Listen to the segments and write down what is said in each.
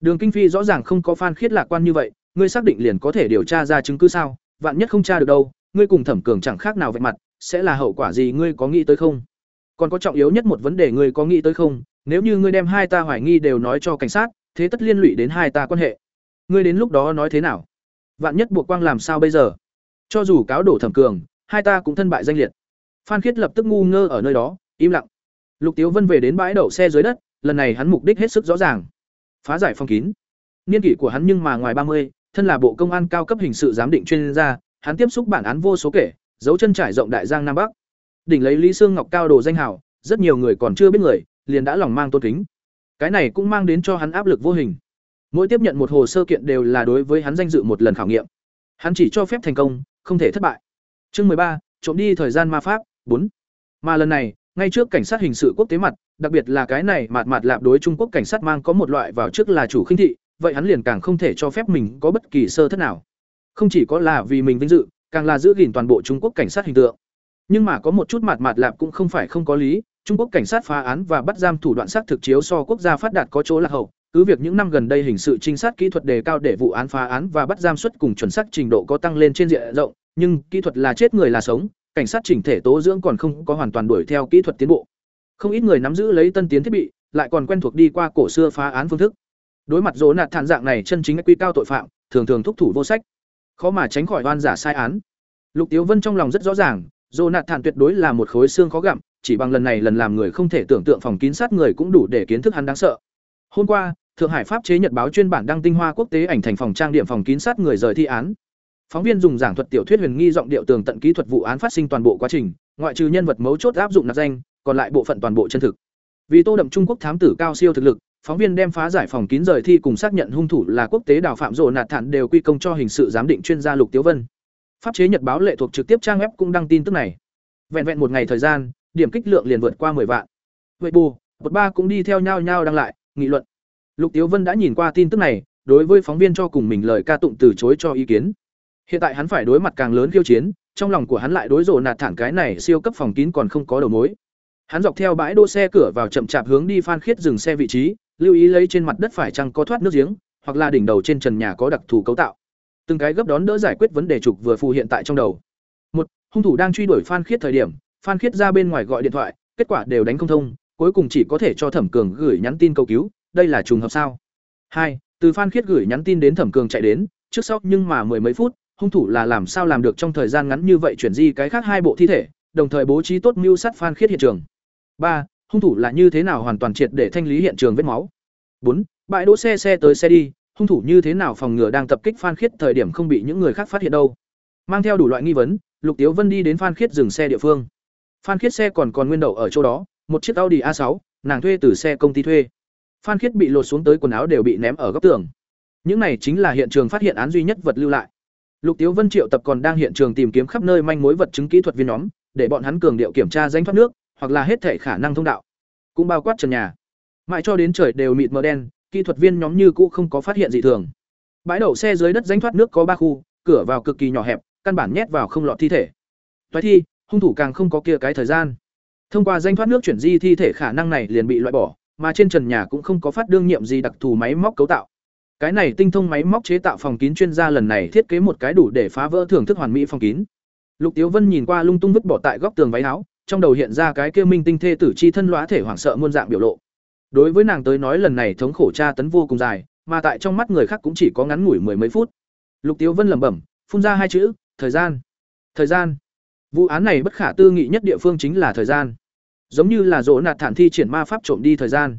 Đường Kinh Phi rõ ràng không có Phan Khiết lạc quan như vậy, ngươi xác định liền có thể điều tra ra chứng cứ sao? Vạn nhất không tra được đâu, ngươi cùng Thẩm Cường chẳng khác nào vậy mặt, sẽ là hậu quả gì ngươi có nghĩ tới không? Còn có trọng yếu nhất một vấn đề ngươi có nghĩ tới không? Nếu như ngươi đem hai ta hoài nghi đều nói cho cảnh sát, thế tất liên lụy đến hai ta quan hệ. Ngươi đến lúc đó nói thế nào? Vạn nhất buộc quang làm sao bây giờ? Cho dù cáo đổ Thẩm Cường, hai ta cũng thân bại danh liệt. Phan Khiết lập tức ngu ngơ ở nơi đó, im lặng. Lục Tiếu Vân về đến bãi đậu xe dưới đất, lần này hắn mục đích hết sức rõ ràng. Phá giải phong kín. Niên kỷ của hắn nhưng mà ngoài ba mươi, thân là bộ công an cao cấp hình sự giám định chuyên gia, hắn tiếp xúc bản án vô số kể, dấu chân trải rộng đại giang nam bắc. Đỉnh lấy Lý Sương Ngọc cao đồ danh hào, rất nhiều người còn chưa biết người, liền đã lòng mang tôn kính. Cái này cũng mang đến cho hắn áp lực vô hình. Mỗi tiếp nhận một hồ sơ kiện đều là đối với hắn danh dự một lần khảo nghiệm. Hắn chỉ cho phép thành công, không thể thất bại. Chương ba, trộm đi thời gian ma pháp, bốn. Mà lần này, ngay trước cảnh sát hình sự quốc tế mặt, đặc biệt là cái này mạt mạt lạp đối Trung Quốc cảnh sát mang có một loại vào trước là chủ khinh thị, vậy hắn liền càng không thể cho phép mình có bất kỳ sơ thất nào. Không chỉ có là vì mình vinh dự, càng là giữ gìn toàn bộ Trung Quốc cảnh sát hình tượng. Nhưng mà có một chút mạt mạt lạp cũng không phải không có lý, Trung Quốc cảnh sát phá án và bắt giam thủ đoạn xác thực chiếu so quốc gia phát đạt có chỗ lạc hậu, cứ việc những năm gần đây hình sự trinh sát kỹ thuật đề cao để vụ án phá án và bắt giam suất cùng chuẩn xác trình độ có tăng lên trên diện rộng, nhưng kỹ thuật là chết người là sống, cảnh sát chỉnh thể tố dưỡng còn không có hoàn toàn đuổi theo kỹ thuật tiến bộ. Không ít người nắm giữ lấy tân tiến thiết bị, lại còn quen thuộc đi qua cổ xưa phá án phương thức. Đối mặt rỗ nạt thản dạng này chân chính quy cao tội phạm, thường thường thúc thủ vô sách, khó mà tránh khỏi oan giả sai án. Lục Tiếu Vân trong lòng rất rõ ràng, rỗ nạt thản tuyệt đối là một khối xương khó gặm, chỉ bằng lần này lần làm người không thể tưởng tượng phòng kín sát người cũng đủ để kiến thức hắn đáng sợ. Hôm qua, Thượng Hải pháp chế nhật báo chuyên bản đăng tinh hoa quốc tế ảnh thành phòng trang điểm phòng kín sát người rời thi án. Phóng viên dùng giảng thuật tiểu thuyết huyền nghi giọng điệu tường tận kỹ thuật vụ án phát sinh toàn bộ quá trình, ngoại trừ nhân vật mấu chốt áp dụng nạp danh, còn lại bộ phận toàn bộ chân thực. Vì Tô Đậm Trung Quốc thám tử cao siêu thực lực, phóng viên đem phá giải phòng kín rời thi cùng xác nhận hung thủ là quốc tế đào phạm rồ nạt thản đều quy công cho hình sự giám định chuyên gia Lục Tiếu Vân. Pháp chế nhật báo lệ thuộc trực tiếp trang web cũng đăng tin tức này. Vẹn vẹn một ngày thời gian, điểm kích lượng liền vượt qua 10 vạn. Vậy bù, một ba cũng đi theo nhau nhau đăng lại, nghị luận. Lục Tiếu Vân đã nhìn qua tin tức này, đối với phóng viên cho cùng mình lời ca tụng từ chối cho ý kiến. Hiện tại hắn phải đối mặt càng lớn khiêu chiến, trong lòng của hắn lại đối rồ nạt thản cái này siêu cấp phòng kín còn không có đầu mối. Hắn dọc theo bãi đỗ xe cửa vào chậm chạp hướng đi Phan Khiết dừng xe vị trí, lưu ý lấy trên mặt đất phải chăng có thoát nước giếng, hoặc là đỉnh đầu trên trần nhà có đặc thù cấu tạo. Từng cái gấp đón đỡ giải quyết vấn đề trục vừa phù hiện tại trong đầu. Một, hung thủ đang truy đuổi Phan Khiết thời điểm, Phan Khiết ra bên ngoài gọi điện thoại, kết quả đều đánh không thông, cuối cùng chỉ có thể cho Thẩm Cường gửi nhắn tin cầu cứu, đây là trùng hợp sao? Hai, từ Phan Khiết gửi nhắn tin đến Thẩm Cường chạy đến, trước sau nhưng mà mười mấy phút, hung thủ là làm sao làm được trong thời gian ngắn như vậy chuyển di cái khác hai bộ thi thể, đồng thời bố trí tốt mưu sát Phan Khiết hiện trường. ba hung thủ là như thế nào hoàn toàn triệt để thanh lý hiện trường vết máu. bốn bãi đỗ xe xe tới xe đi, hung thủ như thế nào phòng ngừa đang tập kích Phan Khiết thời điểm không bị những người khác phát hiện đâu. Mang theo đủ loại nghi vấn, Lục Tiếu Vân đi đến Phan Khiết dừng xe địa phương. Phan Khiết xe còn còn nguyên đậu ở chỗ đó, một chiếc Audi A6, nàng thuê từ xe công ty thuê. Phan Khiết bị lột xuống tới quần áo đều bị ném ở góc tường. Những này chính là hiện trường phát hiện án duy nhất vật lưu lại. Lục Tiếu Vân triệu tập còn đang hiện trường tìm kiếm khắp nơi manh mối vật chứng kỹ thuật viên nhóm, để bọn hắn cường điệu kiểm tra danh thoát nước, hoặc là hết thể khả năng thông đạo, cũng bao quát trần nhà. Mãi cho đến trời đều mịt mờ đen, kỹ thuật viên nhóm như cũ không có phát hiện gì thường. Bãi đậu xe dưới đất danh thoát nước có ba khu, cửa vào cực kỳ nhỏ hẹp, căn bản nhét vào không lọt thi thể. Toái thi, hung thủ càng không có kia cái thời gian. Thông qua danh thoát nước chuyển di thi thể khả năng này liền bị loại bỏ, mà trên trần nhà cũng không có phát đương nhiệm gì đặc thù máy móc cấu tạo. Cái này tinh thông máy móc chế tạo phòng kín chuyên gia lần này thiết kế một cái đủ để phá vỡ thưởng thức hoàn mỹ phòng kín. Lục Tiếu Vân nhìn qua lung tung vứt bỏ tại góc tường váy áo, trong đầu hiện ra cái kia minh tinh thê tử chi thân lõa thể hoảng sợ muôn dạng biểu lộ. Đối với nàng tới nói lần này thống khổ tra tấn vô cùng dài, mà tại trong mắt người khác cũng chỉ có ngắn ngủi mười mấy phút. Lục Tiếu Vân lẩm bẩm, phun ra hai chữ, thời gian. Thời gian. Vụ án này bất khả tư nghị nhất địa phương chính là thời gian. Giống như là rỗ nạt thản thi triển ma pháp trộm đi thời gian.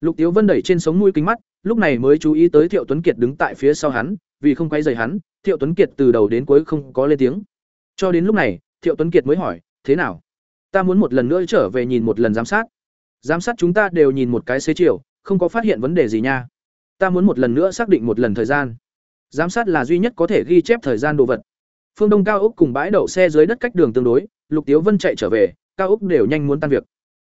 Lục Tiếu Vân đẩy trên sống mũi kính mắt, lúc này mới chú ý tới Thiệu Tuấn Kiệt đứng tại phía sau hắn, vì không quay rời hắn, Thiệu Tuấn Kiệt từ đầu đến cuối không có lên tiếng. Cho đến lúc này, Thiệu Tuấn Kiệt mới hỏi, "Thế nào? Ta muốn một lần nữa trở về nhìn một lần giám sát. Giám sát chúng ta đều nhìn một cái xế chiều, không có phát hiện vấn đề gì nha. Ta muốn một lần nữa xác định một lần thời gian. Giám sát là duy nhất có thể ghi chép thời gian đồ vật." Phương Đông cao úc cùng bãi đậu xe dưới đất cách đường tương đối, Lục Tiếu Vân chạy trở về, cao úc đều nhanh muốn tan việc.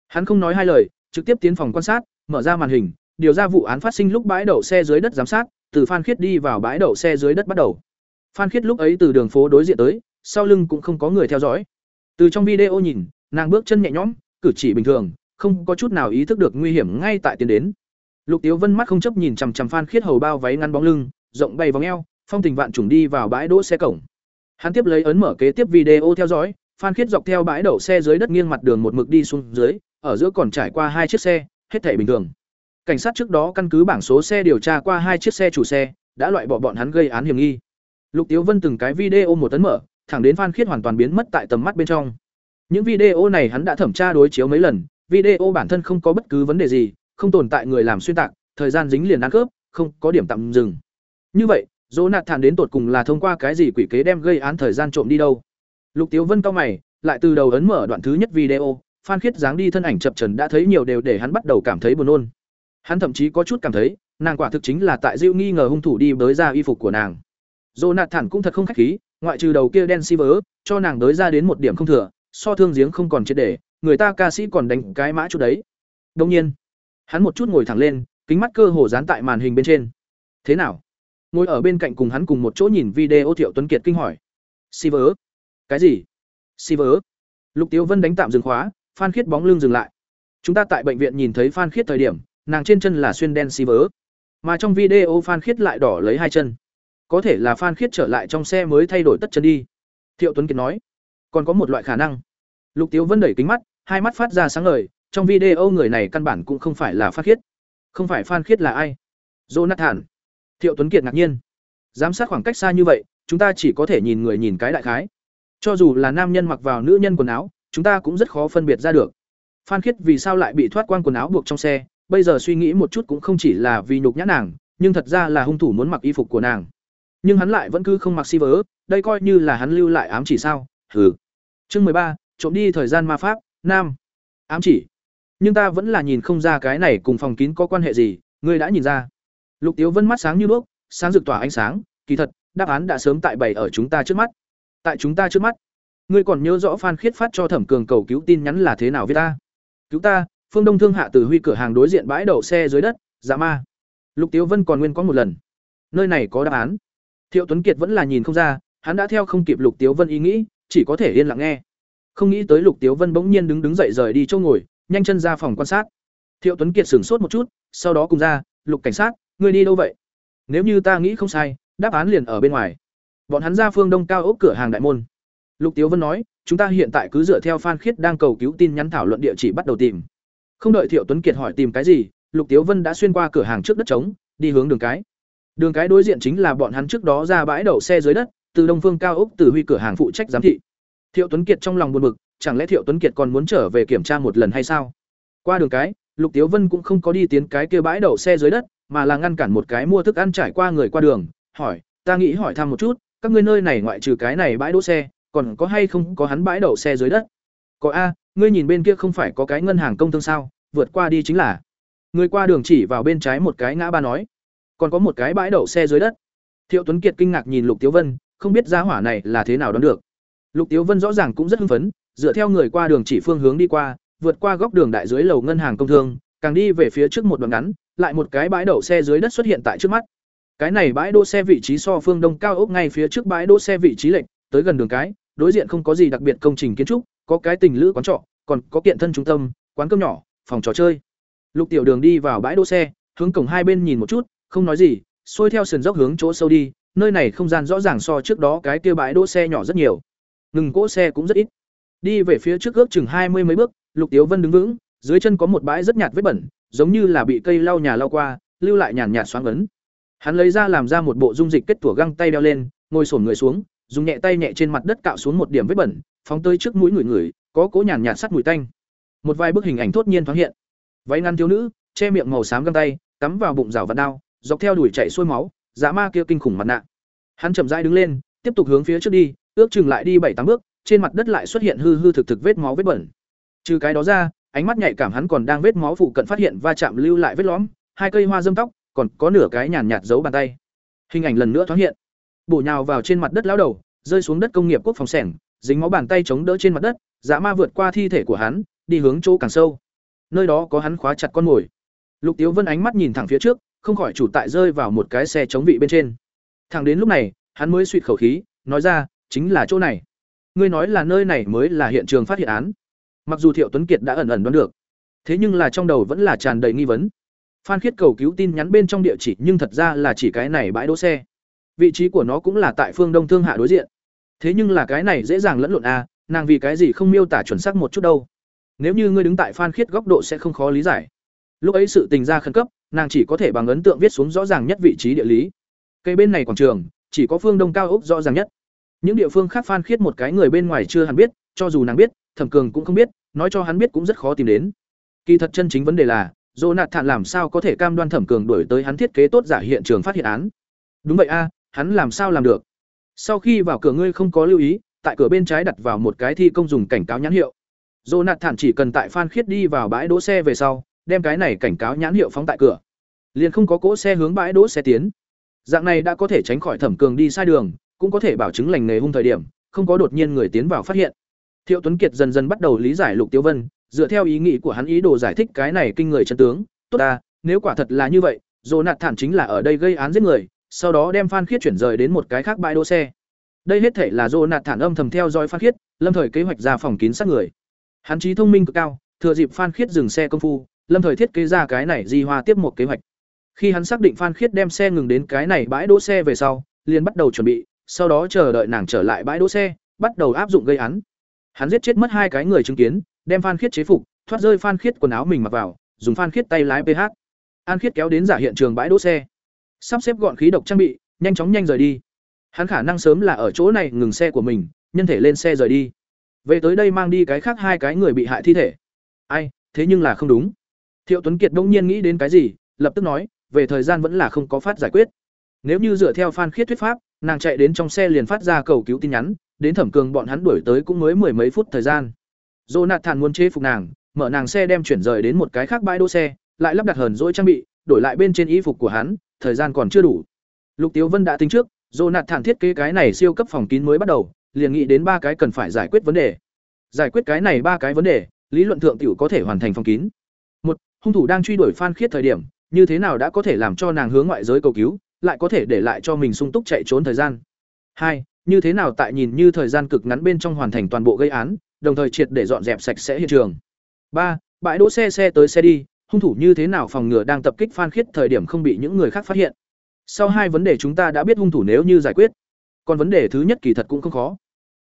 Hắn không nói hai lời, trực tiếp tiến phòng quan sát, mở ra màn hình, điều ra vụ án phát sinh lúc bãi đậu xe dưới đất giám sát, từ Phan Khiết đi vào bãi đậu xe dưới đất bắt đầu. Phan Khiết lúc ấy từ đường phố đối diện tới, sau lưng cũng không có người theo dõi. Từ trong video nhìn, nàng bước chân nhẹ nhõm, cử chỉ bình thường, không có chút nào ý thức được nguy hiểm ngay tại tiến đến. Lục Tiếu Vân mắt không chấp nhìn chằm chằm Phan Khiết Hầu bao váy ngắn bóng lưng, rộng bay vòng eo, phong tình vạn trùng đi vào bãi đỗ xe cổng. Hắn tiếp lấy ấn mở kế tiếp video theo dõi, Phan Khiết dọc theo bãi đậu xe dưới đất nghiêng mặt đường một mực đi xuống dưới, ở giữa còn trải qua hai chiếc xe, hết thảy bình thường. Cảnh sát trước đó căn cứ bảng số xe điều tra qua hai chiếc xe chủ xe, đã loại bỏ bọn hắn gây án hiểm nghi. Lục Tiếu Vân từng cái video một tấn mở, thẳng đến Phan Khiết hoàn toàn biến mất tại tầm mắt bên trong. Những video này hắn đã thẩm tra đối chiếu mấy lần, video bản thân không có bất cứ vấn đề gì, không tồn tại người làm xuyên tạc, thời gian dính liền ăn cướp, không có điểm tạm dừng. Như vậy, Jonathan đến tột cùng là thông qua cái gì quỷ kế đem gây án thời gian trộm đi đâu? Lục Tiếu Vân cao mày, lại từ đầu ấn mở đoạn thứ nhất video, Phan Khiết dáng đi thân ảnh chập trần đã thấy nhiều đều để hắn bắt đầu cảm thấy buồn nôn. Hắn thậm chí có chút cảm thấy, nàng quả thực chính là tại Diệu nghi ngờ hung thủ đi bới ra y phục của nàng. Jonathan cũng thật không khách khí, ngoại trừ đầu kia đen silver, vớ, cho nàng đới ra đến một điểm không thừa, so thương giếng không còn chết để, người ta ca sĩ còn đánh cái mã chút đấy. Đương nhiên, hắn một chút ngồi thẳng lên, kính mắt cơ hồ dán tại màn hình bên trên. Thế nào? Ngồi ở bên cạnh cùng hắn cùng một chỗ nhìn video Thiệu Tuấn Kiệt kinh hỏi. Si vớ? Cái gì? Si vớ? Lục Tiếu Vân đánh tạm dừng khóa, Phan Khiết bóng lưng dừng lại. Chúng ta tại bệnh viện nhìn thấy Phan Khiết thời điểm, nàng trên chân là xuyên đen xi vớ. Mà trong video Phan Khiết lại đỏ lấy hai chân. Có thể là Phan Khiết trở lại trong xe mới thay đổi tất chân đi. Thiệu Tuấn Kiệt nói. Còn có một loại khả năng. Lục Tiếu vẫn đẩy kính mắt, hai mắt phát ra sáng ngời, trong video người này căn bản cũng không phải là Phan Khiết. Không phải Phan Khiết là ai? Jonathan. Thiệu Tuấn Kiệt ngạc nhiên. Giám sát khoảng cách xa như vậy, chúng ta chỉ có thể nhìn người nhìn cái đại khái. Cho dù là nam nhân mặc vào nữ nhân quần áo, chúng ta cũng rất khó phân biệt ra được. Phan Khiết vì sao lại bị thoát quang quần áo buộc trong xe, bây giờ suy nghĩ một chút cũng không chỉ là vì nhục nhã nàng, nhưng thật ra là hung thủ muốn mặc y phục của nàng. Nhưng hắn lại vẫn cứ không mặc si vớ, đây coi như là hắn lưu lại ám chỉ sao? Hừ. Chương mười ba, trộm đi thời gian ma pháp, nam. Ám chỉ. Nhưng ta vẫn là nhìn không ra cái này cùng phòng kín có quan hệ gì, ngươi đã nhìn ra. Lục Tiếu Vân mắt sáng như đuốc, sáng rực tỏa ánh sáng, kỳ thật, đáp án đã sớm tại bày ở chúng ta trước mắt. Tại chúng ta trước mắt. Ngươi còn nhớ rõ Phan Khiết phát cho Thẩm Cường cầu cứu tin nhắn là thế nào với ta? Cứu ta, Phương Đông Thương hạ từ huy cửa hàng đối diện bãi đậu xe dưới đất, dạ ma. Lục Tiếu Vân còn nguyên có một lần. Nơi này có đáp án. Thiệu Tuấn Kiệt vẫn là nhìn không ra, hắn đã theo không kịp Lục Tiếu Vân ý nghĩ, chỉ có thể yên lặng nghe. Không nghĩ tới Lục Tiếu Vân bỗng nhiên đứng đứng dậy rời đi chỗ ngồi, nhanh chân ra phòng quan sát. Thiệu Tuấn Kiệt sửng sốt một chút, sau đó cùng ra, "Lục cảnh sát, ngươi đi đâu vậy?" Nếu như ta nghĩ không sai, đáp án liền ở bên ngoài. Bọn hắn ra phương Đông cao ốc cửa hàng đại môn. Lục Tiếu Vân nói, "Chúng ta hiện tại cứ dựa theo Phan Khiết đang cầu cứu tin nhắn thảo luận địa chỉ bắt đầu tìm." Không đợi Thiệu Tuấn Kiệt hỏi tìm cái gì, Lục Tiếu Vân đã xuyên qua cửa hàng trước đất trống, đi hướng đường cái. Đường cái đối diện chính là bọn hắn trước đó ra bãi đậu xe dưới đất, từ Đông Phương cao ốc từ huy cửa hàng phụ trách giám thị. Thiệu Tuấn Kiệt trong lòng buồn bực, chẳng lẽ Thiệu Tuấn Kiệt còn muốn trở về kiểm tra một lần hay sao? Qua đường cái, Lục Tiếu Vân cũng không có đi tiến cái kia bãi đậu xe dưới đất, mà là ngăn cản một cái mua thức ăn trải qua người qua đường, hỏi, "Ta nghĩ hỏi thăm một chút, các ngươi nơi này ngoại trừ cái này bãi đỗ xe, còn có hay không có hắn bãi đậu xe dưới đất?" "Có a, ngươi nhìn bên kia không phải có cái ngân hàng công thương sao, vượt qua đi chính là." Người qua đường chỉ vào bên trái một cái ngã ba nói, "Còn có một cái bãi đậu xe dưới đất." Thiệu Tuấn Kiệt kinh ngạc nhìn Lục Tiếu Vân, không biết giá hỏa này là thế nào đoán được. Lục Tiếu Vân rõ ràng cũng rất hưng phấn, dựa theo người qua đường chỉ phương hướng đi qua, vượt qua góc đường đại dưới lầu ngân hàng công thương, càng đi về phía trước một đoạn ngắn, lại một cái bãi đậu xe dưới đất xuất hiện tại trước mắt. Cái này bãi đỗ xe vị trí so phương đông cao ốc ngay phía trước bãi đỗ xe vị trí lệch, tới gần đường cái, đối diện không có gì đặc biệt công trình kiến trúc, có cái tình lữ quán trọ, còn có kiện thân trung tâm, quán cơm nhỏ, phòng trò chơi. Lục Tiểu Đường đi vào bãi đỗ xe, hướng cổng hai bên nhìn một chút, không nói gì, xuôi theo sườn dốc hướng chỗ sâu đi, nơi này không gian rõ ràng so trước đó cái kia bãi đỗ xe nhỏ rất nhiều. Ngừng cỗ xe cũng rất ít. Đi về phía trước ước chừng hai mươi mấy bước, Lục Tiếu Vân đứng vững, dưới chân có một bãi rất nhạt vết bẩn, giống như là bị cây lau nhà lau qua, lưu lại nhàn nhạt xoáng ấn. Hắn lấy ra làm ra một bộ dung dịch kết tủa găng tay đeo lên, ngồi sổn người xuống, dùng nhẹ tay nhẹ trên mặt đất cạo xuống một điểm vết bẩn, phóng tới trước mũi người người, có cố nhàn nhạt sắt mùi tanh. Một vài bức hình ảnh thốt nhiên thoáng hiện. Váy ngắn thiếu nữ, che miệng màu xám găng tay, cắm vào bụng rào vật đao, dọc theo đuổi chạy xuôi máu, dã ma kia kinh khủng mặt nạ. Hắn chậm rãi đứng lên, tiếp tục hướng phía trước đi, ước chừng lại đi bảy tám bước, trên mặt đất lại xuất hiện hư hư thực thực vết máu vết bẩn. Trừ cái đó ra, ánh mắt nhạy cảm hắn còn đang vết máu phụ cận phát hiện va chạm lưu lại vết lõm, hai cây hoa dâm tóc, còn có nửa cái nhàn nhạt giấu bàn tay. Hình ảnh lần nữa thoáng hiện. Bổ nhào vào trên mặt đất lão đầu, rơi xuống đất công nghiệp quốc phòng sảnh dính máu bàn tay chống đỡ trên mặt đất, dã ma vượt qua thi thể của hắn, đi hướng chỗ càng sâu. Nơi đó có hắn khóa chặt con mồi. Lục Tiếu Vân ánh mắt nhìn thẳng phía trước, không khỏi chủ tại rơi vào một cái xe chống vị bên trên. Thẳng đến lúc này, hắn mới suýt khẩu khí, nói ra, chính là chỗ này. Ngươi nói là nơi này mới là hiện trường phát hiện án. Mặc dù Thiệu Tuấn Kiệt đã ẩn ẩn đoán được, thế nhưng là trong đầu vẫn là tràn đầy nghi vấn. Phan Khiết cầu cứu tin nhắn bên trong địa chỉ nhưng thật ra là chỉ cái này bãi đỗ xe. Vị trí của nó cũng là tại phương Đông Thương Hạ đối diện. Thế nhưng là cái này dễ dàng lẫn lộn à, nàng vì cái gì không miêu tả chuẩn xác một chút đâu. Nếu như ngươi đứng tại Phan Khiết góc độ sẽ không khó lý giải. Lúc ấy sự tình ra khẩn cấp, nàng chỉ có thể bằng ấn tượng viết xuống rõ ràng nhất vị trí địa lý. Cây bên này quảng trường, chỉ có phương Đông cao ốc rõ ràng nhất. Những địa phương khác Phan Khiết một cái người bên ngoài chưa hẳn biết, cho dù nàng biết, Thẩm Cường cũng không biết, nói cho hắn biết cũng rất khó tìm đến. Kỳ thật chân chính vấn đề là, do nạt thản làm sao có thể cam đoan Thẩm Cường đuổi tới hắn thiết kế tốt giả hiện trường phát hiện án. Đúng vậy a, hắn làm sao làm được? Sau khi vào cửa ngươi không có lưu ý, tại cửa bên trái đặt vào một cái thi công dùng cảnh cáo nhãn hiệu. Jonathan chỉ cần tại Phan Khiết đi vào bãi đỗ xe về sau, đem cái này cảnh cáo nhãn hiệu phóng tại cửa. Liền không có cỗ xe hướng bãi đỗ xe tiến. Dạng này đã có thể tránh khỏi Thẩm Cường đi sai đường, cũng có thể bảo chứng lành nghề hung thời điểm, không có đột nhiên người tiến vào phát hiện. Thiệu Tuấn Kiệt dần dần bắt đầu lý giải Lục Tiêu Vân, dựa theo ý nghĩ của hắn ý đồ giải thích cái này kinh người chân tướng, tốt ta, nếu quả thật là như vậy, Jonathan chính là ở đây gây án giết người, sau đó đem Phan Khiết chuyển rời đến một cái khác bãi đỗ xe. Đây hết thể là Jonathan âm thầm theo dõi Phan Khiết, lâm thời kế hoạch ra phòng kín sát người. Hắn trí thông minh cực cao, thừa dịp Phan Khiết dừng xe công phu, lâm thời thiết kế ra cái này di hoa tiếp một kế hoạch. Khi hắn xác định Phan Khiết đem xe ngừng đến cái này bãi đỗ xe về sau, liền bắt đầu chuẩn bị, sau đó chờ đợi nàng trở lại bãi đỗ xe, bắt đầu áp dụng gây án. Hắn giết chết mất hai cái người chứng kiến, đem Phan Khiết chế phục, thoát rơi Phan Khiết quần áo mình mặc vào, dùng Phan Khiết tay lái PH. An Khiết kéo đến giả hiện trường bãi đỗ xe, sắp xếp gọn khí độc trang bị, nhanh chóng nhanh rời đi. Hắn khả năng sớm là ở chỗ này ngừng xe của mình, nhân thể lên xe rời đi. Về tới đây mang đi cái khác hai cái người bị hại thi thể. Ai, thế nhưng là không đúng. Thiệu Tuấn Kiệt đông nhiên nghĩ đến cái gì, lập tức nói, về thời gian vẫn là không có phát giải quyết. Nếu như dựa theo Phan Khiết thuyết pháp, nàng chạy đến trong xe liền phát ra cầu cứu tin nhắn, đến Thẩm Cường bọn hắn đuổi tới cũng mới mười mấy phút thời gian. thản muốn chế phục nàng, mở nàng xe đem chuyển rời đến một cái khác bãi đỗ xe, lại lắp đặt hờn dỗi trang bị, đổi lại bên trên y phục của hắn, thời gian còn chưa đủ. Lục Tiếu Vân đã tính trước, Jonathan thiết kế cái này siêu cấp phòng kín mới bắt đầu, liền nghĩ đến ba cái cần phải giải quyết vấn đề. Giải quyết cái này ba cái vấn đề, lý luận thượng tiểu có thể hoàn thành phòng kín. Một, hung thủ đang truy đuổi Phan Khiết thời điểm, như thế nào đã có thể làm cho nàng hướng ngoại giới cầu cứu, lại có thể để lại cho mình sung túc chạy trốn thời gian. Hai, như thế nào tại nhìn như thời gian cực ngắn bên trong hoàn thành toàn bộ gây án, đồng thời triệt để dọn dẹp sạch sẽ hiện trường. ba, bãi đỗ xe xe tới xe đi, hung thủ như thế nào phòng ngừa đang tập kích Phan Khiết thời điểm không bị những người khác phát hiện. Sau hai vấn đề chúng ta đã biết hung thủ nếu như giải quyết. Còn vấn đề thứ nhất kỳ thật cũng không khó.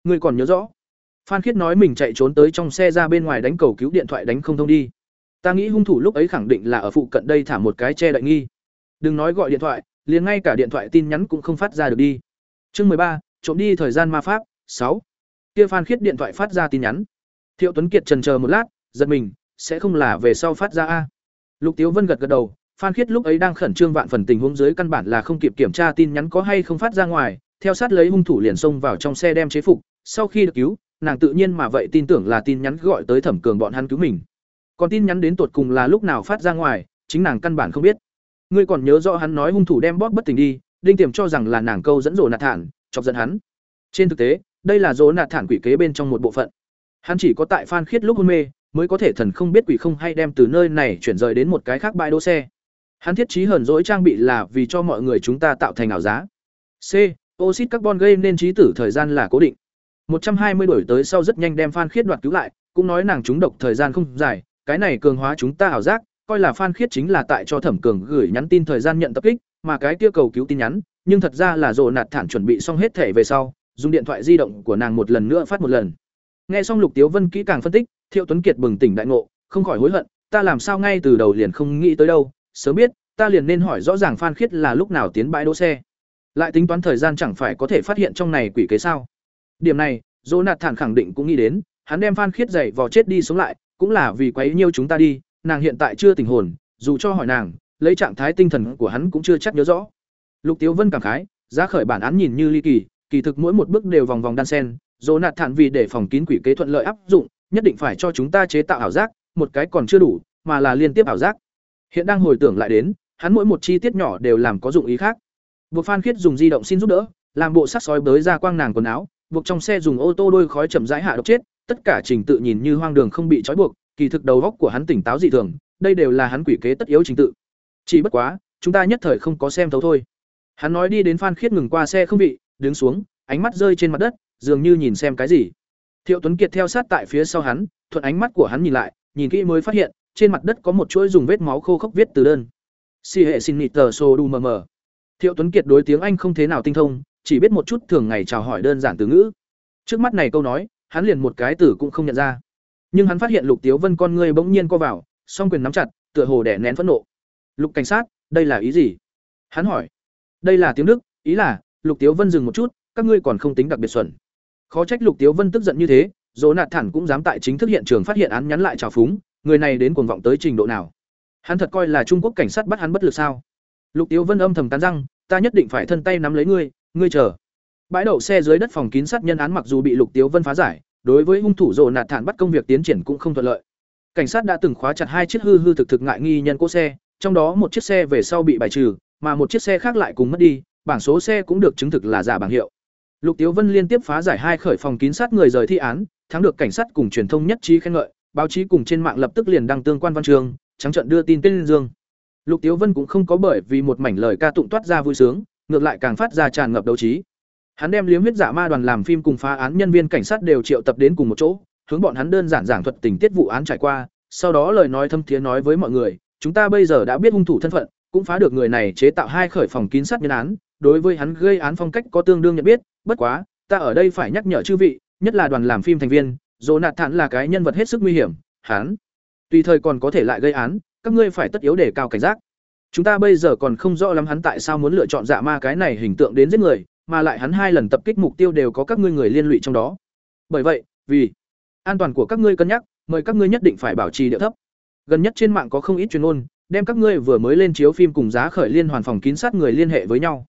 Người còn nhớ rõ? Phan Khiết nói mình chạy trốn tới trong xe ra bên ngoài đánh cầu cứu điện thoại đánh không thông đi. Ta nghĩ hung thủ lúc ấy khẳng định là ở phụ cận đây thả một cái che đậy nghi. Đừng nói gọi điện thoại, liền ngay cả điện thoại tin nhắn cũng không phát ra được đi. Chương ba, trộm đi thời gian ma pháp, sáu. Kia Phan Khiết điện thoại phát ra tin nhắn. Thiệu Tuấn Kiệt trần chờ một lát, giật mình, sẽ không là về sau phát ra a. Lục Tiếu Vân gật gật đầu, Phan Khiết lúc ấy đang khẩn trương vạn phần tình huống dưới căn bản là không kịp kiểm tra tin nhắn có hay không phát ra ngoài, theo sát lấy hung thủ liền xông vào trong xe đem chế phục, sau khi được cứu, nàng tự nhiên mà vậy tin tưởng là tin nhắn gọi tới Thẩm Cường bọn hắn cứu mình. Còn tin nhắn đến tột cùng là lúc nào phát ra ngoài, chính nàng căn bản không biết. Ngươi còn nhớ rõ hắn nói hung thủ đem bóp bất tỉnh đi, Đinh Tiềm cho rằng là nàng câu dẫn rồ nạt thản, chọc giận hắn. Trên thực tế, đây là rồ nạt thản quỷ kế bên trong một bộ phận. Hắn chỉ có tại Phan Khiết lúc hôn mê, mới có thể thần không biết quỷ không hay đem từ nơi này chuyển rời đến một cái khác bãi đỗ xe. Hắn thiết trí hờn dỗi trang bị là vì cho mọi người chúng ta tạo thành ảo giá. C. Oxit carbon gây nên trí tử thời gian là cố định. 120 đổi tới sau rất nhanh đem Phan Khiết đoạt cứu lại, cũng nói nàng chúng độc thời gian không dài, cái này cường hóa chúng ta ảo giác, coi là Phan Khiết chính là tại cho Thẩm Cường gửi nhắn tin thời gian nhận tập kích, mà cái kia cầu cứu tin nhắn, nhưng thật ra là Dỗ Nạt Thản chuẩn bị xong hết thể về sau, dùng điện thoại di động của nàng một lần nữa phát một lần. Nghe xong Lục Tiếu Vân kỹ càng phân tích, Thiệu Tuấn Kiệt bừng tỉnh đại ngộ, không khỏi hối hận, ta làm sao ngay từ đầu liền không nghĩ tới đâu, sớm biết, ta liền nên hỏi rõ ràng Phan Khiết là lúc nào tiến bãi đỗ xe. Lại tính toán thời gian chẳng phải có thể phát hiện trong này quỷ kế sao? Điểm này, Dỗ Nạt Thản khẳng định cũng nghĩ đến, hắn đem Phan Khiết dạy vò chết đi sống lại, cũng là vì quấy nhiêu chúng ta đi, nàng hiện tại chưa tỉnh hồn, dù cho hỏi nàng, lấy trạng thái tinh thần của hắn cũng chưa chắc nhớ rõ. Lục Tiếu Vân cảm khái, giá khởi bản án nhìn như ly kỳ, kỳ thực mỗi một bước đều vòng vòng đan sen, dỗ nạt thản vì để phòng kín quỷ kế thuận lợi áp dụng, nhất định phải cho chúng ta chế tạo ảo giác, một cái còn chưa đủ, mà là liên tiếp ảo giác. Hiện đang hồi tưởng lại đến, hắn mỗi một chi tiết nhỏ đều làm có dụng ý khác. Buộc Phan Khiết dùng di động xin giúp đỡ, làm bộ sắc sói bới ra quang nàng quần áo, buộc trong xe dùng ô tô đôi khói chậm rãi hạ độc chết, tất cả trình tự nhìn như hoang đường không bị trói buộc, kỳ thực đầu óc của hắn tỉnh táo dị thường, đây đều là hắn quỷ kế tất yếu trình tự. Chỉ bất quá, chúng ta nhất thời không có xem thấu thôi. Hắn nói đi đến Phan Khiết ngừng qua xe không bị, đứng xuống, ánh mắt rơi trên mặt đất, dường như nhìn xem cái gì. Thiệu Tuấn Kiệt theo sát tại phía sau hắn, thuận ánh mắt của hắn nhìn lại, nhìn kỹ mới phát hiện, trên mặt đất có một chuỗi dùng vết máu khô khốc viết từ đơn. si hệ xin nịt tờ sô đu mờ mờ. Thiệu tuấn kiệt đối tiếng anh không thế nào tinh thông chỉ biết một chút thường ngày chào hỏi đơn giản từ ngữ. Trước mắt này câu nói hắn liền một cái từ cũng không nhận ra. Nhưng hắn phát hiện lục tiếu vân con ngươi bỗng nhiên co vào song quyền nắm chặt tựa hồ đẻ nén phẫn nộ. Lục cảnh sát đây là ý gì? Hắn hỏi. Đây là tiếng đức ý là lục tiếu vân dừng một chút các ngươi còn không tính đặc biệt xuẩn khó trách lục tiếu vân tức giận như thế, dỗ nạt thản cũng dám tại chính thức hiện trường phát hiện án nhắn lại trào phúng, người này đến cuồng vọng tới trình độ nào? Hắn thật coi là trung quốc cảnh sát bắt hắn bất lực sao? Lục tiếu vân âm thầm cắn răng, ta nhất định phải thân tay nắm lấy ngươi ngươi chờ. Bãi đậu xe dưới đất phòng kín sát nhân án mặc dù bị lục tiếu vân phá giải, đối với hung thủ rồ nạt thản bắt công việc tiến triển cũng không thuận lợi. Cảnh sát đã từng khóa chặt hai chiếc hư hư thực thực ngại nghi nhân cỗ xe, trong đó một chiếc xe về sau bị bài trừ, mà một chiếc xe khác lại cùng mất đi, bảng số xe cũng được chứng thực là giả bảng hiệu lục tiếu vân liên tiếp phá giải hai khởi phòng kín sát người rời thi án thắng được cảnh sát cùng truyền thông nhất trí khen ngợi báo chí cùng trên mạng lập tức liền đăng tương quan văn chương, trắng trận đưa tin tên dương. Lục tiếu vân cũng không có bởi vì một mảnh lời ca tụng toát ra vui sướng ngược lại càng phát ra tràn ngập đấu trí. Hắn đem liếm huyết giả ma đoàn làm phim cùng phá án nhân viên cảnh sát đều triệu tập đến cùng một chỗ hướng bọn hắn đơn giản giảng thuật tình tiết vụ án trải qua sau đó lời nói thâm thiế nói với mọi người chúng ta bây giờ đã biết hung thủ thân phận cũng phá được người này chế tạo hai khởi phòng kín sát nhân án đối với hắn gây án phong cách có tương đương nhận biết bất quá, ta ở đây phải nhắc nhở chư vị, nhất là đoàn làm phim thành viên dồ nạt thản là cái nhân vật hết sức nguy hiểm, hắn tùy thời còn có thể lại gây án, các ngươi phải tất yếu để cao cảnh giác. Chúng ta bây giờ còn không rõ lắm hắn tại sao muốn lựa chọn dạ ma cái này hình tượng đến giết người, mà lại hắn hai lần tập kích mục tiêu đều có các ngươi người liên lụy trong đó. Bởi vậy, vì an toàn của các ngươi cân nhắc, mời các ngươi nhất định phải bảo trì địa thấp. Gần nhất trên mạng có không ít truyền ngôn, đem các ngươi vừa mới lên chiếu phim cùng giá khởi liên hoàn phòng kín sát người liên hệ với nhau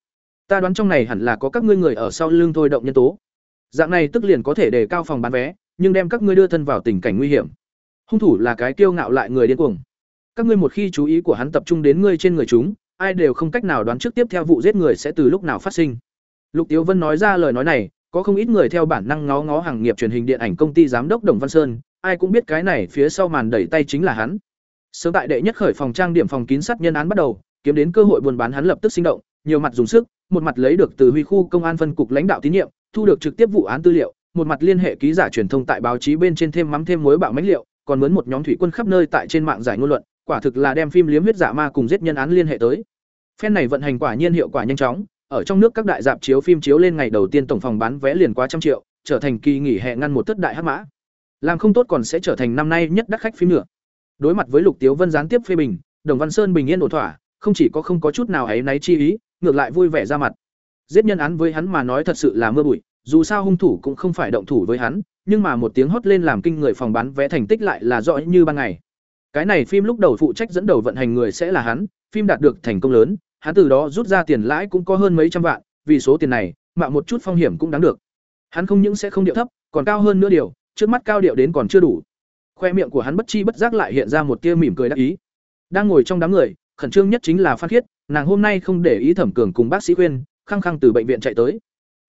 ta đoán trong này hẳn là có các ngươi người ở sau lưng thôi động nhân tố. Dạng này tức liền có thể đề cao phòng bán vé, nhưng đem các ngươi đưa thân vào tình cảnh nguy hiểm. Hung thủ là cái kiêu ngạo lại người điên cuồng. Các ngươi một khi chú ý của hắn tập trung đến ngươi trên người chúng, ai đều không cách nào đoán trước tiếp theo vụ giết người sẽ từ lúc nào phát sinh. Lục tiếu vân nói ra lời nói này, có không ít người theo bản năng ngó ngó hàng nghiệp truyền hình điện ảnh công ty giám đốc đồng văn sơn, ai cũng biết cái này phía sau màn đẩy tay chính là hắn. Sớm tại đệ nhất khởi phòng trang điểm phòng kín sát nhân án bắt đầu, kiếm đến cơ hội buôn bán hắn lập tức sinh động, nhiều mặt dùng sức một mặt lấy được từ huy khu công an phân cục lãnh đạo tín nhiệm, thu được trực tiếp vụ án tư liệu, một mặt liên hệ ký giả truyền thông tại báo chí bên trên thêm mắm thêm muối bạo mánh liệu, còn mướn một nhóm thủy quân khắp nơi tại trên mạng giải ngôn luận, quả thực là đem phim liếm huyết giả ma cùng giết nhân án liên hệ tới. Phen này vận hành quả nhiên hiệu quả nhanh chóng, ở trong nước các đại dạp chiếu phim chiếu lên ngày đầu tiên tổng phòng bán vé liền quá trăm triệu, trở thành kỳ nghỉ hè ngăn một tất đại hắc mã. Làm không tốt còn sẽ trở thành năm nay nhất đắc khách phim nữa. Đối mặt với lục tiếu vân gián tiếp phê bình, đồng văn sơn bình yên ổn thỏa không chỉ có không có chút nào ấy náy chi ý, ngược lại vui vẻ ra mặt. Giết nhân án với hắn mà nói thật sự là mưa bụi, dù sao hung thủ cũng không phải động thủ với hắn, nhưng mà một tiếng hót lên làm kinh người phòng bán vé thành tích lại là rõ như ban ngày. Cái này phim lúc đầu phụ trách dẫn đầu vận hành người sẽ là hắn, phim đạt được thành công lớn, hắn từ đó rút ra tiền lãi cũng có hơn mấy trăm vạn, vì số tiền này, mạo một chút phong hiểm cũng đáng được. Hắn không những sẽ không điệu thấp, còn cao hơn nữa điều, trước mắt cao điệu đến còn chưa đủ. Khoe miệng của hắn bất chi bất giác lại hiện ra một tia mỉm cười đắc ý. Đang ngồi trong đám người khẩn trương nhất chính là phan khiết, nàng hôm nay không để ý thẩm cường cùng bác sĩ khuyên, khăng khăng từ bệnh viện chạy tới.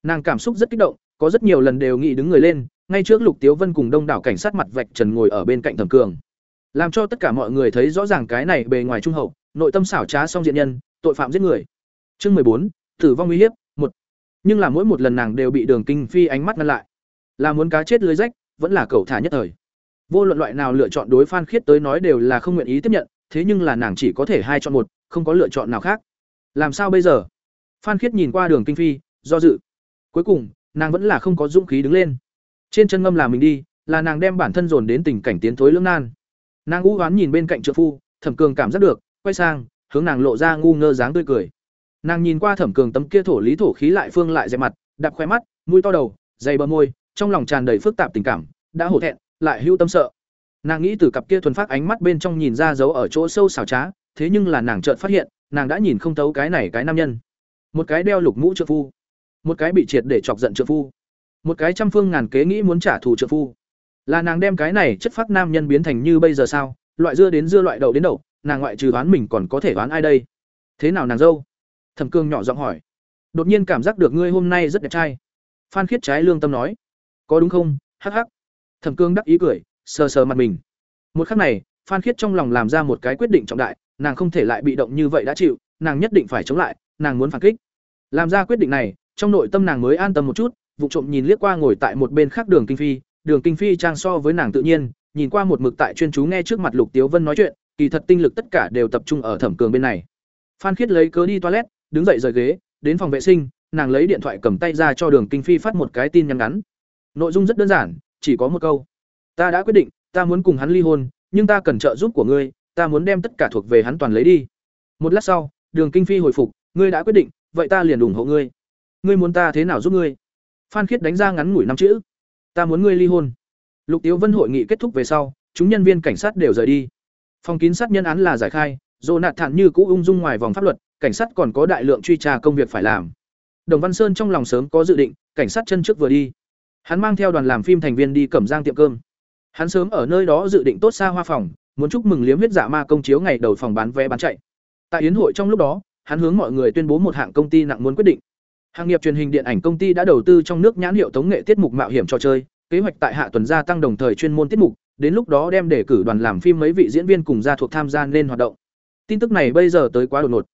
Nàng cảm xúc rất kích động, có rất nhiều lần đều nghĩ đứng người lên, ngay trước lục tiếu vân cùng đông đảo cảnh sát mặt vạch trần ngồi ở bên cạnh thẩm cường. Làm cho tất cả mọi người thấy rõ ràng cái này bề ngoài trung hậu, nội tâm xảo trá song diện nhân, tội phạm giết người. Chương mười bốn, tử vong uy hiếp, một. Nhưng là mỗi một lần nàng đều bị đường kinh phi ánh mắt ngăn lại. Là muốn cá chết lưới rách, vẫn là cầu thả nhất thời. Vô luận loại nào lựa chọn đối phan khiết tới nói đều là không nguyện ý tiếp nhận thế nhưng là nàng chỉ có thể hai chọn một, không có lựa chọn nào khác. Làm sao bây giờ? Phan khiết nhìn qua đường kinh phi, do dự. Cuối cùng, nàng vẫn là không có dũng khí đứng lên. Trên chân ngâm là mình đi, là nàng đem bản thân dồn đến tình cảnh tiến thối lưỡng nan. Nàng u oán nhìn bên cạnh trợ phu, thẩm cường cảm giác được, quay sang, hướng nàng lộ ra ngu ngơ dáng tươi cười. Nàng nhìn qua thẩm cường tấm kia thổ lý thổ khí lại phương lại dẹp mặt, đạp khoe mắt, mũi to đầu, dày bờ môi, trong lòng tràn đầy phức tạp tình cảm, đã hổ thẹn, lại hưu tâm sợ nàng nghĩ từ cặp kia thuần phát ánh mắt bên trong nhìn ra dấu ở chỗ sâu xảo trá, thế nhưng là nàng chợt phát hiện, nàng đã nhìn không thấu cái này cái nam nhân. Một cái đeo lục mũ trợ phu. Một cái bị triệt để chọc giận trợ phu. Một cái trăm phương ngàn kế nghĩ muốn trả thù trợ phu. Là nàng đem cái này chất phát nam nhân biến thành như bây giờ sao? Loại dưa đến dưa loại đậu đến đậu, nàng ngoại trừ đoán mình còn có thể đoán ai đây? Thế nào nàng dâu? Thẩm cương nhỏ giọng hỏi. Đột nhiên cảm giác được ngươi hôm nay rất đẹp trai. Phan khiết trái lương tâm nói. Có đúng không? Hắc hắc. Thẩm cương đắc ý cười sờ sờ mặt mình. Một khắc này phan khiết trong lòng làm ra một cái quyết định trọng đại nàng không thể lại bị động như vậy đã chịu nàng nhất định phải chống lại nàng muốn phản kích. Làm ra quyết định này trong nội tâm nàng mới an tâm một chút vụ trộm nhìn liếc qua ngồi tại một bên khác đường kinh phi đường kinh phi trang so với nàng tự nhiên nhìn qua một mực tại chuyên chú nghe trước mặt lục tiếu vân nói chuyện kỳ thật tinh lực tất cả đều tập trung ở thẩm cường bên này. Phan Khiết lấy cớ đi toilet, đứng dậy rời ghế, đến phòng vệ sinh, nàng lấy điện thoại cầm tay ra cho Đường Kinh Phi phát một cái tin nhắn ngắn. Nội dung rất đơn giản, chỉ có một câu: "Ta đã quyết định, ta muốn cùng hắn ly hôn, nhưng ta cần trợ giúp của ngươi, ta muốn đem tất cả thuộc về hắn toàn lấy đi." Một lát sau, Đường Kinh Phi hồi phục: "Ngươi đã quyết định, vậy ta liền ủng hộ ngươi. Ngươi muốn ta thế nào giúp ngươi?" Phan Khiết đánh ra ngắn ngủi năm chữ: "Ta muốn ngươi ly hôn." Lục Tiếu Vân hội nghị kết thúc về sau, chúng nhân viên cảnh sát đều rời đi. Phòng kín sát nhân án là giải khai, dồ nạt thản như cũ ung dung ngoài vòng pháp luật, cảnh sát còn có đại lượng truy tra công việc phải làm. Đồng Văn Sơn trong lòng sớm có dự định, cảnh sát chân trước vừa đi. Hắn mang theo đoàn làm phim thành viên đi Cẩm Giang tiệm cơm. Hắn sớm ở nơi đó dự định tốt xa hoa phòng, muốn chúc mừng liếm huyết dạ ma công chiếu ngày đầu phòng bán vé bán chạy. Tại yến hội trong lúc đó, hắn hướng mọi người tuyên bố một hạng công ty nặng muốn quyết định. Hàng nghiệp truyền hình điện ảnh công ty đã đầu tư trong nước nhãn hiệu tống nghệ tiết mục mạo hiểm trò chơi, kế hoạch tại hạ tuần gia tăng đồng thời chuyên môn tiết mục, đến lúc đó đem để cử đoàn làm phim mấy vị diễn viên cùng gia thuộc tham gia nên hoạt động. Tin tức này bây giờ tới quá đột ngột.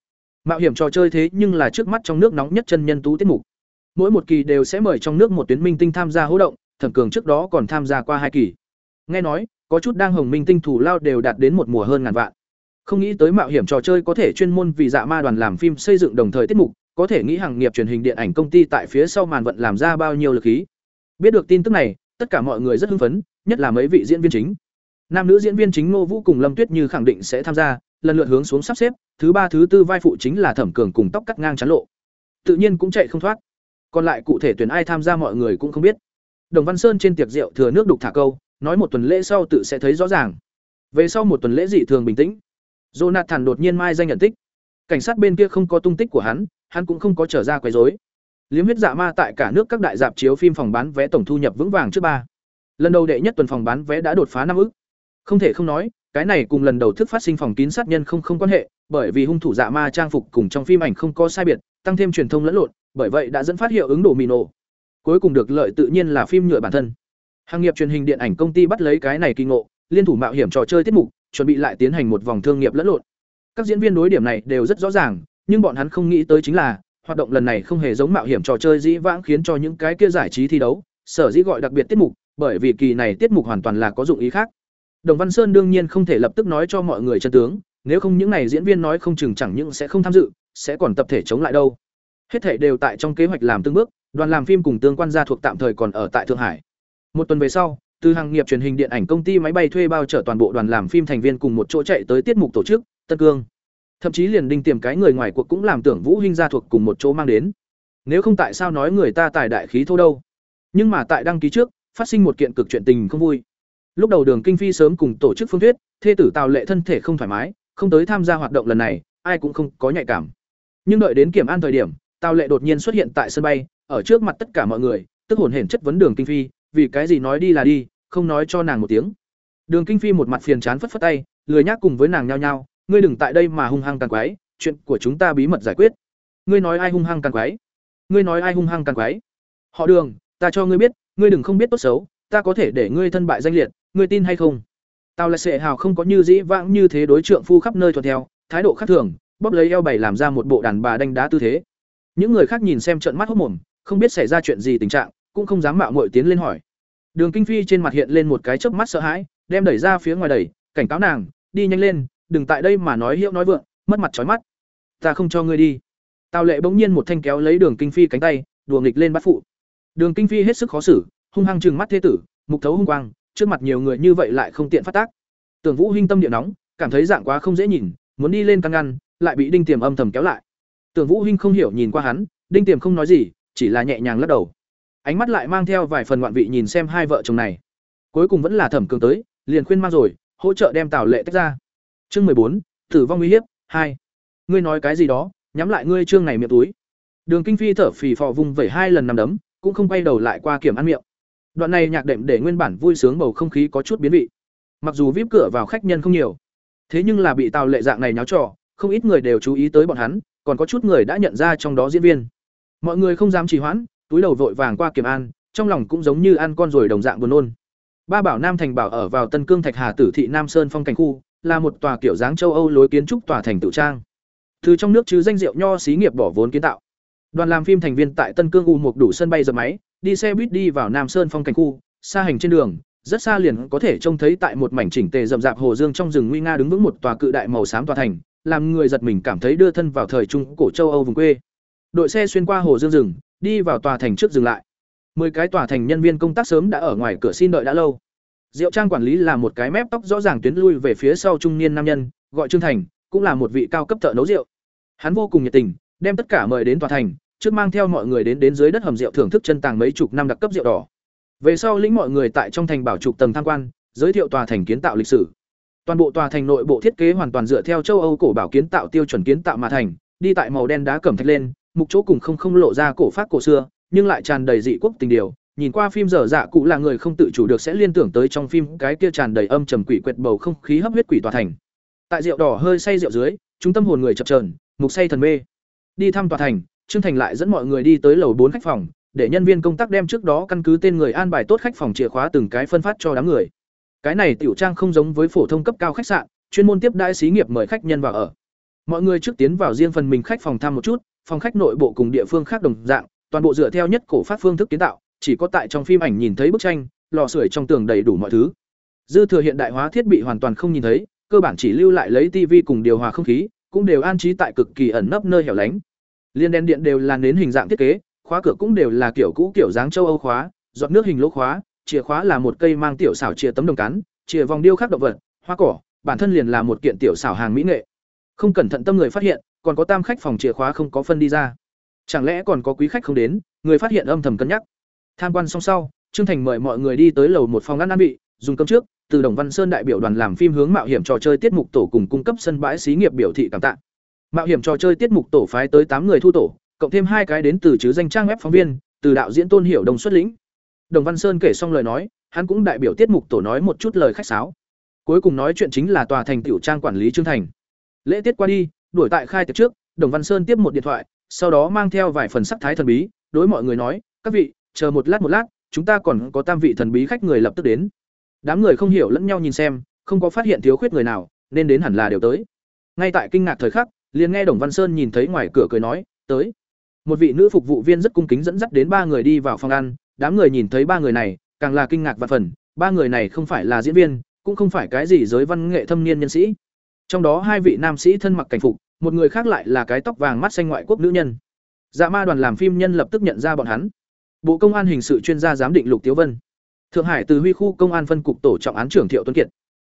Mạo hiểm trò chơi thế nhưng là trước mắt trong nước nóng nhất chân nhân tú tiết mục. Mỗi một kỳ đều sẽ mời trong nước một tuyến minh tinh tham gia hỗ động, Thẩm Cường trước đó còn tham gia qua hai kỳ. Nghe nói, có chút đang hồng minh tinh thủ lao đều đạt đến một mùa hơn ngàn vạn. Không nghĩ tới mạo hiểm trò chơi có thể chuyên môn vì dạ ma đoàn làm phim xây dựng đồng thời tiết mục, có thể nghĩ hàng nghiệp truyền hình điện ảnh công ty tại phía sau màn vận làm ra bao nhiêu lực khí. Biết được tin tức này, tất cả mọi người rất hưng phấn, nhất là mấy vị diễn viên chính. Nam nữ diễn viên chính Ngô Vũ cùng Lâm Tuyết Như khẳng định sẽ tham gia, lần lượt hướng xuống sắp xếp, thứ ba thứ tư vai phụ chính là Thẩm Cường cùng tóc cắt ngang chắn lộ. Tự nhiên cũng chạy không thoát. Còn lại cụ thể tuyển ai tham gia mọi người cũng không biết. Đồng Văn Sơn trên tiệc rượu thừa nước đục thả câu, nói một tuần lễ sau tự sẽ thấy rõ ràng. Về sau một tuần lễ dị thường bình tĩnh, Jonathan đột nhiên mai danh nhận tích. Cảnh sát bên kia không có tung tích của hắn, hắn cũng không có trở ra quấy rối. Liếm huyết dạ ma tại cả nước các đại dạp chiếu phim phòng bán vé tổng thu nhập vững vàng trước ba. Lần đầu đệ nhất tuần phòng bán vé đã đột phá năm ức. Không thể không nói, cái này cùng lần đầu thức phát sinh phòng kín sát nhân không không quan hệ, bởi vì hung thủ dạ ma trang phục cùng trong phim ảnh không có sai biệt, tăng thêm truyền thông lẫn lộn, bởi vậy đã dẫn phát hiệu ứng đồ mì nổ. Cuối cùng được lợi tự nhiên là phim nhựa bản thân. Hàng nghiệp truyền hình điện ảnh công ty bắt lấy cái này kỳ ngộ, liên thủ mạo hiểm trò chơi tiết mục, chuẩn bị lại tiến hành một vòng thương nghiệp lẫn lộn. Các diễn viên đối điểm này đều rất rõ ràng, nhưng bọn hắn không nghĩ tới chính là, hoạt động lần này không hề giống mạo hiểm trò chơi dĩ vãng khiến cho những cái kia giải trí thi đấu, sở dĩ gọi đặc biệt tiết mục, bởi vì kỳ này tiết mục hoàn toàn là có dụng ý khác. Đồng Văn Sơn đương nhiên không thể lập tức nói cho mọi người chân tướng, nếu không những này diễn viên nói không chừng chẳng những sẽ không tham dự, sẽ còn tập thể chống lại đâu. Hết thảy đều tại trong kế hoạch làm tương bước, đoàn làm phim cùng tương quan gia thuộc tạm thời còn ở tại Thượng Hải. Một tuần về sau, từ hàng nghiệp truyền hình điện ảnh công ty máy bay thuê bao chở toàn bộ đoàn làm phim thành viên cùng một chỗ chạy tới tiết mục tổ chức, Tân Cương. Thậm chí liền đinh tiềm cái người ngoài cuộc cũng làm tưởng Vũ Hinh gia thuộc cùng một chỗ mang đến. Nếu không tại sao nói người ta tài đại khí thô đâu? Nhưng mà tại đăng ký trước, phát sinh một kiện cực chuyện tình không vui. Lúc đầu Đường Kinh Phi sớm cùng tổ chức phương thuyết, thê tử Tào Lệ thân thể không thoải mái, không tới tham gia hoạt động lần này, ai cũng không có nhạy cảm. Nhưng đợi đến kiểm an thời điểm, Tào Lệ đột nhiên xuất hiện tại sân bay, ở trước mặt tất cả mọi người, tức hồn hển chất vấn Đường Kinh Phi, vì cái gì nói đi là đi, không nói cho nàng một tiếng. Đường Kinh Phi một mặt phiền chán phất phất tay, lười nhác cùng với nàng nhao nhao, ngươi đừng tại đây mà hung hăng càng quái, chuyện của chúng ta bí mật giải quyết. Ngươi nói ai hung hăng càng quái? Ngươi nói ai hung hăng càng quái? Họ Đường, ta cho ngươi biết, ngươi đừng không biết tốt xấu, ta có thể để ngươi thân bại danh liệt, ngươi tin hay không? Tao là sẽ hào không có như dĩ vãng như thế đối trượng phu khắp nơi thuận theo, thái độ khác thường, bóp lấy eo bảy làm ra một bộ đàn bà đánh đá tư thế. Những người khác nhìn xem trợn mắt hốt mồm, không biết xảy ra chuyện gì tình trạng, cũng không dám mạo muội tiến lên hỏi. Đường Kinh Phi trên mặt hiện lên một cái chớp mắt sợ hãi, đem đẩy ra phía ngoài đẩy, cảnh cáo nàng, đi nhanh lên, đừng tại đây mà nói hiệu nói vượng, mất mặt chói mắt. Ta không cho ngươi đi. Tào Lệ bỗng nhiên một thanh kéo lấy Đường Kinh Phi cánh tay, đùa nghịch lên bắt phụ. Đường Kinh Phi hết sức khó xử, hung hăng trừng mắt thế tử, mục thấu hung quang, trước mặt nhiều người như vậy lại không tiện phát tác. Tưởng Vũ Hinh tâm địa nóng, cảm thấy dạng quá không dễ nhìn, muốn đi lên căn ngăn, lại bị Đinh Tiềm âm thầm kéo lại. Tưởng Vũ Hinh không hiểu nhìn qua hắn, Đinh Tiềm không nói gì, chỉ là nhẹ nhàng lắc đầu. Ánh mắt lại mang theo vài phần ngoạn vị nhìn xem hai vợ chồng này. Cuối cùng vẫn là Thẩm Cường tới, liền khuyên mang rồi, hỗ trợ đem Tào Lệ tách ra. Chương mười bốn, tử vong uy hiếp hai. Ngươi nói cái gì đó, nhắm lại ngươi chương này miệng túi. Đường Kinh Phi thở phì phò vùng vẩy hai lần nằm đấm, cũng không quay đầu lại qua kiểm ăn miệng. Đoạn này nhạc đệm để nguyên bản vui sướng bầu không khí có chút biến vị. Mặc dù vip cửa vào khách nhân không nhiều, thế nhưng là bị Tào Lệ dạng này nháo trò, không ít người đều chú ý tới bọn hắn, còn có chút người đã nhận ra trong đó diễn viên. Mọi người không dám trì hoãn, túi đầu vội vàng qua kiểm an, trong lòng cũng giống như ăn con rồi đồng dạng buồn nôn. Ba bảo Nam thành bảo ở vào Tân Cương Thạch Hà Tử thị Nam Sơn phong cảnh khu, là một tòa kiểu dáng châu Âu lối kiến trúc tòa thành tự trang. Từ trong nước chứ danh rượu nho xí nghiệp bỏ vốn kiến tạo. Đoàn làm phim thành viên tại Tân Cương U một đủ sân bay dập máy, đi xe buýt đi vào Nam Sơn phong cảnh khu, xa hành trên đường, rất xa liền có thể trông thấy tại một mảnh chỉnh tề rậm rạp hồ dương trong rừng nguy nga đứng vững một tòa cự đại màu xám tòa thành, làm người giật mình cảm thấy đưa thân vào thời trung cổ châu Âu vùng quê. Đội xe xuyên qua hồ dương rừng, đi vào tòa thành trước dừng lại. Mười cái tòa thành nhân viên công tác sớm đã ở ngoài cửa xin đợi đã lâu. Diệu Trang quản lý là một cái mép tóc rõ ràng tuyến lui về phía sau trung niên nam nhân, gọi Trương Thành, cũng là một vị cao cấp thợ nấu rượu. Hắn vô cùng nhiệt tình, đem tất cả mời đến tòa thành, trước mang theo mọi người đến đến dưới đất hầm rượu thưởng thức chân tàng mấy chục năm đặc cấp rượu đỏ. Về sau lĩnh mọi người tại trong thành bảo trục tầng tham quan, giới thiệu tòa thành kiến tạo lịch sử. Toàn bộ tòa thành nội bộ thiết kế hoàn toàn dựa theo châu Âu cổ bảo kiến tạo tiêu chuẩn kiến tạo mà thành, đi tại màu đen đá cẩm thạch lên, mục chỗ cùng không không lộ ra cổ pháp cổ xưa, nhưng lại tràn đầy dị quốc tình điều. Nhìn qua phim dở dạ cụ là người không tự chủ được sẽ liên tưởng tới trong phim cái kia tràn đầy âm trầm quỷ quyệt bầu không khí hấp huyết quỷ tòa thành. Tại rượu đỏ hơi say rượu dưới, chúng tâm hồn người chập trờn mục say thần mê. Đi thăm tòa thành, Trương Thành lại dẫn mọi người đi tới lầu bốn khách phòng, để nhân viên công tác đem trước đó căn cứ tên người an bài tốt khách phòng chìa khóa từng cái phân phát cho đám người. Cái này tiểu trang không giống với phổ thông cấp cao khách sạn, chuyên môn tiếp đãi xí nghiệp mời khách nhân vào ở. Mọi người trước tiến vào riêng phần mình khách phòng thăm một chút, phòng khách nội bộ cùng địa phương khác đồng dạng, toàn bộ dựa theo nhất cổ phát phương thức kiến tạo, chỉ có tại trong phim ảnh nhìn thấy bức tranh, lò sưởi trong tường đầy đủ mọi thứ. Dư thừa hiện đại hóa thiết bị hoàn toàn không nhìn thấy, cơ bản chỉ lưu lại lấy tivi cùng điều hòa không khí, cũng đều an trí tại cực kỳ ẩn nấp nơi hẻo lánh. Liên đèn điện đều là nến hình dạng thiết kế, khóa cửa cũng đều là kiểu cũ kiểu dáng châu Âu khóa, giọt nước hình lỗ khóa, chìa khóa là một cây mang tiểu xảo chìa tấm đồng cán, chìa vòng điêu khắc động vật, hoa cỏ, bản thân liền là một kiện tiểu xảo hàng mỹ nghệ. Không cẩn thận tâm người phát hiện, còn có tam khách phòng chìa khóa không có phân đi ra. Chẳng lẽ còn có quý khách không đến, người phát hiện âm thầm cân nhắc. Tham quan xong sau, Trương Thành mời mọi người đi tới lầu một phòng ăn ăn bị, dùng cơm trước, từ Đồng Văn Sơn đại biểu đoàn làm phim hướng mạo hiểm trò chơi tiết mục tổ cùng cung cấp sân bãi xí nghiệp biểu thị cảm tạ. Mạo hiểm trò chơi tiết mục tổ phái tới tám người thu tổ, cộng thêm hai cái đến từ chứ danh trang web phóng viên, từ đạo diễn Tôn Hiểu Đồng xuất lĩnh. Đồng Văn Sơn kể xong lời nói, hắn cũng đại biểu tiết mục tổ nói một chút lời khách sáo. Cuối cùng nói chuyện chính là tòa thành tiểu trang quản lý Trương Thành. Lễ tiết qua đi, đuổi tại khai tiệc trước, Đồng Văn Sơn tiếp một điện thoại, sau đó mang theo vài phần sắc thái thần bí, đối mọi người nói, "Các vị, chờ một lát một lát, chúng ta còn có tam vị thần bí khách người lập tức đến." Đám người không hiểu lẫn nhau nhìn xem, không có phát hiện thiếu khuyết người nào, nên đến hẳn là đều tới. Ngay tại kinh ngạc thời khắc, liền nghe Đồng Văn Sơn nhìn thấy ngoài cửa cười nói, "Tới." Một vị nữ phục vụ viên rất cung kính dẫn dắt đến ba người đi vào phòng ăn, đám người nhìn thấy ba người này, càng là kinh ngạc và phần, ba người này không phải là diễn viên, cũng không phải cái gì giới văn nghệ thâm niên nhân sĩ. Trong đó hai vị nam sĩ thân mặc cảnh phục, một người khác lại là cái tóc vàng mắt xanh ngoại quốc nữ nhân. Dạ ma đoàn làm phim nhân lập tức nhận ra bọn hắn. Bộ Công an hình sự chuyên gia giám định Lục Tiếu Vân. Thượng Hải từ Huy khu công an phân cục tổ trọng án trưởng Thiệu Tuấn Kiệt.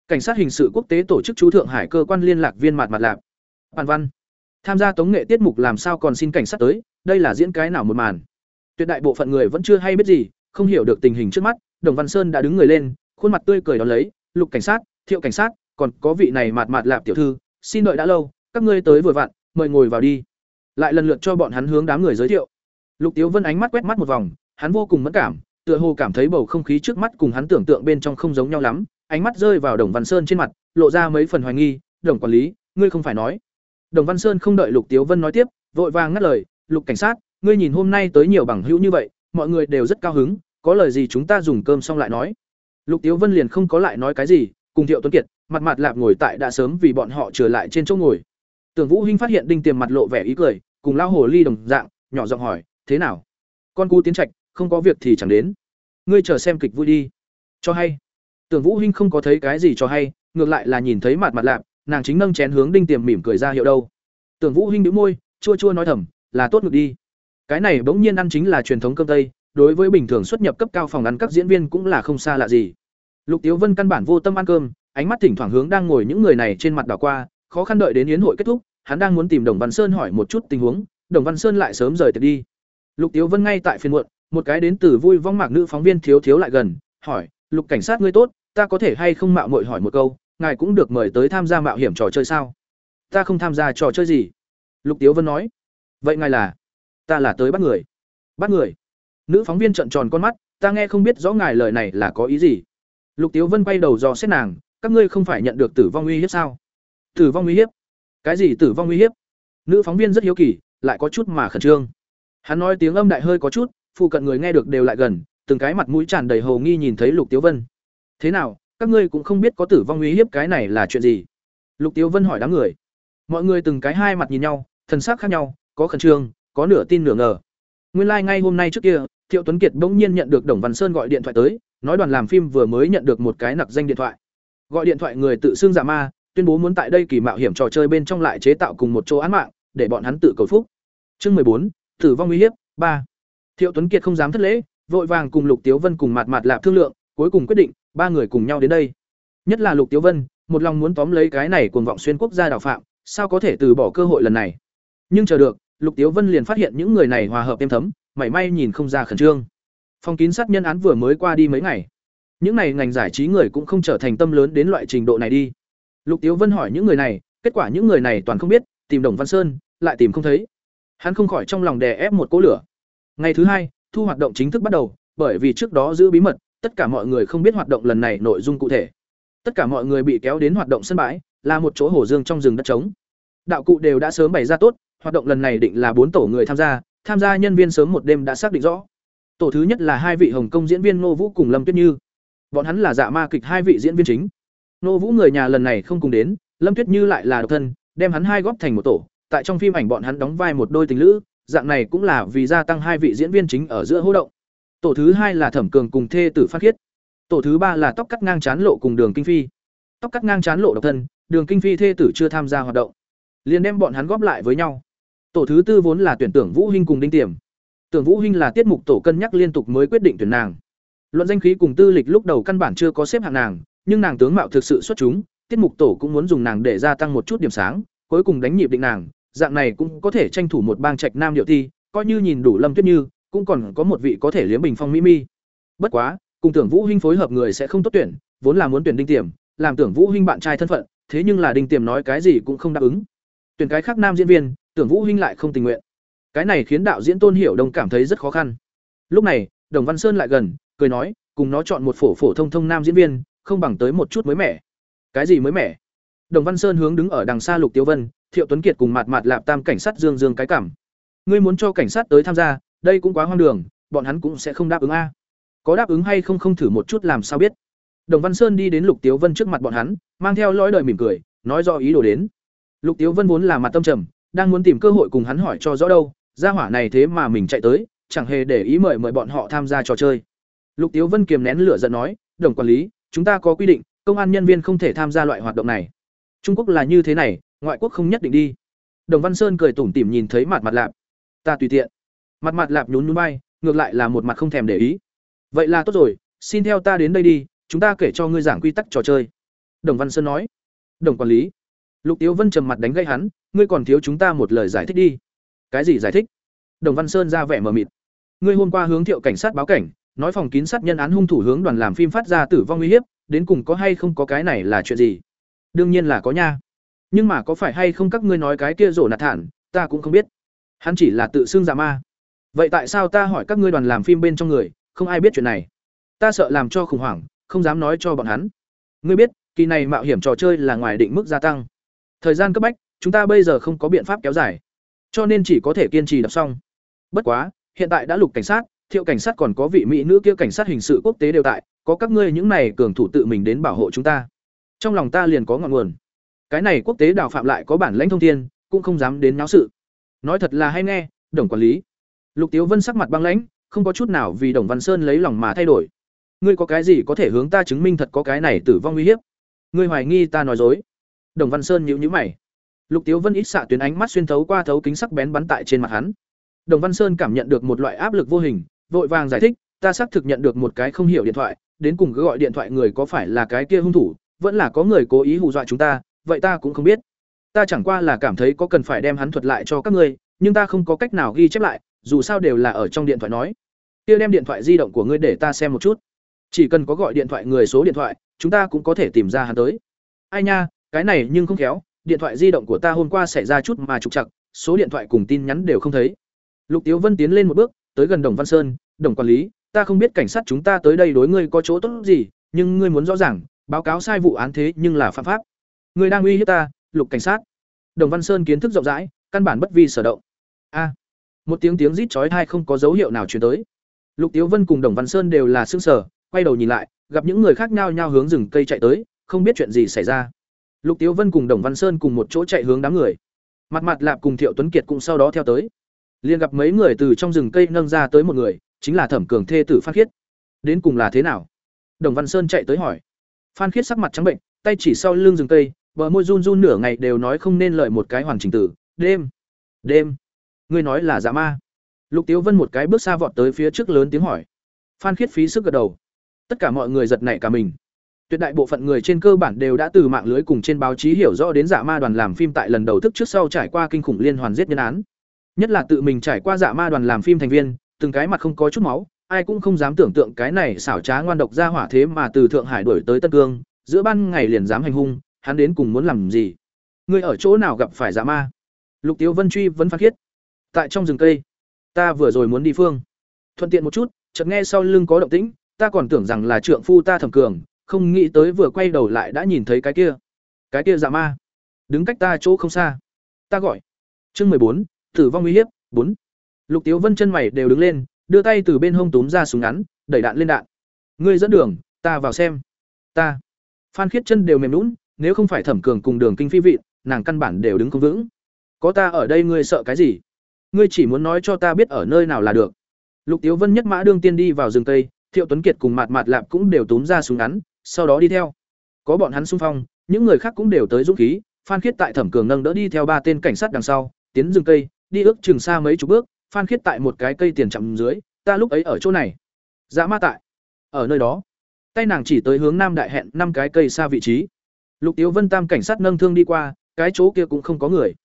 Cảnh sát hình sự quốc tế tổ chức chú Thượng Hải cơ quan liên lạc viên Mạt mặt Lạp. Bản văn. Tham gia tống nghệ tiết mục làm sao còn xin cảnh sát tới, đây là diễn cái nào một màn. Tuyệt đại bộ phận người vẫn chưa hay biết gì, không hiểu được tình hình trước mắt, Đồng Văn Sơn đã đứng người lên, khuôn mặt tươi cười đón lấy, "Lục cảnh sát, Thiệu cảnh sát, còn có vị này Mạt Mạt Lạp tiểu thư, xin đợi đã lâu, các ngươi tới vừa vặn, mời ngồi vào đi." Lại lần lượt cho bọn hắn hướng đám người giới thiệu. Lục Tiếu Vân ánh mắt quét mắt một vòng, hắn vô cùng mất cảm, tựa hồ cảm thấy bầu không khí trước mắt cùng hắn tưởng tượng bên trong không giống nhau lắm, ánh mắt rơi vào Đồng Văn Sơn trên mặt, lộ ra mấy phần hoài nghi, "Đồng quản lý, ngươi không phải nói?" Đồng Văn Sơn không đợi Lục Tiếu Vân nói tiếp, vội vàng ngắt lời, "Lục cảnh sát, ngươi nhìn hôm nay tới nhiều bằng hữu như vậy, mọi người đều rất cao hứng, có lời gì chúng ta dùng cơm xong lại nói." Lục Tiếu Vân liền không có lại nói cái gì, cùng Thiệu Tuấn Kiệt, mặt mặt lạp ngồi tại đã sớm vì bọn họ trở lại trên chỗ ngồi. Tưởng Vũ Hinh phát hiện Đinh Tiềm mặt lộ vẻ ý cười, cùng lao hồ ly đồng dạng, nhỏ giọng hỏi, "Thế nào? Con cu tiến trạch, không có việc thì chẳng đến. Ngươi chờ xem kịch vui đi." Cho hay. Tưởng Vũ Hinh không có thấy cái gì cho hay, ngược lại là nhìn thấy mặt mặt lạp, nàng chính nâng chén hướng Đinh Tiềm mỉm cười ra hiệu đâu. Tưởng Vũ Hinh bĩu môi, chua chua nói thầm, là tốt ngược đi. Cái này bỗng nhiên ăn chính là truyền thống cơm tây, đối với bình thường xuất nhập cấp cao phòng ăn các diễn viên cũng là không xa lạ gì. Lục Tiếu Vân căn bản vô tâm ăn cơm, ánh mắt thỉnh thoảng hướng đang ngồi những người này trên mặt đảo qua, khó khăn đợi đến yến hội kết thúc, hắn đang muốn tìm Đồng Văn Sơn hỏi một chút tình huống, Đồng Văn Sơn lại sớm rời tiệc đi. Lục Tiếu Vân ngay tại phiên muộn, một cái đến từ vui vong mạc nữ phóng viên thiếu thiếu lại gần, hỏi: "Lục cảnh sát ngươi tốt, ta có thể hay không mạo muội hỏi một câu, ngài cũng được mời tới tham gia mạo hiểm trò chơi sao?" "Ta không tham gia trò chơi gì." Lục Tiếu Vân nói. "Vậy ngài là?" "Ta là tới bắt người." "Bắt người?" Nữ phóng viên trợn tròn con mắt, "Ta nghe không biết rõ ngài lời này là có ý gì." Lục Tiếu Vân quay đầu dò xét nàng, "Các ngươi không phải nhận được tử vong uy hiếp sao?" "Tử vong uy hiếp?" "Cái gì tử vong uy hiếp?" Nữ phóng viên rất hiếu kỳ, lại có chút mà khẩn trương. Hắn nói tiếng âm đại hơi có chút, phụ cận người nghe được đều lại gần, từng cái mặt mũi tràn đầy hồ nghi nhìn thấy Lục Tiếu Vân. "Thế nào, các ngươi cũng không biết có tử vong uy hiếp cái này là chuyện gì?" Lục Tiếu Vân hỏi đám người. Mọi người từng cái hai mặt nhìn nhau, thần sắc khác nhau, có khẩn trương, có nửa tin nửa ngờ. Nguyên lai like ngay hôm nay trước kia, Thiệu Tuấn Kiệt bỗng nhiên nhận được Đồng Văn Sơn gọi điện thoại tới, nói đoàn làm phim vừa mới nhận được một cái nặc danh điện thoại. Gọi điện thoại người tự xưng giả ma, tuyên bố muốn tại đây kỳ mạo hiểm trò chơi bên trong lại chế tạo cùng một chỗ án mạng, để bọn hắn tự cầu phúc. Chương bốn, tử vong nguy hiếp, ba. Thiệu Tuấn Kiệt không dám thất lễ, vội vàng cùng Lục Tiếu Vân cùng mặt mặt lạp thương lượng, cuối cùng quyết định, ba người cùng nhau đến đây. Nhất là Lục Tiếu Vân, một lòng muốn tóm lấy cái này cuồng vọng xuyên quốc gia đào phạm, sao có thể từ bỏ cơ hội lần này. Nhưng chờ được, Lục Tiếu Vân liền phát hiện những người này hòa hợp êm thấm, mảy may nhìn không ra khẩn trương. Phong kín sát nhân án vừa mới qua đi mấy ngày. Những này ngành giải trí người cũng không trở thành tâm lớn đến loại trình độ này đi. Lục Tiếu Vân hỏi những người này, kết quả những người này toàn không biết, tìm Đồng Văn Sơn, lại tìm không thấy. Hắn không khỏi trong lòng đè ép một cỗ lửa. Ngày thứ hai, thu hoạt động chính thức bắt đầu, bởi vì trước đó giữ bí mật, tất cả mọi người không biết hoạt động lần này nội dung cụ thể. Tất cả mọi người bị kéo đến hoạt động sân bãi, là một chỗ hồ dương trong rừng đất trống. Đạo cụ đều đã sớm bày ra tốt, hoạt động lần này định là bốn tổ người tham gia, tham gia nhân viên sớm một đêm đã xác định rõ. Tổ thứ nhất là hai vị Hồng Kông diễn viên Ngô Vũ cùng Lâm Tuyết Như. Bọn hắn là dạ ma kịch hai vị diễn viên chính. nô Vũ người nhà lần này không cùng đến, Lâm Tuyết Như lại là độc thân, đem hắn hai góp thành một tổ, tại trong phim ảnh bọn hắn đóng vai một đôi tình lữ, dạng này cũng là vì gia tăng hai vị diễn viên chính ở giữa hỗ động. Tổ thứ hai là Thẩm Cường cùng thê tử Phát Khiết. Tổ thứ ba là tóc cắt ngang chán lộ cùng Đường Kinh Phi. Tóc cắt ngang chán lộ độc thân, Đường Kinh Phi thê tử chưa tham gia hoạt động. Liền đem bọn hắn góp lại với nhau. Tổ thứ tư vốn là tuyển tưởng Vũ Hinh cùng Đinh Tiềm. Tưởng Vũ Hinh là tiết mục tổ cân nhắc liên tục mới quyết định tuyển nàng. Luận danh khí cùng tư lịch lúc đầu căn bản chưa có xếp hạng nàng, nhưng nàng tướng mạo thực sự xuất chúng, tiết mục tổ cũng muốn dùng nàng để gia tăng một chút điểm sáng, cuối cùng đánh nhịp định nàng, dạng này cũng có thể tranh thủ một bang trạch nam điệu thi, coi như nhìn đủ Lâm Tuyết Như, cũng còn có một vị có thể liếm bình phong mỹ mi. Bất quá, cùng Tưởng Vũ Hinh phối hợp người sẽ không tốt tuyển, vốn là muốn tuyển Đinh Tiềm, làm Tưởng Vũ Hinh bạn trai thân phận, thế nhưng là Đinh Tiềm nói cái gì cũng không đáp ứng. Tuyển cái khác nam diễn viên, Tưởng Vũ Hinh lại không tình nguyện. Cái này khiến đạo diễn Tôn Hiểu Đông cảm thấy rất khó khăn. Lúc này, Đồng Văn Sơn lại gần, cười nói, cùng nó chọn một phổ phổ thông thông nam diễn viên, không bằng tới một chút mới mẻ. Cái gì mới mẻ? Đồng Văn Sơn hướng đứng ở đằng xa Lục Tiêu Vân, Thiệu Tuấn Kiệt cùng mặt mặt lạp tam cảnh sát Dương Dương cái cảm. Ngươi muốn cho cảnh sát tới tham gia, đây cũng quá hoang đường, bọn hắn cũng sẽ không đáp ứng a. Có đáp ứng hay không không thử một chút làm sao biết. Đồng Văn Sơn đi đến Lục Tiếu Vân trước mặt bọn hắn, mang theo lõi đời mỉm cười, nói rõ ý đồ đến. Lục Tiếu Vân vốn là mặt tâm trầm, đang muốn tìm cơ hội cùng hắn hỏi cho rõ đâu, gia hỏa này thế mà mình chạy tới, chẳng hề để ý mời mời bọn họ tham gia trò chơi. Lục Tiếu Vân kiềm nén lửa giận nói, "Đồng quản lý, chúng ta có quy định, công an nhân viên không thể tham gia loại hoạt động này. Trung Quốc là như thế này, ngoại quốc không nhất định đi." Đồng Văn Sơn cười tủm tỉm nhìn thấy mặt mặt lạp, "Ta tùy tiện." Mặt mặt lạp nhún nhún vai, ngược lại là một mặt không thèm để ý. "Vậy là tốt rồi, xin theo ta đến đây đi, chúng ta kể cho ngươi giảng quy tắc trò chơi." Đồng Văn Sơn nói. "Đồng quản lý." Lục Tiếu Vân trầm mặt đánh gãy hắn, "Ngươi còn thiếu chúng ta một lời giải thích đi." "Cái gì giải thích?" Đồng Văn Sơn ra vẻ mờ mịt. "Ngươi hôm qua hướng Thiệu cảnh sát báo cảnh, nói phòng kín sát nhân án hung thủ hướng đoàn làm phim phát ra tử vong uy hiếp, đến cùng có hay không có cái này là chuyện gì? Đương nhiên là có nha. Nhưng mà có phải hay không các ngươi nói cái kia rổ nạt thản, ta cũng không biết. Hắn chỉ là tự xưng giả ma. Vậy tại sao ta hỏi các ngươi đoàn làm phim bên trong người, không ai biết chuyện này? Ta sợ làm cho khủng hoảng, không dám nói cho bọn hắn. Ngươi biết, kỳ này mạo hiểm trò chơi là ngoài định mức gia tăng. Thời gian cấp bách, chúng ta bây giờ không có biện pháp kéo dài, cho nên chỉ có thể kiên trì đọc xong. Bất quá, hiện tại đã lục cảnh sát, thiệu cảnh sát còn có vị mỹ nữ kia cảnh sát hình sự quốc tế đều tại, có các ngươi những này cường thủ tự mình đến bảo hộ chúng ta. Trong lòng ta liền có ngọn nguồn. Cái này quốc tế đào phạm lại có bản lãnh thông thiên, cũng không dám đến náo sự. Nói thật là hay nghe, đồng quản lý. Lục tiếu vân sắc mặt băng lãnh, không có chút nào vì đồng văn sơn lấy lòng mà thay đổi. Ngươi có cái gì có thể hướng ta chứng minh thật có cái này tử vong uy hiếp? Ngươi hoài nghi ta nói dối. Đồng văn sơn nhíu nhíu mày. Lục tiếu vân ít xạ tuyến ánh mắt xuyên thấu qua thấu kính sắc bén bắn tại trên mặt hắn. Đồng văn sơn cảm nhận được một loại áp lực vô hình vội vàng giải thích ta xác thực nhận được một cái không hiểu điện thoại đến cùng cứ gọi điện thoại người có phải là cái kia hung thủ vẫn là có người cố ý hù dọa chúng ta vậy ta cũng không biết. Ta chẳng qua là cảm thấy có cần phải đem hắn thuật lại cho các ngươi nhưng ta không có cách nào ghi chép lại dù sao đều là ở trong điện thoại nói. Kia đem điện thoại di động của ngươi để ta xem một chút. Chỉ cần có gọi điện thoại người số điện thoại chúng ta cũng có thể tìm ra hắn tới. Ai nha cái này nhưng không khéo điện thoại di động của ta hôm qua xảy ra chút mà trục trặc, số điện thoại cùng tin nhắn đều không thấy. Lục tiếu vân tiến lên một bước tới gần Đồng Văn Sơn, "Đồng quản lý, ta không biết cảnh sát chúng ta tới đây đối ngươi có chỗ tốt gì, nhưng ngươi muốn rõ ràng, báo cáo sai vụ án thế nhưng là phạm pháp. Ngươi đang uy hiếp ta, Lục cảnh sát." Đồng Văn Sơn kiến thức rộng rãi, căn bản bất vi sở động. A. một tiếng tiếng rít chói tai không có dấu hiệu nào truyền tới. Lục Tiếu Vân cùng Đồng Văn Sơn đều là xương sờ, quay đầu nhìn lại, gặp những người khác nhau nhau hướng rừng cây chạy tới, không biết chuyện gì xảy ra. Lục Tiếu Vân cùng Đồng Văn Sơn cùng một chỗ chạy hướng đám người. Mặt mặt Lạp cùng Thiệu Tuấn Kiệt cũng sau đó theo tới liền gặp mấy người từ trong rừng cây nâng ra tới một người chính là thẩm cường thê tử phan khiết. Đến cùng là thế nào? Đồng văn sơn chạy tới hỏi. Phan khiết sắc mặt trắng bệnh, tay chỉ sau lưng rừng cây, bờ môi run run nửa ngày đều nói không nên lời một cái hoàn chỉnh tử. Đêm. Đêm. Ngươi nói là dạ ma. Lục tiếu vân một cái bước xa vọt tới phía trước lớn tiếng hỏi. Phan khiết phí sức gật đầu. Tất cả mọi người giật nảy cả mình. Tuyệt đại bộ phận người trên cơ bản đều đã từ mạng lưới cùng trên báo chí hiểu rõ đến dạ ma đoàn làm phim tại lần đầu thức trước sau trải qua kinh khủng liên hoàn giết nhân án. Nhất là tự mình trải qua dạ ma đoàn làm phim thành viên từng cái mặt không có chút máu, ai cũng không dám tưởng tượng cái này xảo trá ngoan độc ra hỏa thế mà từ thượng hải đuổi tới tân cương, giữa ban ngày liền dám hành hung, hắn đến cùng muốn làm gì? Ngươi ở chỗ nào gặp phải dạ ma? Lục tiếu vân truy vẫn phát khiết. Tại trong rừng cây, ta vừa rồi muốn đi phương. Thuận tiện một chút, chợt nghe sau lưng có động tĩnh, ta còn tưởng rằng là trượng phu ta thẩm cường, không nghĩ tới vừa quay đầu lại đã nhìn thấy cái kia. Cái kia dạ ma. Đứng cách ta chỗ không xa. Ta gọi. Chương mười bốn, tử vong uy hiếp, bốn lục tiếu vân chân mày đều đứng lên, đưa tay từ bên hông túm ra súng ngắn, đẩy đạn lên đạn. Ngươi dẫn đường, ta vào xem. Ta. Phan khiết chân đều mềm lún nếu không phải thẩm cường cùng đường kinh phi vị, nàng căn bản đều đứng không vững. Có ta ở đây ngươi sợ cái gì? Ngươi chỉ muốn nói cho ta biết ở nơi nào là được. Lục tiếu vân nhất mã đương tiên đi vào rừng tây, thiệu tuấn kiệt cùng mạt mạt lạp cũng đều túm ra súng ngắn, sau đó đi theo. Có bọn hắn xung phong, những người khác cũng đều tới dũng khí, phan khiết tại thẩm cường nâng đỡ đi theo ba tên cảnh sát đằng sau, tiến rừng cây đi ước chừng xa mấy chục bước phan khiết tại một cái cây tiền chậm dưới, ta lúc ấy ở chỗ này. Dã ma tại. Ở nơi đó. Tay nàng chỉ tới hướng nam đại hẹn, năm cái cây xa vị trí. Lục tiếu vân tam cảnh sát nâng thương đi qua, cái chỗ kia cũng không có người.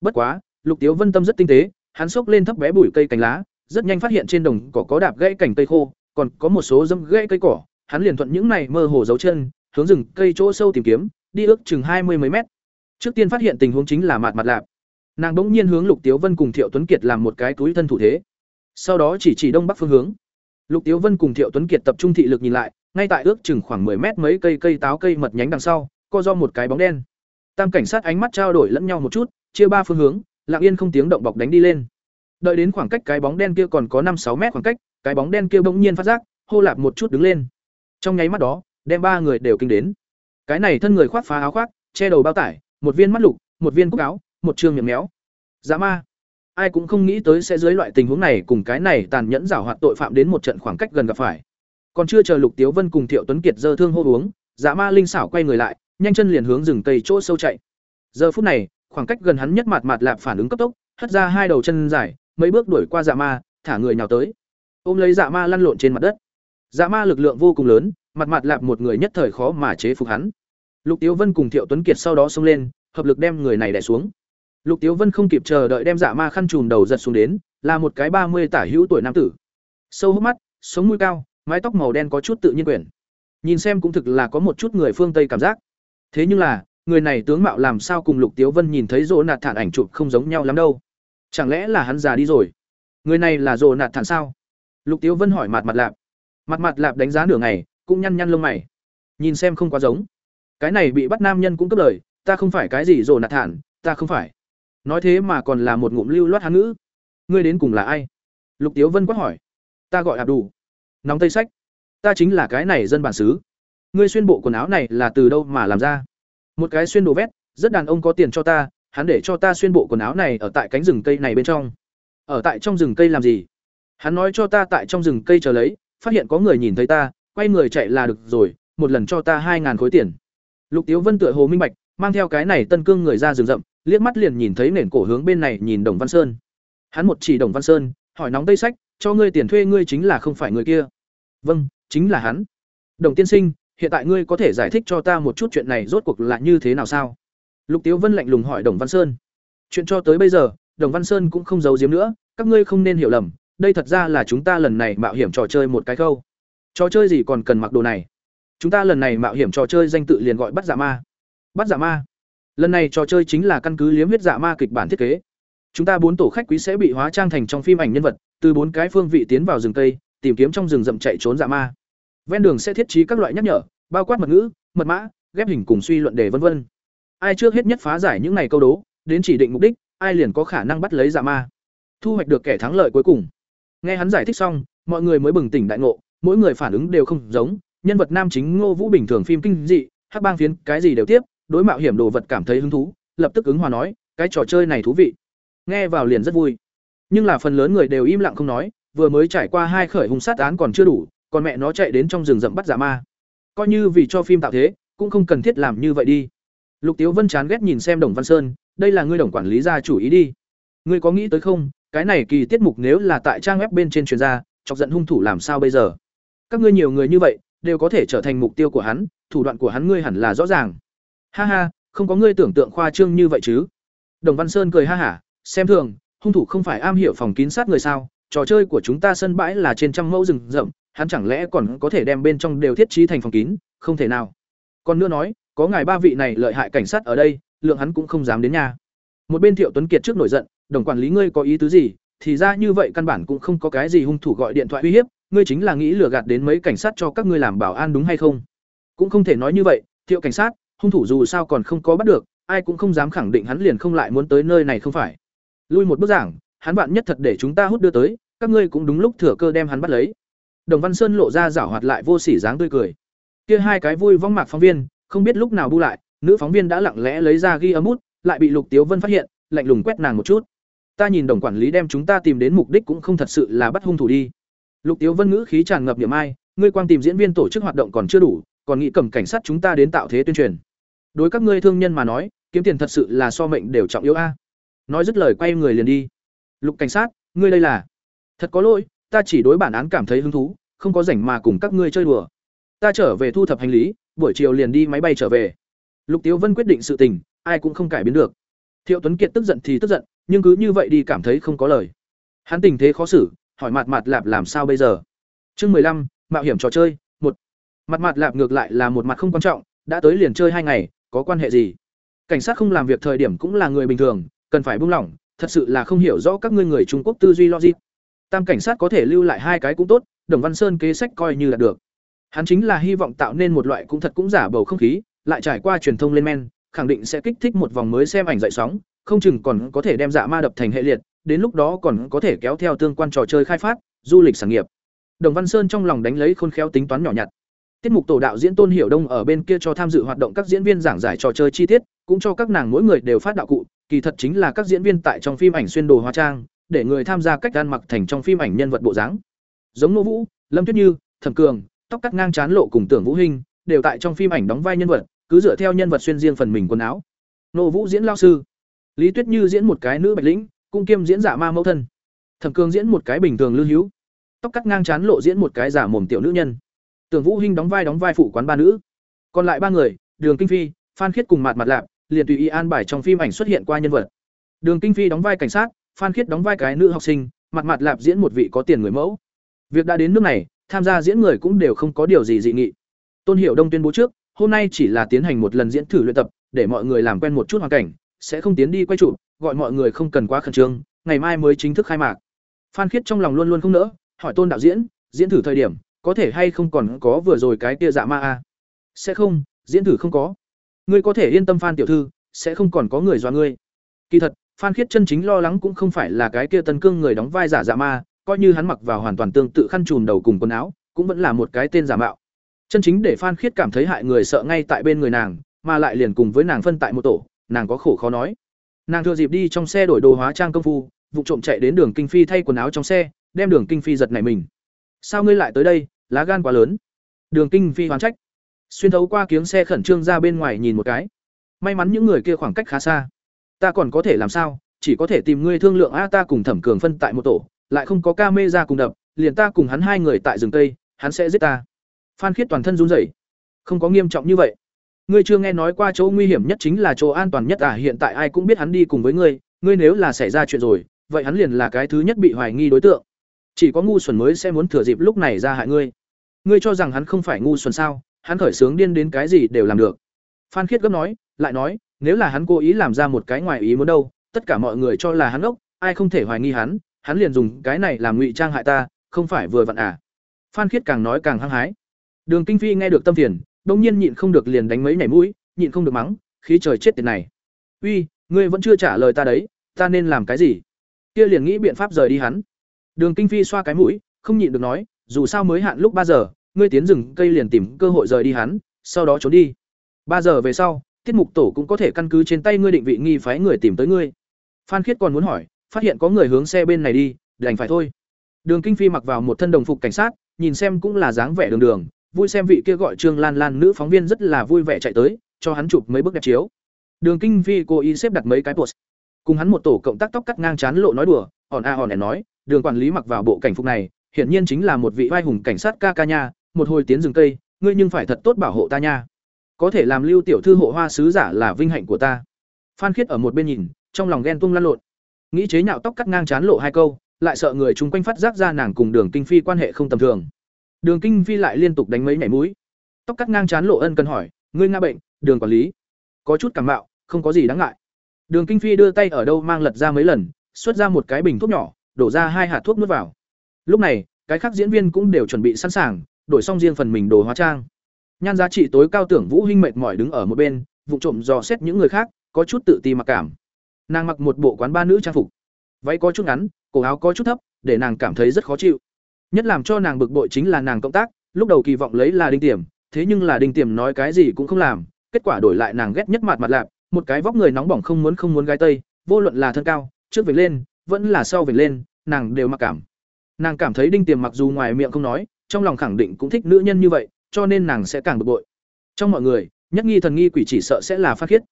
Bất quá, lục tiếu vân tâm rất tinh tế, hắn xốc lên thấp bé bụi cây cành lá, rất nhanh phát hiện trên đồng cỏ có đạp gãy cành cây khô, còn có một số dâm gãy cây cỏ. Hắn liền thuận những này mơ hồ dấu chân, hướng rừng cây chỗ sâu tìm kiếm, đi ước chừng hai mươi mấy mét. Trước tiên phát hiện tình huống chính là mạt mặt lạp nàng bỗng nhiên hướng lục tiếu vân cùng thiệu tuấn kiệt làm một cái túi thân thủ thế. Sau đó chỉ chỉ đông bắc phương hướng. Lục tiếu vân cùng thiệu tuấn kiệt tập trung thị lực nhìn lại, ngay tại ước chừng khoảng 10 mét mấy cây cây táo cây mật nhánh đằng sau, co do một cái bóng đen. Tam cảnh sát ánh mắt trao đổi lẫn nhau một chút, chia ba phương hướng, lặng yên không tiếng động bọc đánh đi lên. Đợi đến khoảng cách cái bóng đen kia còn có năm sáu mét khoảng cách, cái bóng đen kia bỗng nhiên phát giác, hô lạp một chút đứng lên. Trong nháy mắt đó, đem ba người đều kinh đến. Cái này thân người khoác phá áo khoác, che đầu bao tải, một viên mắt lục, một viên cúc áo một chương miệng méo. Dã ma. Ai cũng không nghĩ tới sẽ dưới loại tình huống này cùng cái này tàn nhẫn giảo hoạt tội phạm đến một trận khoảng cách gần gặp phải. Còn chưa chờ lục tiếu vân cùng thiệu tuấn kiệt dơ thương hô uống dã ma linh xảo quay người lại, nhanh chân liền hướng rừng cây chỗ sâu chạy. Giờ phút này, khoảng cách gần hắn nhất mặt mặt lạp phản ứng cấp tốc, hất ra hai đầu chân dài, mấy bước đuổi qua dạ ma, thả người nhào tới. Ôm lấy dạ ma lăn lộn trên mặt đất. Dạ ma lực lượng vô cùng lớn mặt mặt lạp một người nhất thời khó mà chế phục hắn. Lục tiếu vân cùng thiệu tuấn kiệt sau đó xông lên, hợp lực đem người này đè xuống lục tiếu vân không kịp chờ đợi đem dạ ma khăn trùm đầu giật xuống đến, là một cái ba mươi tả hữu tuổi nam tử. Sâu hốc mắt, sống mũi cao, mái tóc màu đen có chút tự nhiên quyển. Nhìn xem cũng thực là có một chút người phương tây cảm giác. Thế nhưng là, người này tướng mạo làm sao cùng lục tiếu vân nhìn thấy rỗ nạt thản ảnh chụp không giống nhau lắm đâu. Chẳng lẽ là hắn già đi rồi? Người này là rỗ nạt thản sao? Lục tiếu vân hỏi mặt mặt lạp. Mặt mặt lạp đánh giá nửa ngày, cũng nhăn nhăn lông mày. Nhìn xem không quá giống. Cái này bị bắt nam nhân cũng cấp lời, ta không phải cái gì rỗ nạt thản, ta không phải nói thế mà còn là một ngụm lưu loát hán ngữ. Ngươi đến cùng là ai? Lục tiếu vân quát hỏi. Ta gọi ạp đủ nóng tây sách. Ta chính là cái này dân bản xứ. Ngươi xuyên bộ quần áo này là từ đâu mà làm ra? Một cái xuyên đồ vét, rất đàn ông có tiền cho ta, hắn để cho ta xuyên bộ quần áo này ở tại cánh rừng cây này bên trong. Ở tại trong rừng cây làm gì? Hắn nói cho ta tại trong rừng cây chờ lấy, phát hiện có người nhìn thấy ta, quay người chạy là được rồi, một lần cho ta hai ngàn khối tiền. Lục tiếu vân tựa hồ minh bạch, mang theo cái này tân cương người ra rừng rậm liếc mắt liền nhìn thấy nền cổ hướng bên này nhìn đồng văn sơn. Hắn một chỉ đồng văn sơn, hỏi nóng tây sách, cho ngươi tiền thuê ngươi chính là không phải người kia. Vâng chính là hắn. Đồng tiên sinh, hiện tại ngươi có thể giải thích cho ta một chút chuyện này rốt cuộc là như thế nào sao? Lục tiếu vân lạnh lùng hỏi đồng văn sơn. Chuyện cho tới bây giờ, đồng văn sơn cũng không giấu giếm nữa, các ngươi không nên hiểu lầm, đây thật ra là chúng ta lần này mạo hiểm trò chơi một cái khâu. Trò chơi gì còn cần mặc đồ này? Chúng ta lần này mạo hiểm trò chơi danh tự liền gọi bắt dạ ma. Bắt dạ ma lần này trò chơi chính là căn cứ liếm huyết dạ ma kịch bản thiết kế. Chúng ta bốn tổ khách quý sẽ bị hóa trang thành trong phim ảnh nhân vật, từ bốn cái phương vị tiến vào rừng tây tìm kiếm trong rừng rậm chạy trốn dạ ma. Ven đường sẽ thiết trí các loại nhắc nhở, bao quát mật ngữ, mật mã, ghép hình cùng suy luận đề vân vân. Ai trước hết nhất phá giải những ngày câu đố, đến chỉ định mục đích, ai liền có khả năng bắt lấy dạ ma. Thu hoạch được kẻ thắng lợi cuối cùng. Nghe hắn giải thích xong, mọi người mới bừng tỉnh đại ngộ, mỗi người phản ứng đều không giống, nhân vật nam chính ngô vũ bình thường phim kinh dị, hắc bang phiến cái gì đều tiếp đối mạo hiểm đồ vật cảm thấy hứng thú, lập tức ứng hòa nói, cái trò chơi này thú vị. Nghe vào liền rất vui. Nhưng là phần lớn người đều im lặng không nói, vừa mới trải qua hai khởi hung sát án còn chưa đủ, còn mẹ nó chạy đến trong rừng rậm bắt giả ma. Coi như vì cho phim tạo thế, cũng không cần thiết làm như vậy đi. Lục tiếu vân chán ghét nhìn xem đồng văn sơn, đây là ngươi đồng quản lý gia chủ ý đi. Ngươi có nghĩ tới không? Cái này kỳ tiết mục nếu là tại trang web bên trên truyền ra, chọc giận hung thủ làm sao bây giờ? Các ngươi nhiều người như vậy, đều có thể trở thành mục tiêu của hắn, thủ đoạn của hắn ngươi hẳn là rõ ràng ha ha, không có ngươi tưởng tượng khoa trương như vậy chứ. Đồng văn sơn cười ha hả, xem thường, hung thủ không phải am hiểu phòng kín sát người sao, trò chơi của chúng ta sân bãi là trên trăm mẫu rừng rậm, hắn chẳng lẽ còn có thể đem bên trong đều thiết trí thành phòng kín, không thể nào. Còn nữa nói, có ngài ba vị này lợi hại cảnh sát ở đây, lượng hắn cũng không dám đến nhà. Một bên thiệu tuấn kiệt trước nổi giận, đồng quản lý ngươi có ý tứ gì? Thì ra như vậy căn bản cũng không có cái gì hung thủ gọi điện thoại uy hiếp, ngươi chính là nghĩ lừa gạt đến mấy cảnh sát cho các ngươi làm bảo an đúng hay không? Cũng không thể nói như vậy, thiệu cảnh sát hung thủ dù sao còn không có bắt được, ai cũng không dám khẳng định hắn liền không lại muốn tới nơi này không phải. Lui một bước giảng, hắn bạn nhất thật để chúng ta hút đưa tới, các ngươi cũng đúng lúc thừa cơ đem hắn bắt lấy. Đồng văn sơn lộ ra giảo hoạt lại vô sỉ dáng tươi cười. Kia hai cái vui vong mạc phóng viên, không biết lúc nào bu lại, nữ phóng viên đã lặng lẽ lấy ra ghi âm út lại bị lục tiếu vân phát hiện, lạnh lùng quét nàng một chút. Ta nhìn đồng quản lý đem chúng ta tìm đến mục đích cũng không thật sự là bắt hung thủ đi. Lục tiếu vân ngữ khí tràn ngập niềm ai, ngươi quang tìm diễn viên tổ chức hoạt động còn chưa đủ còn nghĩ cầm cảnh sát chúng ta đến tạo thế tuyên truyền. Đối các ngươi thương nhân mà nói, kiếm tiền thật sự là so mệnh đều trọng yếu a. Nói dứt lời quay người liền đi. Lục cảnh sát, ngươi đây là? Thật có lỗi, ta chỉ đối bản án cảm thấy hứng thú, không có rảnh mà cùng các ngươi chơi đùa. Ta trở về thu thập hành lý, buổi chiều liền đi máy bay trở về. Lục tiếu vân quyết định sự tình, ai cũng không cải biến được. Thiệu tuấn kiệt tức giận thì tức giận, nhưng cứ như vậy đi cảm thấy không có lời. Hắn tình thế khó xử, hỏi mạt mạt lạp làm sao bây giờ? Chương mười lăm, mạo hiểm trò chơi mặt mặt lạp ngược lại là một mặt không quan trọng, đã tới liền chơi hai ngày, có quan hệ gì? Cảnh sát không làm việc thời điểm cũng là người bình thường, cần phải buông lỏng, thật sự là không hiểu rõ các ngươi người trung quốc tư duy logic. Tam cảnh sát có thể lưu lại hai cái cũng tốt, đồng văn sơn kế sách coi như là được. Hắn chính là hy vọng tạo nên một loại cũng thật cũng giả bầu không khí, lại trải qua truyền thông lên men, khẳng định sẽ kích thích một vòng mới xem ảnh dậy sóng, không chừng còn có thể đem dạ ma đập thành hệ liệt, đến lúc đó còn có thể kéo theo tương quan trò chơi khai phát, du lịch sản nghiệp. Đồng văn sơn trong lòng đánh lấy khôn khéo tính toán nhỏ nhặt tiết mục tổ đạo diễn tôn hiểu đông ở bên kia cho tham dự hoạt động các diễn viên giảng giải trò chơi chi tiết, cũng cho các nàng mỗi người đều phát đạo cụ, kỳ thật chính là các diễn viên tại trong phim ảnh xuyên đồ hóa trang, để người tham gia cách ăn mặc thành trong phim ảnh nhân vật bộ dáng. Giống nô vũ, lâm tuyết như, thẩm cường, tóc cắt ngang chán lộ cùng tưởng vũ hình đều tại trong phim ảnh đóng vai nhân vật, cứ dựa theo nhân vật xuyên riêng phần mình quần áo. Nô vũ diễn lao sư. Lý tuyết như diễn một cái nữ bạch lĩnh cung kiêm diễn giả ma mẫu thân. Thẩm cường diễn một cái bình thường lưu hữu. Tóc cắt ngang chán lộ diễn một cái giả mồm tiểu nữ nhân tưởng vũ hinh đóng vai đóng vai phụ quán ba nữ. Còn lại ba người đường kinh phi phan khiết cùng mạt mặt lạp liền tùy ý an bài trong phim ảnh xuất hiện qua nhân vật. Đường kinh phi đóng vai cảnh sát phan khiết đóng vai cái nữ học sinh mặt mặt lạp diễn một vị có tiền người mẫu. Việc đã đến nước này tham gia diễn người cũng đều không có điều gì dị nghị. Tôn hiểu đông tuyên bố trước hôm nay chỉ là tiến hành một lần diễn thử luyện tập để mọi người làm quen một chút hoàn cảnh sẽ không tiến đi quay chụp, gọi mọi người không cần quá khẩn trương ngày mai mới chính thức khai mạc. Phan khiết trong lòng luôn luôn không nỡ hỏi tôn đạo diễn diễn thử thời điểm có thể hay không còn có vừa rồi cái kia dạ ma a? Sẽ không, diễn thử không có. Ngươi có thể yên tâm phan tiểu thư, sẽ không còn có người dọa ngươi. Kỳ thật, phan khiết chân chính lo lắng cũng không phải là cái kia tân cương người đóng vai giả dạ ma, coi như hắn mặc vào hoàn toàn tương tự khăn trùm đầu cùng quần áo, cũng vẫn là một cái tên giả mạo. Chân chính để phan khiết cảm thấy hại người sợ ngay tại bên người nàng, mà lại liền cùng với nàng phân tại một tổ, nàng có khổ khó nói. Nàng thừa dịp đi trong xe đổi đồ hóa trang công phu, vụ trộm chạy đến đường kinh phi thay quần áo trong xe, đem đường kinh phi giật này mình. Sao ngươi lại tới đây? Lá gan quá lớn. Đường kinh phi hoán trách. Xuyên thấu qua kiếng xe khẩn trương ra bên ngoài nhìn một cái. May mắn những người kia khoảng cách khá xa. Ta còn có thể làm sao? Chỉ có thể tìm ngươi thương lượng. A, ta cùng thẩm cường phân tại một tổ. Lại không có ca mê ra cùng đập. Liền ta cùng hắn hai người tại rừng tây hắn sẽ giết ta. Phan khiết toàn thân run rẩy. Không có nghiêm trọng như vậy. Ngươi chưa nghe nói qua chỗ nguy hiểm nhất chính là chỗ an toàn nhất à? Hiện tại ai cũng biết hắn đi cùng với ngươi. Ngươi nếu là xảy ra chuyện rồi, vậy hắn liền là cái thứ nhất bị hoài nghi đối tượng chỉ có ngu xuẩn mới sẽ muốn thừa dịp lúc này ra hại ngươi. Ngươi cho rằng hắn không phải ngu xuẩn sao? Hắn khởi sướng điên đến cái gì đều làm được. Phan khiết gấp nói, lại nói, nếu là hắn cố ý làm ra một cái ngoài ý muốn đâu, tất cả mọi người cho là hắn ốc, ai không thể hoài nghi hắn hắn liền dùng cái này làm ngụy trang hại ta, không phải vừa vặn à? Phan khiết càng nói càng hăng hái. Đường kinh phi nghe được tâm phiền, đông nhiên nhịn không được liền đánh mấy nhảy mũi, nhịn không được mắng, khí trời chết tiền này. Uy, ngươi vẫn chưa trả lời ta đấy, ta nên làm cái gì? Kia liền nghĩ biện pháp rời đi hắn đường kinh phi xoa cái mũi không nhịn được nói dù sao mới hạn lúc ba giờ ngươi tiến rừng cây liền tìm cơ hội rời đi hắn sau đó trốn đi. Ba giờ về sau tiết mục tổ cũng có thể căn cứ trên tay ngươi định vị nghi phái người tìm tới ngươi. Phan khiết còn muốn hỏi phát hiện có người hướng xe bên này đi đành phải thôi. Đường kinh phi mặc vào một thân đồng phục cảnh sát nhìn xem cũng là dáng vẻ đường đường vui xem vị kia gọi trương lan lan nữ phóng viên rất là vui vẻ chạy tới cho hắn chụp mấy bức đẹp chiếu. Đường Kinh Phi cố ý xếp đặt mấy cái post. Cùng hắn một tổ cộng tác tóc cắt ngang chán lộ nói đùa, hòn a hòn nói, đường quản lý mặc vào bộ cảnh phục này, hiển nhiên chính là một vị vai hùng cảnh sát ca ca nha, một hồi tiến rừng cây, ngươi nhưng phải thật tốt bảo hộ ta nha. Có thể làm Lưu tiểu thư hộ hoa sứ giả là vinh hạnh của ta. Phan Khiết ở một bên nhìn, trong lòng ghen tung lăn lộn. Nghĩ chế nhạo tóc cắt ngang chán lộ hai câu, lại sợ người chung quanh phát giác ra nàng cùng Đường Kinh Phi quan hệ không tầm thường. Đường Kinh Phi lại liên tục đánh mấy nhảy mũi. Tóc cắt ngang chán lộ ân cần hỏi, ngươi nga bệnh, Đường quản lý, có chút cảm mạo, không có gì đáng ngại. Đường Kinh Phi đưa tay ở đâu mang lật ra mấy lần, xuất ra một cái bình thuốc nhỏ, đổ ra hai hạt thuốc nuốt vào. Lúc này, cái khác diễn viên cũng đều chuẩn bị sẵn sàng, đổi xong riêng phần mình đồ hóa trang. Nhan giá trị tối cao tưởng Vũ Hinh mệt mỏi đứng ở một bên, vụng trộm dò xét những người khác, có chút tự ti mặc cảm. Nàng mặc một bộ quán ba nữ trang phục, váy có chút ngắn, cổ áo có chút thấp, để nàng cảm thấy rất khó chịu. Nhất làm cho nàng bực bội chính là nàng cộng tác, lúc đầu kỳ vọng lấy là đinh tiềm, thế nhưng là đinh tiềm nói cái gì cũng không làm, kết quả đổi lại nàng ghét nhất mặt mặt lạp, một cái vóc người nóng bỏng không muốn không muốn gái tây, vô luận là thân cao, trước về lên, vẫn là sau về lên, nàng đều mặc cảm. Nàng cảm thấy đinh tiềm mặc dù ngoài miệng không nói, trong lòng khẳng định cũng thích nữ nhân như vậy, cho nên nàng sẽ càng bực bội. Trong mọi người, nhất nghi thần nghi quỷ chỉ sợ sẽ là phát khiết.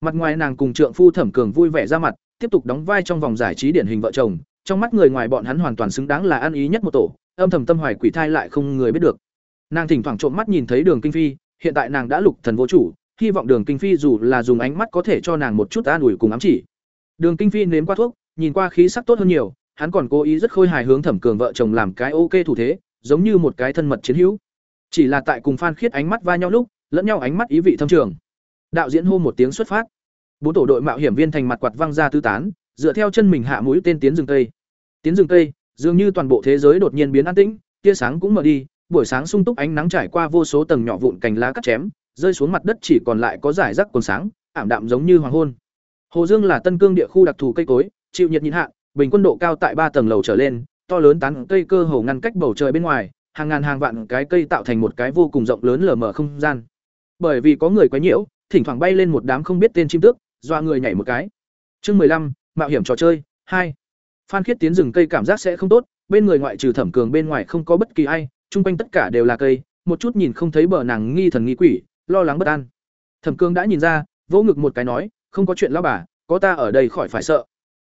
Mặt ngoài nàng cùng trượng phu Thẩm Cường vui vẻ ra mặt, tiếp tục đóng vai trong vòng giải trí điển hình vợ chồng, trong mắt người ngoài bọn hắn hoàn toàn xứng đáng là ăn ý nhất một tổ, âm thầm tâm hoài quỷ thai lại không người biết được. Nàng thỉnh thoảng trộm mắt nhìn thấy Đường Kinh Phi, hiện tại nàng đã lục thần vô chủ, hy vọng Đường Kinh Phi dù là dùng ánh mắt có thể cho nàng một chút an ủi cùng ám chỉ. Đường Kinh Phi nếm qua thuốc, nhìn qua khí sắc tốt hơn nhiều, hắn còn cố ý rất khôi hài hướng Thẩm Cường vợ chồng làm cái ok thủ thế, giống như một cái thân mật chiến hữu. Chỉ là tại cùng Phan Khiết ánh mắt va nhau lúc, lẫn nhau ánh mắt ý vị thâm trường. Đạo diễn hô một tiếng xuất phát. Bốn tổ đội mạo hiểm viên thành mặt quạt văng ra tứ tán, dựa theo chân mình hạ mũi tên tiến rừng tây. Tiến rừng tây, dường như toàn bộ thế giới đột nhiên biến an tĩnh, tia sáng cũng mở đi, buổi sáng sung túc ánh nắng trải qua vô số tầng nhỏ vụn cành lá cắt chém, rơi xuống mặt đất chỉ còn lại có rải rác còn sáng, ảm đạm giống như hoàng hôn. Hồ Dương là tân cương địa khu đặc thù cây cối, chịu nhiệt nhịn hạ, bình quân độ cao tại ba tầng lầu trở lên, to lớn tán cây cơ hồ ngăn cách bầu trời bên ngoài, hàng ngàn hàng vạn cái cây tạo thành một cái vô cùng rộng lớn lở mở không gian. Bởi vì có người quấy nhiễu, thỉnh thoảng bay lên một đám không biết tên chim tước, doa người nhảy một cái. Chương mười lăm, mạo hiểm trò chơi hai. Phan Khiết tiến rừng cây cảm giác sẽ không tốt, bên người ngoại trừ Thẩm Cường bên ngoài không có bất kỳ ai, chung quanh tất cả đều là cây, một chút nhìn không thấy bờ nàng nghi thần nghi quỷ, lo lắng bất an. Thẩm Cường đã nhìn ra, vỗ ngực một cái nói, không có chuyện lão bà, có ta ở đây khỏi phải sợ.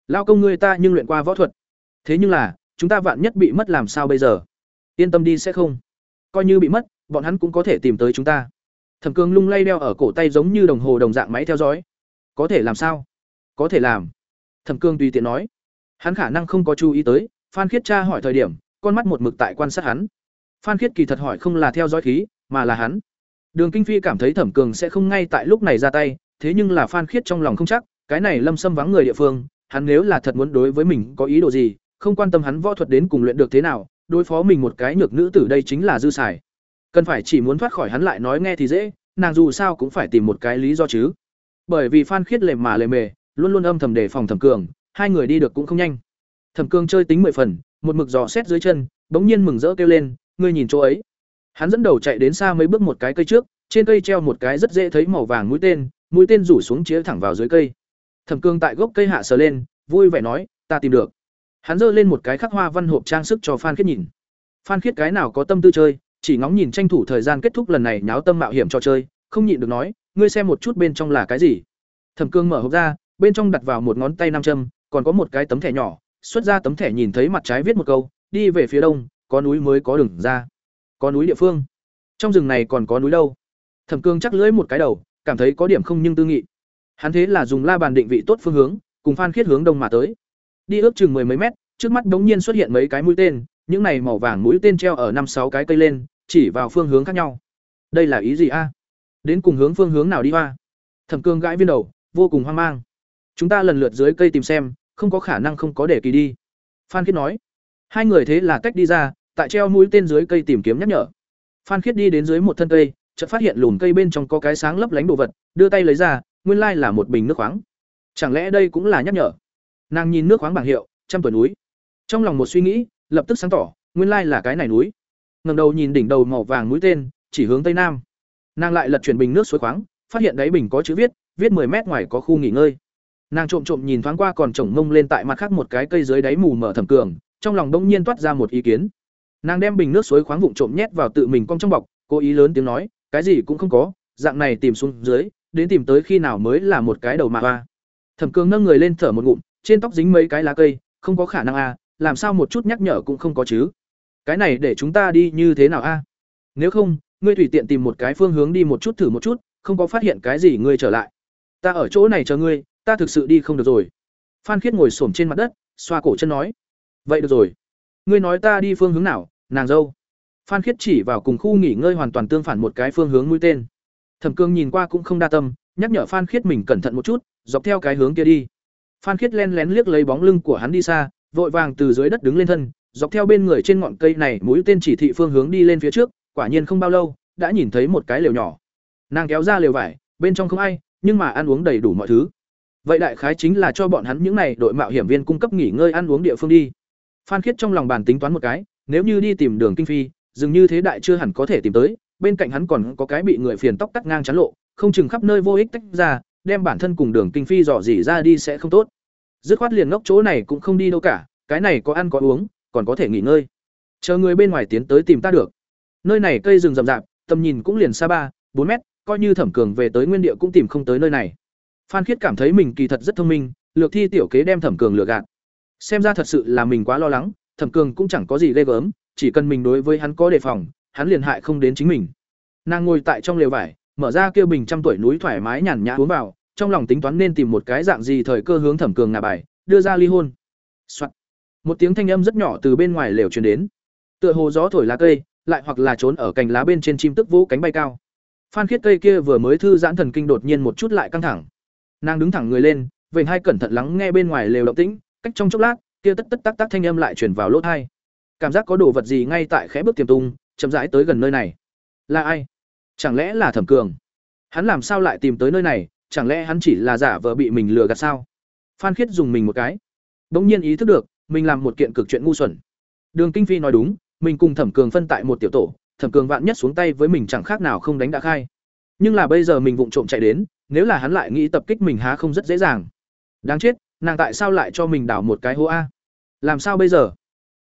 Lao công ngươi ta nhưng luyện qua võ thuật. Thế nhưng là, chúng ta vạn nhất bị mất làm sao bây giờ? Yên tâm đi sẽ không. Coi như bị mất, bọn hắn cũng có thể tìm tới chúng ta. Thẩm Cường lung lay đeo ở cổ tay giống như đồng hồ đồng dạng máy theo dõi. Có thể làm sao? Có thể làm. Thẩm Cường tùy tiện nói. Hắn khả năng không có chú ý tới, Phan Khiết tra hỏi thời điểm, con mắt một mực tại quan sát hắn. Phan Khiết kỳ thật hỏi không là theo dõi khí, mà là hắn. Đường Kinh Phi cảm thấy Thẩm Cường sẽ không ngay tại lúc này ra tay, thế nhưng là Phan Khiết trong lòng không chắc, cái này Lâm xâm vắng người địa phương, hắn nếu là thật muốn đối với mình có ý đồ gì, không quan tâm hắn võ thuật đến cùng luyện được thế nào, đối phó mình một cái nhược nữ tử đây chính là dư xài. Cần phải chỉ muốn thoát khỏi hắn lại nói nghe thì dễ, nàng dù sao cũng phải tìm một cái lý do chứ. Bởi vì Phan Khiết lề mà lề mề, luôn luôn âm thầm đề phòng Thẩm Cường, hai người đi được cũng không nhanh. Thẩm Cường chơi tính mười phần, một mực dò xét dưới chân, bỗng nhiên mừng rỡ kêu lên, ngươi nhìn chỗ ấy. Hắn dẫn đầu chạy đến xa mấy bước một cái cây trước, trên cây treo một cái rất dễ thấy màu vàng mũi tên, mũi tên rủ xuống chĩa thẳng vào dưới cây. Thẩm Cương tại gốc cây hạ sờ lên, vui vẻ nói, ta tìm được. Hắn giơ lên một cái khắc hoa văn hộp trang sức cho Phan Khiết nhìn. Phan Khiết cái nào có tâm tư chơi, chỉ ngóng nhìn tranh thủ thời gian kết thúc lần này nháo tâm mạo hiểm cho chơi, không nhịn được nói, ngươi xem một chút bên trong là cái gì. Thẩm Cương mở hộp ra, bên trong đặt vào một ngón tay nam châm, còn có một cái tấm thẻ nhỏ, xuất ra tấm thẻ nhìn thấy mặt trái viết một câu, đi về phía đông, có núi mới có đường ra. Có núi địa phương. Trong rừng này còn có núi đâu? Thẩm Cương chắc lưỡi một cái đầu, cảm thấy có điểm không nhưng tư nghị. Hắn thế là dùng la bàn định vị tốt phương hướng, cùng Phan Khiết hướng đông mà tới. Đi ước chừng mười mấy mét, trước mắt bỗng nhiên xuất hiện mấy cái mũi tên, những này màu vàng mũi tên treo ở năm sáu cái cây lên, chỉ vào phương hướng khác nhau. Đây là ý gì a? Đến cùng hướng phương hướng nào đi hoa? Thẩm Cương gãi viên đầu, vô cùng hoang mang. Chúng ta lần lượt dưới cây tìm xem, không có khả năng không có để kỳ đi. Phan Khiết nói. Hai người thế là cách đi ra, tại treo mũi tên dưới cây tìm kiếm nhắc nhở. Phan Khiết đi đến dưới một thân cây, chợt phát hiện lùm cây bên trong có cái sáng lấp lánh đồ vật, đưa tay lấy ra, nguyên lai là một bình nước khoáng. Chẳng lẽ đây cũng là nhắc nhở? Nàng nhìn nước khoáng bảng hiệu, trăm tuổi núi. Trong lòng một suy nghĩ, lập tức sáng tỏ, nguyên lai là cái này núi. Ngẩng đầu nhìn đỉnh đầu màu vàng mũi tên, chỉ hướng tây nam. Nàng lại lật chuyển bình nước suối khoáng, phát hiện đáy bình có chữ viết, viết 10 mét ngoài có khu nghỉ ngơi. Nàng trộm trộm nhìn thoáng qua còn chồng mông lên tại mặt khác một cái cây dưới đáy mù mở thẩm cường, trong lòng bỗng nhiên toát ra một ý kiến. Nàng đem bình nước suối khoáng vụn trộm nhét vào tự mình cong trong bọc, cố ý lớn tiếng nói, cái gì cũng không có, dạng này tìm xuống dưới, đến tìm tới khi nào mới là một cái đầu mà hoa. Thẩm Cường nâng người lên thở một ngụm, trên tóc dính mấy cái lá cây, không có khả năng a, làm sao một chút nhắc nhở cũng không có chứ. Cái này để chúng ta đi như thế nào a? Nếu không, ngươi tùy tiện tìm một cái phương hướng đi một chút thử một chút, không có phát hiện cái gì ngươi trở lại. Ta ở chỗ này chờ ngươi, ta thực sự đi không được rồi. Phan Khiết ngồi xổm trên mặt đất, xoa cổ chân nói: "Vậy được rồi. Ngươi nói ta đi phương hướng nào, nàng dâu?" Phan Khiết chỉ vào cùng khu nghỉ ngơi hoàn toàn tương phản một cái phương hướng mũi tên. Thẩm Cương nhìn qua cũng không đa tâm, nhắc nhở Phan Khiết mình cẩn thận một chút, dọc theo cái hướng kia đi. Phan Khiết len lén liếc lấy bóng lưng của hắn đi xa, vội vàng từ dưới đất đứng lên thân, dọc theo bên người trên ngọn cây này mũi tên chỉ thị phương hướng đi lên phía trước, quả nhiên không bao lâu, đã nhìn thấy một cái lều nhỏ. Nàng kéo ra lều vải, bên trong không ai, nhưng mà ăn uống đầy đủ mọi thứ. Vậy đại khái chính là cho bọn hắn những này đội mạo hiểm viên cung cấp nghỉ ngơi ăn uống địa phương đi. Phan Khiết trong lòng bàn tính toán một cái, nếu như đi tìm đường kinh phi, dường như thế đại chưa hẳn có thể tìm tới, bên cạnh hắn còn có cái bị người phiền tóc cắt ngang chắn lộ, không chừng khắp nơi vô ích tách ra, đem bản thân cùng đường kinh phi dò dỉ ra đi sẽ không tốt. Dứt khoát liền ngốc chỗ này cũng không đi đâu cả, cái này có ăn có uống, còn có thể nghỉ ngơi. Chờ người bên ngoài tiến tới tìm ta được. Nơi này cây rừng rậm rạp, tầm nhìn cũng liền xa ba, bốn mét, coi như Thẩm Cường về tới nguyên địa cũng tìm không tới nơi này. Phan Khiết cảm thấy mình kỳ thật rất thông minh, lược thi tiểu kế đem Thẩm Cường lừa gạt. Xem ra thật sự là mình quá lo lắng, Thẩm Cường cũng chẳng có gì ghê gớm, chỉ cần mình đối với hắn có đề phòng, hắn liền hại không đến chính mình. Nàng ngồi tại trong lều vải, mở ra kia bình trăm tuổi núi thoải mái nhàn nhã uống vào, trong lòng tính toán nên tìm một cái dạng gì thời cơ hướng Thẩm Cường ngả bài, đưa ra ly hôn. Một tiếng thanh âm rất nhỏ từ bên ngoài lều truyền đến. Tựa hồ gió thổi lá cây, lại hoặc là trốn ở cành lá bên trên chim tức vũ cánh bay cao. Phan Khiết cây kia vừa mới thư giãn thần kinh đột nhiên một chút lại căng thẳng. Nàng đứng thẳng người lên, vểnh hai cẩn thận lắng nghe bên ngoài lều động tĩnh, cách trong chốc lát, kia tất tất tắc tắc thanh âm lại truyền vào lỗ tai. Cảm giác có đồ vật gì ngay tại khẽ bước tiềm tung, chậm rãi tới gần nơi này. Là ai? Chẳng lẽ là Thẩm Cường? Hắn làm sao lại tìm tới nơi này, chẳng lẽ hắn chỉ là giả vờ bị mình lừa gạt sao? Phan Khiết dùng mình một cái. Bỗng nhiên ý thức được, mình làm một kiện cực chuyện ngu xuẩn. Đường Kinh Phi nói đúng, mình cùng Thẩm Cường phân tại một tiểu tổ, Thẩm Cường vạn nhất xuống tay với mình chẳng khác nào không đánh đã khai. Nhưng là bây giờ mình vụng trộm chạy đến, nếu là hắn lại nghĩ tập kích mình há không rất dễ dàng. Đáng chết, nàng tại sao lại cho mình đảo một cái hố a? Làm sao bây giờ?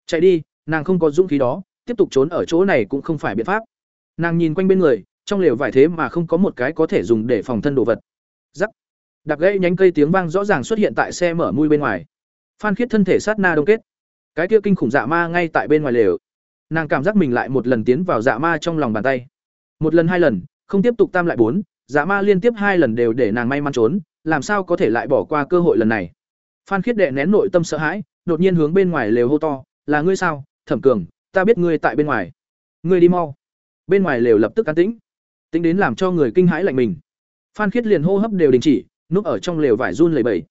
Chạy đi, nàng không có dũng khí đó, tiếp tục trốn ở chỗ này cũng không phải biện pháp. Nàng nhìn quanh bên người, trong lều vải thế mà không có một cái có thể dùng để phòng thân đồ vật. Rắc. Đạp gãy nhánh cây tiếng vang rõ ràng xuất hiện tại xe mở mui bên ngoài. Phan Khiết thân thể sát na đông kết. Cái kia kinh khủng dạ ma ngay tại bên ngoài lều. Nàng cảm giác mình lại một lần tiến vào dạ ma trong lòng bàn tay. Một lần hai lần, không tiếp tục tam lại bốn, dạ ma liên tiếp hai lần đều để nàng may mắn trốn, làm sao có thể lại bỏ qua cơ hội lần này. Phan Khiết đệ nén nội tâm sợ hãi, đột nhiên hướng bên ngoài lều hô to, "Là ngươi sao, Thẩm Cường, ta biết ngươi tại bên ngoài. Ngươi đi mau." Bên ngoài lều lập tức an tĩnh. Tính đến làm cho người kinh hãi lạnh mình. Phan Khiết liền hô hấp đều đình chỉ, núp ở trong lều vải run lẩy bẩy.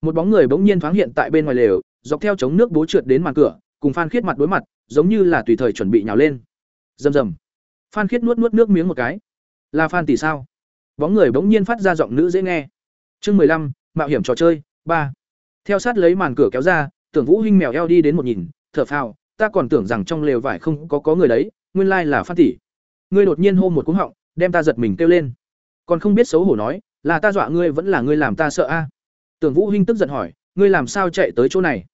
Một bóng người bỗng nhiên thoáng hiện tại bên ngoài lều, dọc theo chống nước bố trượt đến màn cửa, cùng Phan Khiết mặt đối mặt, giống như là tùy thời chuẩn bị nhào lên. Rầm rầm. Phan Khiết nuốt nuốt nước miếng một cái. Là Phan tỷ sao? Bóng người bỗng nhiên phát ra giọng nữ dễ nghe. Chương mười lăm, mạo hiểm trò chơi, ba. Theo sát lấy màn cửa kéo ra, Tưởng Vũ Hinh mèo eo đi đến một nhìn, thở phào, ta còn tưởng rằng trong lều vải không có có người đấy, nguyên lai là Phan tỷ. Ngươi đột nhiên hô một cú họng, đem ta giật mình kêu lên. Còn không biết xấu hổ nói, là ta dọa ngươi vẫn là ngươi làm ta sợ a. Tưởng Vũ Hinh tức giận hỏi, ngươi làm sao chạy tới chỗ này?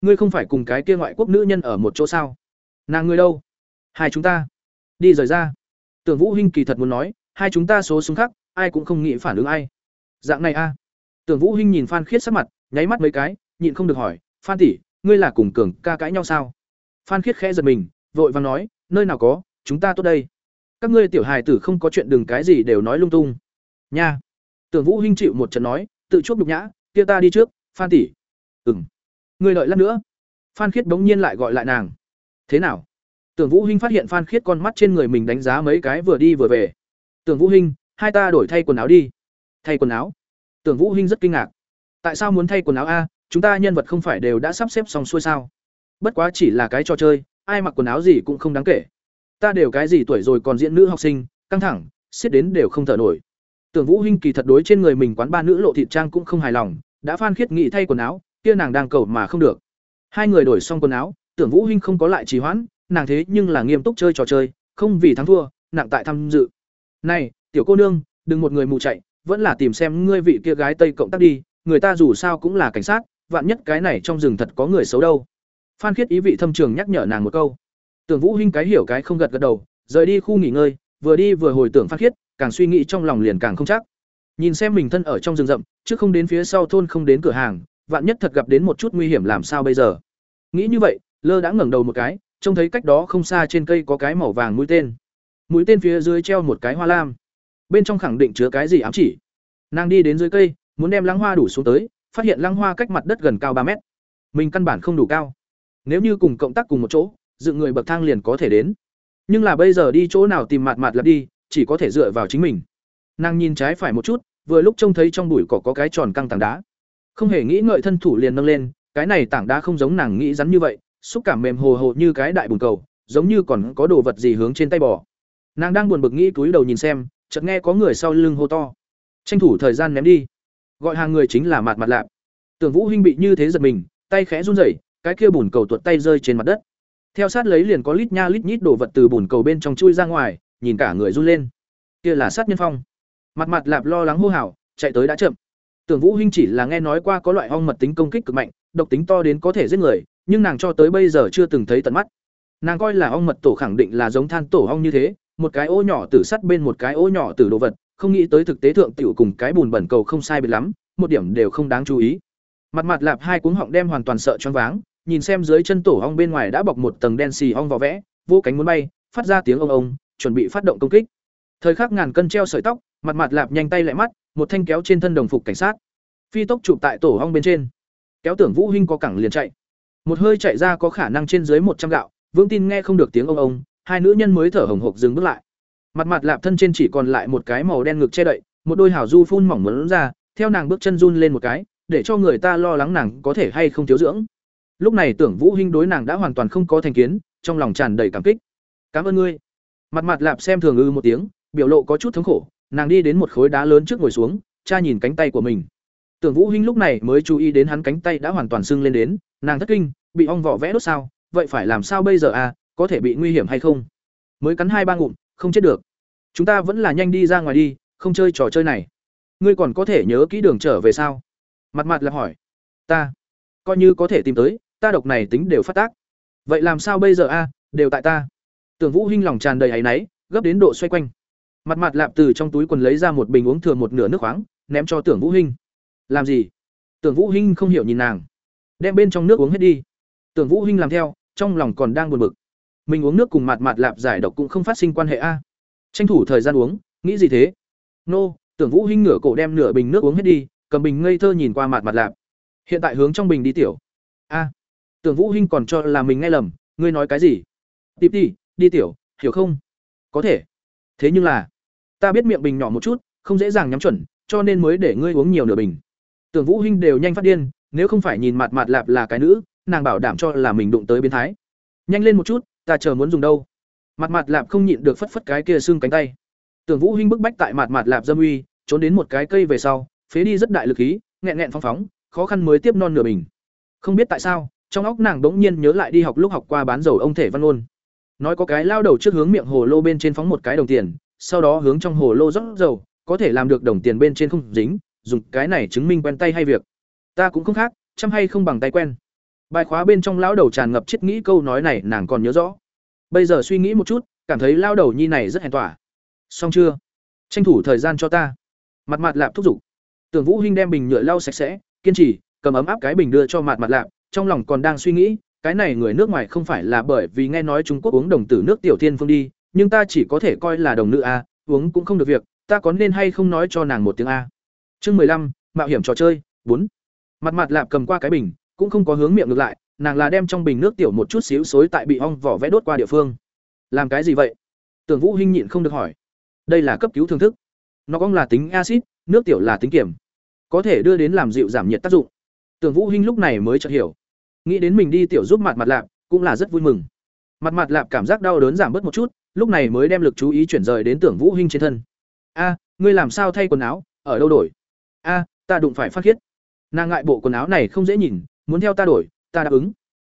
Ngươi không phải cùng cái kia ngoại quốc nữ nhân ở một chỗ sao? Nàng ngươi đâu? Hai chúng ta. Đi rời ra. Tưởng Vũ Hinh kỳ thật muốn nói, hai chúng ta số súng khác, ai cũng không nghĩ phản ứng ai. Dạng này a. Tưởng Vũ Hinh nhìn Phan Khiết sắc mặt, nháy mắt mấy cái, nhịn không được hỏi, "Phan tỷ, ngươi là cùng Cường ca cãi nhau sao?" Phan Khiết khẽ giật mình, vội vàng nói, "Nơi nào có, chúng ta tốt đây. Các ngươi tiểu hài tử không có chuyện đừng cái gì đều nói lung tung." Nha. Tưởng Vũ Hinh chịu một trận nói, tự chuốc nhục nhã, "Kia ta đi trước, Phan tỷ." "Ừm." "Ngươi đợi lát nữa." Phan Khiết bỗng nhiên lại gọi lại nàng. "Thế nào?" Tưởng Vũ Hinh phát hiện Phan Khiết con mắt trên người mình đánh giá mấy cái vừa đi vừa về. "Tưởng Vũ Hinh, hai ta đổi thay quần áo đi." "Thay quần áo?" Tưởng Vũ Hinh rất kinh ngạc. "Tại sao muốn thay quần áo a? Chúng ta nhân vật không phải đều đã sắp xếp xong xuôi sao? Bất quá chỉ là cái trò chơi, ai mặc quần áo gì cũng không đáng kể. Ta đều cái gì tuổi rồi còn diễn nữ học sinh, căng thẳng, xiết đến đều không thở nổi." Tưởng Vũ Hinh kỳ thật đối trên người mình quán ba nữ lộ thịt trang cũng không hài lòng, đã Phan Khiết nghĩ thay quần áo, kia nàng đang cầu mà không được. Hai người đổi xong quần áo, Tưởng Vũ Hinh không có lại trì hoãn, nàng thế nhưng là nghiêm túc chơi trò chơi, không vì thắng thua, nặng tại tham dự. "Này, tiểu cô nương, đừng một người mù chạy, vẫn là tìm xem ngươi vị kia gái Tây cộng tác đi, người ta dù sao cũng là cảnh sát, vạn nhất cái này trong rừng thật có người xấu đâu." Phan Khiết ý vị thâm trường nhắc nhở nàng một câu. Tưởng Vũ Hinh cái hiểu cái không gật gật đầu, rời đi khu nghỉ ngơi, vừa đi vừa hồi tưởng Phan Khiết, càng suy nghĩ trong lòng liền càng không chắc. nhìn xem mình thân ở trong rừng rậm trước không đến phía sau thôn không đến cửa hàng vạn nhất thật gặp đến một chút nguy hiểm làm sao bây giờ? Nghĩ như vậy lơ đã ngẩng đầu một cái trông thấy cách đó không xa trên cây có cái màu vàng mũi tên. Mũi tên phía dưới treo một cái hoa lam. Bên trong khẳng định chứa cái gì ám chỉ. Nàng đi đến dưới cây muốn đem lăng hoa đủ xuống tới phát hiện lăng hoa cách mặt đất gần cao ba mét. Mình căn bản không đủ cao nếu như cùng cộng tác cùng một chỗ, dựng người bậc thang liền có thể đến. Nhưng là bây giờ đi chỗ nào tìm mạt mạt lặp đi, chỉ có thể dựa vào chính mình. Nàng nhìn trái phải một chút, vừa lúc trông thấy trong bụi cỏ có cái tròn căng tảng đá. Không hề nghĩ ngợi thân thủ liền nâng lên, cái này tảng đá không giống nàng nghĩ rắn như vậy, xúc cảm mềm hồ hồ như cái đại bùn cầu, giống như còn có đồ vật gì hướng trên tay bò. Nàng đang buồn bực nghĩ túi đầu nhìn xem, chợt nghe có người sau lưng hô to. Tranh thủ thời gian ném đi. Gọi hàng người chính là mạt mặt lạp. Tưởng vũ hinh bị như thế giật mình, tay khẽ run rẩy cái kia bùn cầu tuột tay rơi trên mặt đất. Theo sát lấy liền có lít nha lít nhít đồ vật từ bùn cầu bên trong chui ra ngoài, nhìn cả người run lên. Kia là sát nhân phong. Mặt mặt lạp lo lắng hô hào, chạy tới đã chậm. Tưởng vũ hinh chỉ là nghe nói qua có loại ong mật tính công kích cực mạnh, độc tính to đến có thể giết người, nhưng nàng cho tới bây giờ chưa từng thấy tận mắt. Nàng coi là ong mật tổ khẳng định là giống than tổ ong như thế, một cái ô nhỏ tử sắt bên một cái ô nhỏ tử đồ vật, không nghĩ tới thực tế thượng tiểu cùng cái bùn bẩn cầu không sai biệt lắm, một điểm đều không đáng chú ý. Mặt mặt lạp hai cuống họng đem hoàn toàn sợ choáng váng nhìn xem dưới chân tổ ong bên ngoài đã bọc một tầng đen xì ong vỏ vẽ, vô cánh muốn bay, phát ra tiếng ông ông, chuẩn bị phát động công kích. Thời khắc ngàn cân treo sợi tóc, mặt mặt lạp nhanh tay lại mắt, một thanh kéo trên thân đồng phục cảnh sát. Phi tốc chụp tại tổ ong bên trên. Kéo tưởng vũ hinh có cẳng liền chạy. Một hơi chạy ra có khả năng trên dưới một trăm gạo, vương tin nghe không được tiếng ông ông, hai nữ nhân mới thở hồng hộc dừng bước lại. Mặt mặt lạp thân trên chỉ còn lại một cái màu đen ngực che đậy, một đôi hảo du phun mỏng muốn ra, theo nàng bước chân run lên một cái, để cho người ta lo lắng nàng có thể hay không thiếu dưỡng lúc này tưởng vũ hinh đối nàng đã hoàn toàn không có thành kiến, trong lòng tràn đầy cảm kích. Cảm ơn ngươi. Mặt mặt lạp xem thường ư một tiếng, biểu lộ có chút thống khổ, nàng đi đến một khối đá lớn trước ngồi xuống, cha nhìn cánh tay của mình. Tưởng vũ hinh lúc này mới chú ý đến hắn cánh tay đã hoàn toàn sưng lên đến, nàng thất kinh, bị ong vỏ vẽ đốt sao, vậy phải làm sao bây giờ à có thể bị nguy hiểm hay không? Mới cắn hai ba ngụm, không chết được. Chúng ta vẫn là nhanh đi ra ngoài đi, không chơi trò chơi này. Ngươi còn có thể nhớ kỹ đường trở về sao? Mặt mặt là hỏi. Ta, coi như có thể tìm tới ta độc này tính đều phát tác. Vậy làm sao bây giờ a? Đều tại ta. Tưởng vũ hinh lòng tràn đầy áy náy, gấp đến độ xoay quanh. Mặt mặt lạp từ trong túi quần lấy ra một bình uống thừa một nửa nước khoáng, ném cho tưởng vũ hinh. Làm gì? Tưởng vũ hinh không hiểu nhìn nàng. Đem bên trong nước uống hết đi. Tưởng vũ hinh làm theo, trong lòng còn đang buồn bực. Mình uống nước cùng mặt mặt lạp giải độc cũng không phát sinh quan hệ a. Tranh thủ thời gian uống, nghĩ gì thế? Nô, tưởng vũ hinh ngửa cổ đem nửa bình nước uống hết đi, cầm bình ngây thơ nhìn qua mặt mặt lạp. Hiện tại hướng trong bình đi tiểu. A tưởng vũ hinh còn cho là mình nghe lầm, ngươi nói cái gì? Tiếp đi đi tiểu, hiểu không? Có thể. Thế nhưng là, ta biết miệng bình nhỏ một chút, không dễ dàng nhắm chuẩn, cho nên mới để ngươi uống nhiều nửa bình. Tưởng vũ hinh đều nhanh phát điên, nếu không phải nhìn mặt mặt lạp là cái nữ, nàng bảo đảm cho là mình đụng tới biến thái. Nhanh lên một chút, ta chờ muốn dùng đâu. Mặt mặt lạp không nhịn được phất phất cái kia xương cánh tay. Tưởng vũ hinh bức bách tại mặt mặt lạp dâm uy, trốn đến một cái cây về sau, phế đi rất đại lực khí, nghẹn nghẹn phóng phóng, khó khăn mới tiếp non nửa bình. Không biết tại sao trong óc nàng đống nhiên nhớ lại đi học lúc học qua bán dầu ông thể văn ôn nói có cái lao đầu trước hướng miệng hồ lô bên trên phóng một cái đồng tiền, sau đó hướng trong hồ lô rót dầu, có thể làm được đồng tiền bên trên không dính, dùng cái này chứng minh quen tay hay việc. Ta cũng không khác, chăm hay không bằng tay quen. Bài khóa bên trong lão đầu tràn ngập chết nghĩ câu nói này nàng còn nhớ rõ. Bây giờ suy nghĩ một chút, cảm thấy lao đầu nhi này rất hèn tỏa. Xong chưa? Tranh thủ thời gian cho ta. Mặt mặt lạp thúc giục. Tưởng vũ huynh đem bình nhựa lau sạch sẽ, kiên trì, cầm ấm áp cái bình đưa cho mặt mặt lạp trong lòng còn đang suy nghĩ, cái này người nước ngoài không phải là bởi vì nghe nói trung quốc uống đồng tử nước tiểu thiên phương đi, nhưng ta chỉ có thể coi là đồng nữ a, uống cũng không được việc, ta có nên hay không nói cho nàng một tiếng a? Chương mười lăm, mạo hiểm trò chơi, bốn. Mặt mặt lạp cầm qua cái bình, cũng không có hướng miệng ngược lại, nàng là đem trong bình nước tiểu một chút xíu xối tại bị ong vỏ vẽ đốt qua địa phương. Làm cái gì vậy? Tưởng vũ hinh nhịn không được hỏi. Đây là cấp cứu thương thức. Nó cũng là tính axit nước tiểu là tính kiểm. Có thể đưa đến làm dịu giảm nhiệt tác dụng. Tưởng vũ hinh lúc này mới chợt hiểu nghĩ đến mình đi tiểu giúp mặt mặt lạp, cũng là rất vui mừng. Mặt mặt lạp cảm giác đau đớn giảm bớt một chút, lúc này mới đem lực chú ý chuyển rời đến tưởng vũ hinh trên thân. A, ngươi làm sao thay quần áo, ở đâu đổi? A, ta đụng phải phát khiết. Nàng ngại bộ quần áo này không dễ nhìn, muốn theo ta đổi, ta đáp ứng.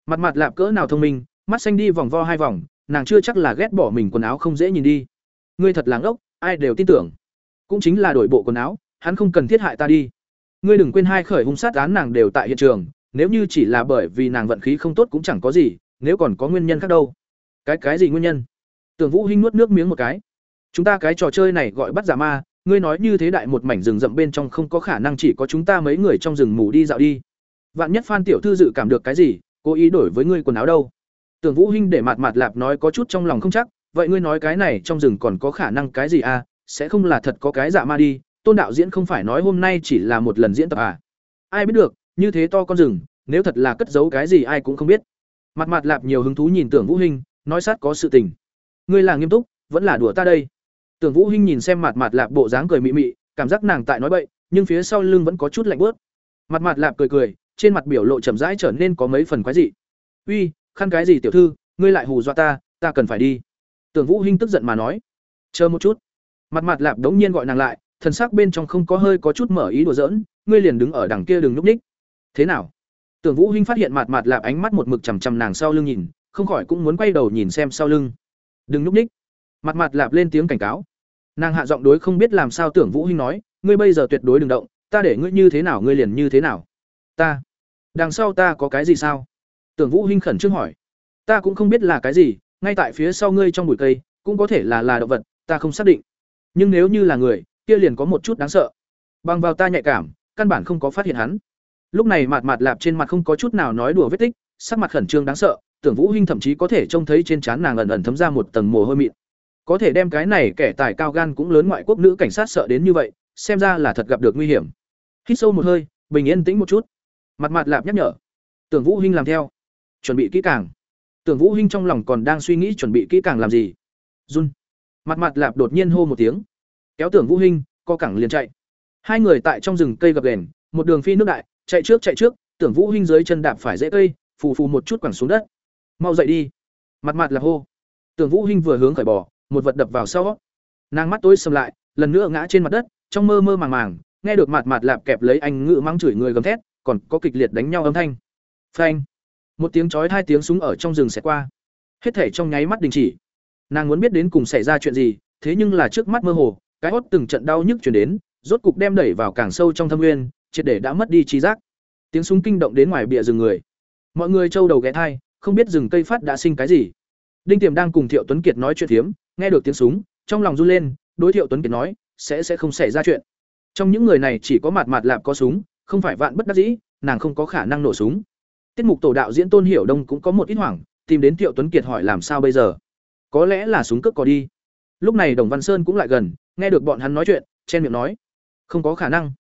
Mặt mặt lạp cỡ nào thông minh, mắt xanh đi vòng vo hai vòng, nàng chưa chắc là ghét bỏ mình quần áo không dễ nhìn đi. Ngươi thật làng ốc ai đều tin tưởng. Cũng chính là đổi bộ quần áo, hắn không cần thiết hại ta đi. Ngươi đừng quên hai khởi hung sát án nàng đều tại hiện trường nếu như chỉ là bởi vì nàng vận khí không tốt cũng chẳng có gì, nếu còn có nguyên nhân khác đâu. Cái cái gì nguyên nhân? Tưởng vũ hinh nuốt nước miếng một cái. Chúng ta cái trò chơi này gọi bắt giả ma, ngươi nói như thế đại một mảnh rừng rậm bên trong không có khả năng chỉ có chúng ta mấy người trong rừng mù đi dạo đi. Vạn nhất phan tiểu thư dự cảm được cái gì, cố ý đổi với ngươi quần áo đâu. Tưởng vũ hinh để mặt mặt lạp nói có chút trong lòng không chắc, vậy ngươi nói cái này trong rừng còn có khả năng cái gì à? Sẽ không là thật có cái giả ma đi, tôn đạo diễn không phải nói hôm nay chỉ là một lần diễn tập à? Ai biết được như thế to con rừng, nếu thật là cất giấu cái gì ai cũng không biết. Mặt mặt lạp nhiều hứng thú nhìn tưởng vũ hinh, nói sát có sự tình. Ngươi là nghiêm túc, vẫn là đùa ta đây. Tưởng vũ hinh nhìn xem mặt mặt lạp bộ dáng cười mị mị, cảm giác nàng tại nói bậy, nhưng phía sau lưng vẫn có chút lạnh bớt mặt mặt lạp cười cười, trên mặt biểu lộ chậm rãi trở nên có mấy phần quái dị. Uy, khăn cái gì tiểu thư, ngươi lại hù dọa ta ta cần phải đi. Tưởng vũ hinh tức giận mà nói. Chờ một chút. Mặt mặt lạp đống nhiên gọi nàng lại, thần sắc bên trong không có hơi có chút mở ý đùa giỡn, ngươi liền đứng ở đằng kia đừng núp ních thế nào? Tưởng vũ huynh phát hiện mặt mặt lạp ánh mắt một mực chằm chằm nàng sau lưng nhìn, không khỏi cũng muốn quay đầu nhìn xem sau lưng. Đừng núp ních mặt mặt lạp lên tiếng cảnh cáo. Nàng hạ giọng đối không biết làm sao tưởng vũ huynh nói, ngươi bây giờ tuyệt đối đừng động, ta để ngươi như thế nào ngươi liền như thế nào. Ta, đằng sau ta có cái gì sao? Tưởng vũ huynh khẩn trương hỏi. Ta cũng không biết là cái gì, ngay tại phía sau ngươi trong bụi cây, cũng có thể là là động vật, ta không xác định. Nhưng nếu như là người, kia liền có một chút đáng sợ. Bằng vào ta nhạy cảm, căn bản không có phát hiện hắn lúc này mạt mạt lạp trên mặt không có chút nào nói đùa vết tích, sắc mặt khẩn trương đáng sợ, tưởng vũ hinh thậm chí có thể trông thấy trên trán nàng ẩn ẩn thấm ra một tầng mồ hôi mịn. Có thể đem cái này kẻ tài cao gan cũng lớn ngoại quốc nữ cảnh sát sợ đến như vậy, xem ra là thật gặp được nguy hiểm. Hít sâu một hơi, bình yên tĩnh một chút. Mặt mặt lạp nhắc nhở. Tưởng vũ hinh làm theo. Chuẩn bị kỹ càng. Tưởng vũ hinh trong lòng còn đang suy nghĩ chuẩn bị kỹ càng làm gì. Run. Mặt mặt lạp đột nhiên hô một tiếng. Kéo tưởng vũ hinh, co cẳng liền chạy. Hai người tại trong rừng cây gập ghềnh, một đường phi nước đại chạy trước chạy trước, tưởng vũ hinh dưới chân đạp phải dễ cây, phù phù một chút quẳng xuống đất. Mau dậy đi. Mặt mặt là hô. Tưởng vũ hinh vừa hướng khởi bỏ một vật đập vào sau. Nàng mắt tối sầm lại, lần nữa ngã trên mặt đất, trong mơ mơ màng màng, nghe được mặt mặt lạp kẹp lấy anh ngự mắng chửi người gầm thét, còn có kịch liệt đánh nhau âm thanh. Phanh. Một tiếng chói hai tiếng súng ở trong rừng xẹt qua. Hết thể trong nháy mắt đình chỉ. Nàng muốn biết đến cùng xảy ra chuyện gì, thế nhưng là trước mắt mơ hồ, cái hót từng trận đau nhức chuyển đến, rốt cục đem đẩy vào càng sâu trong thâm nguyên triệt để đã mất đi trí giác. Tiếng súng kinh động đến ngoài bìa rừng người. Mọi người trâu đầu ghé thai, không biết rừng cây phát đã sinh cái gì. Đinh tiềm đang cùng thiệu tuấn kiệt nói chuyện thiếm nghe được tiếng súng, trong lòng run lên, đối thiệu tuấn kiệt nói, sẽ sẽ không xảy ra chuyện. Trong những người này chỉ có mạt mạt lạp có súng, không phải vạn bất đắc dĩ, nàng không có khả năng nổ súng. Tiết mục tổ đạo diễn tôn hiểu đông cũng có một ít hoảng, tìm đến thiệu tuấn kiệt hỏi làm sao bây giờ. Có lẽ là súng cướp có đi. Lúc này đồng văn sơn cũng lại gần, nghe được bọn hắn nói chuyện, chen miệng nói, không có khả năng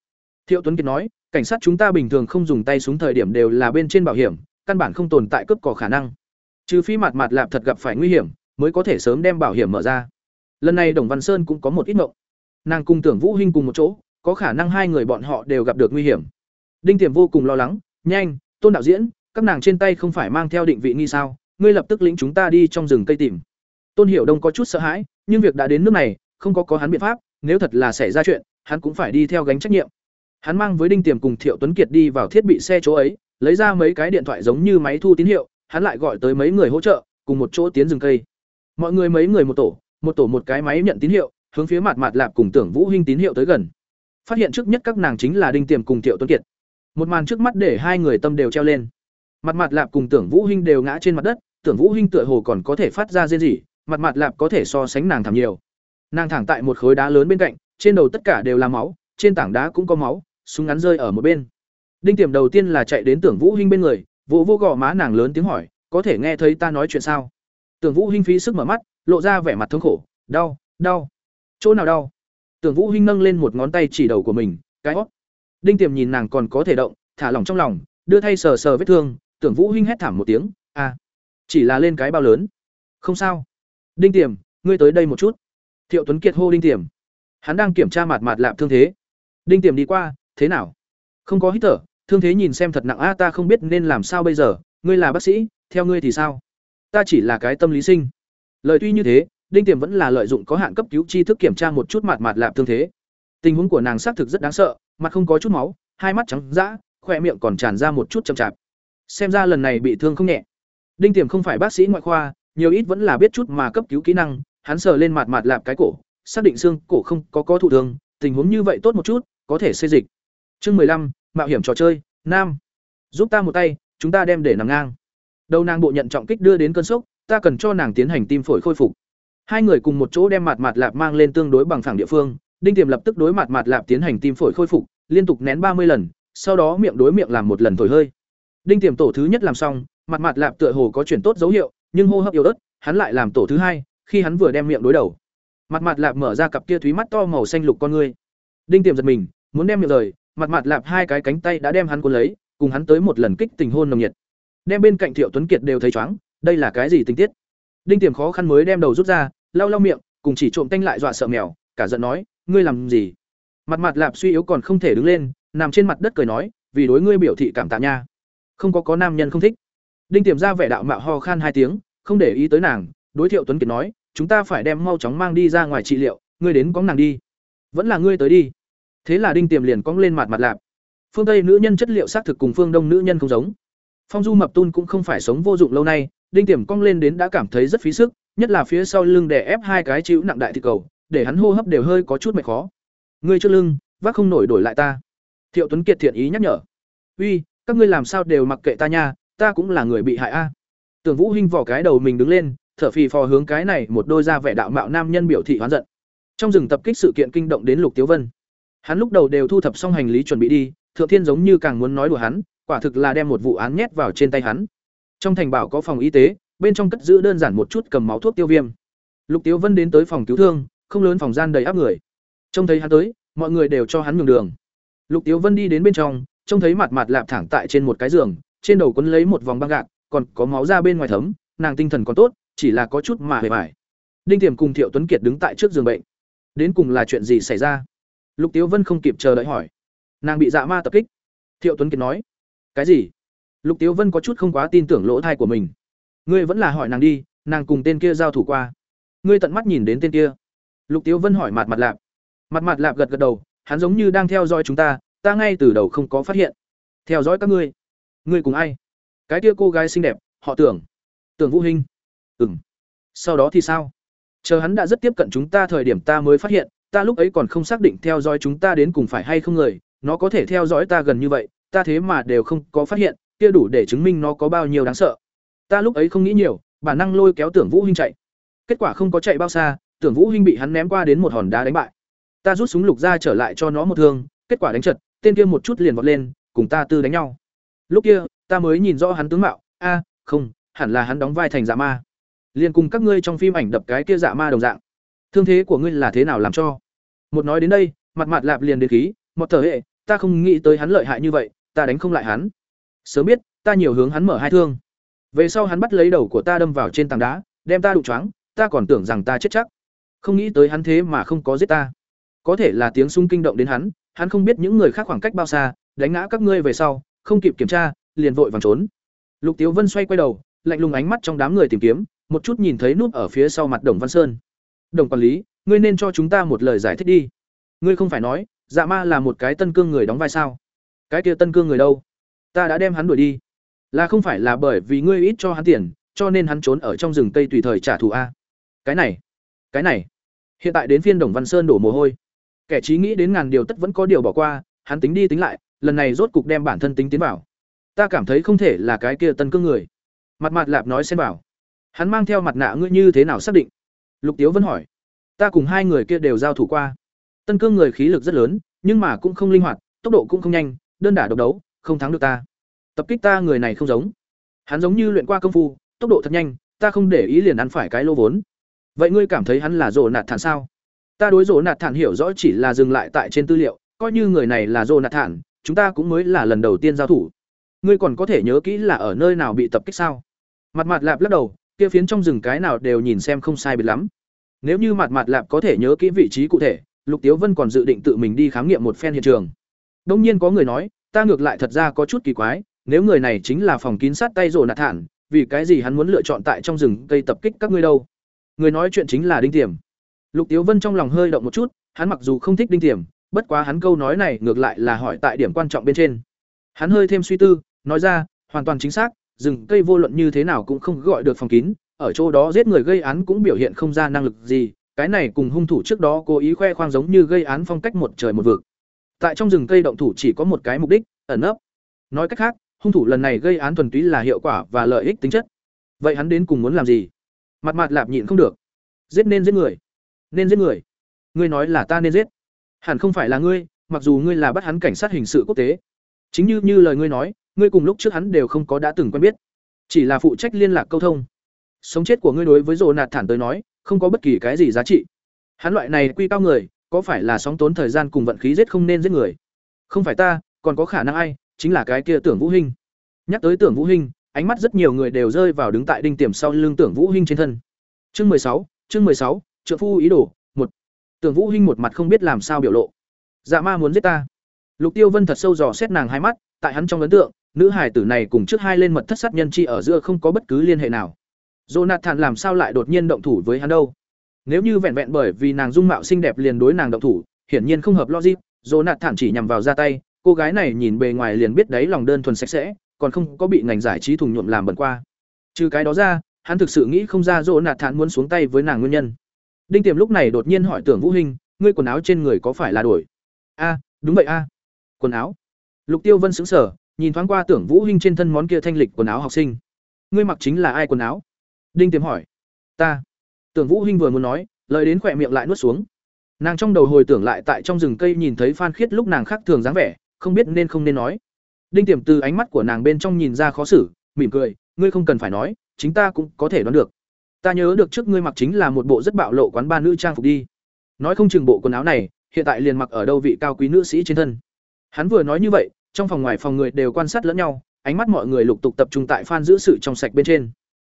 thiệu tuấn kiệt nói, cảnh sát chúng ta bình thường không dùng tay súng thời điểm đều là bên trên bảo hiểm, căn bản không tồn tại cướp cò khả năng. Trừ phi mặt mặt lạp thật gặp phải nguy hiểm, mới có thể sớm đem bảo hiểm mở ra. Lần này đồng văn sơn cũng có một ít mộng nàng cùng tưởng vũ hinh cùng một chỗ, có khả năng hai người bọn họ đều gặp được nguy hiểm. Đinh tiềm vô cùng lo lắng, nhanh, tôn đạo diễn, các nàng trên tay không phải mang theo định vị nghi sao, ngươi lập tức lĩnh chúng ta đi trong rừng cây tìm. Tôn hiểu đông có chút sợ hãi, nhưng việc đã đến nước này, không có có hắn biện pháp, nếu thật là xảy ra chuyện, hắn cũng phải đi theo gánh trách nhiệm hắn mang với đinh tiềm cùng thiệu tuấn kiệt đi vào thiết bị xe chỗ ấy, lấy ra mấy cái điện thoại giống như máy thu tín hiệu, hắn lại gọi tới mấy người hỗ trợ, cùng một chỗ tiến rừng cây. Mọi người mấy người một tổ một tổ một cái máy nhận tín hiệu, hướng phía mặt mặt lạp cùng tưởng vũ hinh tín hiệu tới gần. Phát hiện trước nhất các nàng chính là đinh tiềm cùng thiệu tuấn kiệt. Một màn trước mắt để hai người tâm đều treo lên. Mặt mặt lạp cùng tưởng vũ hinh đều ngã trên mặt đất, tưởng vũ hinh tựa hồ còn có thể phát ra rên rỉ, mặt mặt lạp có thể so sánh nàng thảm nhiều. Nàng thẳng tại một khối đá lớn bên cạnh, trên đầu tất cả đều là máu, trên tảng đá cũng có máu súng ngắn rơi ở một bên. Đinh tiềm đầu tiên là chạy đến tưởng vũ hinh bên người, vỗ vỗ gò má nàng lớn tiếng hỏi, có thể nghe thấy ta nói chuyện sao? Tưởng vũ hinh phí sức mở mắt, lộ ra vẻ mặt thống khổ, đau đau. Chỗ nào đau? Tưởng vũ hinh nâng lên một ngón tay chỉ đầu của mình, cái óc. đinh tiềm nhìn nàng còn có thể động, thả lỏng trong lòng, đưa thay sờ sờ vết thương, tưởng vũ hinh hét thảm một tiếng a chỉ là lên cái bao lớn. Không sao. Đinh tiềm, ngươi tới đây một chút. Thiệu tuấn kiệt hô đinh tiềm. Hắn đang kiểm tra mặt mặt lạp thương thế. Đinh tiềm đi qua thế nào? Không có hít thở, thương thế nhìn xem thật nặng. A, ta không biết nên làm sao bây giờ. Ngươi là bác sĩ, theo ngươi thì sao? Ta chỉ là cái tâm lý sinh. Lời tuy như thế, đinh tiềm vẫn là lợi dụng có hạn cấp cứu tri thức kiểm tra một chút mạt mạt lạp thương thế. Tình huống của nàng xác thực rất đáng sợ, mặt không có chút máu, hai mắt trắng dã, khỏe miệng còn tràn ra một chút chậm chạp. Xem ra lần này bị thương không nhẹ. Đinh tiềm không phải bác sĩ ngoại khoa, nhiều ít vẫn là biết chút mà cấp cứu kỹ năng. Hắn sờ lên mạt mạt lạp cái cổ, xác định xương cổ không có có thụ thương. Tình huống như vậy tốt một chút, có thể xây dịch chương mười lăm, mạo hiểm trò chơi, nam. Giúp ta một tay, chúng ta đem để nằm ngang. Đầu nàng bộ nhận trọng kích đưa đến cơn sốc, ta cần cho nàng tiến hành tim phổi khôi phục. Hai người cùng một chỗ đem mặt mặt lạp mang lên tương đối bằng phẳng địa phương, đinh tiềm lập tức đối mặt mặt lạp tiến hành tim phổi khôi phục, liên tục nén ba mươi lần, sau đó miệng đối miệng làm một lần thổi hơi. Đinh tiềm tổ thứ nhất làm xong, mặt mặt lạp tựa hồ có chuyển tốt dấu hiệu, nhưng hô hấp yếu ớt, hắn lại làm tổ thứ hai, khi hắn vừa đem miệng đối đầu. Mặt mặt lạp mở ra cặp kia thúy mắt to màu xanh lục con ngươi. Đinh tiềm giật mình, muốn đem miệng rời mặt mặt lạp hai cái cánh tay đã đem hắn cuốn lấy, cùng hắn tới một lần kích tình hôn nồng nhiệt. Đem bên cạnh thiệu tuấn kiệt đều thấy chóng đây là cái gì tình tiết? Đinh tiềm khó khăn mới đem đầu rút ra, lau lau miệng, cùng chỉ trộm tanh lại dọa sợ mèo, cả giận nói, ngươi làm gì? Mặt mặt lạp suy yếu còn không thể đứng lên, nằm trên mặt đất cười nói, vì đối ngươi biểu thị cảm tạ nha. Không có có nam nhân không thích. Đinh tiềm ra vẻ đạo mạo ho khan hai tiếng, không để ý tới nàng, đối thiệu tuấn kiệt nói, chúng ta phải đem mau chóng mang đi ra ngoài trị liệu, ngươi đến có nàng đi. Vẫn là ngươi tới đi thế là đinh tiềm liền cong lên mặt mặt lạp. Phương tây nữ nhân chất liệu xác thực cùng phương đông nữ nhân không giống. Phong du mập tun cũng không phải sống vô dụng lâu nay, đinh tiềm cong lên đến đã cảm thấy rất phí sức, nhất là phía sau lưng đè ép hai cái chịu nặng đại thị cầu, để hắn hô hấp đều hơi có chút mệt khó. Ngươi trước lưng, vác không nổi đổi lại ta. Thiệu tuấn kiệt thiện ý nhắc nhở. Uy, các ngươi làm sao đều mặc kệ ta nha, ta cũng là người bị hại a. Tưởng vũ hinh vỏ cái đầu mình đứng lên, thở phì phò hướng cái này một đôi da vẻ đạo mạo nam nhân biểu thị hoán giận. Trong rừng tập kích sự kiện kinh động đến lục tiếu vân hắn lúc đầu đều thu thập xong hành lý chuẩn bị đi, thượng thiên giống như càng muốn nói đùa hắn, quả thực là đem một vụ án nhét vào trên tay hắn. Trong thành bảo có phòng y tế, bên trong cất giữ đơn giản một chút cầm máu thuốc tiêu viêm. Lục tiếu vân đến tới phòng cứu thương, không lớn phòng gian đầy áp người. Trông thấy hắn tới, mọi người đều cho hắn nhường đường. Lục tiếu vân đi đến bên trong, trông thấy mặt mặt lạp thẳng tại trên một cái giường, trên đầu quấn lấy một vòng băng gạc, còn có máu ra bên ngoài thấm, nàng tinh thần còn tốt, chỉ là có chút mà hề vải đinh tiềm cùng thiệu tuấn kiệt đứng tại trước giường bệnh. Đến cùng là chuyện gì xảy ra? Lục tiếu vân không kịp chờ đợi hỏi. Nàng bị dạ ma tập kích. Thiệu tuấn kiệt nói. Cái gì? Lục tiếu vân có chút không quá tin tưởng lỗ thai của mình. Ngươi vẫn là hỏi nàng đi, nàng cùng tên kia giao thủ qua. Ngươi tận mắt nhìn đến tên kia. Lục tiếu vân hỏi mặt mặt lạp. Mặt mặt lạp gật gật đầu, hắn giống như đang theo dõi chúng ta ta ngay từ đầu không có phát hiện. Theo dõi các ngươi. Ngươi cùng ai? Cái kia cô gái xinh đẹp, họ tưởng. Tưởng vũ hinh. Ừ m sau đó thì sao? Chờ hắn đã rất tiếp cận chúng ta thời điểm ta mới phát hiện ta lúc ấy còn không xác định theo dõi chúng ta đến cùng phải hay không người, nó có thể theo dõi ta gần như vậy, ta thế mà đều không có phát hiện, kia đủ để chứng minh nó có bao nhiêu đáng sợ. Ta lúc ấy không nghĩ nhiều bản năng lôi kéo tưởng vũ hinh chạy. Kết quả không có chạy bao xa, tưởng vũ hinh bị hắn ném qua đến một hòn đá đánh bại. Ta rút súng lục ra trở lại cho nó một thương, kết quả đánh chật tên kia một chút liền vọt lên, cùng ta tư đánh nhau. Lúc kia, ta mới nhìn rõ hắn tướng mạo. A, không, hẳn là hắn đóng vai thành dạ ma. Liền cùng các ngươi trong phim ảnh đập cái kia dạ ma đồng dạng. Thương thế của ngươi là thế nào làm cho? Một nói đến đây, mặt mặt lạp liền đến khí một thở hệ, ta không nghĩ tới hắn lợi hại như vậy, ta đánh không lại hắn. Sớm biết, ta nhiều hướng hắn mở hai thương. Về sau hắn bắt lấy đầu của ta đâm vào trên tảng đá, đem ta đụng choáng, ta còn tưởng rằng ta chết chắc. Không nghĩ tới hắn thế mà không có giết ta. Có thể là tiếng sung kinh động đến hắn hắn không biết những người khác khoảng cách bao xa, đánh ngã các ngươi về sau, không kịp kiểm tra, liền vội vàng trốn. Lục tiếu vân xoay quay đầu, lạnh lùng ánh mắt trong đám người tìm kiếm, một chút nhìn thấy núp ở phía sau mặt đồng văn sơn. Đồng quản lý ngươi nên cho chúng ta một lời giải thích đi. Ngươi không phải nói dạ ma là một cái tân cương người đóng vai sao? Cái kia tân cương người đâu? Ta đã đem hắn đuổi đi. Là không phải là bởi vì ngươi ít cho hắn tiền, cho nên hắn trốn ở trong rừng cây tùy thời trả thù a. Cái này cái này. Hiện tại đến phiên đồng văn sơn đổ mồ hôi. Kẻ trí nghĩ đến ngàn điều tất vẫn có điều bỏ qua, hắn tính đi tính lại, lần này rốt cục đem bản thân tính tiến vào. Ta cảm thấy không thể là cái kia tân cương người. Mặt mặt lạp nói xem bảo hắn mang theo mặt nạ ngươi như thế nào xác định? Lục tiếu vẫn hỏi ta cùng hai người kia đều giao thủ qua. Tân cương người khí lực rất lớn, nhưng mà cũng không linh hoạt, tốc độ cũng không nhanh, đơn đả độc đấu, không thắng được ta. Tập kích ta người này không giống. Hắn giống như luyện qua công phu, tốc độ thật nhanh, ta không để ý liền ăn phải cái lô vốn. Vậy ngươi cảm thấy hắn là rổ nạt thản sao? Ta đối rổ nạt thản hiểu rõ chỉ là dừng lại tại trên tư liệu, coi như người này là rổ nạt thản, chúng ta cũng mới là lần đầu tiên giao thủ. Ngươi còn có thể nhớ kỹ là ở nơi nào bị tập kích sao? Mặt mặt lạp lắc đầu, kia phiến trong rừng cái nào đều nhìn xem không sai biệt lắm nếu như mặt mặt lạp có thể nhớ kỹ vị trí cụ thể, lục tiếu vân còn dự định tự mình đi khám nghiệm một phen hiện trường. Đông nhiên có người nói, ta ngược lại thật ra có chút kỳ quái, nếu người này chính là phòng kín sát tay rồ nạt thản, vì cái gì hắn muốn lựa chọn tại trong rừng cây tập kích các ngươi đâu? Người nói chuyện chính là đinh tiềm. Lục tiếu vân trong lòng hơi động một chút, hắn mặc dù không thích đinh tiềm, bất quá hắn câu nói này ngược lại là hỏi tại điểm quan trọng bên trên. Hắn hơi thêm suy tư, nói ra, hoàn toàn chính xác, rừng cây vô luận như thế nào cũng không gọi được phòng kín ở chỗ đó giết người gây án cũng biểu hiện không ra năng lực gì, cái này cùng hung thủ trước đó cố ý khoe khoang giống như gây án phong cách một trời một vực. Tại trong rừng cây động thủ chỉ có một cái mục đích, ẩn nấp. Nói cách khác, hung thủ lần này gây án thuần túy là hiệu quả và lợi ích tính chất. Vậy hắn đến cùng muốn làm gì? Mặt mặt lạp nhịn không được. Giết nên giết người. Nên giết người. Ngươi nói là ta nên giết. Hẳn không phải là ngươi, mặc dù ngươi là bắt hắn cảnh sát hình sự quốc tế. Chính như như lời ngươi nói, ngươi cùng lúc trước hắn đều không có đã từng quen biết. Chỉ là phụ trách liên lạc câu thông sống chết của ngươi đối với rồ nạt thản tới nói, không có bất kỳ cái gì giá trị. Hắn loại này quy cao người, có phải là sóng tốn thời gian cùng vận khí giết không nên giết người? Không phải ta, còn có khả năng ai, chính là cái kia tưởng vũ hinh. Nhắc tới tưởng vũ hinh, ánh mắt rất nhiều người đều rơi vào đứng tại đinh tiềm sau lưng tưởng vũ hinh trên thân. Chương mười sáu, chương mười sáu trợ phu ý đồ, một. Tưởng vũ hinh một mặt không biết làm sao biểu lộ. Dạ ma muốn giết ta. Lục tiêu vân thật sâu dò xét nàng hai mắt, tại hắn trong ấn tượng, nữ hài tử này cùng trước hai lên mật thất sát nhân chi ở giữa không có bất cứ liên hệ nào jonathan làm sao lại đột nhiên động thủ với hắn đâu? Nếu như vẹn vẹn bởi vì nàng dung mạo xinh đẹp liền đối nàng động thủ hiển nhiên không hợp logic jonathan chỉ nhằm vào ra tay cô gái này nhìn bề ngoài liền biết đấy lòng đơn thuần sạch sẽ còn không có bị ngành giải trí thùng nhuộm làm bẩn qua. Trừ cái đó ra hắn thực sự nghĩ không ra jonathan muốn xuống tay với nàng nguyên nhân. Đinh tiềm lúc này đột nhiên hỏi tưởng vũ Hinh, ngươi quần áo trên người có phải là đổi? A đúng vậy a. Quần áo? Lục tiêu vân sững sờ nhìn thoáng qua tưởng vũ hinh trên thân món kia thanh lịch quần áo học sinh. Ngươi mặc chính là ai quần áo? Đinh tiềm hỏi. Ta. Tưởng vũ hinh vừa muốn nói, lời đến khỏe miệng lại nuốt xuống. Nàng trong đầu hồi tưởng lại tại trong rừng cây nhìn thấy phan khiết lúc nàng khác thường dáng vẻ, không biết nên không nên nói. Đinh tiềm từ ánh mắt của nàng bên trong nhìn ra khó xử, mỉm cười, ngươi không cần phải nói, chính ta cũng có thể đoán được. Ta nhớ được trước ngươi mặc chính là một bộ rất bạo lộ quán ba nữ trang phục đi. Nói không chừng bộ quần áo này, hiện tại liền mặc ở đâu vị cao quý nữ sĩ trên thân. Hắn vừa nói như vậy, trong phòng ngoài phòng người đều quan sát lẫn nhau, ánh mắt mọi người lục tục tập trung tại phan giữ sự trong sạch bên trên.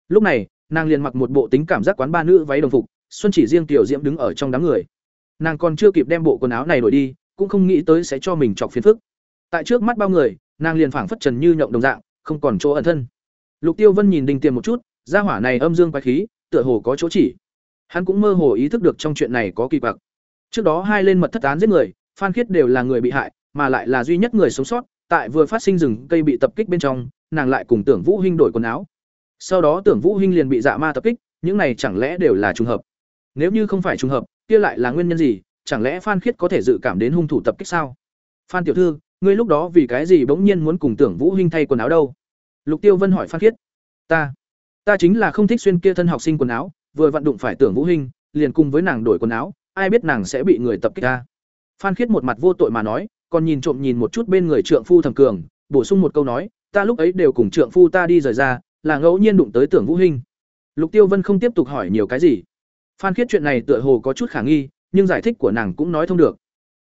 Lúc này nàng liền mặc một bộ tính cảm giác quán ba nữ váy đồng phục, xuân chỉ riêng tiểu diễm đứng ở trong đám người. Nàng còn chưa kịp đem bộ quần áo này đổi đi, cũng không nghĩ tới sẽ cho mình chọc phiền phức. Tại trước mắt bao người, nàng liền phảng phất trần như nhộng đồng dạng, không còn chỗ ẩn thân. Lục tiêu vân nhìn đinh tiềm một chút, gia hỏa này âm dương quái khí, tựa hồ có chỗ chỉ. Hắn cũng mơ hồ ý thức được trong chuyện này có kỳ quặc. Trước đó hai lên mật thất án giết người, phan khiết đều là người bị hại, mà lại là duy nhất người sống sót, tại vừa phát sinh rừng cây bị tập kích bên trong, nàng lại cùng tưởng vũ hinh đổi quần áo sau đó tưởng vũ hinh liền bị dạ ma tập kích, những này chẳng lẽ đều là trùng hợp? Nếu như không phải trùng hợp, kia lại là nguyên nhân gì? Chẳng lẽ phan khiết có thể dự cảm đến hung thủ tập kích sao? Phan tiểu thư, ngươi lúc đó vì cái gì bỗng nhiên muốn cùng tưởng vũ hinh thay quần áo đâu? Lục tiêu vân hỏi phan khiết. Ta ta chính là không thích xuyên kia thân học sinh quần áo, vừa vận đụng phải tưởng vũ hinh, liền cùng với nàng đổi quần áo, ai biết nàng sẽ bị người tập kích ta? Phan khiết một mặt vô tội mà nói, còn nhìn trộm nhìn một chút bên người trượng phu thẩm cường, bổ sung một câu nói, ta lúc ấy đều cùng trượng phu ta đi rời ra là ngẫu nhiên đụng tới tưởng vũ hinh. Lục tiêu vân không tiếp tục hỏi nhiều cái gì. Phan khiết chuyện này tựa hồ có chút khả nghi, nhưng giải thích của nàng cũng nói thông được.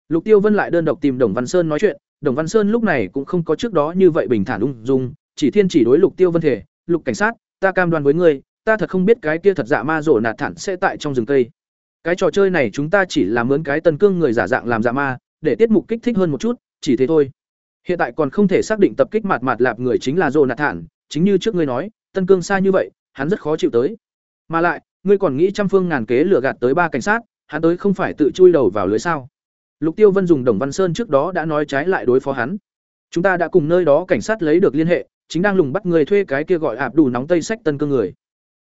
Lục tiêu vân lại đơn độc tìm đồng văn sơn nói chuyện. Đồng văn sơn lúc này cũng không có trước đó như vậy bình thản ung dung, chỉ thiên chỉ đối lục tiêu vân thể lục cảnh sát, ta cam đoan với ngươi, ta thật không biết cái kia thật dạ ma rổ nạt thản sẽ tại trong rừng cây. Cái trò chơi này chúng ta chỉ làm mướn cái tân cương người giả dạng làm dạ ma, để tiết mục kích thích hơn một chút, chỉ thế thôi. Hiện tại còn không thể xác định tập kích mạt mạt lạp người chính là rổ nạt thản, chính như trước ngươi nói tân cương xa như vậy, hắn rất khó chịu tới. Mà lại, ngươi còn nghĩ trăm phương ngàn kế lừa gạt tới ba cảnh sát, hắn tới không phải tự chui đầu vào lưới sao? Lục tiêu vân dùng đồng văn sơn trước đó đã nói trái lại đối phó hắn. Chúng ta đã cùng nơi đó cảnh sát lấy được liên hệ, chính đang lùng bắt người thuê cái kia gọi ạp đủ nóng tây sách tân cương người.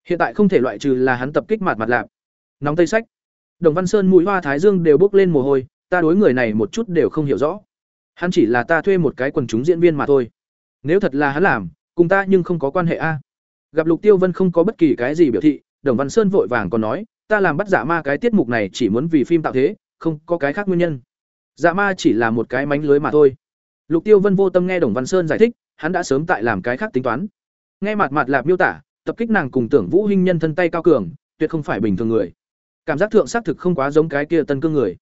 Hiện tại không thể loại trừ là hắn tập kích mặt mặt lạp. Nóng tây sách. Đồng văn sơn mũi hoa thái dương đều bốc lên mồ hôi, ta đối người này một chút đều không hiểu rõ. Hắn chỉ là ta thuê một cái quần chúng diễn viên mà thôi. Nếu thật là hắn làm, cùng ta nhưng không có quan hệ a gặp lục tiêu vân không có bất kỳ cái gì biểu thị, đồng văn sơn vội vàng còn nói, ta làm bắt giả ma cái tiết mục này chỉ muốn vì phim tạo thế, không có cái khác nguyên nhân. Dạ ma chỉ là một cái mánh lưới mà thôi. Lục tiêu vân vô tâm nghe đồng văn sơn giải thích, hắn đã sớm tại làm cái khác tính toán. Nghe mặt mặt lạp miêu tả, tập kích nàng cùng tưởng vũ hinh nhân thân tay cao cường, tuyệt không phải bình thường người. Cảm giác thượng xác thực không quá giống cái kia tân cương người.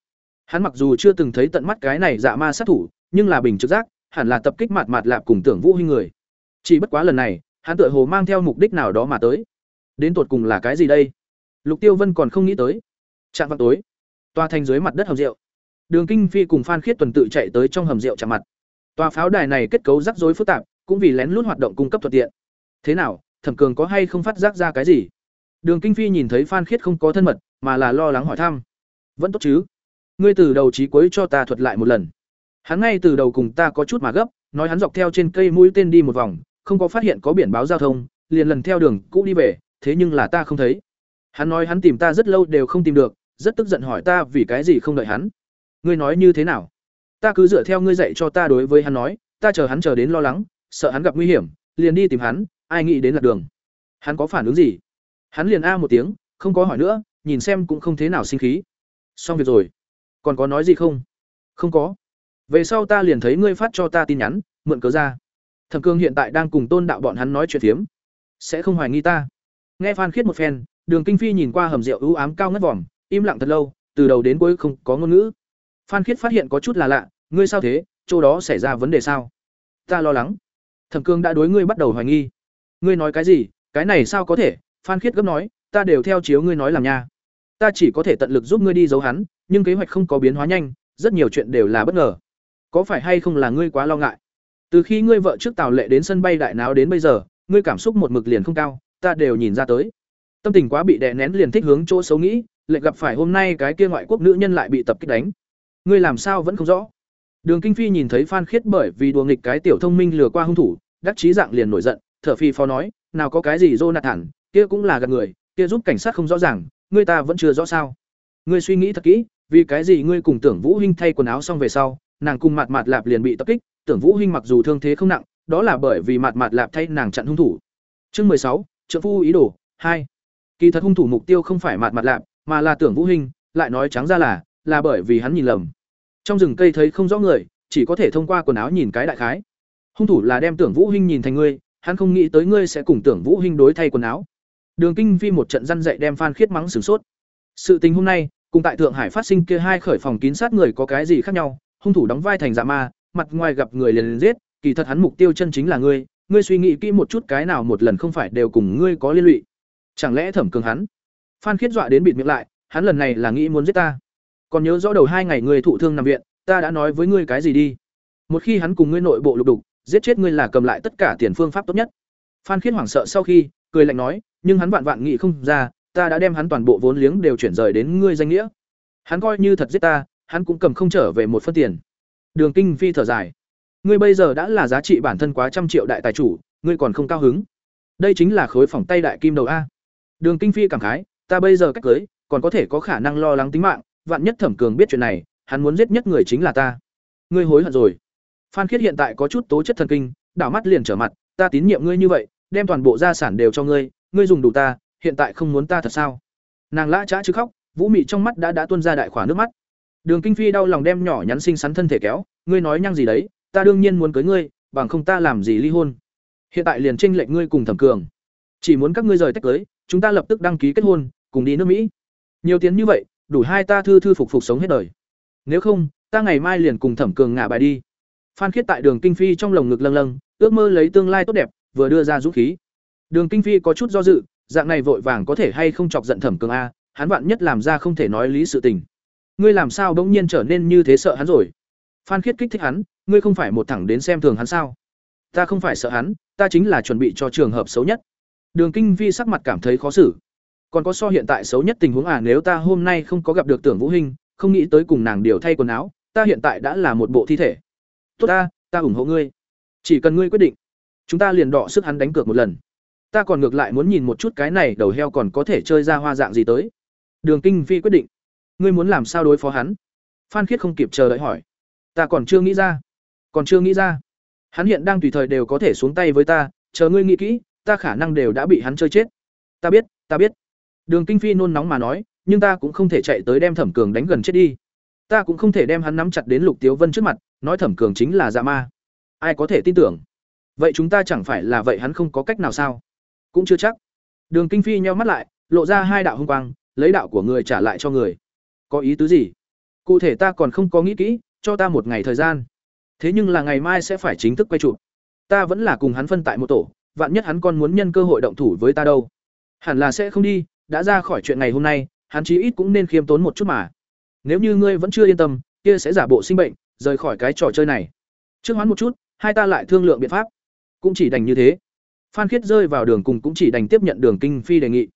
Hắn mặc dù chưa từng thấy tận mắt cái này dạ ma sát thủ, nhưng là bình trực giác, hẳn là tập kích mặt mặt lạp cùng tưởng vũ hinh người. Chỉ bất quá lần này hắn tựa hồ mang theo mục đích nào đó mà tới. Đến tột cùng là cái gì đây? Lục tiêu vân còn không nghĩ tới. Chạm vào tối. Toa thành dưới mặt đất hầm rượu. Đường kinh phi cùng phan khiết tuần tự chạy tới trong hầm rượu chạm mặt. Tòa pháo đài này kết cấu rắc rối phức tạp, cũng vì lén lút hoạt động cung cấp thuận tiện. Thế nào, thẩm cường có hay không phát giác ra cái gì? Đường kinh phi nhìn thấy phan khiết không có thân mật, mà là lo lắng hỏi thăm. Vẫn tốt chứ? Ngươi từ đầu trí cuối cho ta thuật lại một lần. Hắn ngay từ đầu cùng ta có chút mà gấp, nói hắn dọc theo trên cây mũi tên đi một vòng không có phát hiện có biển báo giao thông liền lần theo đường cũ đi về thế nhưng là ta không thấy. Hắn nói hắn tìm ta rất lâu đều không tìm được rất tức giận hỏi ta vì cái gì không đợi hắn. Ngươi nói như thế nào? Ta cứ dựa theo ngươi dạy cho ta đối với hắn nói ta chờ hắn chờ đến lo lắng sợ hắn gặp nguy hiểm liền đi tìm hắn ai nghĩ đến lạc đường. Hắn có phản ứng gì? Hắn liền a một tiếng không có hỏi nữa nhìn xem cũng không thế nào sinh khí. Xong việc rồi. Còn có nói gì không? Không có. Về sau ta liền thấy ngươi phát cho ta tin nhắn, mượn cớ ra. Thẩm Cương hiện tại đang cùng Tôn Đạo bọn hắn nói chuyện phiếm, sẽ không hoài nghi ta. Nghe Phan Khiết một phen, Đường Kinh Phi nhìn qua hầm rượu u ám cao ngất vòm, im lặng thật lâu, từ đầu đến cuối không có ngôn ngữ. Phan Khiết phát hiện có chút là lạ, ngươi sao thế, chỗ đó xảy ra vấn đề sao? Ta lo lắng. Thẩm Cương đã đối ngươi bắt đầu hoài nghi. Ngươi nói cái gì? Cái này sao có thể? Phan Khiết gấp nói, ta đều theo chiếu ngươi nói làm nha. Ta chỉ có thể tận lực giúp ngươi đi giấu hắn, nhưng kế hoạch không có biến hóa nhanh, rất nhiều chuyện đều là bất ngờ. Có phải hay không là ngươi quá lo ngại? Từ khi ngươi vợ trước Tào Lệ đến sân bay đại náo đến bây giờ, ngươi cảm xúc một mực liền không cao, ta đều nhìn ra tới. Tâm tình quá bị đè nén liền thích hướng chỗ xấu nghĩ, lệ gặp phải hôm nay cái kia ngoại quốc nữ nhân lại bị tập kích đánh. Ngươi làm sao vẫn không rõ? Đường Kinh Phi nhìn thấy Phan Khiết bởi vì đùa nghịch cái tiểu thông minh lừa qua hung thủ, đắc chí dạng liền nổi giận, thở phi phó nói, nào có cái gì Jonathan, kia cũng là gạt người, kia giúp cảnh sát không rõ ràng, ngươi ta vẫn chưa rõ sao? Ngươi suy nghĩ thật kỹ, vì cái gì ngươi cùng Tưởng Vũ Hinh thay quần áo xong về sau, nàng cùng Mạt Mạt Lạp liền bị tập kích, Tưởng Vũ huynh mặc dù thương thế không nặng, đó là bởi vì Mạt Mạt Lạp thay nàng chặn hung thủ. Chương mười sáu, trợ phu ý đồ hai. Kỳ thật hung thủ mục tiêu không phải Mạt Mạt Lạp, mà là Tưởng Vũ huynh lại nói trắng ra là là bởi vì hắn nhìn lầm. Trong rừng cây thấy không rõ người, chỉ có thể thông qua quần áo nhìn cái đại khái. Hung thủ là đem Tưởng Vũ huynh nhìn thành ngươi, hắn không nghĩ tới ngươi sẽ cùng Tưởng Vũ huynh đối thay quần áo. Đường Kinh Vi một trận răn dạy đem Phan Khiết mắng sửng sốt. Sự tình hôm nay, cùng tại Thượng Hải phát sinh kia hai khởi phòng kín sát người có cái gì khác nhau? Hung thủ đóng vai thành dạ ma, mặt ngoài gặp người liền, liền giết, kỳ thật hắn mục tiêu chân chính là ngươi, ngươi suy nghĩ kỹ một chút cái nào một lần không phải đều cùng ngươi có liên lụy. Chẳng lẽ Thẩm Cường hắn? Phan Khiết dọa đến bịt miệng lại, hắn lần này là nghĩ muốn giết ta. Còn nhớ rõ đầu hai ngày ngươi thụ thương nằm viện, ta đã nói với ngươi cái gì đi? Một khi hắn cùng ngươi nội bộ lục đục, giết chết ngươi là cầm lại tất cả tiền phương pháp tốt nhất. Phan Khiết hoảng sợ sau khi, cười lạnh nói, nhưng hắn vạn vạn nghĩ không ra, ta đã đem hắn toàn bộ vốn liếng đều chuyển rời đến ngươi danh nghĩa. Hắn coi như thật giết ta, hắn cũng cầm không trở về một phân tiền. Đường Kinh Phi thở dài, ngươi bây giờ đã là giá trị bản thân quá trăm triệu đại tài chủ, ngươi còn không cao hứng. Đây chính là khối phòng tay đại kim đầu a. Đường Kinh Phi cảm khái, ta bây giờ cách cưới, còn có thể có khả năng lo lắng tính mạng, vạn nhất Thẩm Cường biết chuyện này, hắn muốn giết nhất người chính là ta. Ngươi hối hận rồi. Phan Khiết hiện tại có chút tố chất thần kinh, đảo mắt liền trở mặt, ta tín nhiệm ngươi như vậy, đem toàn bộ gia sản đều cho ngươi, ngươi dùng đủ ta, hiện tại không muốn ta thật sao? Nàng lã chã chứ khóc, Vũ Mị trong mắt đã đã tuôn ra đại khỏa nước mắt. Đường Kinh Phi đau lòng đem nhỏ nhắn xinh xắn thân thể kéo, ngươi nói nhăng gì đấy, ta đương nhiên muốn cưới ngươi, bằng không ta làm gì ly hôn. Hiện tại liền tranh lệch ngươi cùng Thẩm Cường. Chỉ muốn các ngươi rời tách cưới, chúng ta lập tức đăng ký kết hôn, cùng đi nước Mỹ. Nhiều tiền như vậy, đủ hai ta thư thư phục phục sống hết đời. Nếu không, ta ngày mai liền cùng Thẩm Cường ngả bài đi. Phan Khiết tại Đường Kinh Phi trong lồng ngực lâng lâng, ước mơ lấy tương lai tốt đẹp, vừa đưa ra dũng khí. Đường Kinh Phi có chút do dự, dạng này vội vàng có thể hay không chọc giận Thẩm Cường a, hắn vạn nhất làm ra không thể nói lý sự tình. Ngươi làm sao bỗng nhiên trở nên như thế sợ hắn rồi? Phan Khiết kích thích hắn, ngươi không phải một thẳng đến xem thường hắn sao? Ta không phải sợ hắn, ta chính là chuẩn bị cho trường hợp xấu nhất. Đường Kinh Vi sắc mặt cảm thấy khó xử. Còn có so hiện tại xấu nhất tình huống à nếu ta hôm nay không có gặp được Tưởng Vũ Hinh, không nghĩ tới cùng nàng điều thay quần áo, ta hiện tại đã là một bộ thi thể. Tốt ta, ta ủng hộ ngươi. Chỉ cần ngươi quyết định, chúng ta liền đọ sức hắn đánh cược một lần ta còn ngược lại muốn nhìn một chút cái này đầu heo còn có thể chơi ra hoa dạng gì tới đường kinh phi quyết định ngươi muốn làm sao đối phó hắn? Phan khiết không kịp chờ đợi hỏi. Ta còn chưa nghĩ ra. Còn chưa nghĩ ra. Hắn hiện đang tùy thời đều có thể xuống tay với ta, chờ ngươi nghĩ kỹ, ta khả năng đều đã bị hắn chơi chết. Ta biết ta biết. Đường kinh phi nôn nóng mà nói, nhưng ta cũng không thể chạy tới đem thẩm cường đánh gần chết đi. Ta cũng không thể đem hắn nắm chặt đến lục tiếu vân trước mặt, nói thẩm cường chính là dạ ma. Ai có thể tin tưởng? Vậy chúng ta chẳng phải là vậy hắn không có cách nào sao? Cũng chưa chắc. Đường kinh phi nheo mắt lại, lộ ra hai đạo hung quang, lấy đạo của người trả lại cho người có ý tứ gì? Cụ thể ta còn không có nghĩ kỹ cho ta một ngày thời gian. Thế nhưng là ngày mai sẽ phải chính thức quay chụp. Ta vẫn là cùng hắn phân tại một tổ vạn nhất hắn còn muốn nhân cơ hội động thủ với ta đâu. Hẳn là sẽ không đi đã ra khỏi chuyện ngày hôm nay hắn chí ít cũng nên khiêm tốn một chút mà. Nếu như ngươi vẫn chưa yên tâm kia sẽ giả bộ sinh bệnh rời khỏi cái trò chơi này. Trước hoán một chút hai ta lại thương lượng biện pháp. Cũng chỉ đành như thế. Phan Khiết rơi vào đường cùng cũng chỉ đành tiếp nhận Đường Kinh Phi đề nghị.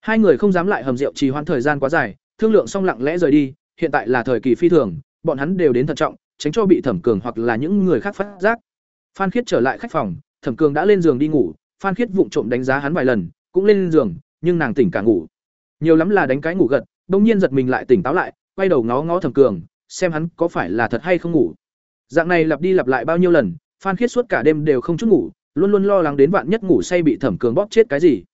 Hai người không dám lại hầm rượu trì hoãn thời gian quá dài, thương lượng xong lặng lẽ rời đi, hiện tại là thời kỳ phi thường, bọn hắn đều đến thận trọng, tránh cho bị Thẩm Cường hoặc là những người khác phát giác. Phan Khiết trở lại khách phòng, Thẩm Cường đã lên giường đi ngủ, Phan Khiết vụng trộm đánh giá hắn vài lần, cũng lên giường, nhưng nàng tỉnh cả ngủ. Nhiều lắm là đánh cái ngủ gật, bỗng nhiên giật mình lại tỉnh táo lại, quay đầu ngó ngó Thẩm Cường, xem hắn có phải là thật hay không ngủ. Dạng này lặp đi lặp lại bao nhiêu lần, Phan Khiết suốt cả đêm đều không chút ngủ, luôn luôn lo lắng đến vạn nhất ngủ say bị thẩm cường bóp chết cái gì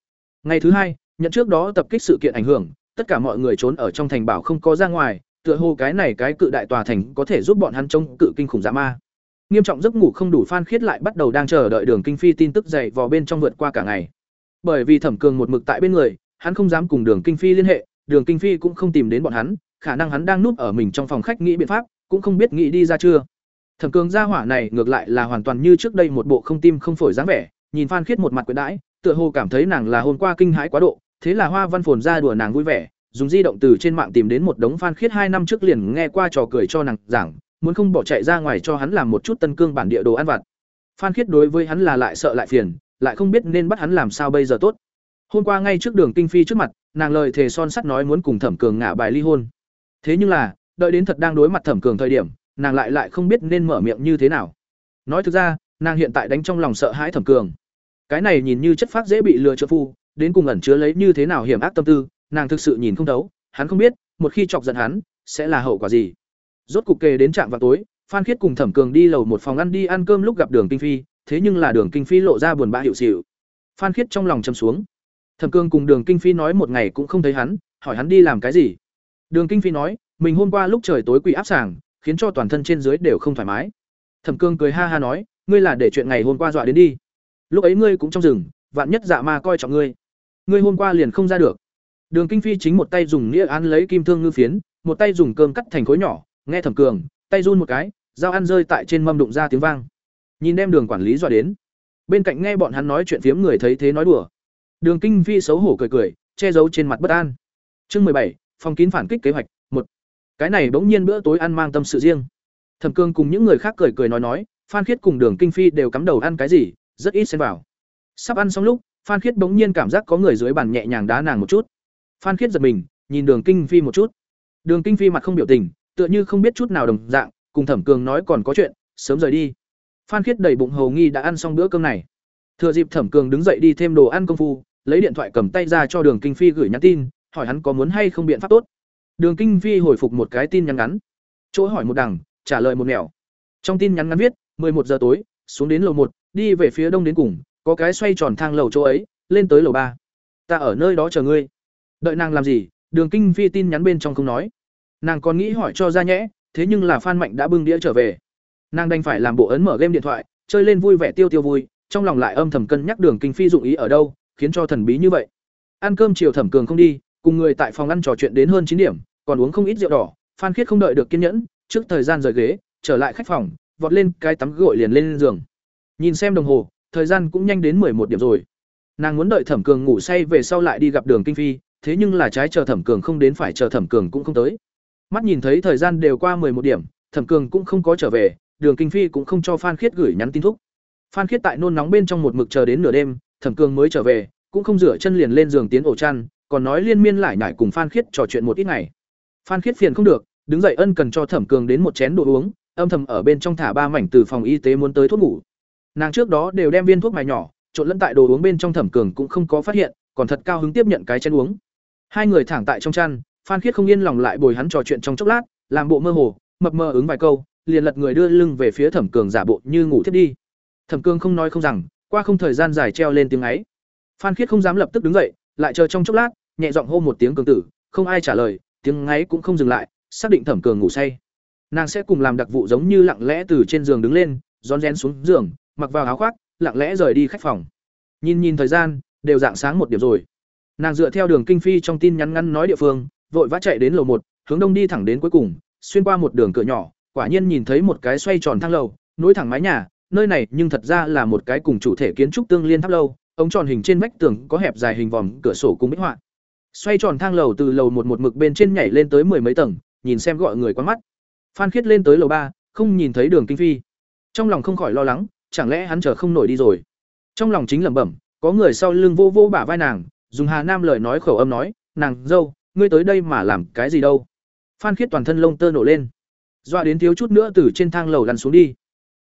ngày thứ hai nhận trước đó tập kích sự kiện ảnh hưởng tất cả mọi người trốn ở trong thành bảo không có ra ngoài tựa hồ cái này cái cự đại tòa thành có thể giúp bọn hắn chống cự kinh khủng dã ma. Nghiêm trọng giấc ngủ không đủ Phan Khiết lại bắt đầu đang chờ đợi Đường Kinh Phi tin tức dậy vào bên trong vượt qua cả ngày. Bởi vì Thẩm Cường một mực tại bên người, hắn không dám cùng Đường Kinh Phi liên hệ, Đường Kinh Phi cũng không tìm đến bọn hắn, khả năng hắn đang núp ở mình trong phòng khách nghĩ biện pháp, cũng không biết nghĩ đi ra chưa. Thẩm Cường gia hỏa này ngược lại là hoàn toàn như trước đây một bộ không tim không phổi dáng vẻ, nhìn Phan Khiết một mặt quyến đãi, tựa hồ cảm thấy nàng là hôm qua kinh hãi quá độ, thế là Hoa Văn Phồn ra đùa nàng vui vẻ, dùng di động từ trên mạng tìm đến một đống Fan Khiết hai năm trước liền nghe qua trò cười cho nàng giảng, muốn không bỏ chạy ra ngoài cho hắn làm một chút tân cương bản địa đồ ăn vặt. Phan Khiết đối với hắn là lại sợ lại phiền, lại không biết nên bắt hắn làm sao bây giờ tốt. Hôm qua ngay trước đường kinh phi trước mặt, nàng lời thề son sắt nói muốn cùng Thẩm Cường ngả bài ly hôn. Thế nhưng là, đợi đến thật đang đối mặt Thẩm Cường thời điểm, nàng lại lại không biết nên mở miệng như thế nào. Nói thực ra, nàng hiện tại đánh trong lòng sợ hãi Thẩm Cường. Cái này nhìn như chất phác dễ bị lừa trợ phu, đến cùng ẩn chứa lấy như thế nào hiểm ác tâm tư, nàng thực sự nhìn không thấu, hắn không biết, một khi chọc giận hắn, sẽ là hậu quả gì. Rốt cục kề đến trạm vào tối, Phan Khiết cùng Thẩm Cường đi lầu một phòng ăn đi ăn cơm lúc gặp Đường Kinh Phi, thế nhưng là Đường Kinh Phi lộ ra buồn bã hiệu xỉu. Phan Khiết trong lòng trầm xuống. Thẩm Cường cùng Đường Kinh Phi nói một ngày cũng không thấy hắn, hỏi hắn đi làm cái gì. Đường Kinh Phi nói, mình hôm qua lúc trời tối quỷ áp sàng, khiến cho toàn thân trên dưới đều không thoải mái. Thẩm Cương cười ha ha nói, ngươi là để chuyện ngày hôm qua dọa đến đi. Lúc ấy ngươi cũng trong rừng, vạn nhất dạ ma coi trọng ngươi. Ngươi hôm qua liền không ra được. Đường Kinh Phi chính một tay dùng nghĩa án lấy kim thương ngư phiến, một tay dùng cơm cắt thành khối nhỏ, nghe Thẩm Cường, tay run một cái, dao ăn rơi tại trên mâm đụng ra tiếng vang. Nhìn đem Đường quản lý dọa đến. Bên cạnh nghe bọn hắn nói chuyện phiếm người thấy thế nói đùa. Đường Kinh Phi xấu hổ cười cười, che giấu trên mặt bất an. Chương mười bảy, phòng kín phản kích kế hoạch, một. Cái này bỗng nhiên bữa tối ăn mang tâm sự riêng. Thẩm Cương cùng những người khác cười cười nói nói, Phan Khiết cùng Đường Kinh Phi đều cắm đầu ăn cái gì, rất ít xen vào. Sắp ăn xong lúc, Phan Khiết bỗng nhiên cảm giác có người dưới bàn nhẹ nhàng đá nàng một chút. Phan Khiết giật mình, nhìn Đường Kinh Phi một chút. Đường Kinh Phi mặt không biểu tình, tựa như không biết chút nào đồng dạng, cùng Thẩm Cường nói còn có chuyện, sớm rời đi. Phan Khiết đầy bụng hầu nghi đã ăn xong bữa cơm này. Thừa dịp Thẩm Cường đứng dậy đi thêm đồ ăn công phu, lấy điện thoại cầm tay ra cho Đường Kinh Phi gửi nhắn tin, hỏi hắn có muốn hay không biện pháp tốt. Đường Kinh Phi hồi phục một cái tin nhắn ngắn. Chỗ hỏi một đằng, trả lời một nẻo. Trong tin nhắn ngắn viết, một giờ tối, xuống đến lầu một, đi về phía đông đến cùng, có cái xoay tròn thang lầu chỗ ấy, lên tới lầu ba. Ta ở nơi đó chờ ngươi. Đợi nàng làm gì? Đường Kinh Phi tin nhắn bên trong không nói. Nàng còn nghĩ hỏi cho ra nhẽ, thế nhưng là Phan Mạnh đã bưng đĩa trở về. Nàng đành phải làm bộ ấn mở game điện thoại, chơi lên vui vẻ tiêu tiêu vui, trong lòng lại âm thầm cân nhắc Đường Kinh Phi dụng ý ở đâu, khiến cho thần bí như vậy. Ăn cơm chiều Thẩm Cường không đi, cùng người tại phòng ăn trò chuyện đến hơn chín điểm, còn uống không ít rượu đỏ, Phan Khiết không đợi được kiên nhẫn, trước thời gian rời ghế, trở lại khách phòng, vọt lên cái tắm gội liền lên giường. Nhìn xem đồng hồ, thời gian cũng nhanh đến một điểm rồi. Nàng muốn đợi Thẩm Cường ngủ say về sau lại đi gặp Đường Kinh Phi, thế nhưng là trái chờ Thẩm Cường không đến phải chờ Thẩm Cường cũng không tới. Mắt nhìn thấy thời gian đều qua một điểm, Thẩm Cường cũng không có trở về, Đường Kinh Phi cũng không cho Phan Khiết gửi nhắn tin thúc. Phan Khiết tại nôn nóng bên trong một mực chờ đến nửa đêm, Thẩm Cường mới trở về, cũng không rửa chân liền lên giường tiến ổ chăn, còn nói liên miên lại nhải cùng Phan Khiết trò chuyện một ít ngày. Phan Khiết phiền không được, đứng dậy ân cần cho Thẩm Cường đến một chén đồ uống, âm thầm ở bên trong thả ba mảnh từ phòng y tế muốn tới thuốc ngủ. Nàng trước đó đều đem viên thuốc mài nhỏ, trộn lẫn tại đồ uống bên trong Thẩm Cường cũng không có phát hiện, còn thật cao hứng tiếp nhận cái chén uống. Hai người thẳng tại trong chăn, Phan Khiết không yên lòng lại bồi hắn trò chuyện trong chốc lát, làm bộ mơ hồ, mập mờ ứng vài câu, liền lật người đưa lưng về phía Thẩm Cường giả bộ như ngủ thiết đi. Thẩm Cường không nói không rằng, qua không thời gian dài treo lên tiếng ấy. Phan Khiết không dám lập tức đứng dậy, lại chờ trong chốc lát, nhẹ giọng hô một tiếng cường tử, không ai trả lời, tiếng ngáy cũng không dừng lại, xác định Thẩm Cường ngủ say. Nàng sẽ cùng làm đặc vụ giống như lặng lẽ từ trên giường đứng lên, rón rén xuống giường, mặc vào áo khoác, lặng lẽ rời đi khách phòng. Nhìn nhìn thời gian, đều dạng sáng một điểm rồi. Nàng dựa theo đường kinh phi trong tin nhắn ngắn nói địa phương, vội vã chạy đến lầu một, hướng đông đi thẳng đến cuối cùng, xuyên qua một đường cửa nhỏ, quả nhiên nhìn thấy một cái xoay tròn thang lầu, nối thẳng mái nhà, nơi này nhưng thật ra là một cái cùng chủ thể kiến trúc tương liên tháp lâu, ống tròn hình trên vách tường có hẹp dài hình vòm cửa sổ cùng bích họa. Xoay tròn thang lầu từ lầu một một mực bên trên nhảy lên tới mười mấy tầng, nhìn xem gọi người quán mắt. Phan Khiết lên tới lầu ba, không nhìn thấy Đường Kinh Phi. Trong lòng không khỏi lo lắng, chẳng lẽ hắn chờ không nổi đi rồi. Trong lòng chính lẩm bẩm, có người sau lưng vô vô bả vai nàng, dùng Hà Nam lời nói khẩu âm nói, "Nàng dâu, ngươi tới đây mà làm cái gì đâu?" Phan Khiết toàn thân lông tơ nổ lên, doa đến thiếu chút nữa từ trên thang lầu lăn xuống đi.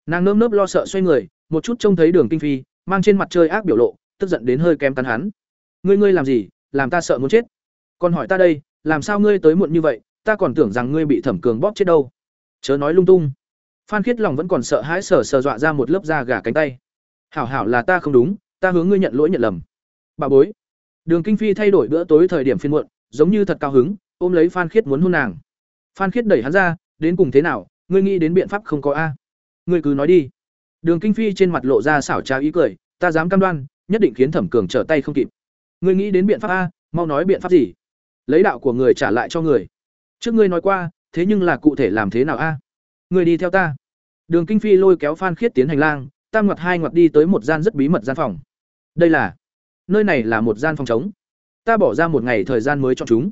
Nàng nơm nớp lo sợ xoay người, một chút trông thấy Đường Kinh Phi, mang trên mặt chơi ác biểu lộ, tức giận đến hơi kém cắn hắn. "Ngươi ngươi làm gì, làm ta sợ muốn chết?" Còn hỏi ta đây, làm sao ngươi tới muộn như vậy, ta còn tưởng rằng ngươi bị Thẩm Cường bóp chết đâu. Chớ nói lung tung. Phan Khiết lòng vẫn còn sợ hãi sở sờ dọa ra một lớp da gà cánh tay. Hảo hảo là ta không đúng, ta hướng ngươi nhận lỗi nhận lầm. Bà bối. Đường Kinh Phi thay đổi bữa tối thời điểm phiên muộn, giống như thật cao hứng, ôm lấy Phan Khiết muốn hôn nàng. phan khiết đẩy hắn ra đến cùng thế nào ngươi nghĩ đến biện pháp không có a ngươi cứ nói đi đường kinh phi trên mặt lộ ra xảo trá ý cười ta dám cam đoan nhất định khiến thẩm cường trở tay không kịp ngươi nghĩ đến biện pháp a mau nói biện pháp gì lấy đạo của người trả lại cho người trước ngươi nói qua thế nhưng là cụ thể làm thế nào a ngươi đi theo ta. Đường kinh phi lôi kéo phan khiết tiến hành lang, tam ngoặt hai ngoặt đi tới một gian rất bí mật gian phòng. Đây là, nơi này là một gian phòng trống. Ta bỏ ra một ngày thời gian mới cho chúng.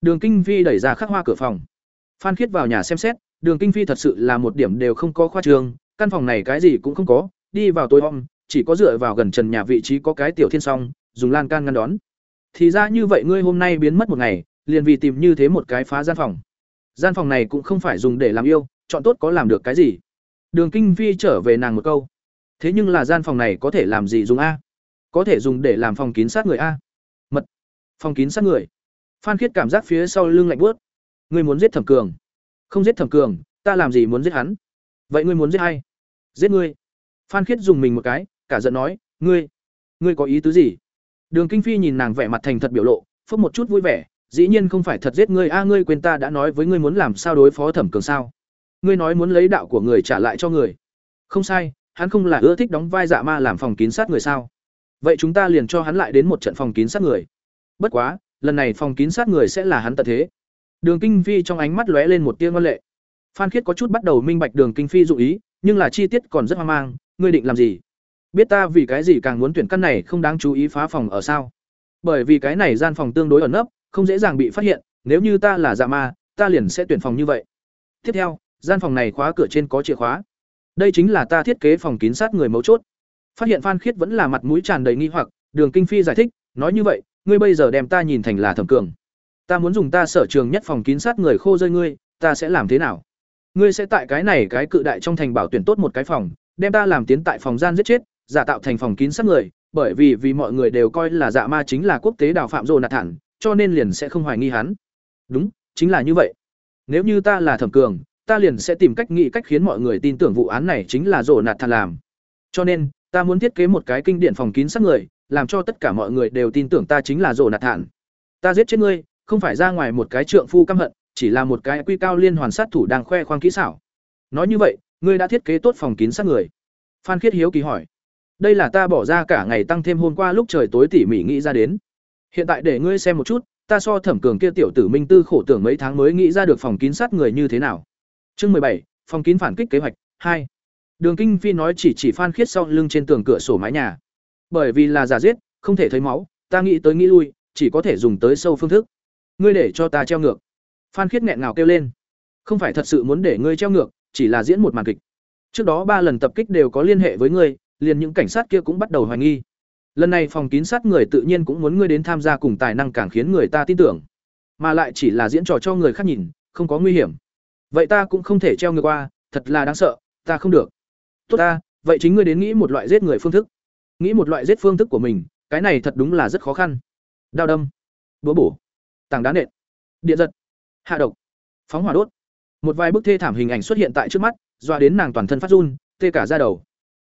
Đường kinh phi đẩy ra khắc hoa cửa phòng. Phan khiết vào nhà xem xét, đường kinh phi thật sự là một điểm đều không có khoa trường căn phòng này cái gì cũng không có, đi vào tối om, chỉ có dựa vào gần trần nhà vị trí có cái tiểu thiên song, dùng lan can ngăn đón. Thì ra như vậy ngươi hôm nay biến mất một ngày, liền vì tìm như thế một cái phá gian phòng. Gian phòng này cũng không phải dùng để làm yêu chọn tốt có làm được cái gì? Đường kinh phi trở về nàng một câu. Thế nhưng là gian phòng này có thể làm gì dùng a? Có thể dùng để làm phòng kín sát người a? Mật. Phòng kín sát người. Phan khiết cảm giác phía sau lưng lạnh bớt ngươi muốn giết thẩm cường. Không giết thẩm cường, ta làm gì muốn giết hắn? Vậy ngươi muốn giết ai? Giết ngươi. Phan khiết dùng mình một cái, cả giận nói, ngươi ngươi có ý tứ gì? Đường kinh phi nhìn nàng vẻ mặt thành thật biểu lộ phúc một chút vui vẻ, dĩ nhiên không phải thật giết ngươi. A, ngươi quên ta đã nói với ngươi muốn làm sao đối phó thẩm cường sao? Ngươi nói muốn lấy đạo của người trả lại cho người. Không sai, hắn không là ưa thích đóng vai dạ ma làm phòng kín sát người sao? Vậy chúng ta liền cho hắn lại đến một trận phòng kín sát người. Bất quá, lần này phòng kín sát người sẽ là hắn tận thế. Đường kinh phi trong ánh mắt lóe lên một tia ngân lệ. Phan khiết có chút bắt đầu minh bạch đường kinh phi dụ ý, nhưng là chi tiết còn rất hoang mang, ngươi định làm gì? Biết ta vì cái gì càng muốn tuyển căn này không đáng chú ý phá phòng ở sao? Bởi vì cái này gian phòng tương đối ẩn nấp, không dễ dàng bị phát hiện, nếu như ta là dạ ma, ta liền sẽ tuyển phòng như vậy. Tiếp theo gian phòng này khóa cửa trên có chìa khóa. Đây chính là ta thiết kế phòng kín sát người mấu chốt. Phát hiện phan khiết vẫn là mặt mũi tràn đầy nghi hoặc, đường kinh phi giải thích, nói như vậy, ngươi bây giờ đem ta nhìn thành là thẩm cường. Ta muốn dùng ta sở trường nhất phòng kín sát người khô rơi ngươi, ta sẽ làm thế nào? Ngươi sẽ tại cái này cái cự đại trong thành bảo tuyển tốt một cái phòng, đem ta làm tiến tại phòng gian giết chết, giả tạo thành phòng kín sát người, bởi vì vì mọi người đều coi là dạ ma chính là quốc tế đào phạm rồ nạt thản, cho nên liền sẽ không hoài nghi hắn. Đúng, chính là như vậy. Nếu như ta là thẩm cường ta liền sẽ tìm cách nghĩ cách khiến mọi người tin tưởng vụ án này chính là rồ nạt thản làm. Cho nên, ta muốn thiết kế một cái kinh điển phòng kín sát người, làm cho tất cả mọi người đều tin tưởng ta chính là rồ nạt thản. Ta giết chết ngươi, không phải ra ngoài một cái trượng phu căm hận, chỉ là một cái quy cao liên hoàn sát thủ đang khoe khoang kỹ xảo. Nói như vậy, ngươi đã thiết kế tốt phòng kín sát người. Phan khiết hiếu kỳ hỏi. Đây là ta bỏ ra cả ngày tăng thêm hôm qua lúc trời tối tỉ mỉ nghĩ ra đến. Hiện tại để ngươi xem một chút, ta so thẩm cường kia tiểu tử minh tư khổ tưởng mấy tháng mới nghĩ ra được phòng kín sát người như thế nào chương mười bảy, phòng kín phản kích kế hoạch, hai. Đường kinh phi nói chỉ chỉ phan khiết sau lưng trên tường cửa sổ mái nhà. Bởi vì là giả giết, không thể thấy máu, ta nghĩ tới nghĩ lui, chỉ có thể dùng tới sâu phương thức. Ngươi để cho ta treo ngược. Phan khiết nghẹn ngào kêu lên. Không phải thật sự muốn để ngươi treo ngược, chỉ là diễn một màn kịch. Trước đó ba lần tập kích đều có liên hệ với ngươi, liền những cảnh sát kia cũng bắt đầu hoài nghi. Lần này phòng kín sát người tự nhiên cũng muốn ngươi đến tham gia cùng tài năng càng khiến người ta tin tưởng. Mà lại chỉ là diễn trò cho người khác nhìn, không có nguy hiểm vậy ta cũng không thể treo ngược qua, thật là đáng sợ, ta không được. Tốt ta, vậy chính ngươi đến nghĩ một loại giết người phương thức. Nghĩ một loại giết phương thức của mình, cái này thật đúng là rất khó khăn. Đao đâm. Búa bổ. Tảng đá nện. Điện giật. Hạ độc. Phóng hỏa đốt. Một vài bức thê thảm hình ảnh xuất hiện tại trước mắt, doa đến nàng toàn thân phát run, tê cả ra đầu.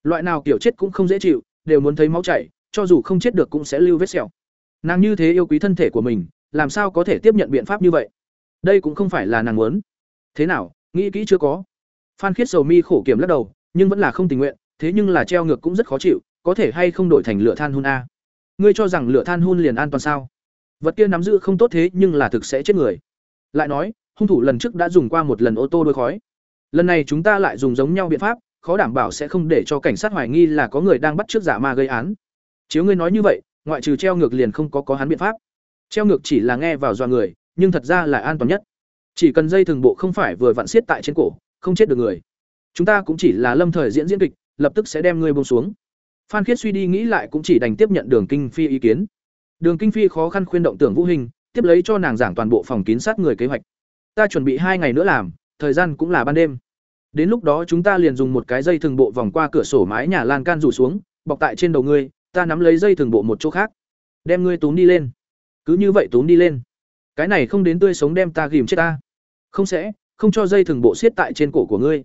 Loại nào kiểu chết cũng không dễ chịu, đều muốn thấy máu chảy, cho dù không chết được cũng sẽ lưu vết sẹo. Nàng như thế yêu quý thân thể của mình, làm sao có thể tiếp nhận biện pháp như vậy? Đây cũng không phải là nàng muốn thế nào, nghĩ kỹ chưa có? Phan khiết sầu mi khổ kiểm lắc đầu, nhưng vẫn là không tình nguyện, thế nhưng là treo ngược cũng rất khó chịu, có thể hay không đổi thành lửa than hun a. Ngươi cho rằng lửa than hun liền an toàn sao? Vật kia nắm giữ không tốt thế nhưng là thực sẽ chết người. Lại nói, hung thủ lần trước đã dùng qua một lần ô tô đôi khói. Lần này chúng ta lại dùng giống nhau biện pháp, khó đảm bảo sẽ không để cho cảnh sát hoài nghi là có người đang bắt trước giả ma gây án. Chiếu ngươi nói như vậy, ngoại trừ treo ngược liền không có có hắn biện pháp. Treo ngược chỉ là nghe vào dọa người, nhưng thật ra là an toàn nhất chỉ cần dây thường bộ không phải vừa vặn xiết tại trên cổ, không chết được người. Chúng ta cũng chỉ là lâm thời diễn diễn kịch, lập tức sẽ đem ngươi buông xuống. Phan khiết suy đi nghĩ lại cũng chỉ đành tiếp nhận đường kinh phi ý kiến. Đường kinh phi khó khăn khuyên động tưởng vũ hình, tiếp lấy cho nàng giảng toàn bộ phòng kín sát người kế hoạch. Ta chuẩn bị hai ngày nữa làm, thời gian cũng là ban đêm. Đến lúc đó chúng ta liền dùng một cái dây thường bộ vòng qua cửa sổ mái nhà lan can rủ xuống, bọc tại trên đầu ngươi, ta nắm lấy dây thường bộ một chỗ khác. Đem ngươi túm đi lên. Cứ như vậy túm đi lên cái này không đến tươi sống đem ta ghìm chết ta không sẽ không cho dây thường bộ siết tại trên cổ của ngươi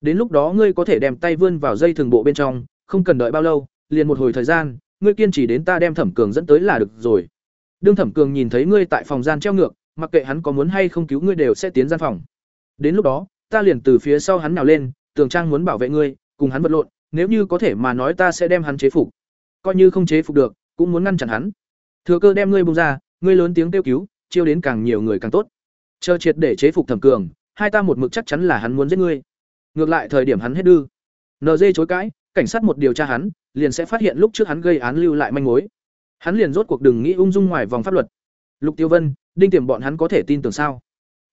đến lúc đó ngươi có thể đem tay vươn vào dây thường bộ bên trong không cần đợi bao lâu liền một hồi thời gian ngươi kiên trì đến ta đem thẩm cường dẫn tới là được rồi đương thẩm cường nhìn thấy ngươi tại phòng gian treo ngược mặc kệ hắn có muốn hay không cứu ngươi đều sẽ tiến gian phòng Đến lúc đó, ta liền từ phía sau hắn nào lên, tường trang muốn bảo vệ ngươi, cùng hắn vật lộn, nếu như có thể mà nói ta sẽ đem hắn chế phục. Coi như không chế phục được, cũng muốn ngăn chặn hắn. Thừa cơ đem ngươi buông ra, ngươi lớn tiếng kêu cứu, chiêu đến càng nhiều người càng tốt. Chờ triệt để chế phục Thẩm Cường, hai ta một mực chắc chắn là hắn muốn giết ngươi. Ngược lại thời điểm hắn hết đư. NG chối cãi, cảnh sát một điều tra hắn, liền sẽ phát hiện lúc trước hắn gây án lưu lại manh mối. Hắn liền rốt cuộc đừng nghĩ ung dung ngoài vòng pháp luật. Lục Tiêu Vân, Đinh Tiềm bọn hắn có thể tin tưởng sao?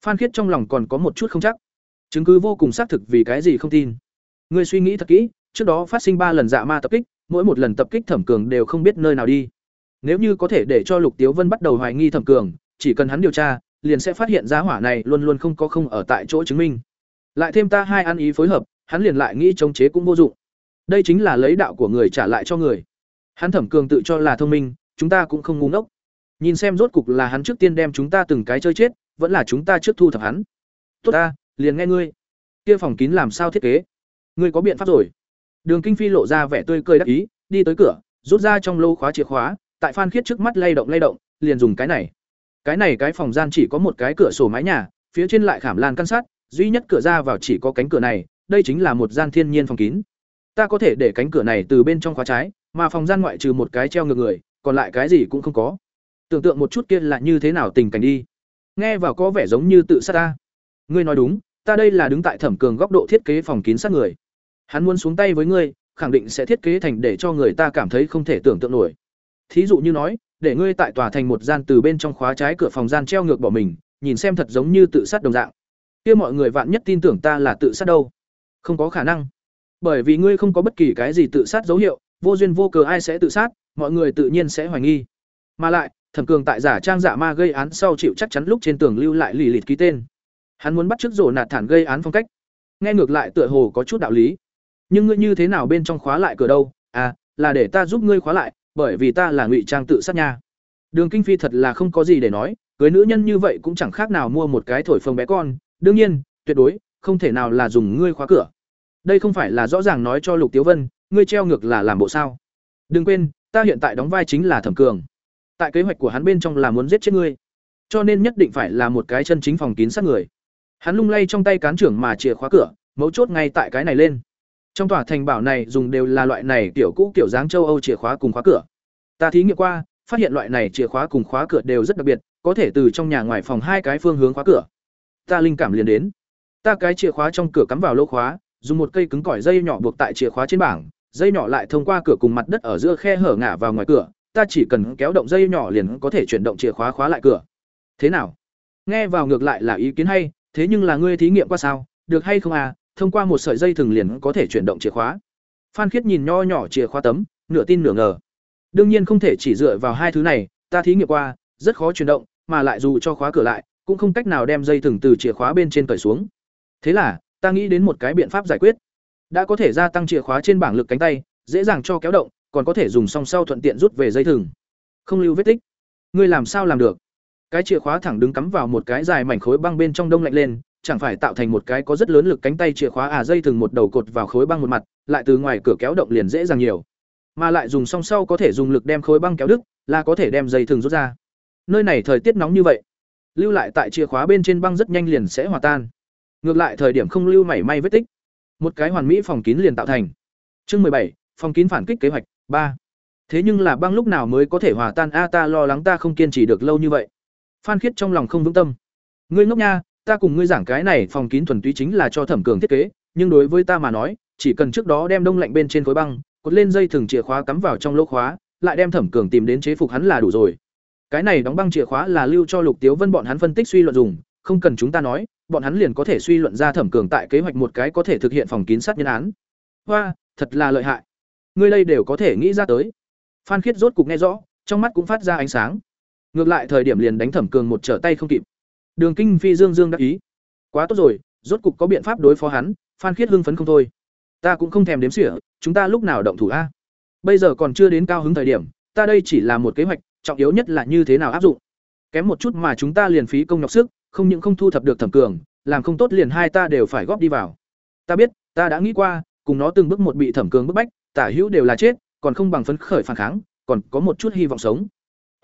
Phan Khiết trong lòng còn có một chút không chắc. Chứng cứ vô cùng xác thực vì cái gì không tin. Ngươi suy nghĩ thật kỹ, trước đó phát sinh ba lần dạ ma tập kích, mỗi một lần tập kích Thẩm Cường đều không biết nơi nào đi. Nếu như có thể để cho Lục Tiếu Vân bắt đầu hoài nghi Thẩm Cường, chỉ cần hắn điều tra, liền sẽ phát hiện ra hỏa này luôn luôn không có không ở tại chỗ chứng minh. Lại thêm ta hai ăn ý phối hợp, hắn liền lại nghĩ chống chế cũng vô dụng. Đây chính là lấy đạo của người trả lại cho người. Hắn Thẩm Cường tự cho là thông minh, chúng ta cũng không ngu ngốc. Nhìn xem rốt cục là hắn trước tiên đem chúng ta từng cái chơi chết, vẫn là chúng ta trước thu thập hắn. Tốt ta, liền nghe ngươi. Kia phòng kín làm sao thiết kế? Ngươi có biện pháp rồi. Đường Kinh Phi lộ ra vẻ tươi cười đắc ý, đi tới cửa, rút ra trong lô khóa chìa khóa, tại Phan Khiết trước mắt lay động lay động, liền dùng cái này. Cái này cái phòng gian chỉ có một cái cửa sổ mái nhà, phía trên lại khảm lan căn sát, duy nhất cửa ra vào chỉ có cánh cửa này, đây chính là một gian thiên nhiên phòng kín. Ta có thể để cánh cửa này từ bên trong khóa trái, mà phòng gian ngoại trừ một cái treo ngược người, còn lại cái gì cũng không có. Tưởng tượng một chút kia là như thế nào tình cảnh đi. Nghe vào có vẻ giống như tự sát ta. Ngươi nói đúng, ta đây là đứng tại thẩm cường góc độ thiết kế phòng kín sát người. Hắn muốn xuống tay với ngươi, khẳng định sẽ thiết kế thành để cho người ta cảm thấy không thể tưởng tượng nổi. Thí dụ như nói, để ngươi tại tòa thành một gian từ bên trong khóa trái cửa phòng gian treo ngược bỏ mình, nhìn xem thật giống như tự sát đồng dạng. Kia mọi người vạn nhất tin tưởng ta là tự sát đâu? Không có khả năng. Bởi vì ngươi không có bất kỳ cái gì tự sát dấu hiệu, vô duyên vô cớ ai sẽ tự sát, mọi người tự nhiên sẽ hoài nghi. Mà lại, Thẩm Cường tại giả trang giả ma gây án sau chịu chắc chắn lúc trên tường lưu lại lì lịt ký tên. Hắn muốn bắt chước rổ nạt thản gây án phong cách. Nghe ngược lại tựa hồ có chút đạo lý. Nhưng ngươi như thế nào bên trong khóa lại cửa đâu? À, là để ta giúp ngươi khóa lại, bởi vì ta là ngụy trang tự sát nha. Đường Kinh Phi thật là không có gì để nói, cưới nữ nhân như vậy cũng chẳng khác nào mua một cái thổi phồng bé con, đương nhiên, tuyệt đối không thể nào là dùng ngươi khóa cửa. Đây không phải là rõ ràng nói cho Lục Tiếu Vân, ngươi treo ngược là làm bộ sao? Đừng quên, ta hiện tại đóng vai chính là Thẩm Cường. Tại kế hoạch của hắn bên trong là muốn giết chết ngươi, cho nên nhất định phải là một cái chân chính phòng kín sát người. Hắn lung lay trong tay cán trưởng mà chìa khóa cửa, mấu chốt ngay tại cái này lên. Trong tòa thành bảo này dùng đều là loại này kiểu cũ kiểu dáng châu Âu chìa khóa cùng khóa cửa. Ta thí nghiệm qua, phát hiện loại này chìa khóa cùng khóa cửa đều rất đặc biệt, có thể từ trong nhà ngoài phòng hai cái phương hướng khóa cửa. Ta linh cảm liền đến. Ta cái chìa khóa trong cửa cắm vào lỗ khóa, dùng một cây cứng cỏi dây nhỏ buộc tại chìa khóa trên bảng, dây nhỏ lại thông qua cửa cùng mặt đất ở giữa khe hở ngả vào ngoài cửa, ta chỉ cần kéo động dây nhỏ liền có thể chuyển động chìa khóa khóa lại cửa. Thế nào? Nghe vào ngược lại là ý kiến hay, thế nhưng là ngươi thí nghiệm qua sao? Được hay không à? Thông qua một sợi dây thừng liền có thể chuyển động chìa khóa. Phan Khiết nhìn nho nhỏ chìa khóa tấm, nửa tin nửa ngờ. Đương nhiên không thể chỉ dựa vào hai thứ này, ta thí nghiệm qua, rất khó chuyển động, mà lại dù cho khóa cửa lại, cũng không cách nào đem dây thừng từ chìa khóa bên trên cởi xuống. Thế là, ta nghĩ đến một cái biện pháp giải quyết. Đã có thể gia tăng chìa khóa trên bảng lực cánh tay, dễ dàng cho kéo động, còn có thể dùng song sau thuận tiện rút về dây thừng. Không lưu vết tích. Ngươi làm sao làm được? Cái chìa khóa thẳng đứng cắm vào một cái dài mảnh khối băng bên trong đông lạnh lên, chẳng phải tạo thành một cái có rất lớn lực cánh tay chìa khóa à dây thừng một đầu cột vào khối băng một mặt, lại từ ngoài cửa kéo động liền dễ dàng nhiều. Mà lại dùng song sau có thể dùng lực đem khối băng kéo đứt, là có thể đem dây thừng rút ra. Nơi này thời tiết nóng như vậy, lưu lại tại chìa khóa bên trên băng rất nhanh liền sẽ hòa tan. Ngược lại thời điểm không lưu mảy may vết tích, một cái hoàn mỹ phòng kín liền tạo thành. Chương bảy phòng kín phản kích kế hoạch ba Thế nhưng là băng lúc nào mới có thể hòa tan a ta lo lắng ta không kiên trì được lâu như vậy. Phan Khiết trong lòng không vững tâm. Ngươi ngốc nha, ta cùng ngươi giảng cái này phòng kín thuần túy chính là cho thẩm cường thiết kế, nhưng đối với ta mà nói, chỉ cần trước đó đem đông lạnh bên trên khối băng, cột lên dây thừng chìa khóa cắm vào trong lỗ khóa, lại đem thẩm cường tìm đến chế phục hắn là đủ rồi. Cái này đóng băng chìa khóa là lưu cho Lục Tiếu Vân bọn hắn phân tích suy luận dùng, không cần chúng ta nói, bọn hắn liền có thể suy luận ra thẩm cường tại kế hoạch một cái có thể thực hiện phòng kín sát nhân án. Hoa, thật là lợi hại. Ngươi đây đều có thể nghĩ ra tới. Phan Khiết rốt cục nghe rõ, trong mắt cũng phát ra ánh sáng. Ngược lại thời điểm liền đánh thẩm cường một trở tay không kịp. Đường Kinh Phi Dương Dương đắc ý. Quá tốt rồi, rốt cục có biện pháp đối phó hắn, Phan Khiết hưng phấn không thôi. Ta cũng không thèm đếm xỉa, chúng ta lúc nào động thủ a? Bây giờ còn chưa đến cao hứng thời điểm, ta đây chỉ là một kế hoạch, trọng yếu nhất là như thế nào áp dụng. Kém một chút mà chúng ta liền phí công nhọc sức, không những không thu thập được thẩm cường, làm không tốt liền hai ta đều phải góp đi vào. Ta biết, ta đã nghĩ qua, cùng nó từng bước một bị thẩm cường bức bách, tả hữu đều là chết, còn không bằng phấn khởi phản kháng, còn có một chút hy vọng sống.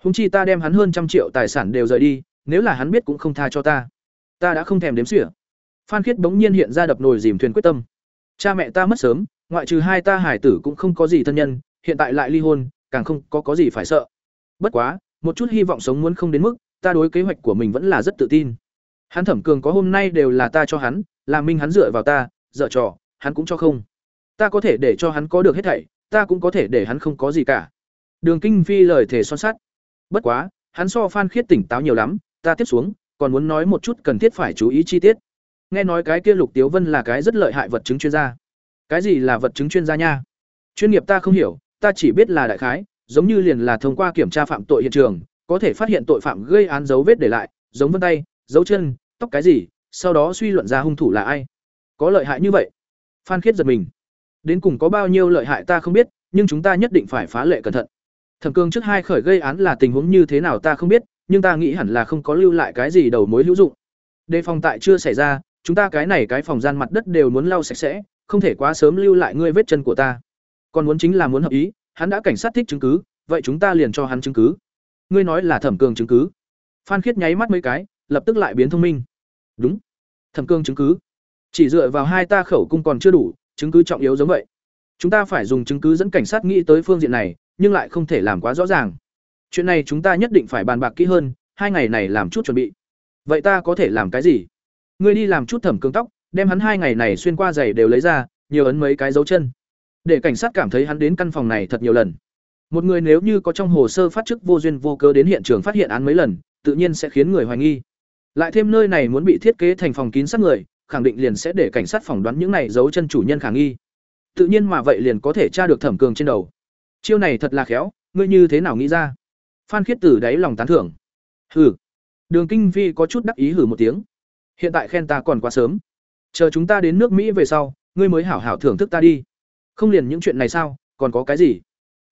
Hùng chi ta đem hắn hơn trăm triệu tài sản đều rời đi, nếu là hắn biết cũng không tha cho ta. Ta đã không thèm đếm xỉa. phan khiết bỗng nhiên hiện ra đập nồi dìm thuyền quyết tâm. Cha mẹ ta mất sớm, ngoại trừ hai ta hải tử cũng không có gì thân nhân, hiện tại lại ly hôn, càng không có có gì phải sợ. Bất quá, một chút hy vọng sống muốn không đến mức, ta đối kế hoạch của mình vẫn là rất tự tin. Hắn thẩm cường có hôm nay đều là ta cho hắn làm minh hắn dựa vào ta, dở trò, hắn cũng cho không. Ta có thể để cho hắn có được hết thảy, ta cũng có thể để hắn không có gì cả. Đường kinh phi lời thể son sắt. Bất quá, hắn so phan khiết tỉnh táo nhiều lắm ta tiếp xuống, còn muốn nói một chút cần thiết phải chú ý chi tiết. Nghe nói cái kia lục tiếu vân là cái rất lợi hại vật chứng chuyên gia. Cái gì là vật chứng chuyên gia nha? Chuyên nghiệp ta không hiểu, ta chỉ biết là đại khái, giống như liền là thông qua kiểm tra phạm tội hiện trường, có thể phát hiện tội phạm gây án dấu vết để lại, giống vân tay, dấu chân, tóc cái gì, sau đó suy luận ra hung thủ là ai. Có lợi hại như vậy. Phan khiết giật mình. Đến cùng có bao nhiêu lợi hại ta không biết, nhưng chúng ta nhất định phải phá lệ cẩn thận. Thẩm cương trước hai khởi gây án là tình huống như thế nào ta không biết nhưng ta nghĩ hẳn là không có lưu lại cái gì đầu mối hữu dụng. Đề phòng tại chưa xảy ra, chúng ta cái này cái phòng gian mặt đất đều muốn lau sạch sẽ, không thể quá sớm lưu lại ngươi vết chân của ta. Còn muốn chính là muốn hợp ý, hắn đã cảnh sát thích chứng cứ, vậy chúng ta liền cho hắn chứng cứ. Ngươi nói là thẩm cường chứng cứ. Phan khiết nháy mắt mấy cái, lập tức lại biến thông minh. Đúng. Thẩm cương chứng cứ. Chỉ dựa vào hai ta khẩu cung còn chưa đủ, chứng cứ trọng yếu giống vậy. Chúng ta phải dùng chứng cứ dẫn cảnh sát nghĩ tới phương diện này, nhưng lại không thể làm quá rõ ràng chuyện này chúng ta nhất định phải bàn bạc kỹ hơn, hai ngày này làm chút chuẩn bị. Vậy ta có thể làm cái gì? Ngươi đi làm chút thẩm cương tóc, đem hắn hai ngày này xuyên qua giày đều lấy ra, nhiều ấn mấy cái dấu chân. Để cảnh sát cảm thấy hắn đến căn phòng này thật nhiều lần. Một người nếu như có trong hồ sơ phát chức vô duyên vô cớ đến hiện trường phát hiện án mấy lần, tự nhiên sẽ khiến người hoài nghi. Lại thêm nơi này muốn bị thiết kế thành phòng kín sát người, khẳng định liền sẽ để cảnh sát phỏng đoán những này dấu chân chủ nhân khả nghi. Tự nhiên mà vậy liền có thể tra được thẩm cường trên đầu. Chiêu này thật là khéo, ngươi như thế nào nghĩ ra? Phan khiết Tử đáy lòng tán thưởng. Hừ. Đường kinh vi có chút đắc ý hử một tiếng. Hiện tại khen ta còn quá sớm. Chờ chúng ta đến nước mỹ về sau, ngươi mới hảo hảo thưởng thức ta đi. Không liền những chuyện này sao, còn có cái gì?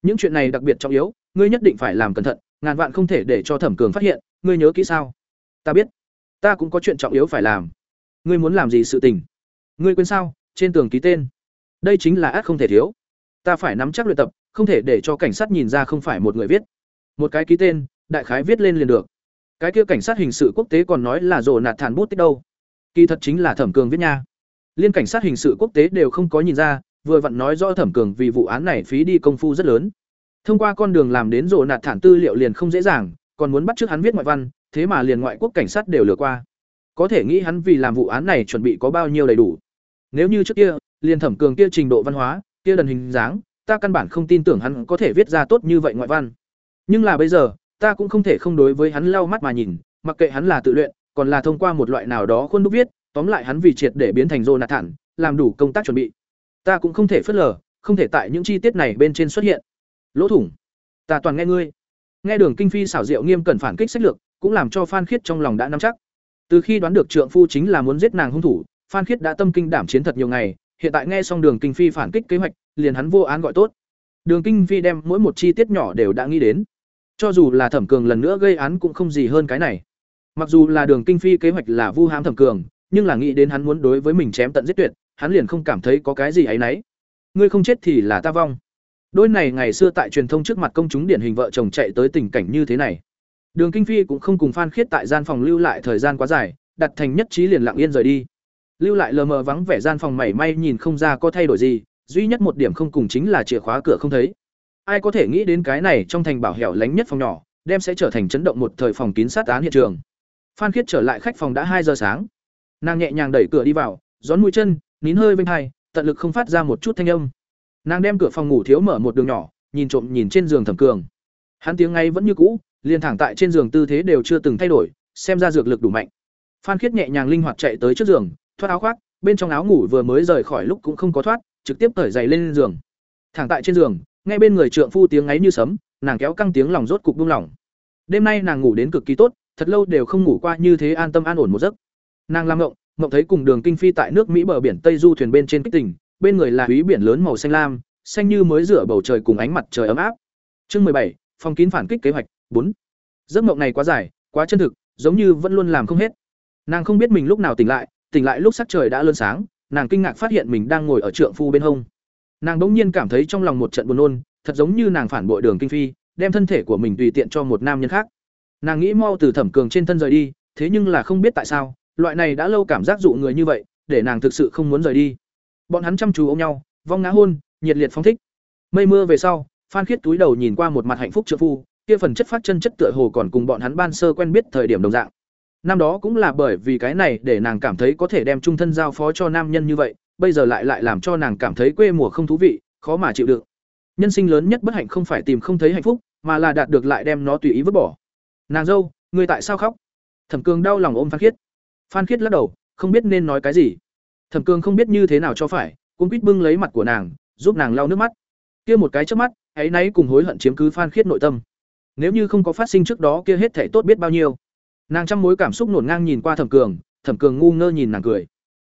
Những chuyện này đặc biệt trọng yếu, ngươi nhất định phải làm cẩn thận, ngàn vạn không thể để cho thẩm cường phát hiện, ngươi nhớ kỹ sao? Ta biết. Ta cũng có chuyện trọng yếu phải làm. Ngươi muốn làm gì sự tình? Ngươi quên sao, trên tường ký tên. Đây chính là ác không thể thiếu. Ta phải nắm chắc luyện tập, không thể để cho cảnh sát nhìn ra không phải một người viết một cái ký tên, đại khái viết lên liền được. Cái kia cảnh sát hình sự quốc tế còn nói là rồ nạt thản bút tích đâu. Kỳ thật chính là thẩm cường viết nha. Liên cảnh sát hình sự quốc tế đều không có nhìn ra, vừa vặn nói rõ thẩm cường vì vụ án này phí đi công phu rất lớn. Thông qua con đường làm đến rồ nạt thản tư liệu liền không dễ dàng, còn muốn bắt trước hắn viết ngoại văn, thế mà liền ngoại quốc cảnh sát đều lừa qua. Có thể nghĩ hắn vì làm vụ án này chuẩn bị có bao nhiêu đầy đủ. Nếu như trước kia, liền thẩm cường kia trình độ văn hóa, kia đần hình dáng, ta căn bản không tin tưởng hắn có thể viết ra tốt như vậy ngoại văn nhưng là bây giờ, ta cũng không thể không đối với hắn lau mắt mà nhìn, mặc kệ hắn là tự luyện, còn là thông qua một loại nào đó khuôn đúc viết, tóm lại hắn vì triệt để biến thành rô nạt thản làm đủ công tác chuẩn bị. Ta cũng không thể phớt lờ, không thể tại những chi tiết này bên trên xuất hiện. Lỗ thủng, ta toàn nghe ngươi. Nghe đường kinh phi xảo diệu nghiêm cẩn phản kích sách lược, cũng làm cho phan khiết trong lòng đã nắm chắc. Từ khi đoán được trượng phu chính là muốn giết nàng hung thủ, phan khiết đã tâm kinh đảm chiến thật nhiều ngày, hiện tại nghe xong đường kinh phi phản kích kế hoạch, liền hắn vô án gọi tốt. Đường kinh phi đem mỗi một chi tiết nhỏ đều đã nghĩ đến cho dù là thẩm cường lần nữa gây án cũng không gì hơn cái này. Mặc dù là đường kinh phi kế hoạch là vu hãm thẩm cường, nhưng là nghĩ đến hắn muốn đối với mình chém tận giết tuyệt, hắn liền không cảm thấy có cái gì ấy nấy ngươi không chết thì là ta vong. Đôi này ngày xưa tại truyền thông trước mặt công chúng điển hình vợ chồng chạy tới tình cảnh như thế này. Đường kinh phi cũng không cùng phan khiết tại gian phòng lưu lại thời gian quá dài, đặt thành nhất trí liền lặng yên rời đi. Lưu lại lờ mờ vắng vẻ gian phòng mảy may nhìn không ra có thay đổi gì, duy nhất một điểm không cùng chính là chìa khóa cửa không thấy ai có thể nghĩ đến cái này trong thành bảo hẻo lánh nhất phòng nhỏ, đem sẽ trở thành chấn động một thời phòng kín sát án hiện trường. Phan khiết trở lại khách phòng đã hai giờ sáng. Nàng nhẹ nhàng đẩy cửa đi vào, gión mũi chân, nín hơi vênh hai, tận lực không phát ra một chút thanh âm. Nàng đem cửa phòng ngủ thiếu mở một đường nhỏ, nhìn trộm nhìn trên giường thẩm cường. Hắn tiếng ngay vẫn như cũ, liền thẳng tại trên giường tư thế đều chưa từng thay đổi, xem ra dược lực đủ mạnh. Phan khiết nhẹ nhàng linh hoạt chạy tới trước giường, thoát áo khoác, bên trong áo ngủ vừa mới rời khỏi lúc cũng không có thoát, trực tiếp cởi giày lên giường. Thẳng tại trên giường ngay bên người trượng phu tiếng ngáy như sấm, nàng kéo căng tiếng lòng rốt cục buông lỏng. Đêm nay nàng ngủ đến cực kỳ tốt, thật lâu đều không ngủ qua như thế an tâm an ổn một giấc. Nàng làm ngộng ngộng thấy cùng đường kinh phi tại nước mỹ bờ biển tây du thuyền bên trên kích tỉnh bên người là húy biển lớn màu xanh lam, xanh như mới rửa bầu trời cùng ánh mặt trời ấm áp. Chương mười bảy phòng kín phản kích kế hoạch, bốn. Giấc mộng này quá dài, quá chân thực, giống như vẫn luôn làm không hết. Nàng không biết mình lúc nào tỉnh lại tỉnh lại lúc sắc trời đã lơn sáng, nàng kinh ngạc phát hiện mình đang ngồi ở trượng phu bên hông nàng bỗng nhiên cảm thấy trong lòng một trận buồn nôn, thật giống như nàng phản bội đường kinh phi, đem thân thể của mình tùy tiện cho một nam nhân khác. Nàng nghĩ mau từ thẩm cường trên thân rời đi, thế nhưng là không biết tại sao, loại này đã lâu cảm giác dụ người như vậy, để nàng thực sự không muốn rời đi. Bọn hắn chăm chú ôm nhau, vong ngã hôn, nhiệt liệt phóng thích. Mây mưa về sau, phan khiết túi đầu nhìn qua một mặt hạnh phúc trợ phu, kia phần chất phát chân chất tựa hồ còn cùng bọn hắn ban sơ quen biết thời điểm đồng dạng. Năm đó cũng là bởi vì cái này để nàng cảm thấy có thể đem trung thân giao phó cho nam nhân như vậy bây giờ lại lại làm cho nàng cảm thấy quê mùa không thú vị, khó mà chịu đựng. Nhân sinh lớn nhất bất hạnh không phải tìm không thấy hạnh phúc, mà là đạt được lại đem nó tùy ý vứt bỏ. Nàng dâu ngươi tại sao khóc? Thẩm cường đau lòng ôm phan khiết. Phan khiết lắc đầu, không biết nên nói cái gì. Thẩm cường không biết như thế nào cho phải cũng quýt bưng lấy mặt của nàng, giúp nàng lau nước mắt. Kia một cái trước mắt, ấy náy cùng hối hận chiếm cứ phan khiết nội tâm. Nếu như không có phát sinh trước đó kia hết thể tốt biết bao nhiêu. Nàng trăm mối cảm xúc nổn ngang nhìn qua thẩm cường thẩm cường ngu ngơ nhìn nàng cười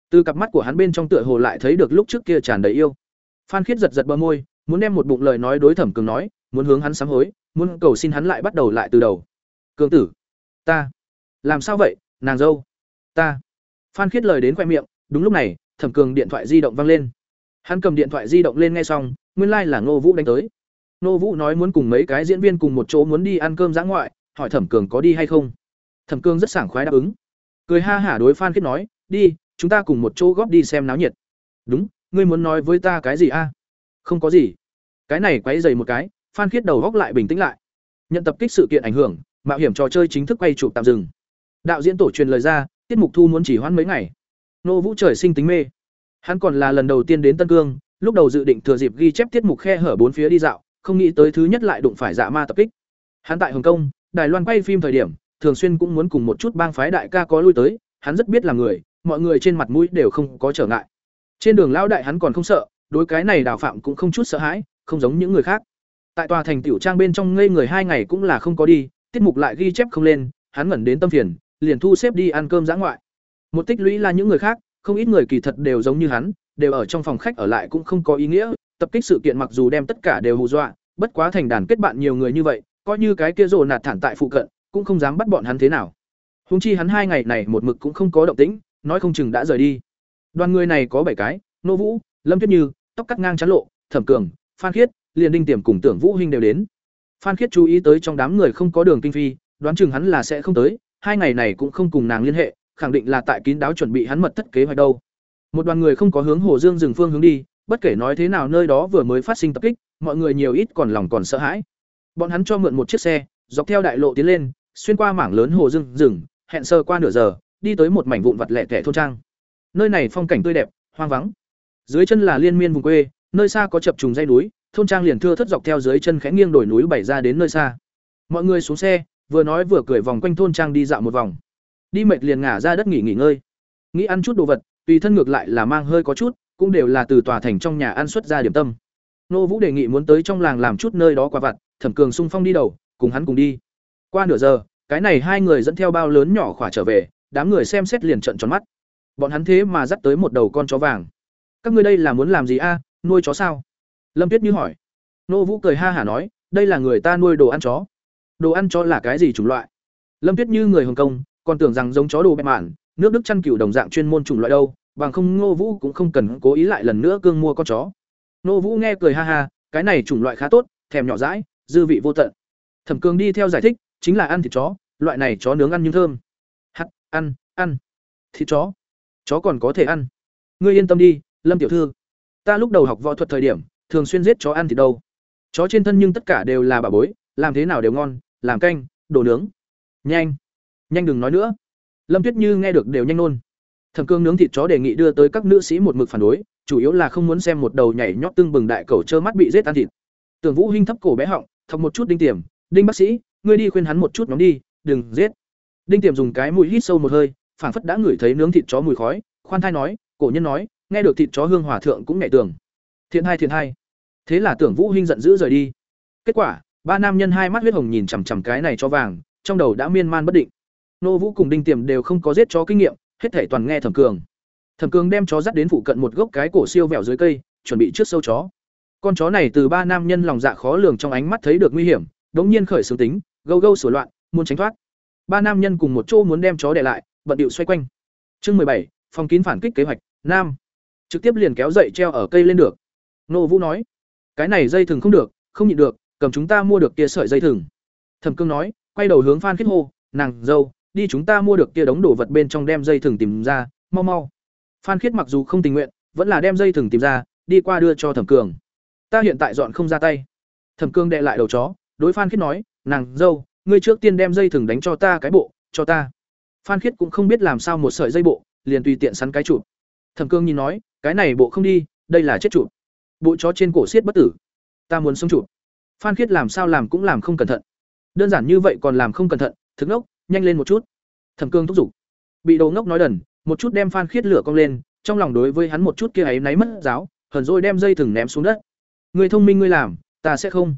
từ cặp mắt của hắn bên trong tựa hồ lại thấy được lúc trước kia tràn đầy yêu. Phan khiết giật giật bờ môi, muốn đem một bụng lời nói đối thẩm cường nói, muốn hướng hắn sám hối, muốn cầu xin hắn lại bắt đầu lại từ đầu. Cường tử, ta, làm sao vậy, nàng dâu? Ta. Phan khiết lời đến khoe miệng, đúng lúc này, thẩm cường điện thoại di động vang lên. Hắn cầm điện thoại di động lên nghe xong, nguyên lai、like、là ngô vũ đánh tới. Ngô vũ nói muốn cùng mấy cái diễn viên cùng một chỗ muốn đi ăn cơm giã ngoại, hỏi thẩm cường có đi hay không. Thẩm cường rất sảng khoái đáp ứng. Cười ha hả đối phan khiết nói, đi chúng ta cùng một chỗ góp đi xem náo nhiệt. Đúng, ngươi muốn nói với ta cái gì a? Không có gì. Cái này quấy dày một cái, phan khiết đầu góc lại bình tĩnh lại. Nhận tập kích sự kiện ảnh hưởng, mạo hiểm trò chơi chính thức quay chụp tạm dừng. Đạo diễn tổ truyền lời ra, tiết mục thu muốn chỉ hoãn mấy ngày. Nô vũ trời sinh tính mê. Hắn còn là lần đầu tiên đến tân cương, lúc đầu dự định thừa dịp ghi chép tiết mục khe hở bốn phía đi dạo, không nghĩ tới thứ nhất lại đụng phải dạ ma tập kích. Hắn tại hồng kông, đài loan quay phim thời điểm, thường xuyên cũng muốn cùng một chút bang phái đại ca có lui tới, hắn rất biết là người mọi người trên mặt mũi đều không có trở ngại. Trên đường lão đại hắn còn không sợ, đối cái này đào phạm cũng không chút sợ hãi, không giống những người khác. Tại tòa thành tiểu trang bên trong ngây người hai ngày cũng là không có đi, tiết mục lại ghi chép không lên, hắn ngẩn đến tâm phiền, liền thu xếp đi ăn cơm dã ngoại. Một tích lũy là những người khác, không ít người kỳ thật đều giống như hắn, đều ở trong phòng khách ở lại cũng không có ý nghĩa, tập kích sự kiện mặc dù đem tất cả đều hù dọa, bất quá thành đàn kết bạn nhiều người như vậy, coi như cái kia rồ nạt thản tại phụ cận, cũng không dám bắt bọn hắn thế nào. Húng chi hắn hai ngày này một mực cũng không có động tĩnh nói không chừng đã rời đi. Đoàn người này có bảy cái, nô vũ, lâm tuyết như, tóc cắt ngang chắn lộ, thẩm cường, phan khiết, liền đinh tiềm cùng tưởng vũ huynh đều đến. Phan khiết chú ý tới trong đám người không có đường kinh phi, đoán chừng hắn là sẽ không tới, hai ngày này cũng không cùng nàng liên hệ, khẳng định là tại kín đáo chuẩn bị hắn mật thất kế hoạch đâu. Một đoàn người không có hướng hồ dương dừng phương hướng đi, bất kể nói thế nào nơi đó vừa mới phát sinh tập kích, mọi người nhiều ít còn lòng còn sợ hãi. Bọn hắn cho mượn một chiếc xe, dọc theo đại lộ tiến lên, xuyên qua mảng lớn hồ dương rừng hẹn sơ qua nửa giờ đi tới một mảnh vụn vặt lẻ tẻ thôn trang. Nơi này phong cảnh tươi đẹp, hoang vắng. Dưới chân là liên miên vùng quê, nơi xa có chập trùng dây núi, thôn trang liền thưa thất dọc theo dưới chân khẽ nghiêng đổi núi bảy ra đến nơi xa. Mọi người xuống xe, vừa nói vừa cười vòng quanh thôn trang đi dạo một vòng. Đi mệt liền ngả ra đất nghỉ nghỉ ngơi. Nghĩ ăn chút đồ vật, tùy thân ngược lại là mang hơi có chút, cũng đều là từ tòa thành trong nhà ăn xuất ra điểm tâm. Nô vũ đề nghị muốn tới trong làng làm chút nơi đó qua vặt, thẩm cường sung phong đi đầu, cùng hắn cùng đi. Qua nửa giờ, cái này hai người dẫn theo bao lớn nhỏ khỏa trở về đám người xem xét liền trận tròn mắt. Bọn hắn thế mà dắt tới một đầu con chó vàng. Các ngươi đây là muốn làm gì a? Nuôi chó sao? Lâm tuyết như hỏi. Nô vũ cười ha hả nói, đây là người ta nuôi đồ ăn chó. Đồ ăn chó là cái gì chủng loại? Lâm tuyết như người hồng kông, còn tưởng rằng giống chó đồ bẹp mạn, nước đức chăn cừu đồng dạng chuyên môn chủng loại đâu, bằng không ngô vũ cũng không cần cố ý lại lần nữa cương mua con chó. Nô vũ nghe cười ha ha, cái này chủng loại khá tốt, thèm nhỏ rãi dư vị vô tận. Thẩm cường đi theo giải thích, chính là ăn thịt chó, loại này chó nướng ăn nhưng thơm ăn ăn. Thịt chó. Chó còn có thể ăn. Ngươi yên tâm đi, lâm tiểu thư. Ta lúc đầu học võ thuật thời điểm, thường xuyên giết chó ăn thịt đâu. Chó trên thân nhưng tất cả đều là bà bối, làm thế nào đều ngon, làm canh, đồ nướng. Nhanh. Nhanh đừng nói nữa. Lâm tuyết như nghe được đều nhanh nôn. Thẩm cương nướng thịt chó đề nghị đưa tới các nữ sĩ một mực phản đối, chủ yếu là không muốn xem một đầu nhảy nhót tương bừng đại cầu trơ mắt bị giết ăn thịt. Tưởng vũ hinh thấp cổ bé họng, thọc một chút đinh tiềm, đinh bác sĩ, ngươi đi khuyên hắn một chút nhóm đi, đừng giết đinh tiềm dùng cái mũi hít sâu một hơi, phảng phất đã ngửi thấy nướng thịt chó mùi khói, khoan thai nói, cổ nhân nói, nghe được thịt chó hương hòa thượng cũng nhẹ tường thiện hai thiện hai. Thế là tưởng vũ hinh giận dữ rời đi. Kết quả, ba nam nhân hai mắt huyết hồng nhìn chằm chằm cái này cho vàng, trong đầu đã miên man bất định. Nô vũ cùng đinh tiềm đều không có giết chó kinh nghiệm, hết thảy toàn nghe thẩm cường. Thẩm cường đem chó dắt đến phụ cận một gốc cái cổ siêu vẹo dưới cây, chuẩn bị trước sâu chó. Con chó này từ ba nam nhân lòng dạ khó lường trong ánh mắt thấy được nguy hiểm, đống nhiên khởi xướng tính, gâu gâu sửa loạn, muốn tránh thoát ba nam nhân cùng một chỗ muốn đem chó để lại, bận điệu xoay quanh. Chương mười bảy, phòng kín phản kích kế hoạch, nam. Trực tiếp liền kéo dậy treo ở cây lên được. Nô vũ nói, cái này dây thừng không được, không nhịn được, cầm chúng ta mua được kia sợi dây thừng. Thẩm cương nói, quay đầu hướng phan khiết hô, nàng dâu, đi chúng ta mua được kia đống đồ vật bên trong đem dây thừng tìm ra, mau mau. Phan khiết mặc dù không tình nguyện, vẫn là đem dây thừng tìm ra, đi qua đưa cho thẩm cường ta hiện tại dọn không ra tay. Thẩm cương đệ lại đầu chó, đối phan khiết nói, nàng dâu ngươi trước tiên đem dây thừng đánh cho ta cái bộ, cho ta. Phan khiết cũng không biết làm sao một sợi dây bộ, liền tùy tiện sắn cái chụp. Thẩm cương nhìn nói, cái này bộ không đi, đây là chết chụp. Bộ chó trên cổ xiết bất tử. Ta muốn sống chụp. Phan khiết làm sao làm cũng làm không cẩn thận. Đơn giản như vậy còn làm không cẩn thận, thức ngốc, nhanh lên một chút. Thẩm cương thúc giục. Bị đầu ngốc nói đần, một chút đem phan khiết lửa cong lên, trong lòng đối với hắn một chút kia ấy náy mất giáo, hờn rồi đem dây thừng ném xuống đất. Người thông minh ngươi làm, ta sẽ không.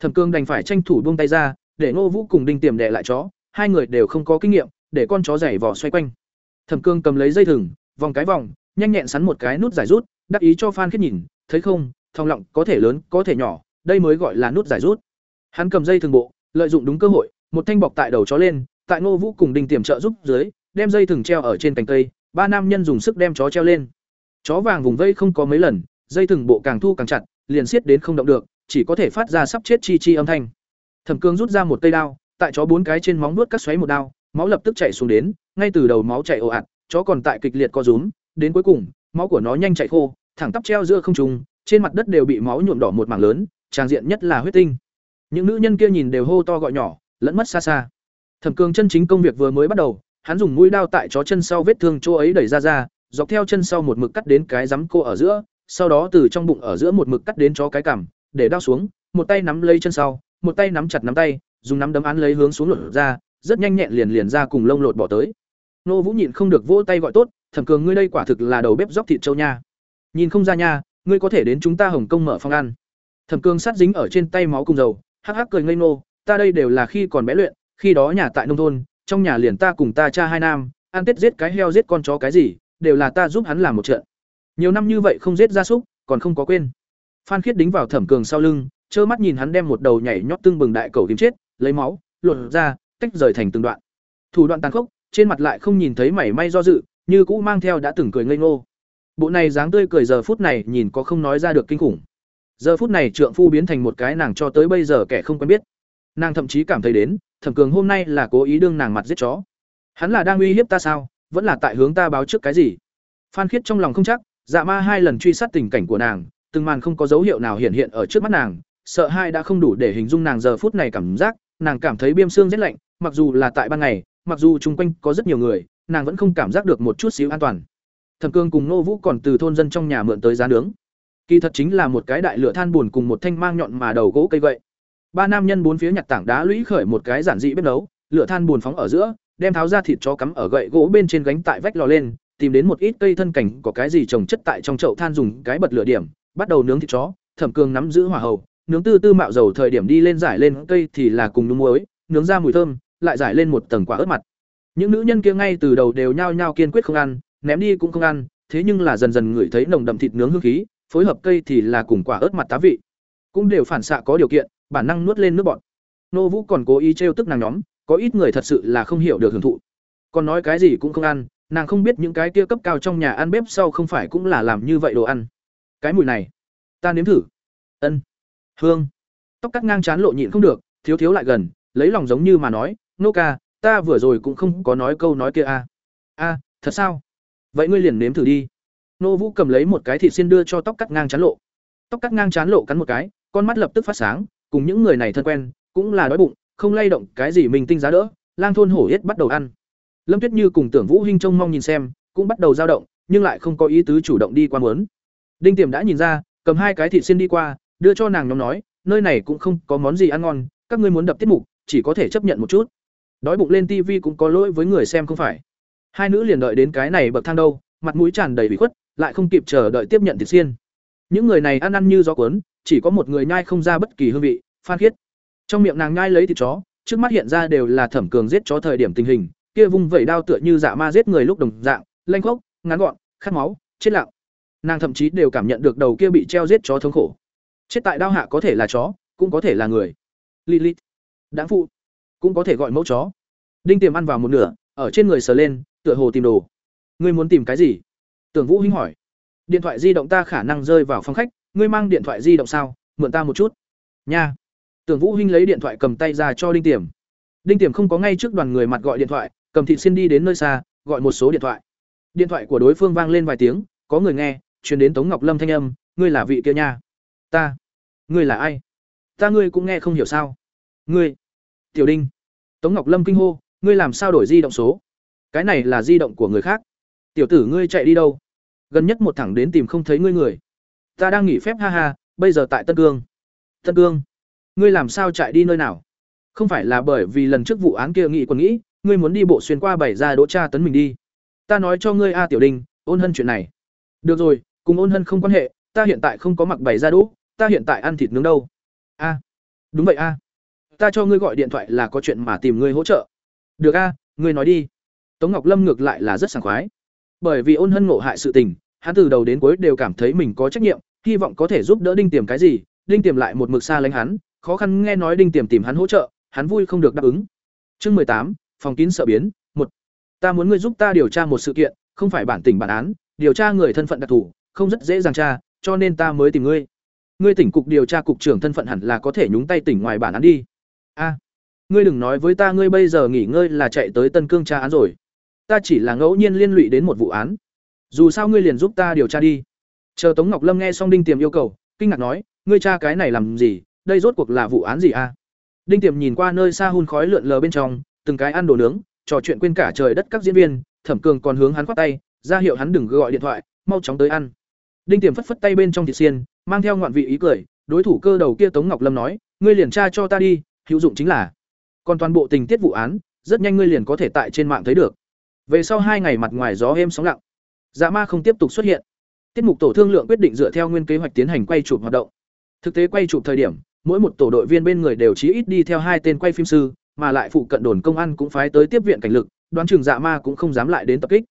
Thẩm cương đành phải tranh thủ buông tay ra để ngô vũ cùng đinh tiềm đệ lại chó, hai người đều không có kinh nghiệm, để con chó giày vò xoay quanh. Thẩm cương cầm lấy dây thừng, vòng cái vòng, nhanh nhẹn sắn một cái nút giải rút, đắc ý cho phan khiết nhìn, thấy không, thòng lọng có thể lớn, có thể nhỏ, đây mới gọi là nút giải rút. Hắn cầm dây thừng bộ, lợi dụng đúng cơ hội, một thanh bọc tại đầu chó lên, tại ngô vũ cùng đinh tiềm trợ giúp dưới, đem dây thừng treo ở trên cành cây, ba nam nhân dùng sức đem chó treo lên. Chó vàng vùng vây không có mấy lần, dây thừng bộ càng thu càng chặt, liền siết đến không động được, chỉ có thể phát ra sắp chết chi chi âm thanh thẩm cương rút ra một cây đao, tại chó bốn cái trên móng nuốt cắt xoáy một đao, máu lập tức chảy xuống đến, ngay từ đầu máu chảy ồ ạt, chó còn tại kịch liệt co rúm, đến cuối cùng, máu của nó nhanh chảy khô, thẳng tắp treo giữa không trung, trên mặt đất đều bị máu nhuộm đỏ một mảng lớn trang diện nhất là huyết tinh. Những nữ nhân kia nhìn đều hô to gọi nhỏ, lẫn mất xa xa. Thẩm Cương chân chính công việc vừa mới bắt đầu, hắn dùng mũi đao tại chó chân sau vết thương chỗ ấy đẩy ra ra, dọc theo chân sau một mực cắt đến cái rắm cô ở giữa, sau đó từ trong bụng ở giữa một mực cắt đến chó cái cằm, để đao xuống, một tay nắm lấy chân sau một tay nắm chặt nắm tay, dùng nắm đấm án lấy hướng xuống lột ra, rất nhanh nhẹn liền liền ra cùng lông lột bỏ tới. Nô vũ nhịn không được vỗ tay gọi tốt, thẩm cường, ngươi đây quả thực là đầu bếp dóc thịt châu nha. Nhìn không ra nha, ngươi có thể đến chúng ta hồng kông mở phòng ăn. Thẩm cường sát dính ở trên tay máu cùng dầu, hắc hắc cười ngây nô ta đây đều là khi còn bé luyện, khi đó nhà tại nông thôn, trong nhà liền ta cùng ta cha hai nam, ăn tết giết cái heo giết con chó cái gì, đều là ta giúp hắn làm một trận. Nhiều năm như vậy không giết gia súc, còn không có quên. Phan khiết đính vào thẩm cường sau lưng trơ mắt nhìn hắn đem một đầu nhảy nhót tương bừng đại cầu tìm chết, lấy máu, luồn ra, tách rời thành từng đoạn. Thủ đoạn tàn khốc, trên mặt lại không nhìn thấy mảy may do dự, như cũ mang theo đã từng cười ngây ngô. Bộ này dáng tươi cười giờ phút này nhìn có không nói ra được kinh khủng. Giờ phút này trượng phu biến thành một cái nàng cho tới bây giờ kẻ không quen biết. Nàng thậm chí cảm thấy đến, thẩm cường hôm nay là cố ý đương nàng mặt giết chó. Hắn là đang uy hiếp ta sao, vẫn là tại hướng ta báo trước cái gì? Phan khiết trong lòng không chắc dạ ma hai lần truy sát tình cảnh của nàng, từng màn không có dấu hiệu nào hiện hiện ở trước mắt nàng sợ hai đã không đủ để hình dung nàng giờ phút này cảm giác, nàng cảm thấy biêm xương rét lạnh, mặc dù là tại ban ngày, mặc dù chung quanh có rất nhiều người, nàng vẫn không cảm giác được một chút xíu an toàn. Thẩm cương cùng nô vũ còn từ thôn dân trong nhà mượn tới giá nướng. Kỳ thật chính là một cái đại lửa than buồn cùng một thanh mang nhọn mà đầu gỗ cây gậy. Ba nam nhân bốn phía nhặt tảng đá lũy khởi một cái giản dị bếp nấu, lửa than buồn phóng ở giữa, đem tháo ra thịt chó cắm ở gậy gỗ bên trên gánh tại vách lò lên, tìm đến một ít cây thân cảnh có cái gì trồng chất tại trong chậu than dùng cái bật lửa điểm, bắt đầu nướng thịt chó, thẩm cương nắm giữ hỏa hầu nướng tư tư mạo dầu thời điểm đi lên giải lên cây thì là cùng nướng muối, nướng ra mùi thơm, lại giải lên một tầng quả ớt mặt. Những nữ nhân kia ngay từ đầu đều nhao nhao kiên quyết không ăn, ném đi cũng không ăn, thế nhưng là dần dần ngửi thấy nồng đậm thịt nướng hương khí, phối hợp cây thì là cùng quả ớt mặt tá vị. Cũng đều phản xạ có điều kiện, bản năng nuốt lên nước bọt. Nô vũ còn cố ý trêu tức nàng nhóm, có ít người thật sự là không hiểu được hưởng thụ. Còn nói cái gì cũng không ăn, nàng không biết những cái kia cấp cao trong nhà ăn bếp sau không phải cũng là làm như vậy đồ ăn. Cái mùi này, ta nếm thử. Ân hương. Tóc cắt ngang chán lộ nhịn không được, thiếu thiếu lại gần, lấy lòng giống như mà nói, nô ca, ta vừa rồi cũng không có nói câu nói kia a à. a, thật sao? Vậy ngươi liền nếm thử đi. Nô vũ cầm lấy một cái thịt xiên đưa cho tóc cắt ngang chán lộ. Tóc cắt ngang chán lộ cắn một cái, con mắt lập tức phát sáng, cùng những người này thân quen, cũng là đói bụng, không lay động cái gì mình tinh giá đỡ, lang thôn hổ yết bắt đầu ăn. Lâm tuyết như cùng tưởng vũ hinh trông mong nhìn xem, cũng bắt đầu dao động, nhưng lại không có ý tứ chủ động đi qua mớn đinh tiềm đã nhìn ra, cầm hai cái thịt xiên đi qua đưa cho nàng nhóm nói, nơi này cũng không có món gì ăn ngon, các ngươi muốn đập tiết mục, chỉ có thể chấp nhận một chút. Đói bụng lên TV cũng có lỗi với người xem không phải. Hai nữ liền đợi đến cái này bậc thang đâu, mặt mũi tràn đầy bị khuất, lại không kịp chờ đợi tiếp nhận thịt xiên. Những người này ăn ăn như gió cuốn, chỉ có một người nhai không ra bất kỳ hương vị, phan khiết. Trong miệng nàng nhai lấy thịt chó, trước mắt hiện ra đều là thẩm cường giết chó thời điểm tình hình, kia vung vẩy đao tựa như dạ ma giết người lúc đồng dạng, lanh khốc, ngắn gọn, khát máu, chết lặng. Nàng thậm chí đều cảm nhận được đầu kia bị treo giết chó thống khổ chết tại đao hạ có thể là chó, cũng có thể là người. Lilith. Đáng phụ. Cũng có thể gọi mẫu chó. Đinh tiềm ăn vào một nửa, ở trên người sờ lên, tựa hồ tìm đồ. Ngươi muốn tìm cái gì? Tưởng vũ hinh hỏi. Điện thoại di động ta khả năng rơi vào phòng khách, ngươi mang điện thoại di động sao? Mượn ta một chút. Nha. Tưởng vũ hinh lấy điện thoại cầm tay ra cho đinh tiềm. Đinh tiềm không có ngay trước đoàn người mặt gọi điện thoại, cầm thị xin đi đến nơi xa, gọi một số điện thoại. Điện thoại của đối phương vang lên vài tiếng, có người nghe, truyền đến tống ngọc lâm thanh âm, ngươi là vị kia nha ta. Ngươi là ai? Ta ngươi cũng nghe không hiểu sao? Ngươi. Tiểu đinh. Tống ngọc lâm kinh hô, ngươi làm sao đổi di động số? Cái này là di động của người khác. Tiểu tử ngươi chạy đi đâu? Gần nhất một thẳng đến tìm không thấy ngươi người. Ta đang nghỉ phép, ha ha, bây giờ tại tân cương. Tân cương, ngươi làm sao chạy đi nơi nào? Không phải là bởi vì lần trước vụ án kia nghị còn nghĩ, ngươi muốn đi bộ xuyên qua bảy ra đỗ tra tấn mình đi. Ta nói cho ngươi a, tiểu đinh, ôn hân chuyện này. Được rồi, cùng ôn hân không quan hệ ta hiện tại không có mặc bảy ra đỗ ta hiện tại ăn thịt nướng đâu? A, đúng vậy a. Ta cho ngươi gọi điện thoại là có chuyện mà tìm ngươi hỗ trợ. Được a, ngươi nói đi. Tống ngọc lâm ngược lại là rất sảng khoái. Bởi vì ôn hân ngộ hại sự tình, hắn từ đầu đến cuối đều cảm thấy mình có trách nhiệm, hy vọng có thể giúp đỡ đinh tiềm cái gì, đinh tiềm lại một mực xa lánh hắn, khó khăn nghe nói đinh tiềm tìm hắn hỗ trợ, hắn vui không được đáp ứng. Chương mười tám, phòng kín sợ biến, một. Ta muốn ngươi giúp ta điều tra một sự kiện, không phải bản tỉnh bản án, điều tra người thân phận đặc thù, không rất dễ dàng tra cho nên ta mới tìm ngươi. Ngươi tỉnh cục điều tra cục trưởng thân phận hẳn là có thể nhúng tay tỉnh ngoài bản án đi. A, ngươi đừng nói với ta ngươi bây giờ nghỉ ngơi là chạy tới tân cương tra án rồi. Ta chỉ là ngẫu nhiên liên lụy đến một vụ án. Dù sao ngươi liền giúp ta điều tra đi. Chờ tống ngọc lâm nghe xong đinh tiềm yêu cầu, kinh ngạc nói, ngươi tra cái này làm gì? Đây rốt cuộc là vụ án gì a? Đinh tiềm nhìn qua nơi xa hun khói lượn lờ bên trong, từng cái ăn đồ nướng, trò chuyện quên cả trời đất các diễn viên, thẩm cường còn hướng hắn khoát tay, ra hiệu hắn đừng gọi điện thoại, mau chóng tới ăn đinh tiềm phất phất tay bên trong thịt xiên, mang theo ngoạn vị ý cười, đối thủ cơ đầu kia tống ngọc lâm nói, ngươi liền tra cho ta đi, hữu dụng chính là. Còn toàn bộ tình tiết vụ án, rất nhanh ngươi liền có thể tại trên mạng thấy được. Về sau hai ngày mặt ngoài gió êm sóng lặng dạ ma không tiếp tục xuất hiện. Tiết mục tổ thương lượng quyết định dựa theo nguyên kế hoạch tiến hành quay chụp hoạt động. Thực tế quay chụp thời điểm, mỗi một tổ đội viên bên người đều chí ít đi theo hai tên quay phim sư, mà lại phụ cận đồn công an cũng phái tới tiếp viện cảnh lực, đoán chừng dạ ma cũng không dám lại đến tập kích.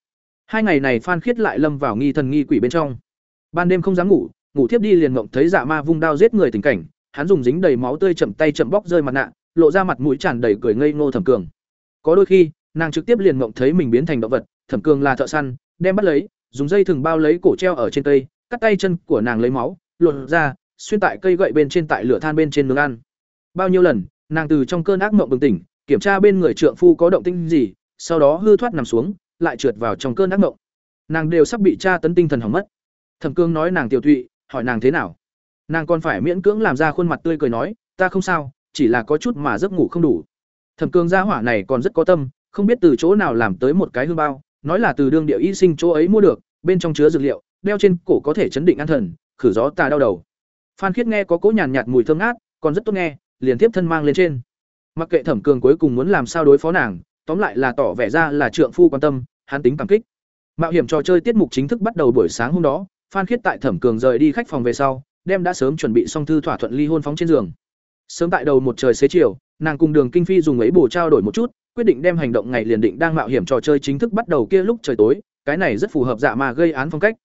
Hai ngày này phan khiết lại lâm vào nghi thần nghi quỷ bên trong ban đêm không dám ngủ ngủ thiếp đi liền ngộng thấy dạ ma vung đao giết người tình cảnh, hắn dùng dính đầy máu tươi chậm tay chậm bóc rơi mặt nạ, lộ ra mặt mũi tràn đầy cười ngây ngô thẩm cường. Có đôi khi, nàng trực tiếp liền ngộng thấy mình biến thành động vật, thẩm cường là thợ săn, đem bắt lấy, dùng dây thừng bao lấy cổ treo ở trên cây, cắt tay chân của nàng lấy máu luồn ra, xuyên tại cây gậy bên trên tại lửa than bên trên nướng ăn. Bao nhiêu lần, nàng từ trong cơn ác mộng bừng tỉnh, kiểm tra bên người trượng phu có động tinh gì, sau đó hư thoát nằm xuống, lại trượt vào trong cơn ác mộng. Nàng đều sắp bị tra tấn tinh thần hỏng mất thẩm cương nói nàng tiểu thụy, hỏi nàng thế nào? Nàng còn phải miễn cưỡng làm ra khuôn mặt tươi cười nói, ta không sao, chỉ là có chút mà giấc ngủ không đủ. Thẩm cương gia hỏa này còn rất có tâm, không biết từ chỗ nào làm tới một cái hương bao, nói là từ đương địa y sinh chỗ ấy mua được, bên trong chứa dược liệu, đeo trên cổ có thể chấn định an thần, khử gió tà đau đầu. Phan khiết nghe có cỗ nhàn nhạt mùi thơm ngát, còn rất tốt nghe, liền tiếp thân mang lên trên. Mặc kệ thẩm cường cuối cùng muốn làm sao đối phó nàng, tóm lại là tỏ vẻ ra là trượng phu quan tâm, hắn tính cảm kích. Mạo hiểm trò chơi tiết mục chính thức bắt đầu buổi sáng hôm đó phan khiết tại thẩm cường rời đi khách phòng về sau, đem đã sớm chuẩn bị xong thư thỏa thuận ly hôn phóng trên giường. Sớm tại đầu một trời xế chiều, nàng cùng đường kinh phi dùng ấy bổ trao đổi một chút, quyết định đem hành động ngày liền định đang mạo hiểm trò chơi chính thức bắt đầu kia lúc trời tối, cái này rất phù hợp dạ mà gây án phong cách.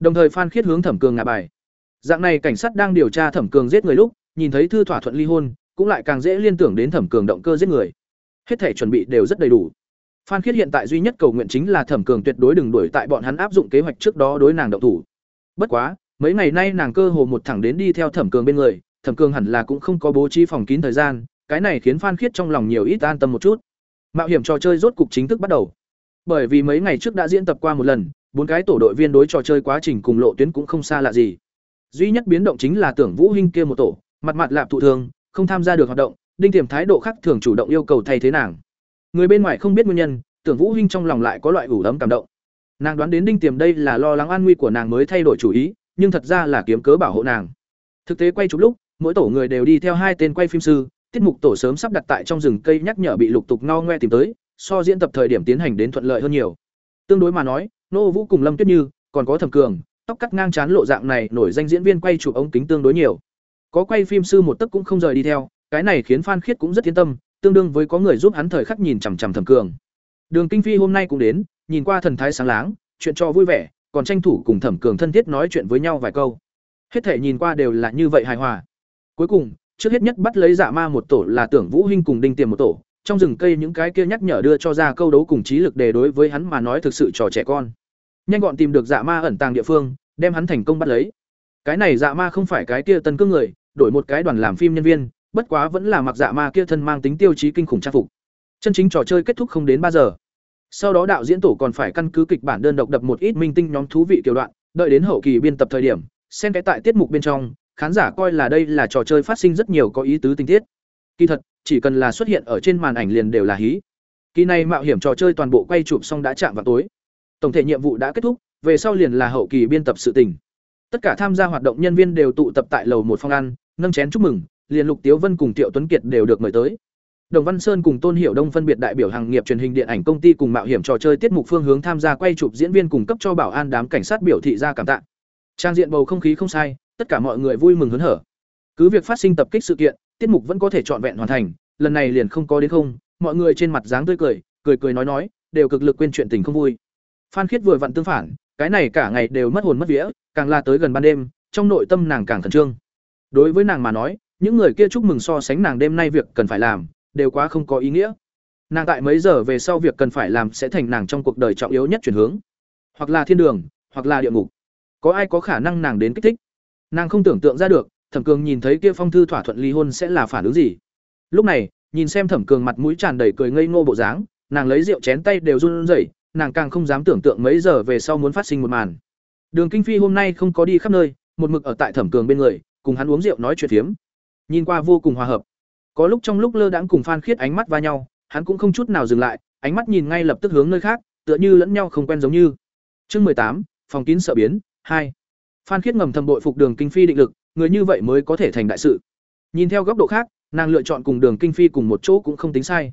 Đồng thời phan khiết hướng thẩm cường ngả bài. Dạng này cảnh sát đang điều tra thẩm cường giết người lúc, nhìn thấy thư thỏa thuận ly hôn, cũng lại càng dễ liên tưởng đến thẩm cường động cơ giết người. Hết thể chuẩn bị đều rất đầy đủ. Phan khiết hiện tại duy nhất cầu nguyện chính là thẩm cường tuyệt đối đừng đuổi tại bọn hắn áp dụng kế hoạch trước đó đối nàng động thủ bất quá, mấy ngày nay nàng cơ hồ một thẳng đến đi theo thẩm cường bên người, thẩm cường hẳn là cũng không có bố trí phòng kín thời gian, cái này khiến phan khiết trong lòng nhiều ít an tâm một chút. Mạo hiểm trò chơi rốt cục chính thức bắt đầu. Bởi vì mấy ngày trước đã diễn tập qua một lần, bốn cái tổ đội viên đối trò chơi quá trình cùng lộ tuyến cũng không xa lạ gì. Duy nhất biến động chính là tưởng vũ hinh kia một tổ, mặt mặt lạp thụ thường, không tham gia được hoạt động, đinh tiềm thái độ khác thường chủ động yêu cầu thay thế nàng. Người bên ngoài không biết nguyên nhân, tưởng vũ hinh trong lòng lại có loại ủ ấm cảm động nàng đoán đến đinh tiềm đây là lo lắng an nguy của nàng mới thay đổi chủ ý, nhưng thật ra là kiếm cớ bảo hộ nàng. Thực tế quay chụp lúc, mỗi tổ người đều đi theo hai tên quay phim sư, tiết mục tổ sớm sắp đặt tại trong rừng cây nhắc nhở bị lục tục ngao ngoe tìm tới, so diễn tập thời điểm tiến hành đến thuận lợi hơn nhiều. Tương đối mà nói, nô vũ cùng lâm tuyết như còn có thẩm cường, tóc cắt ngang chán lộ dạng này nổi danh diễn viên quay chụp ống kính tương đối nhiều. Có quay phim sư một tấc cũng không rời đi theo, cái này khiến phan khiết cũng rất yên tâm, tương đương với có người giúp hắn thời khắc nhìn chằm chằm thẩm cường. Đường kinh phi hôm nay cũng đến nhìn qua thần thái sáng láng, chuyện cho vui vẻ, còn tranh thủ cùng thẩm cường thân thiết nói chuyện với nhau vài câu. Hết thể nhìn qua đều là như vậy hài hòa. Cuối cùng, trước hết nhất bắt lấy dạ ma một tổ là tưởng vũ hinh cùng đinh tiềm một tổ, trong rừng cây những cái kia nhắc nhở đưa cho ra câu đấu cùng trí lực để đối với hắn mà nói thực sự trò trẻ con. Nhanh gọn tìm được dạ ma ẩn tàng địa phương, đem hắn thành công bắt lấy. Cái này dạ ma không phải cái kia tân cương người, đổi một cái đoàn làm phim nhân viên, bất quá vẫn là mặc dạ ma kia thân mang tính tiêu chí kinh khủng trang phục. Chân chính trò chơi kết thúc không đến ba giờ. Sau đó đạo diễn tổ còn phải căn cứ kịch bản đơn độc đập một ít minh tinh nhóm thú vị kiểu đoạn, đợi đến hậu kỳ biên tập thời điểm, xem cái tại tiết mục bên trong, khán giả coi là đây là trò chơi phát sinh rất nhiều có ý tứ tình tiết. Kỳ thật, chỉ cần là xuất hiện ở trên màn ảnh liền đều là hí. Kỳ này mạo hiểm trò chơi toàn bộ quay chụp xong đã chạm vào tối. Tổng thể nhiệm vụ đã kết thúc, về sau liền là hậu kỳ biên tập sự tình. Tất cả tham gia hoạt động nhân viên đều tụ tập tại lầu một phòng ăn, nâng chén chúc mừng, liền Lục Tiếu Vân cùng Triệu Tuấn Kiệt đều được mời tới. Đồng Văn Sơn cùng Tôn Hiểu Đông phân biệt đại biểu hàng nghiệp truyền hình điện ảnh công ty cùng mạo hiểm trò chơi tiết mục phương hướng tham gia quay chụp diễn viên cung cấp cho bảo an đám cảnh sát biểu thị ra cảm tạ. Trang diện bầu không khí không sai, tất cả mọi người vui mừng hớn hở. Cứ việc phát sinh tập kích sự kiện, tiết mục vẫn có thể trọn vẹn hoàn thành, lần này liền không có đến không, mọi người trên mặt dáng tươi cười, cười cười nói nói, đều cực lực quên chuyện tình không vui. Phan Khiết vừa vặn tương phản, cái này cả ngày đều mất hồn mất vía, càng là tới gần ban đêm, trong nội tâm nàng càng khẩn trương. Đối với nàng mà nói, những người kia chúc mừng so sánh nàng đêm nay việc cần phải làm, đều quá không có ý nghĩa. Nàng tại mấy giờ về sau việc cần phải làm sẽ thành nàng trong cuộc đời trọng yếu nhất chuyển hướng, hoặc là thiên đường, hoặc là địa ngục. Có ai có khả năng nàng đến kích thích? Nàng không tưởng tượng ra được, Thẩm Cường nhìn thấy kia phong thư thỏa thuận ly hôn sẽ là phản ứng gì. Lúc này, nhìn xem Thẩm Cường mặt mũi tràn đầy cười ngây ngô bộ dáng, nàng lấy rượu chén tay đều run rẩy, nàng càng không dám tưởng tượng mấy giờ về sau muốn phát sinh một màn. Đường Kinh Phi hôm nay không có đi khắp nơi, một mực ở tại Thẩm Cường bên người, cùng hắn uống rượu nói chuyện phiếm. Nhìn qua vô cùng hòa hợp. Có lúc trong lúc lơ đãng cùng Phan Khiết ánh mắt va nhau, hắn cũng không chút nào dừng lại, ánh mắt nhìn ngay lập tức hướng nơi khác, tựa như lẫn nhau không quen giống như. Chương mười tám, phòng kín sợ biến, hai. Phan Khiết ngầm thầm bội phục Đường Kinh Phi định lực, người như vậy mới có thể thành đại sự. Nhìn theo góc độ khác, nàng lựa chọn cùng Đường Kinh Phi cùng một chỗ cũng không tính sai.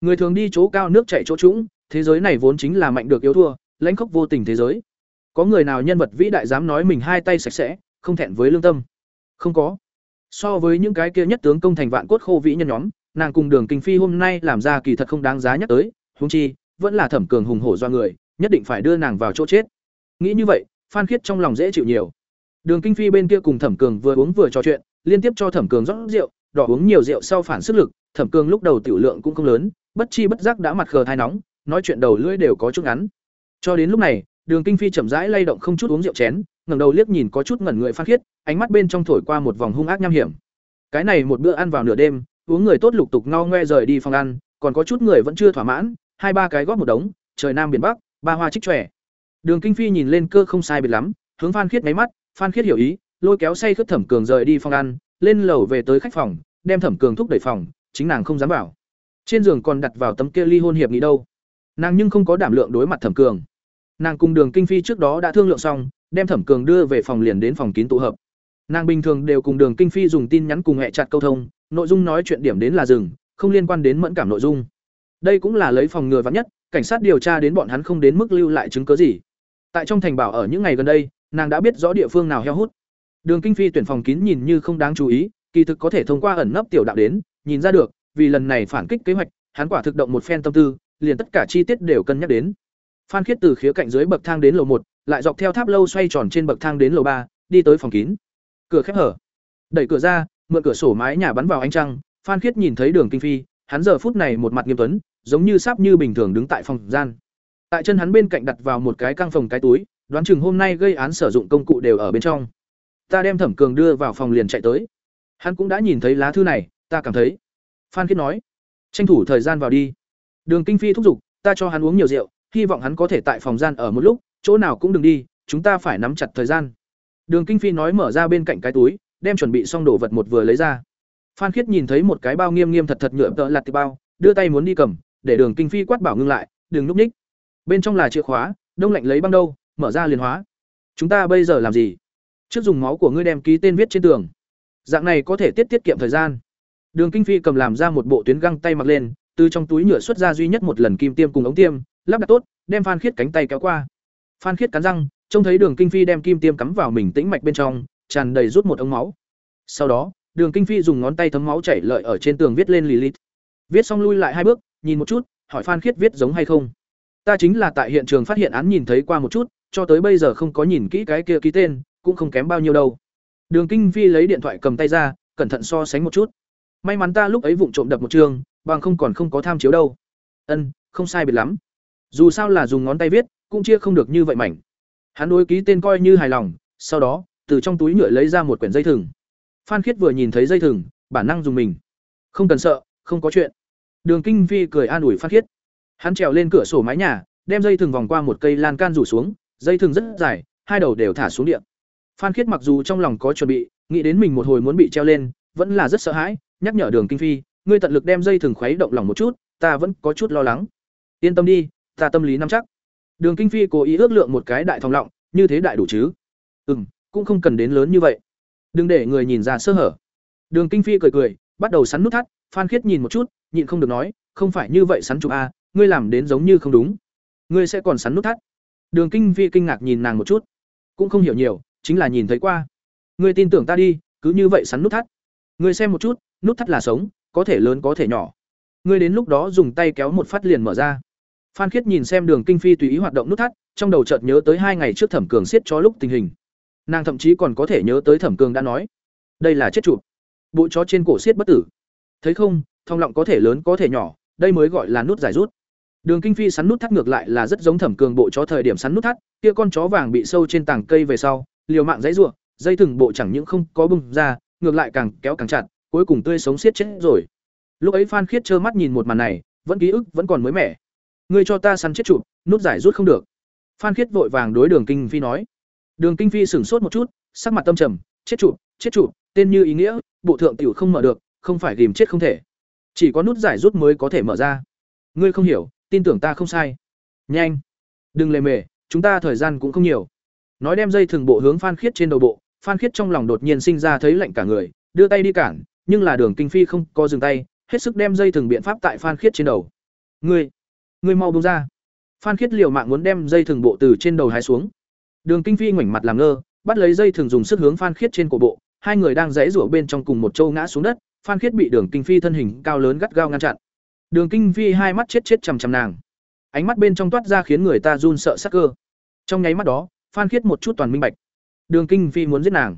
Người thường đi chỗ cao nước chảy chỗ trũng, thế giới này vốn chính là mạnh được yếu thua, lãnh khốc vô tình thế giới. Có người nào nhân vật vĩ đại dám nói mình hai tay sạch sẽ, không thẹn với lương tâm? Không có. So với những cái kia nhất tướng công thành vạn cốt khô vĩ nhân nhóm, nàng cùng Đường Kinh Phi hôm nay làm ra kỳ thật không đáng giá nhắc tới, húng chi, vẫn là thẩm cường hùng hổ do người, nhất định phải đưa nàng vào chỗ chết. Nghĩ như vậy, Phan Khiết trong lòng dễ chịu nhiều. Đường Kinh Phi bên kia cùng Thẩm Cường vừa uống vừa trò chuyện, liên tiếp cho Thẩm Cường rót rượu, đỏ uống nhiều rượu sau phản sức lực, Thẩm Cường lúc đầu tiểu lượng cũng không lớn, bất chi bất giác đã mặt khờ thai nóng, nói chuyện đầu lưỡi đều có chút ngắn. Cho đến lúc này, Đường Kinh Phi chậm rãi lay động không chút uống rượu chén, ngẩng đầu liếc nhìn có chút ngẩn người Phan Khiết, ánh mắt bên trong thổi qua một vòng hung ác nham hiểm. Cái này một bữa ăn vào nửa đêm, uống người tốt lục tục ngao ngoe rời đi phòng ăn, còn có chút người vẫn chưa thỏa mãn, hai ba cái góp một đống, trời nam biển bắc, ba hoa trích trẻ. Đường Kinh Phi nhìn lên cơ không sai biệt lắm, hướng Phan Khiết mấy mắt, Phan Khiết hiểu ý, lôi kéo say khướt Thẩm Cường rời đi phòng ăn, lên lầu về tới khách phòng, đem Thẩm Cường thúc đẩy phòng, chính nàng không dám bảo. Trên giường còn đặt vào tấm kia ly hôn hiệp nghị đâu. Nàng nhưng không có đảm lượng đối mặt Thẩm Cường. Nàng cùng Đường Kinh Phi trước đó đã thương lượng xong, đem Thẩm Cường đưa về phòng liền đến phòng kín tụ hợp. Nàng bình thường đều cùng Đường Kinh Phi dùng tin nhắn cùng hẹ chặt câu thông, nội dung nói chuyện điểm đến là dừng, không liên quan đến mẫn cảm nội dung. Đây cũng là lấy phòng ngừa vắn nhất, cảnh sát điều tra đến bọn hắn không đến mức lưu lại chứng cứ gì. Tại trong thành bảo ở những ngày gần đây, nàng đã biết rõ địa phương nào heo hút. Đường Kinh Phi tuyển phòng kín nhìn như không đáng chú ý, kỳ thực có thể thông qua ẩn nấp tiểu đạo đến, nhìn ra được, vì lần này phản kích kế hoạch, hắn quả thực động một phen tâm tư, liền tất cả chi tiết đều cân nhắc đến. Phan Khiết từ khía cạnh dưới bậc thang đến lầu một, lại dọc theo tháp lâu xoay tròn trên bậc thang đến lầu ba, đi tới phòng kín. Cửa khép hở. Đẩy cửa ra, mượn cửa sổ mái nhà bắn vào ánh trăng, Phan Khiết nhìn thấy Đường Kinh Phi, hắn giờ phút này một mặt nghiêm tuấn, giống như sắp như bình thường đứng tại phòng gian. Tại chân hắn bên cạnh đặt vào một cái căng phòng cái túi, đoán chừng hôm nay gây án sử dụng công cụ đều ở bên trong. Ta đem Thẩm Cường đưa vào phòng liền chạy tới. Hắn cũng đã nhìn thấy lá thư này, ta cảm thấy. Phan Khiết nói, tranh thủ thời gian vào đi. Đường Kinh Phi thúc giục, ta cho hắn uống nhiều rượu, hy vọng hắn có thể tại phòng gian ở một lúc, chỗ nào cũng đừng đi, chúng ta phải nắm chặt thời gian. Đường Kinh Phi nói mở ra bên cạnh cái túi, đem chuẩn bị xong đồ vật một vừa lấy ra. Phan Khiết nhìn thấy một cái bao nghiêm nghiêm thật thật nhựa tợ lặt tì bao, đưa tay muốn đi cầm, để Đường Kinh Phi quát bảo ngưng lại, đừng lúc ních. Bên trong là chìa khóa, đông lạnh lấy băng đâu, mở ra liền hóa. Chúng ta bây giờ làm gì? Trước dùng máu của ngươi đem ký tên viết trên tường. Dạng này có thể tiết tiết kiệm thời gian. Đường Kinh Phi cầm làm ra một bộ tuyến găng tay mặc lên, từ trong túi nhựa xuất ra duy nhất một lần kim tiêm cùng ống tiêm, lắp đặt tốt, đem Phan Khiết cánh tay kéo qua. Phan Khiết cắn răng, trông thấy Đường Kinh Phi đem kim tiêm cắm vào mình tĩnh mạch bên trong, tràn đầy rút một ống máu. Sau đó, Đường Kinh Phi dùng ngón tay thấm máu chảy lợi ở trên tường viết lên Lilith. Viết xong lui lại hai bước, nhìn một chút, hỏi Phan Khiết viết giống hay không. Ta chính là tại hiện trường phát hiện án nhìn thấy qua một chút, cho tới bây giờ không có nhìn kỹ cái kia ký tên, cũng không kém bao nhiêu đâu. Đường Kinh Phi lấy điện thoại cầm tay ra, cẩn thận so sánh một chút. May mắn ta lúc ấy vụng trộm đập một trường, bằng không còn không có tham chiếu đâu. Ân, không sai biệt lắm. Dù sao là dùng ngón tay viết, cũng chia không được như vậy mảnh. Hắn đối ký tên coi như hài lòng, sau đó, từ trong túi nhựa lấy ra một quyển dây thừng. Phan Khiết vừa nhìn thấy dây thừng, bản năng dùng mình. Không cần sợ, không có chuyện. Đường Kinh Phi cười an ủi Phan Khiết. hắn trèo lên cửa sổ mái nhà đem dây thừng vòng qua một cây lan can rủ xuống dây thừng rất dài hai đầu đều thả xuống điện phan khiết mặc dù trong lòng có chuẩn bị nghĩ đến mình một hồi muốn bị treo lên vẫn là rất sợ hãi nhắc nhở đường kinh phi ngươi tận lực đem dây thừng khuấy động lòng một chút ta vẫn có chút lo lắng yên tâm đi ta tâm lý nắm chắc. Đường kinh phi cố ý ước lượng một cái đại thòng lọng, như thế đại đủ chứ? Ừ m cũng không cần đến lớn như vậy. Đừng để người nhìn ra sơ hở. Đường kinh phi cười cười, bắt đầu sắn nút thắt, phan khiết nhìn một chút, nhịn không được nói, không phải như vậy sắn chụp a ngươi làm đến giống như không đúng. Ngươi sẽ còn sắn nút thắt. Đường kinh phi kinh ngạc nhìn nàng một chút. Cũng không hiểu nhiều, chính là nhìn thấy qua. Ngươi tin tưởng ta đi, cứ như vậy sắn nút thắt. Ngươi xem một chút, nút thắt là sống, có thể lớn có thể nhỏ. Ngươi đến lúc đó dùng tay kéo một phát liền mở ra phan khiết nhìn xem đường kinh phi tùy ý hoạt động nút thắt trong đầu chợt nhớ tới hai ngày trước thẩm cường siết chó lúc tình hình. Nàng thậm chí còn có thể nhớ tới thẩm cường đã nói đây là chết chụp bộ chó trên cổ siết bất tử. Thấy không thong lọng có thể lớn có thể nhỏ đây mới gọi là nút giải rút. Đường kinh phi sắn nút thắt ngược lại là rất giống thẩm cường bộ chó thời điểm sắn nút thắt kia con chó vàng bị sâu trên tảng cây về sau liều mạng dãy rủa, dây thừng bộ chẳng những không có bung ra ngược lại càng kéo càng chặt cuối cùng tươi sống siết chết rồi. Lúc ấy phan khiết trơ mắt nhìn một màn này vẫn ký ức vẫn còn mới mẻ ngươi cho ta săn chết chụp nút giải rút không được. Phan khiết vội vàng đối đường kinh phi nói. Đường kinh phi sửng sốt một chút, sắc mặt tâm trầm, chết chụp chết chụp, tên như ý nghĩa, bộ thượng tiểu không mở được, không phải ghìm chết không thể. Chỉ có nút giải rút mới có thể mở ra. Ngươi không hiểu, tin tưởng ta không sai. Nhanh, đừng lề mề, chúng ta thời gian cũng không nhiều. Nói đem dây thừng bộ hướng phan khiết trên đầu bộ, phan khiết trong lòng đột nhiên sinh ra thấy lạnh cả người, đưa tay đi cản, nhưng là đường kinh phi không có dừng tay, hết sức đem dây thừng biện pháp tại phan khiết trên đầu. Ngươi ngươi mau bông ra. Phan khiết liều mạng muốn đem dây thừng bộ từ trên đầu hái xuống. Đường kinh phi ngoảnh mặt làm ngơ, bắt lấy dây thừng dùng sức hướng phan khiết trên cổ bộ, hai người đang rẽ rủa bên trong cùng một châu ngã xuống đất, phan khiết bị đường kinh phi thân hình cao lớn gắt gao ngăn chặn. Đường kinh phi hai mắt chết chết chằm chằm nàng. Ánh mắt bên trong toát ra khiến người ta run sợ sắc cơ. Trong nháy mắt đó, phan khiết một chút toàn minh bạch. Đường kinh phi muốn giết nàng.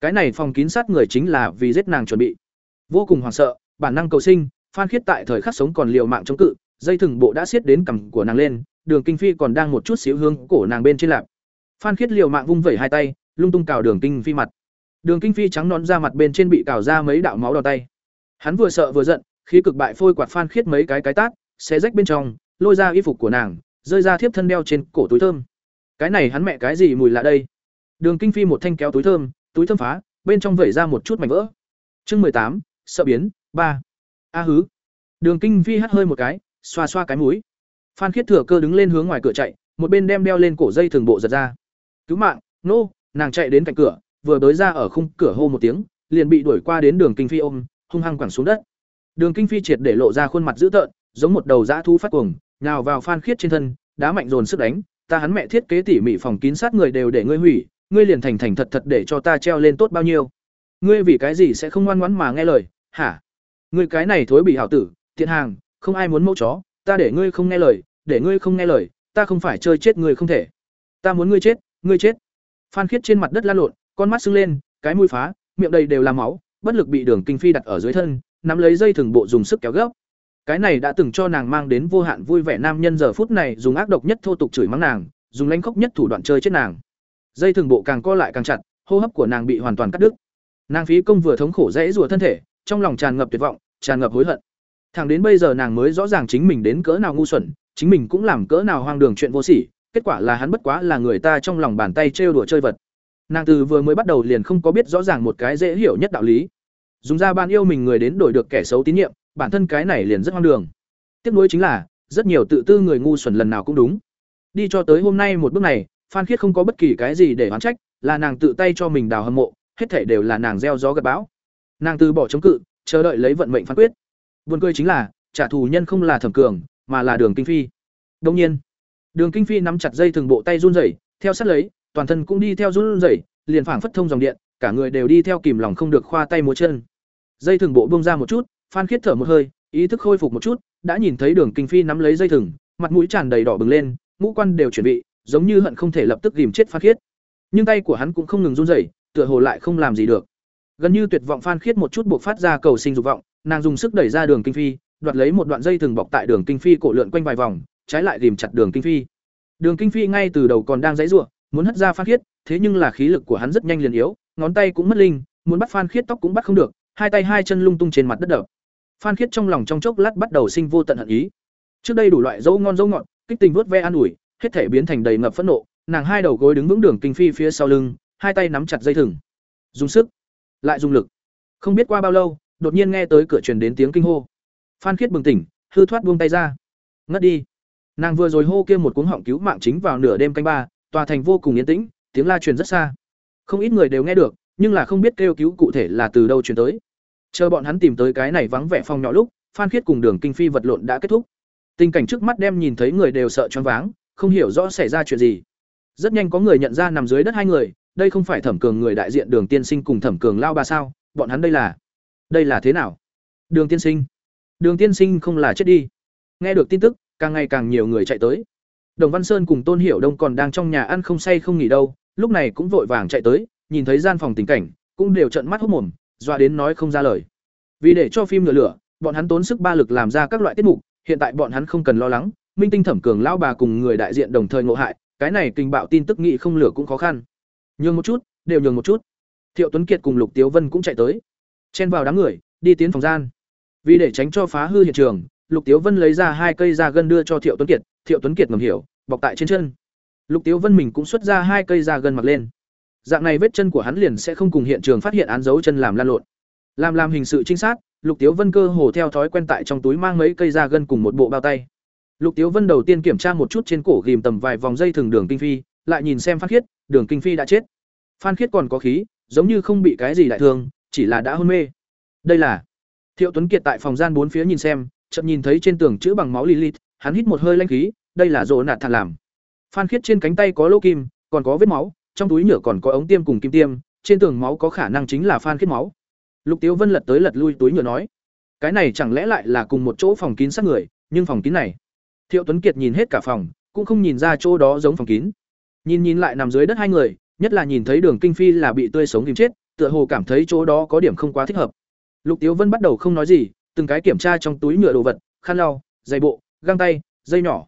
Cái này phòng kín sát người chính là vì giết nàng chuẩn bị. Vô cùng hoảng sợ, bản năng cầu sinh, phan khiết tại thời khắc sống còn liều mạng chống cự dây thừng bộ đã siết đến cằm của nàng lên, đường kinh phi còn đang một chút xíu hương cổ nàng bên trên lạp. Phan khiết liều mạng vung vẩy hai tay, lung tung cào đường kinh phi mặt. Đường kinh phi trắng nón ra mặt bên trên bị cào ra mấy đạo máu đỏ tay. Hắn vừa sợ vừa giận, khí cực bại phôi quạt phan khiết mấy cái cái tát, xé rách bên trong, lôi ra y phục của nàng, rơi ra thiếp thân đeo trên cổ túi thơm. Cái này hắn mẹ cái gì mùi lạ đây? Đường kinh phi một thanh kéo túi thơm túi thơm phá, bên trong vẩy ra một chút mảnh vỡ. Chương mười tám, sợ biến, ba. A hứ. Đường kinh phi hắt hơi một cái xoa xoa cái mũi. Phan khiết thừa cơ đứng lên hướng ngoài cửa chạy, một bên đem đeo lên cổ dây thường bộ giật ra. Cứu mạng, nô! Nàng chạy đến cạnh cửa, vừa tới ra ở khung cửa hô một tiếng, liền bị đuổi qua đến đường kinh phi ôm, hung hăng quẳng xuống đất. Đường kinh phi triệt để lộ ra khuôn mặt dữ tợn, giống một đầu dã thú phát cuồng, nhào vào phan khiết trên thân, đá mạnh dồn sức đánh, ta hắn mẹ thiết kế tỉ mỉ phòng kín sát người đều để ngươi hủy, ngươi liền thành thành thật thật để cho ta treo lên tốt bao nhiêu. Ngươi vì cái gì sẽ không ngoan ngoãn mà nghe lời? Hả? Ngươi cái này thối bị hảo tử tiện hàng không ai muốn mẫu chó, ta để ngươi không nghe lời, để ngươi không nghe lời, ta không phải chơi chết ngươi không thể. Ta muốn ngươi chết ngươi chết. Phan khiết trên mặt đất la lộn, con mắt sưng lên, cái mũi phá, miệng đầy đều là máu, bất lực bị đường kinh phi đặt ở dưới thân, nắm lấy dây thừng bộ dùng sức kéo gấp. Cái này đã từng cho nàng mang đến vô hạn vui vẻ nam nhân giờ phút này dùng ác độc nhất thô tục chửi mắng nàng, dùng lanh khóc nhất thủ đoạn chơi chết nàng. Dây thừng bộ càng co lại càng chặt, hô hấp của nàng bị hoàn toàn cắt đứt. Nàng phí công vừa thống khổ dễ rùa thân thể, trong lòng tràn ngập tuyệt vọng, tràn ngập hối hận thẳng đến bây giờ nàng mới rõ ràng chính mình đến cỡ nào ngu xuẩn, chính mình cũng làm cỡ nào hoang đường chuyện vô sỉ, kết quả là hắn bất quá là người ta trong lòng bàn tay trêu đùa chơi vật. Nàng từ vừa mới bắt đầu liền không có biết rõ ràng một cái dễ hiểu nhất đạo lý. Dùng ra ban yêu mình người đến đổi được kẻ xấu tín nhiệm, bản thân cái này liền rất hoang đường. Tiếp nối chính là, rất nhiều tự tư người ngu xuẩn lần nào cũng đúng. Đi cho tới hôm nay một bước này, phan khiết không có bất kỳ cái gì để oán trách, là nàng tự tay cho mình đào hâm mộ, hết thể đều là nàng gieo gió gặt bão. Nàng từ bỏ chống cự, chờ đợi lấy vận mệnh phán quyết buồn cười chính là, trả thù nhân không là thẩm cường, mà là đường kinh phi. Đông nhiên, đường kinh phi nắm chặt dây thường bộ tay run rẩy, theo sát lấy, toàn thân cũng đi theo run rẩy, liền phảng phất thông dòng điện, cả người đều đi theo kìm lòng không được khoa tay múa chân. Dây thường bộ bông ra một chút, phan khiết thở một hơi, ý thức khôi phục một chút, đã nhìn thấy đường kinh phi nắm lấy dây thừng mặt mũi tràn đầy đỏ bừng lên, ngũ quan đều chuẩn bị, giống như hận không thể lập tức ghìm chết phan khiết. Nhưng tay của hắn cũng không ngừng run rẩy, tựa hồ lại không làm gì được. Gần như tuyệt vọng phan khiết một chút buộc phát ra cầu sinh dục vọng nàng dùng sức đẩy ra đường kinh phi, đoạt lấy một đoạn dây thừng bọc tại đường kinh phi cổ lượn quanh vài vòng, trái lại tìm chặt đường kinh phi. Đường kinh phi ngay từ đầu còn đang dãy ruộng muốn hất ra phan khiết, thế nhưng là khí lực của hắn rất nhanh liền yếu, ngón tay cũng mất linh, muốn bắt phan khiết tóc cũng bắt không được, hai tay hai chân lung tung trên mặt đất đập. Phan khiết trong lòng trong chốc lát bắt đầu sinh vô tận hận ý. Trước đây đủ loại dấu ngon dấu ngọt, kích tình vớt ve an ủi, hết thể biến thành đầy ngập phẫn nộ, nàng hai đầu gối đứng vững đường kinh phi phía sau lưng, hai tay nắm chặt dây thừng. Dùng sức, lại dùng lực. Không biết qua bao lâu đột nhiên nghe tới cửa truyền đến tiếng kinh hô. Phan khiết bừng tỉnh, hư thoát buông tay ra. Ngất đi. Nàng vừa rồi hô kia một cuống họng cứu mạng chính vào nửa đêm canh ba, tòa thành vô cùng yên tĩnh, tiếng la truyền rất xa. Không ít người đều nghe được, nhưng là không biết kêu cứu cụ thể là từ đâu truyền tới. Chờ bọn hắn tìm tới cái này vắng vẻ phòng nhỏ lúc, phan khiết cùng đường kinh phi vật lộn đã kết thúc. Tình cảnh trước mắt đem nhìn thấy người đều sợ choáng váng, không hiểu rõ xảy ra chuyện gì. Rất nhanh có người nhận ra nằm dưới đất hai người, đây không phải thẩm cường người đại diện đường tiên sinh cùng thẩm cường lao bà sao, bọn hắn đây là đây là thế nào? Đường tiên sinh. Đường tiên sinh không là chết đi. Nghe được tin tức, càng ngày càng nhiều người chạy tới. Đồng văn sơn cùng tôn hiểu đông còn đang trong nhà ăn không say không nghỉ đâu, lúc này cũng vội vàng chạy tới, nhìn thấy gian phòng tình cảnh, cũng đều trợn mắt hốc mồm, dọa đến nói không ra lời. Vì để cho phim lửa lửa, bọn hắn tốn sức ba lực làm ra các loại tiết mục, hiện tại bọn hắn không cần lo lắng, minh tinh thẩm cường lão bà cùng người đại diện đồng thời ngộ hại, cái này kinh bạo tin tức nghị không lửa cũng khó khăn. Nhường một chút, đều nhường một chút. Thiệu tuấn kiệt cùng lục tiếu vân cũng chạy tới chen vào đám người, đi tiến phòng gian. Vì để tránh cho phá hư hiện trường, lục tiếu vân lấy ra hai cây da gân đưa cho thiệu tuấn kiệt, thiệu tuấn kiệt ngầm hiểu, bọc tại trên chân. Lục tiếu vân mình cũng xuất ra hai cây da gân mặc lên. Dạng này vết chân của hắn liền sẽ không cùng hiện trường phát hiện án dấu chân làm lan lộn. Làm làm hình sự trinh sát, lục tiếu vân cơ hồ theo thói quen tại trong túi mang mấy cây da gân cùng một bộ bao tay. Lục tiếu vân đầu tiên kiểm tra một chút trên cổ ghìm tầm vài vòng dây thừng đường kinh phi, lại nhìn xem phan khiết, đường kinh phi đã chết. Phan khiết còn có khí, giống như không bị cái gì đại thương chỉ là đã hôn mê. Đây là thiệu tuấn kiệt tại phòng gian bốn phía nhìn xem chậm nhìn thấy trên tường chữ bằng máu lilith, hắn hít một hơi lanh khí, đây là rộ nạt thản làm. Phan khiết trên cánh tay có lỗ kim, còn có vết máu, trong túi nhựa còn có ống tiêm cùng kim tiêm, trên tường máu có khả năng chính là phan khiết máu. Lục tiếu vân lật tới lật lui túi nhựa nói, cái này chẳng lẽ lại là cùng một chỗ phòng kín sát người, nhưng phòng kín này? Thiệu tuấn kiệt nhìn hết cả phòng, cũng không nhìn ra chỗ đó giống phòng kín. Nhìn nhìn lại nằm dưới đất hai người, nhất là nhìn thấy đường kinh phi là bị tươi sống kìm chết tựa hồ cảm thấy chỗ đó có điểm không quá thích hợp. Lục tiếu vân bắt đầu không nói gì, từng cái kiểm tra trong túi nhựa đồ vật, khăn lau, giày bộ, găng tay, dây nhỏ.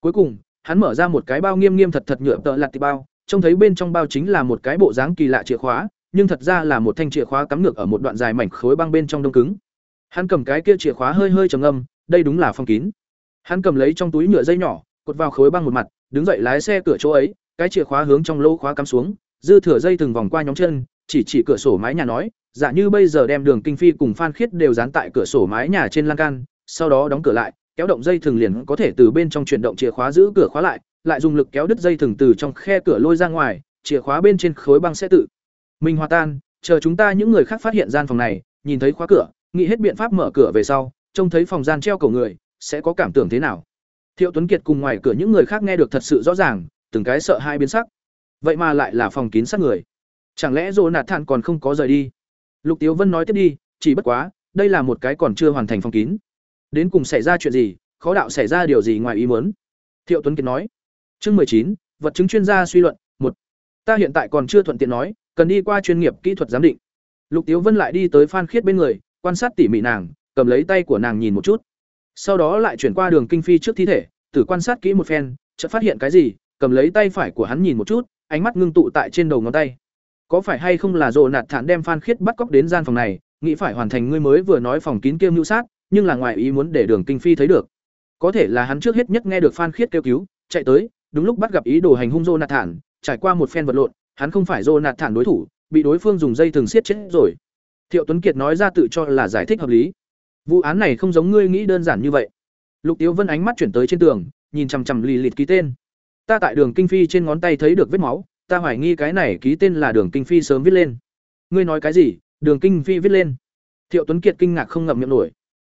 Cuối cùng, hắn mở ra một cái bao nghiêm nghiêm thật thật nhựa tợ lật tì bao, trông thấy bên trong bao chính là một cái bộ dáng kỳ lạ chìa khóa, nhưng thật ra là một thanh chìa khóa cắm ngược ở một đoạn dài mảnh khối băng bên trong đông cứng. Hắn cầm cái kia chìa khóa hơi hơi trầm âm đây đúng là phong kín. Hắn cầm lấy trong túi nhựa dây nhỏ, cột vào khối băng một mặt, đứng dậy lái xe cửa chỗ ấy, cái chìa khóa hướng trong lỗ khóa cắm xuống, dư thừa dây từng vòng qua nhóm chân chỉ chỉ cửa sổ mái nhà nói giả như bây giờ đem đường kinh phi cùng phan khiết đều dán tại cửa sổ mái nhà trên lan can, sau đó đóng cửa lại, kéo động dây thừng liền có thể từ bên trong chuyển động chìa khóa giữ cửa khóa lại lại dùng lực kéo đứt dây thừng từ trong khe cửa lôi ra ngoài, chìa khóa bên trên khối băng sẽ tự. Mình hòa tan, chờ chúng ta những người khác phát hiện gian phòng này, nhìn thấy khóa cửa, nghĩ hết biện pháp mở cửa về sau, trông thấy phòng gian treo cầu người, sẽ có cảm tưởng thế nào? Thiệu tuấn kiệt cùng ngoài cửa những người khác nghe được thật sự rõ ràng, từng cái sợ hai biến sắc. Vậy mà lại là phòng kín sát người chẳng lẽ dồ nạt thản còn không có rời đi? Lục tiếu vân nói tiếp đi, chỉ bất quá, đây là một cái còn chưa hoàn thành phòng kín. Đến cùng xảy ra chuyện gì, khó đạo xảy ra điều gì ngoài ý muốn? Thiệu tuấn kiệt nói. Chương mười chín, vật chứng chuyên gia suy luận, một. Ta hiện tại còn chưa thuận tiện nói, cần đi qua chuyên nghiệp kỹ thuật giám định. Lục tiếu vân lại đi tới phan khiết bên người, quan sát tỉ mỉ nàng, cầm lấy tay của nàng nhìn một chút. Sau đó lại chuyển qua đường kinh phi trước thi thể tử quan sát kỹ một phen, chợt phát hiện cái gì, cầm lấy tay phải của hắn nhìn một chút, ánh mắt ngưng tụ tại trên đầu ngón tay có phải hay không là rồ nạt thản đem phan khiết bắt cóc đến gian phòng này, nghĩ phải hoàn thành ngươi mới vừa nói phòng kín kiêm mưu sát, nhưng là ngoài ý muốn để đường kinh phi thấy được. Có thể là hắn trước hết nhất nghe được phan khiết kêu cứu, chạy tới, đúng lúc bắt gặp ý đồ hành hung rồ nạt thản, trải qua một phen vật lộn, hắn không phải rồ nạt thản đối thủ, bị đối phương dùng dây thừng siết chết rồi. Thiệu tuấn kiệt nói ra tự cho là giải thích hợp lý. Vụ án này không giống ngươi nghĩ đơn giản như vậy. Lục tiếu vân ánh mắt chuyển tới trên tường, nhìn chằm chằm lì lịt ký tên. Ta tại đường kinh phi trên ngón tay thấy được vết máu ta hoài nghi cái này ký tên là đường kinh phi sớm viết lên. Ngươi nói cái gì? Đường kinh phi viết lên. Thiệu tuấn kiệt kinh ngạc không ngậm miệng nổi.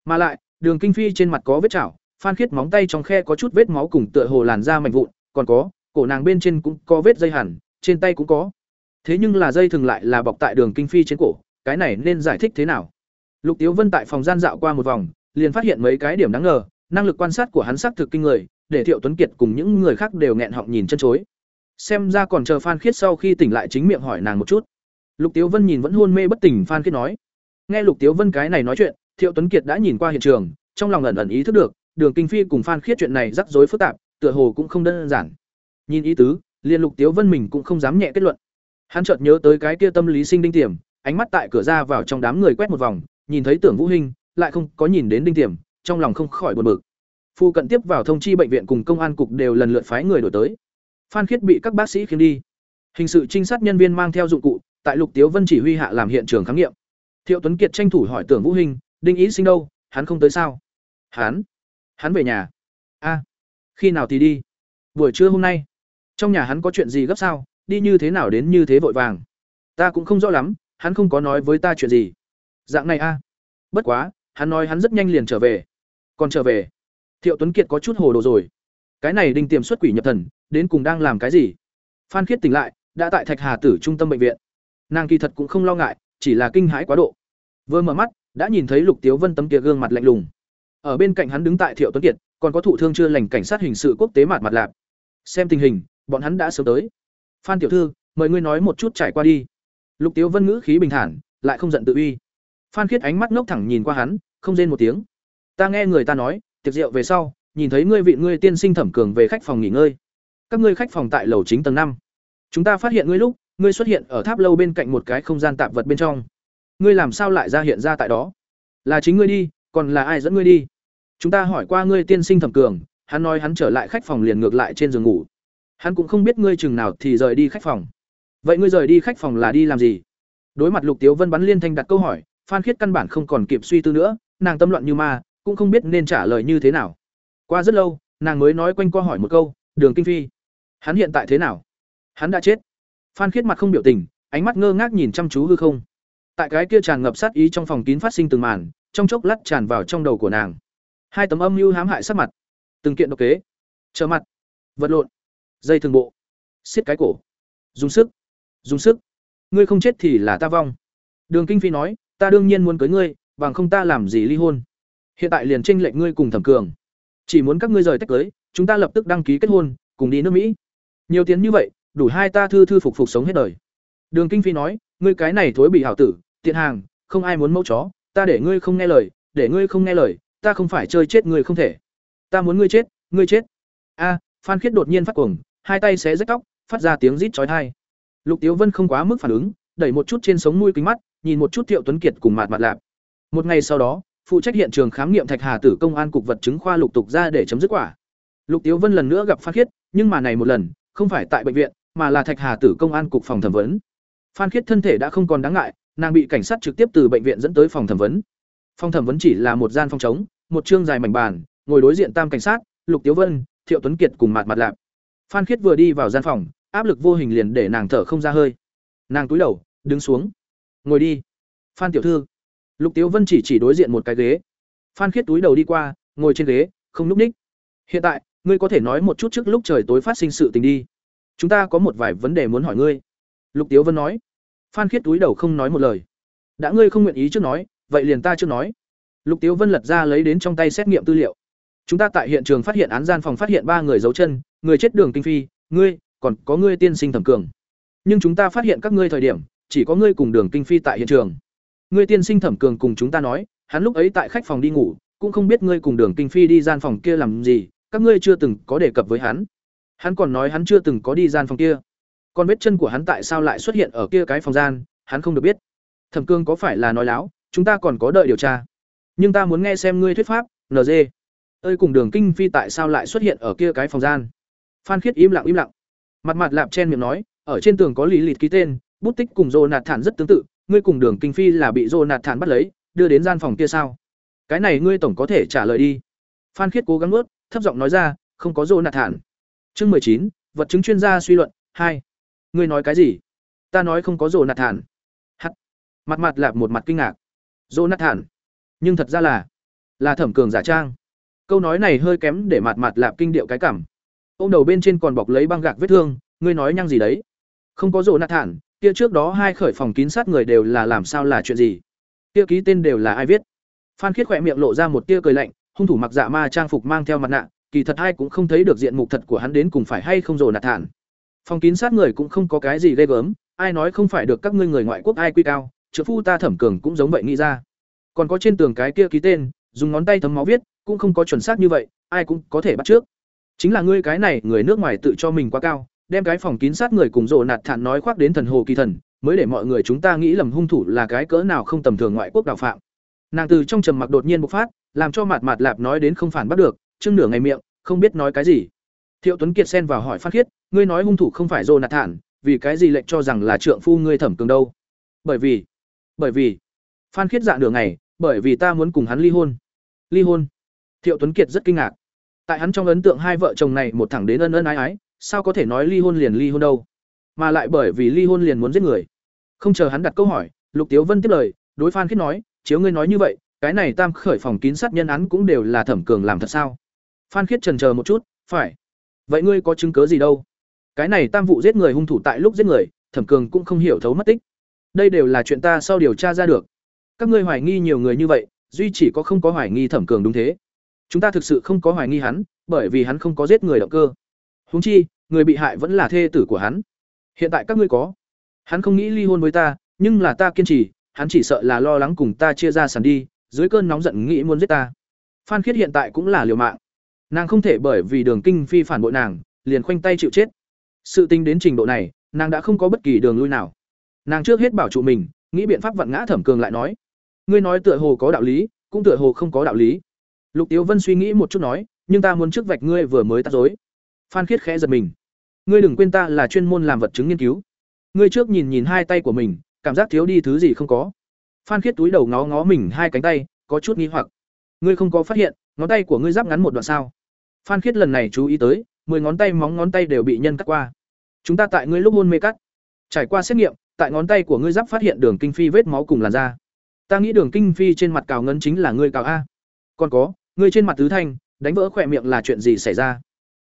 Mà lại, đường kinh phi trên mặt có vết chảo, phan khiết móng tay trong khe có chút vết máu cùng tựa hồ làn da mạnh vụn, còn có, cổ nàng bên trên cũng có vết dây hẳn, trên tay cũng có. Thế nhưng là dây thường lại là bọc tại đường kinh phi trên cổ, cái này nên giải thích thế nào? Lục tiếu vân tại phòng gian dạo qua một vòng, liền phát hiện mấy cái điểm đáng ngờ, năng lực quan sát của hắn xác thực kinh người, để thiệu tuấn kiệt cùng những người khác đều nghẹn họng nhìn chân chối xem ra còn chờ phan khiết sau khi tỉnh lại chính miệng hỏi nàng một chút. Lục tiếu vân nhìn vẫn hôn mê bất tỉnh phan khiết nói. Nghe lục tiếu vân cái này nói chuyện, thiệu tuấn kiệt đã nhìn qua hiện trường, trong lòng ẩn ẩn ý thức được, đường kinh phi cùng phan khiết chuyện này rắc rối phức tạp, tựa hồ cũng không đơn giản. Nhìn ý tứ, liền lục tiếu vân mình cũng không dám nhẹ kết luận. Hắn chợt nhớ tới cái kia tâm lý sinh đinh tiềm, ánh mắt tại cửa ra vào trong đám người quét một vòng, nhìn thấy tưởng vũ hinh, lại không có nhìn đến đinh tiềm, trong lòng không khỏi buồn bực. Phu cận tiếp vào thông chi bệnh viện cùng công an cục đều lần lượt phái người đổi tới. Phan Khiết bị các bác sĩ khiêng đi. Hình sự trinh sát nhân viên mang theo dụng cụ, tại Lục Tiếu Vân chỉ huy hạ làm hiện trường khám nghiệm. Thiệu Tuấn Kiệt tranh thủ hỏi Tưởng Vũ Hình, Đinh Ý Sinh đâu, hắn không tới sao? Hắn, hắn về nhà. A, khi nào thì đi? Buổi trưa hôm nay. Trong nhà hắn có chuyện gì gấp sao? Đi như thế nào đến như thế vội vàng? Ta cũng không rõ lắm, hắn không có nói với ta chuyện gì. Dạng này a. Bất quá, hắn nói hắn rất nhanh liền trở về. Còn trở về? Thiệu Tuấn Kiệt có chút hồ đồ rồi. Cái này Đinh Tiềm xuất quỷ nhập thần, đến cùng đang làm cái gì? Phan Khiết tỉnh lại, đã tại Thạch Hà Tử trung tâm bệnh viện. Nàng kỳ thật cũng không lo ngại, chỉ là kinh hãi quá độ. Vừa mở mắt, đã nhìn thấy Lục Tiếu Vân tấm kia gương mặt lạnh lùng. Ở bên cạnh hắn đứng tại Thiệu Tuấn Kiệt, còn có thụ thương chưa lành cảnh sát hình sự quốc tế mặt mặt lạp. Xem tình hình, bọn hắn đã sớm tới. Phan tiểu thư, mời ngươi nói một chút trải qua đi. Lục Tiếu Vân ngữ khí bình thản, lại không giận tự uy. Phan Khiết ánh mắt ngốc thẳng nhìn qua hắn, không rên một tiếng. Ta nghe người ta nói, tiệc rượu về sau, nhìn thấy ngươi vị ngươi tiên sinh thẩm cường về khách phòng nghỉ ngơi. Các ngươi khách phòng tại lầu chính tầng năm. Chúng ta phát hiện ngươi lúc, ngươi xuất hiện ở tháp lâu bên cạnh một cái không gian tạp vật bên trong. Ngươi làm sao lại ra hiện ra tại đó? Là chính ngươi đi, còn là ai dẫn ngươi đi? Chúng ta hỏi qua ngươi tiên sinh thẩm cường, hắn nói hắn trở lại khách phòng liền ngược lại trên giường ngủ. Hắn cũng không biết ngươi chừng nào thì rời đi khách phòng. Vậy ngươi rời đi khách phòng là đi làm gì? Đối mặt Lục Tiếu Vân bắn liên thanh đặt câu hỏi, Phan Khiết căn bản không còn kịp suy tư nữa, nàng tâm loạn như ma, cũng không biết nên trả lời như thế nào. Qua rất lâu, nàng mới nói quanh qua hỏi một câu, "Đường Kinh Phi, hắn hiện tại thế nào?" Hắn đã chết. Phan Khiết mặt không biểu tình, ánh mắt ngơ ngác nhìn chăm chú hư không. Tại cái kia tràn ngập sát ý trong phòng kín phát sinh từng màn, trong chốc lát tràn vào trong đầu của nàng. Hai tấm âm mưu hãm hại sát mặt, từng kiện độc kế, trở mặt, vật lộn, dây thường bộ, xiết cái cổ, dùng sức, dùng sức. Ngươi không chết thì là ta vong. Đường Kinh Phi nói, ta đương nhiên muốn cưới ngươi, bằng không ta làm gì ly hôn. Hiện tại liền tranh lệnh ngươi cùng Thẩm Cường, chỉ muốn các ngươi rời tách cưới, chúng ta lập tức đăng ký kết hôn, cùng đi nước Mỹ. Nhiều tiền như vậy, đủ hai ta thư thư phục phục sống hết đời. Đường Kinh Phi nói, ngươi cái này thối bị hảo tử, tiện hàng, không ai muốn mẫu chó, ta để ngươi không nghe lời, để ngươi không nghe lời, ta không phải chơi chết ngươi không thể. Ta muốn ngươi chết, ngươi chết. A, Phan Khiết đột nhiên phát cuồng, hai tay xé rách tóc, phát ra tiếng rít chói tai. Lục Tiếu Vân không quá mức phản ứng, đẩy một chút trên sống mũi kính mắt, nhìn một chút Thiệu Tuấn Kiệt cùng mạt mạt lạp. Một ngày sau đó, phụ trách hiện trường khám nghiệm Thạch Hà Tử công an cục vật chứng khoa lục tục ra để chấm dứt quả. Lục Tiếu Vân lần nữa gặp Phan Khiết, nhưng mà này một lần, không phải tại bệnh viện, mà là Thạch Hà Tử công an cục phòng thẩm vấn. Phan Khiết thân thể đã không còn đáng ngại, nàng bị cảnh sát trực tiếp từ bệnh viện dẫn tới phòng thẩm vấn. Phòng thẩm vấn chỉ là một gian phòng chống, một chương dài mảnh bàn, ngồi đối diện tam cảnh sát, Lục Tiếu Vân, Thiệu Tuấn Kiệt cùng mặt mặt lạp. Phan Khiết vừa đi vào gian phòng, áp lực vô hình liền để nàng thở không ra hơi. Nàng cúi đầu, đứng xuống. "Ngồi đi." "Phan tiểu thư." Lục Tiếu Vân chỉ chỉ đối diện một cái ghế. Phan Khiết túi đầu đi qua, ngồi trên ghế, không lúc ních. "Hiện tại, ngươi có thể nói một chút trước lúc trời tối phát sinh sự tình đi. Chúng ta có một vài vấn đề muốn hỏi ngươi." Lục Tiếu Vân nói. Phan Khiết túi đầu không nói một lời. "Đã ngươi không nguyện ý trước nói, vậy liền ta trước nói." Lục Tiếu Vân lật ra lấy đến trong tay xét nghiệm tư liệu. Chúng ta tại hiện trường phát hiện án gian phòng phát hiện ba người dấu chân, người chết Đường Kinh Phi, ngươi, còn có ngươi tiên sinh Thẩm Cường. Nhưng chúng ta phát hiện các ngươi thời điểm, chỉ có ngươi cùng Đường Kinh Phi tại hiện trường. Ngươi tiên sinh Thẩm Cường cùng chúng ta nói, hắn lúc ấy tại khách phòng đi ngủ, cũng không biết ngươi cùng Đường Kinh Phi đi gian phòng kia làm gì, các ngươi chưa từng có đề cập với hắn. Hắn còn nói hắn chưa từng có đi gian phòng kia. Còn vết chân của hắn tại sao lại xuất hiện ở kia cái phòng gian, hắn không được biết. Thẩm Cương có phải là nói láo, chúng ta còn có đợi điều tra. Nhưng ta muốn nghe xem ngươi thuyết pháp, NG. Ơi cùng Đường Kinh Phi tại sao lại xuất hiện ở kia cái phòng gian? Phan Khiết im lặng im lặng. Mặt mặt lạp chen miệng nói, ở trên tường có lý lịch ký tên, bút tích cùng Jonathan rất tương tự, ngươi cùng Đường Kinh Phi là bị Jonathan bắt lấy, đưa đến gian phòng kia sao? Cái này ngươi tổng có thể trả lời đi. Phan Khiết cố gắng nuốt, thấp giọng nói ra, không có Jonathan. Chương mười chín, vật chứng chuyên gia suy luận hai. Ngươi nói cái gì? Ta nói không có Jonathan. Hắc. Mặt mặt lạp một mặt kinh ngạc. Jonathan. Nhưng thật ra là là Thẩm Cường giả trang. Câu nói này hơi kém để mặt mặt lạp kinh điệu cái cảm. Ôm đầu bên trên còn bọc lấy băng gạc vết thương, ngươi nói nhăng gì đấy? Không có Jonathan, kia trước đó hai khởi phòng kín sát người đều là làm sao là chuyện gì? Kia ký tên đều là ai viết? Phan Khiết khỏe miệng lộ ra một tia cười lạnh, hung thủ mặc dạ ma trang phục mang theo mặt nạ, kỳ thật ai cũng không thấy được diện mục thật của hắn đến cùng phải hay không rồi nạt thản. Phòng kín sát người cũng không có cái gì ghê gớm, ai nói không phải được các ngươi người ngoại quốc ai quy cao, trợ phu ta thẩm cường cũng giống vậy nghĩ ra. Còn có trên tường cái kia ký tên, dùng ngón tay thấm máu viết, cũng không có chuẩn xác như vậy, ai cũng có thể bắt trước. Chính là ngươi cái này, người nước ngoài tự cho mình quá cao, đem cái phòng kín sát người cùng rộ nạt thản nói khoác đến thần hồ kỳ thần, mới để mọi người chúng ta nghĩ lầm hung thủ là cái cỡ nào không tầm thường ngoại quốc đạo phạm. Nàng từ trong trầm mặc đột nhiên bộc phát, làm cho Mạt Mạt Lạp nói đến không phản bắt được, chưng nửa ngày miệng không biết nói cái gì. Thiệu tuấn kiệt xen vào hỏi phan khiết ngươi nói hung thủ không phải dồ nạt thản vì cái gì lệnh cho rằng là trượng phu ngươi thẩm cường đâu? Bởi vì bởi vì. Phan khiết dạ nửa ngày bởi vì ta muốn cùng hắn ly hôn. Ly hôn? Thiệu tuấn kiệt rất kinh ngạc. Tại hắn trong ấn tượng hai vợ chồng này một thẳng đến ân ân ái ái sao có thể nói ly hôn liền ly hôn đâu? Mà lại bởi vì ly hôn liền muốn giết người. Không chờ hắn đặt câu hỏi, lục tiếu vân tiếp lời, đối phan khiết nói, chiếu ngươi nói như vậy, cái này tam khởi phòng kín sát nhân án cũng đều là thẩm cường làm thật sao? Phan khiết trần chờ một chút, phải. Vậy ngươi có chứng cớ gì đâu? Cái này tam vụ giết người hung thủ tại lúc giết người, thẩm cường cũng không hiểu thấu mất tích. Đây đều là chuyện ta sau điều tra ra được. Các ngươi hoài nghi nhiều người như vậy, duy chỉ có không có hoài nghi thẩm cường đúng thế. Chúng ta thực sự không có hoài nghi hắn, bởi vì hắn không có giết người động cơ. Huống chi, người bị hại vẫn là thê tử của hắn. Hiện tại các ngươi có. Hắn không nghĩ ly hôn với ta, nhưng là ta kiên trì, hắn chỉ sợ là lo lắng cùng ta chia ra sàn đi, dưới cơn nóng giận nghĩ muốn giết ta. Phan khiết hiện tại cũng là liều mạng. Nàng không thể bởi vì đường kinh phi phản bội nàng, liền khoanh tay chịu chết. Sự tính đến trình độ này, nàng đã không có bất kỳ đường lui nào. Nàng trước hết bảo trụ mình, nghĩ biện pháp vặn ngã thẩm cường lại nói. Ngươi nói tựa hồ có đạo lý, cũng tựa hồ không có đạo lý. Lục tiếu vân suy nghĩ một chút nói, nhưng ta muốn trước vạch ngươi vừa mới tắt dối phan khiết khẽ giật mình. Ngươi đừng quên ta là chuyên môn làm vật chứng nghiên cứu. Ngươi trước nhìn nhìn hai tay của mình, cảm giác thiếu đi thứ gì không có. Phan khiết túi đầu ngó ngó mình hai cánh tay, có chút nghi hoặc. Ngươi không có phát hiện, ngón tay của ngươi giáp ngắn một đoạn sao? Phan khiết lần này chú ý tới, mười ngón tay móng ngón tay đều bị nhân cắt qua. Chúng ta tại ngươi lúc hôn mê cắt. Trải qua xét nghiệm, tại ngón tay của ngươi giáp phát hiện đường kinh phi vết máu cùng làn da. Ta nghĩ đường kinh phi trên mặt cào ngấn chính là ngươi cào a. Còn có, ngươi trên mặt tứ thanh, đánh vỡ khỏe miệng là chuyện gì xảy ra?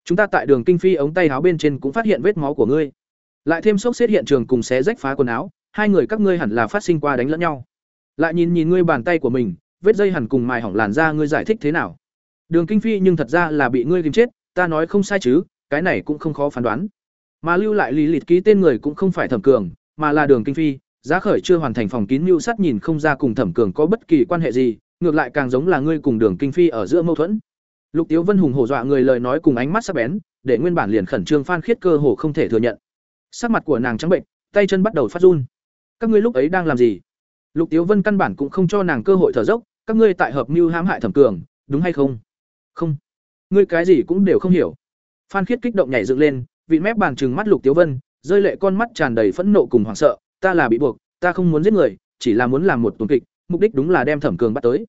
Chúng ta tại đường kinh phi ống tay áo bên trên cũng phát hiện vết máu của ngươi. Lại thêm sốc xếp hiện trường cùng xé rách phá quần áo, hai người các ngươi hẳn là phát sinh qua đánh lẫn nhau. Lại nhìn nhìn ngươi bàn tay của mình, vết dây hẳn cùng mài hỏng làn da ngươi giải thích thế nào? Đường kinh phi nhưng thật ra là bị ngươi tìm chết, ta nói không sai chứ, cái này cũng không khó phán đoán. Mà lưu lại lý lịch ký tên người cũng không phải thẩm cường, mà là đường kinh phi, giá khởi chưa hoàn thành phòng kín mưu sắt nhìn không ra cùng thẩm cường có bất kỳ quan hệ gì, ngược lại càng giống là ngươi cùng đường kinh phi ở giữa mâu thuẫn lục tiếu vân hùng hổ dọa người lời nói cùng ánh mắt sắc bén, để nguyên bản liền khẩn trương phan khiết cơ hồ không thể thừa nhận. Sắc mặt của nàng trắng bệnh, tay chân bắt đầu phát run. Các ngươi lúc ấy đang làm gì? Lục tiếu vân căn bản cũng không cho nàng cơ hội thở dốc, các ngươi tại hợp mưu hãm hại thẩm cường, đúng hay không? Không. Ngươi cái gì cũng đều không hiểu. Phan khiết kích động nhảy dựng lên, vị mép bàn trừng mắt lục tiếu vân, rơi lệ con mắt tràn đầy phẫn nộ cùng hoảng sợ, ta là bị buộc, ta không muốn giết người, chỉ là muốn làm một tuần kịch, mục đích đúng là đem thẩm cường bắt tới.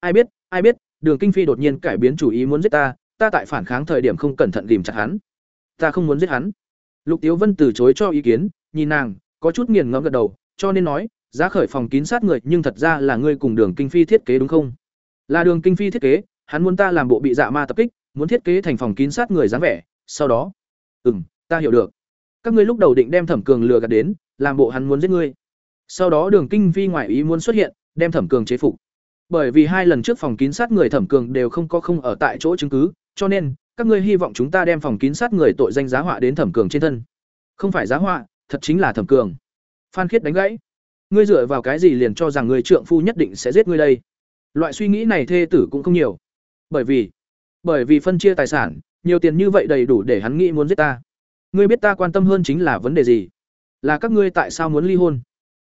Ai biết ai biết đường kinh phi đột nhiên cải biến chủ ý muốn giết ta ta tại phản kháng thời điểm không cẩn thận ghìm chặt hắn. Ta không muốn giết hắn. Lục tiếu vân từ chối cho ý kiến nhìn nàng có chút nghiền ngẫm gật đầu cho nên nói giá khởi phòng kín sát người nhưng thật ra là ngươi cùng đường kinh phi thiết kế đúng không? Là đường kinh phi thiết kế hắn muốn ta làm bộ bị dạ ma tập kích muốn thiết kế thành phòng kín sát người dáng vẻ sau đó. Ừm, ta hiểu được. Các ngươi lúc đầu định đem thẩm cường lừa gạt đến làm bộ hắn muốn giết ngươi. Sau đó đường kinh phi ngoại ý muốn xuất hiện đem thẩm cường chế phục bởi vì hai lần trước phòng kín sát người thẩm cường đều không có không ở tại chỗ chứng cứ, cho nên, các ngươi hy vọng chúng ta đem phòng kín sát người tội danh giá họa đến thẩm cường trên thân. Không phải giá họa, thật chính là thẩm cường. Phan khiết đánh gãy. Ngươi dựa vào cái gì liền cho rằng người trượng phu nhất định sẽ giết ngươi đây? Loại suy nghĩ này thê tử cũng không nhiều. Bởi vì bởi vì phân chia tài sản, nhiều tiền như vậy đầy đủ để hắn nghĩ muốn giết ta. Ngươi biết ta quan tâm hơn chính là vấn đề gì? Là các ngươi tại sao muốn ly hôn?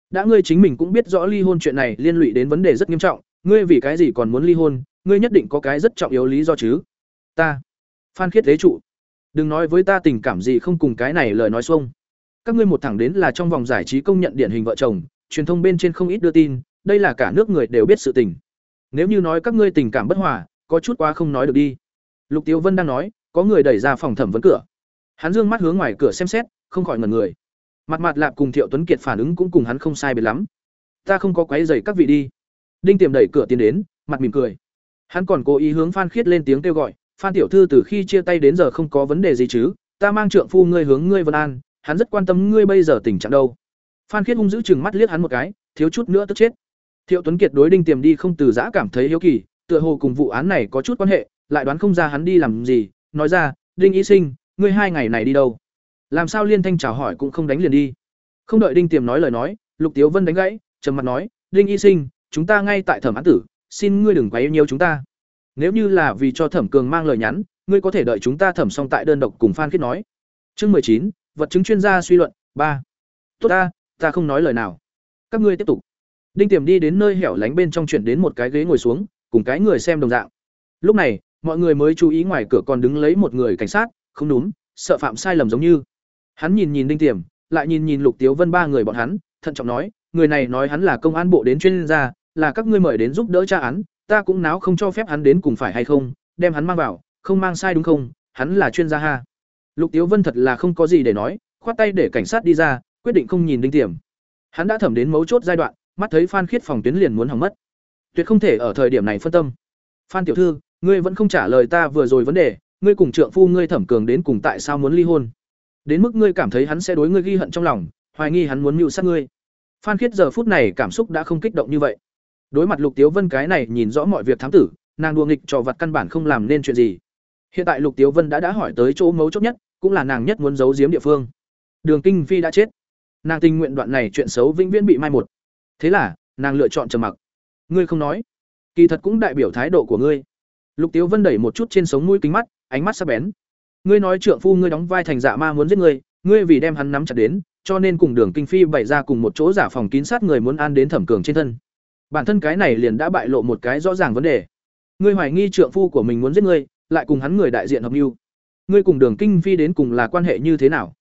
Đã ngươi chính mình cũng biết rõ ly hôn chuyện này liên lụy đến vấn đề rất nghiêm trọng ngươi vì cái gì còn muốn ly hôn, ngươi nhất định có cái rất trọng yếu lý do chứ. Ta, phan khiết thế trụ, đừng nói với ta tình cảm gì không cùng cái này lời nói xuông. Các ngươi một thẳng đến là trong vòng giải trí công nhận điển hình vợ chồng, truyền thông bên trên không ít đưa tin, đây là cả nước người đều biết sự tình. Nếu như nói các ngươi tình cảm bất hòa, có chút quá không nói được đi. Lục tiếu vân đang nói, có người đẩy ra phòng thẩm vấn cửa. Hắn dương mắt hướng ngoài cửa xem xét, không khỏi ngần người. Mặt mặt lạp cùng thiệu tuấn kiệt phản ứng cũng cùng hắn không sai biệt lắm. Ta không có quấy dày các vị đi đinh tiềm đẩy cửa tiến đến, mặt mỉm cười. Hắn còn cố ý hướng phan khiết lên tiếng kêu gọi, phan tiểu thư từ khi chia tay đến giờ không có vấn đề gì chứ, ta mang trượng phu ngươi hướng ngươi vân an, hắn rất quan tâm ngươi bây giờ tình trạng đâu. Phan khiết hung dữ chừng mắt liếc hắn một cái, thiếu chút nữa tức chết. Thiệu tuấn kiệt đối đinh tiềm đi không từ giã cảm thấy hiếu kỳ, tựa hồ cùng vụ án này có chút quan hệ, lại đoán không ra hắn đi làm gì, nói ra, đinh y sinh, ngươi hai ngày này đi đâu? Làm sao liên thanh chào hỏi cũng không đánh liền đi. Không đợi đinh tiềm nói lời nói, lục tiếu vân đánh gãy, trầm mặt nói, đinh y sinh chúng ta ngay tại thẩm án tử xin ngươi đừng quấy nhiều chúng ta. Nếu như là vì cho thẩm cường mang lời nhắn ngươi có thể đợi chúng ta thẩm xong tại đơn độc cùng phan khiết nói. Chương mười chín vật chứng chuyên gia suy luận ba. Tốt ta ta không nói lời nào. Các ngươi tiếp tục. Đinh tiềm đi đến nơi hẻo lánh bên trong chuyển đến một cái ghế ngồi xuống cùng cái người xem đồng dạng. Lúc này mọi người mới chú ý ngoài cửa còn đứng lấy một người cảnh sát, không đúng, sợ phạm sai lầm giống như. Hắn nhìn nhìn Đinh Tiềm, lại nhìn nhìn Lục Tiếu Vân ba người bọn hắn, thận trọng nói, người này nói hắn là công an bộ đến chuyên gia, là các ngươi mời đến giúp đỡ cha án, ta cũng náo không cho phép hắn đến cùng phải hay không, đem hắn mang vào, không mang sai đúng không? Hắn là chuyên gia ha. Lục Tiếu Vân thật là không có gì để nói, khoát tay để cảnh sát đi ra, quyết định không nhìn Đinh Tiềm. Hắn đã thẩm đến mấu chốt giai đoạn, mắt thấy Phan Khiết phòng tuyến liền muốn hỏng mất. Tuyệt không thể ở thời điểm này phân tâm. Phan tiểu thư, ngươi vẫn không trả lời ta vừa rồi vấn đề, ngươi cùng trượng phu ngươi thẩm cường đến cùng tại sao muốn ly hôn? Đến mức ngươi cảm thấy hắn sẽ đối ngươi ghi hận trong lòng, hoài nghi hắn muốn mưu sát ngươi. Phan Khiết giờ phút này cảm xúc đã không kích động như vậy. Đối mặt Lục Tiếu Vân cái này nhìn rõ mọi việc thám tử, nàng đùa nghịch trò vặt căn bản không làm nên chuyện gì. Hiện tại Lục Tiếu Vân đã đã hỏi tới chỗ mấu chốt nhất, cũng là nàng nhất muốn giấu giếm địa phương. Đường Kinh Phi đã chết. Nàng tình nguyện đoạn này chuyện xấu vĩnh viễn bị mai một. Thế là, nàng lựa chọn trầm mặc. Ngươi không nói, kỳ thật cũng đại biểu thái độ của ngươi. Lục Tiếu Vân đẩy một chút trên sống mũi kính mắt, ánh mắt sắc bén. Ngươi nói trượng phu ngươi đóng vai thành dạ ma muốn giết ngươi, ngươi vì đem hắn nắm chặt đến, cho nên cùng Đường Kinh Phi bày ra cùng một chỗ giả phòng kín sát người muốn an đến thẩm cường trên thân. Bản thân cái này liền đã bại lộ một cái rõ ràng vấn đề. Ngươi hoài nghi trượng phu của mình muốn giết ngươi, lại cùng hắn người đại diện hợp mưu. Ngươi cùng Đường Kinh Phi đến cùng là quan hệ như thế nào?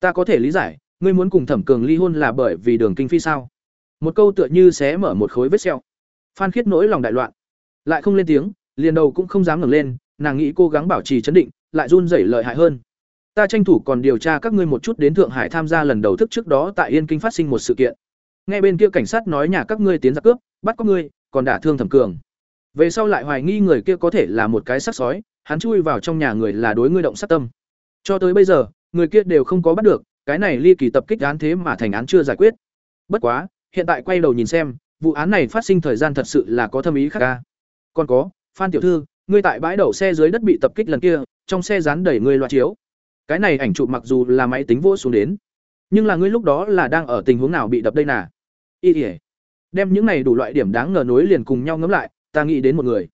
Ta có thể lý giải, ngươi muốn cùng Thẩm Cường ly hôn là bởi vì Đường Kinh Phi sao? Một câu tựa như xé mở một khối vết sẹo. Phan Khiết nỗi lòng đại loạn, lại không lên tiếng, liền đầu cũng không dám ngẩng lên, nàng nghĩ cố gắng bảo trì chấn định, lại run rẩy lợi hại hơn. Ta tranh thủ còn điều tra các ngươi một chút đến Thượng Hải tham gia lần đầu thức trước đó tại Yên Kinh phát sinh một sự kiện. Nghe bên kia cảnh sát nói nhà các ngươi tiến ra cướp, bắt có ngươi, còn đả thương Thẩm Cường. Về sau lại hoài nghi người kia có thể là một cái sắc sói, hắn chui vào trong nhà người là đối ngươi động sát tâm. Cho tới bây giờ, người kia đều không có bắt được, cái này ly kỳ tập kích án thế mà thành án chưa giải quyết. Bất quá, hiện tại quay đầu nhìn xem, vụ án này phát sinh thời gian thật sự là có thâm ý khác ca. Còn có, Phan tiểu thư, ngươi tại bãi đậu xe dưới đất bị tập kích lần kia, trong xe dán đẩy ngươi loạt chiếu. Cái này ảnh chụp mặc dù là máy tính vô xuống đến, nhưng là ngươi lúc đó là đang ở tình huống nào bị đập đây nà? Y ỉa Đem những này đủ loại điểm đáng ngờ nối liền cùng nhau ngẫm lại, ta nghĩ đến một người.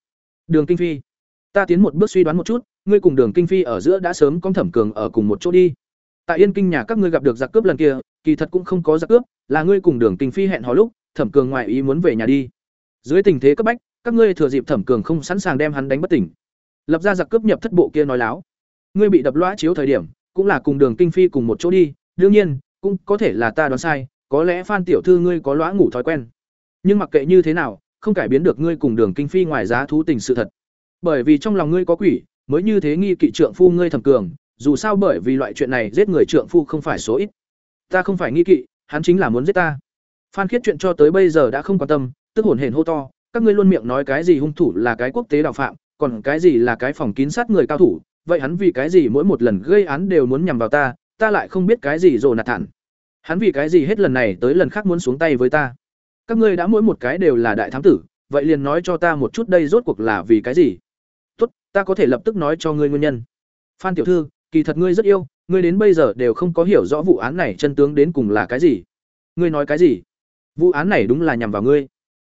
Đường Kinh Phi. Ta tiến một bước suy đoán một chút, ngươi cùng Đường Kinh Phi ở giữa đã sớm có thẩm cường ở cùng một chỗ đi. Tại Yên Kinh nhà các ngươi gặp được giặc cướp lần kia, kỳ thật cũng không có giặc cướp, là ngươi cùng Đường Kinh Phi hẹn hò lúc, thẩm cường ngoại ý muốn về nhà đi. Dưới tình thế cấp bách, các ngươi thừa dịp thẩm cường không sẵn sàng đem hắn đánh bất tỉnh, lập ra giặc cướp nhập thất bộ kia nói láo. Ngươi bị đập loã chiếu thời điểm, cũng là cùng Đường Kinh Phi cùng một chỗ đi, đương nhiên, cũng có thể là ta đoán sai, có lẽ Phan tiểu thư ngươi có lõa ngủ thói quen. Nhưng mặc kệ như thế nào, không cải biến được ngươi cùng Đường Kinh Phi ngoài giá thú tình sự thật. Bởi vì trong lòng ngươi có quỷ mới như thế nghi kỵ trượng phu ngươi thầm cường dù sao bởi vì loại chuyện này giết người trượng phu không phải số ít. Ta không phải nghi kỵ hắn chính là muốn giết ta. Phan khiết chuyện cho tới bây giờ đã không quan tâm tức hồn hển hô to các ngươi luôn miệng nói cái gì hung thủ là cái quốc tế đạo phạm còn cái gì là cái phòng kín sát người cao thủ vậy hắn vì cái gì mỗi một lần gây án đều muốn nhằm vào ta ta lại không biết cái gì rồi nạt thản hắn vì cái gì hết lần này tới lần khác muốn xuống tay với ta? Các ngươi đã mỗi một cái đều là đại thám tử, vậy liền nói cho ta một chút đây rốt cuộc là vì cái gì? Tốt, ta có thể lập tức nói cho ngươi nguyên nhân. Phan tiểu thư, kỳ thật ngươi rất yêu, ngươi đến bây giờ đều không có hiểu rõ vụ án này chân tướng đến cùng là cái gì. Ngươi nói cái gì? Vụ án này đúng là nhằm vào ngươi.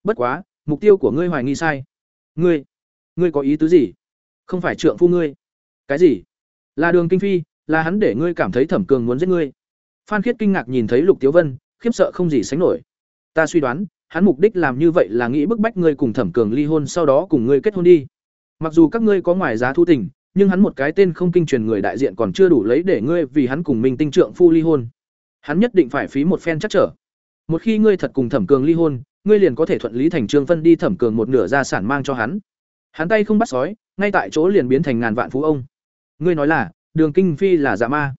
Bất quá, mục tiêu của ngươi hoài nghi sai. Ngươi ngươi có ý tứ gì? Không phải trượng phu ngươi. Cái gì? Là đường kinh phi, là hắn để ngươi cảm thấy thẩm cường muốn giết ngươi phan khiết kinh ngạc nhìn thấy lục tiếu vân khiếp sợ không gì sánh nổi ta suy đoán hắn mục đích làm như vậy là nghĩ bức bách ngươi cùng thẩm cường ly hôn sau đó cùng ngươi kết hôn đi Mặc dù các ngươi có ngoài giá thu tình, nhưng hắn một cái tên không kinh truyền người đại diện còn chưa đủ lấy để ngươi vì hắn cùng Minh Tinh Trượng phu ly hôn. Hắn nhất định phải phí một phen chắc trở. Một khi ngươi thật cùng Thẩm Cường ly hôn, ngươi liền có thể thuận lý thành trương phân đi Thẩm Cường một nửa gia sản mang cho hắn. Hắn tay không bắt sói, ngay tại chỗ liền biến thành ngàn vạn phú ông. Ngươi nói là, Đường Kinh Phi là dạ ma.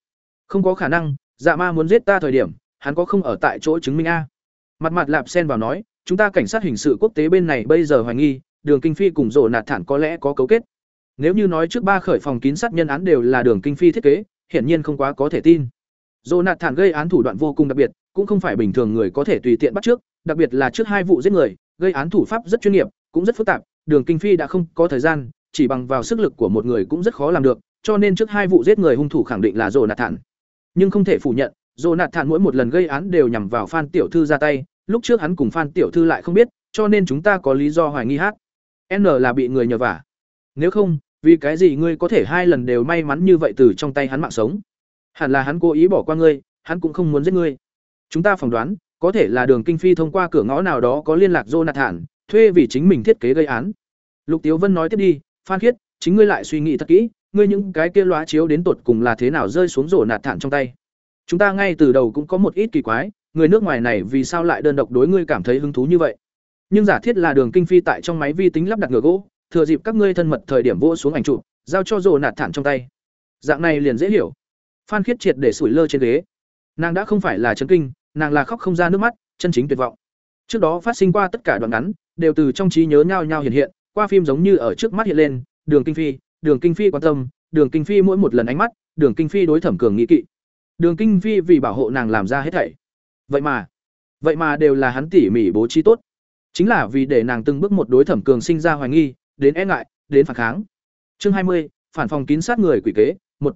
Không có khả năng, dạ ma muốn giết ta thời điểm, hắn có không ở tại chỗ chứng minh a. Mặt mặt lạp sen vào nói, chúng ta cảnh sát hình sự quốc tế bên này bây giờ hoài nghi, đường kinh phi cùng rổ nạt thản có lẽ có cấu kết. Nếu như nói trước ba khởi phòng kín sát nhân án đều là đường kinh phi thiết kế hiển nhiên không quá có thể tin. Rổ nạt thản gây án thủ đoạn vô cùng đặc biệt cũng không phải bình thường người có thể tùy tiện bắt trước đặc biệt là trước hai vụ giết người gây án thủ pháp rất chuyên nghiệp cũng rất phức tạp đường kinh phi đã không có thời gian chỉ bằng vào sức lực của một người cũng rất khó làm được cho nên trước hai vụ giết người hung thủ khẳng định là rổ nạt thản nhưng không thể phủ nhận rổ nạt thản mỗi một lần gây án đều nhằm vào phan tiểu thư ra tay lúc trước hắn cùng phan tiểu thư lại không biết cho nên chúng ta có lý do hoài nghi hát N là bị người nhờ vả. Nếu không, vì cái gì ngươi có thể hai lần đều may mắn như vậy từ trong tay hắn mạng sống? Hẳn là hắn cố ý bỏ qua ngươi, hắn cũng không muốn giết ngươi. Chúng ta phỏng đoán, có thể là Đường Kinh Phi thông qua cửa ngõ nào đó có liên lạc Jonathan, thuê vì chính mình thiết kế gây án. Lục Tiếu Vân nói tiếp đi, Phan Khiết, chính ngươi lại suy nghĩ thật kỹ, ngươi những cái kia lóa chiếu đến tột cùng là thế nào rơi xuống rổ nạt thản trong tay. Chúng ta ngay từ đầu cũng có một ít kỳ quái, người nước ngoài này vì sao lại đơn độc đối ngươi cảm thấy hứng thú như vậy? Nhưng giả thiết là Đường Kinh Phi tại trong máy vi tính lắp đặt ngựa gỗ, thừa dịp các ngươi thân mật thời điểm vỗ xuống ảnh chụp, giao cho rổ nạt thản trong tay. Dạng này liền dễ hiểu. Phan Khiết triệt để sủi lơ trên ghế. Nàng đã không phải là chấn kinh, nàng là khóc không ra nước mắt, chân chính tuyệt vọng. Trước đó phát sinh qua tất cả đoạn ngắn, đều từ trong trí nhớ nhau nhau hiện hiện, qua phim giống như ở trước mắt hiện lên, Đường Kinh Phi, Đường Kinh Phi quan tâm, Đường Kinh Phi mỗi một lần ánh mắt, Đường Kinh Phi đối Thẩm Cường nghĩ kỵ. Đường Kinh Phi vì bảo hộ nàng làm ra hết thảy. Vậy mà, vậy mà đều là hắn tỉ mỉ bố trí tốt. Chính là vì để nàng từng bước một đối Thẩm Cường sinh ra hoài nghi, đến e ngại, đến phản kháng. Chương hai mươi, phản phòng kín sát người quỷ kế, một.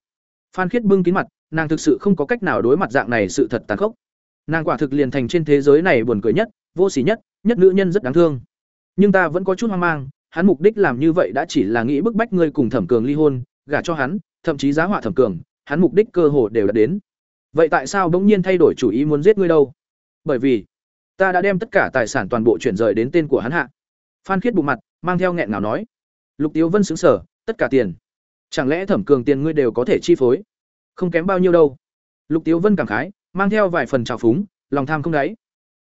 Phan Khiết bưng kín mặt, nàng thực sự không có cách nào đối mặt dạng này sự thật tàn khốc. Nàng quả thực liền thành trên thế giới này buồn cười nhất, vô sỉ nhất, nhất nữ nhân rất đáng thương. Nhưng ta vẫn có chút hoang mang, hắn mục đích làm như vậy đã chỉ là nghĩ bức bách ngươi cùng Thẩm Cường ly hôn, gả cho hắn, thậm chí giá họa Thẩm Cường, hắn mục đích cơ hồ đều đã đến. Vậy tại sao bỗng nhiên thay đổi chủ ý muốn giết ngươi đâu? Bởi vì ta đã đem tất cả tài sản toàn bộ chuyển rời đến tên của hắn hạ. Phan Khiết bụng mặt, mang theo nghẹn ngào nói. Lục Tiếu Vân sững sờ, tất cả tiền. Chẳng lẽ Thẩm Cường tiền ngươi đều có thể chi phối? Không kém bao nhiêu đâu. Lục Tiếu Vân cảm khái, mang theo vài phần trào phúng, lòng tham không đáy.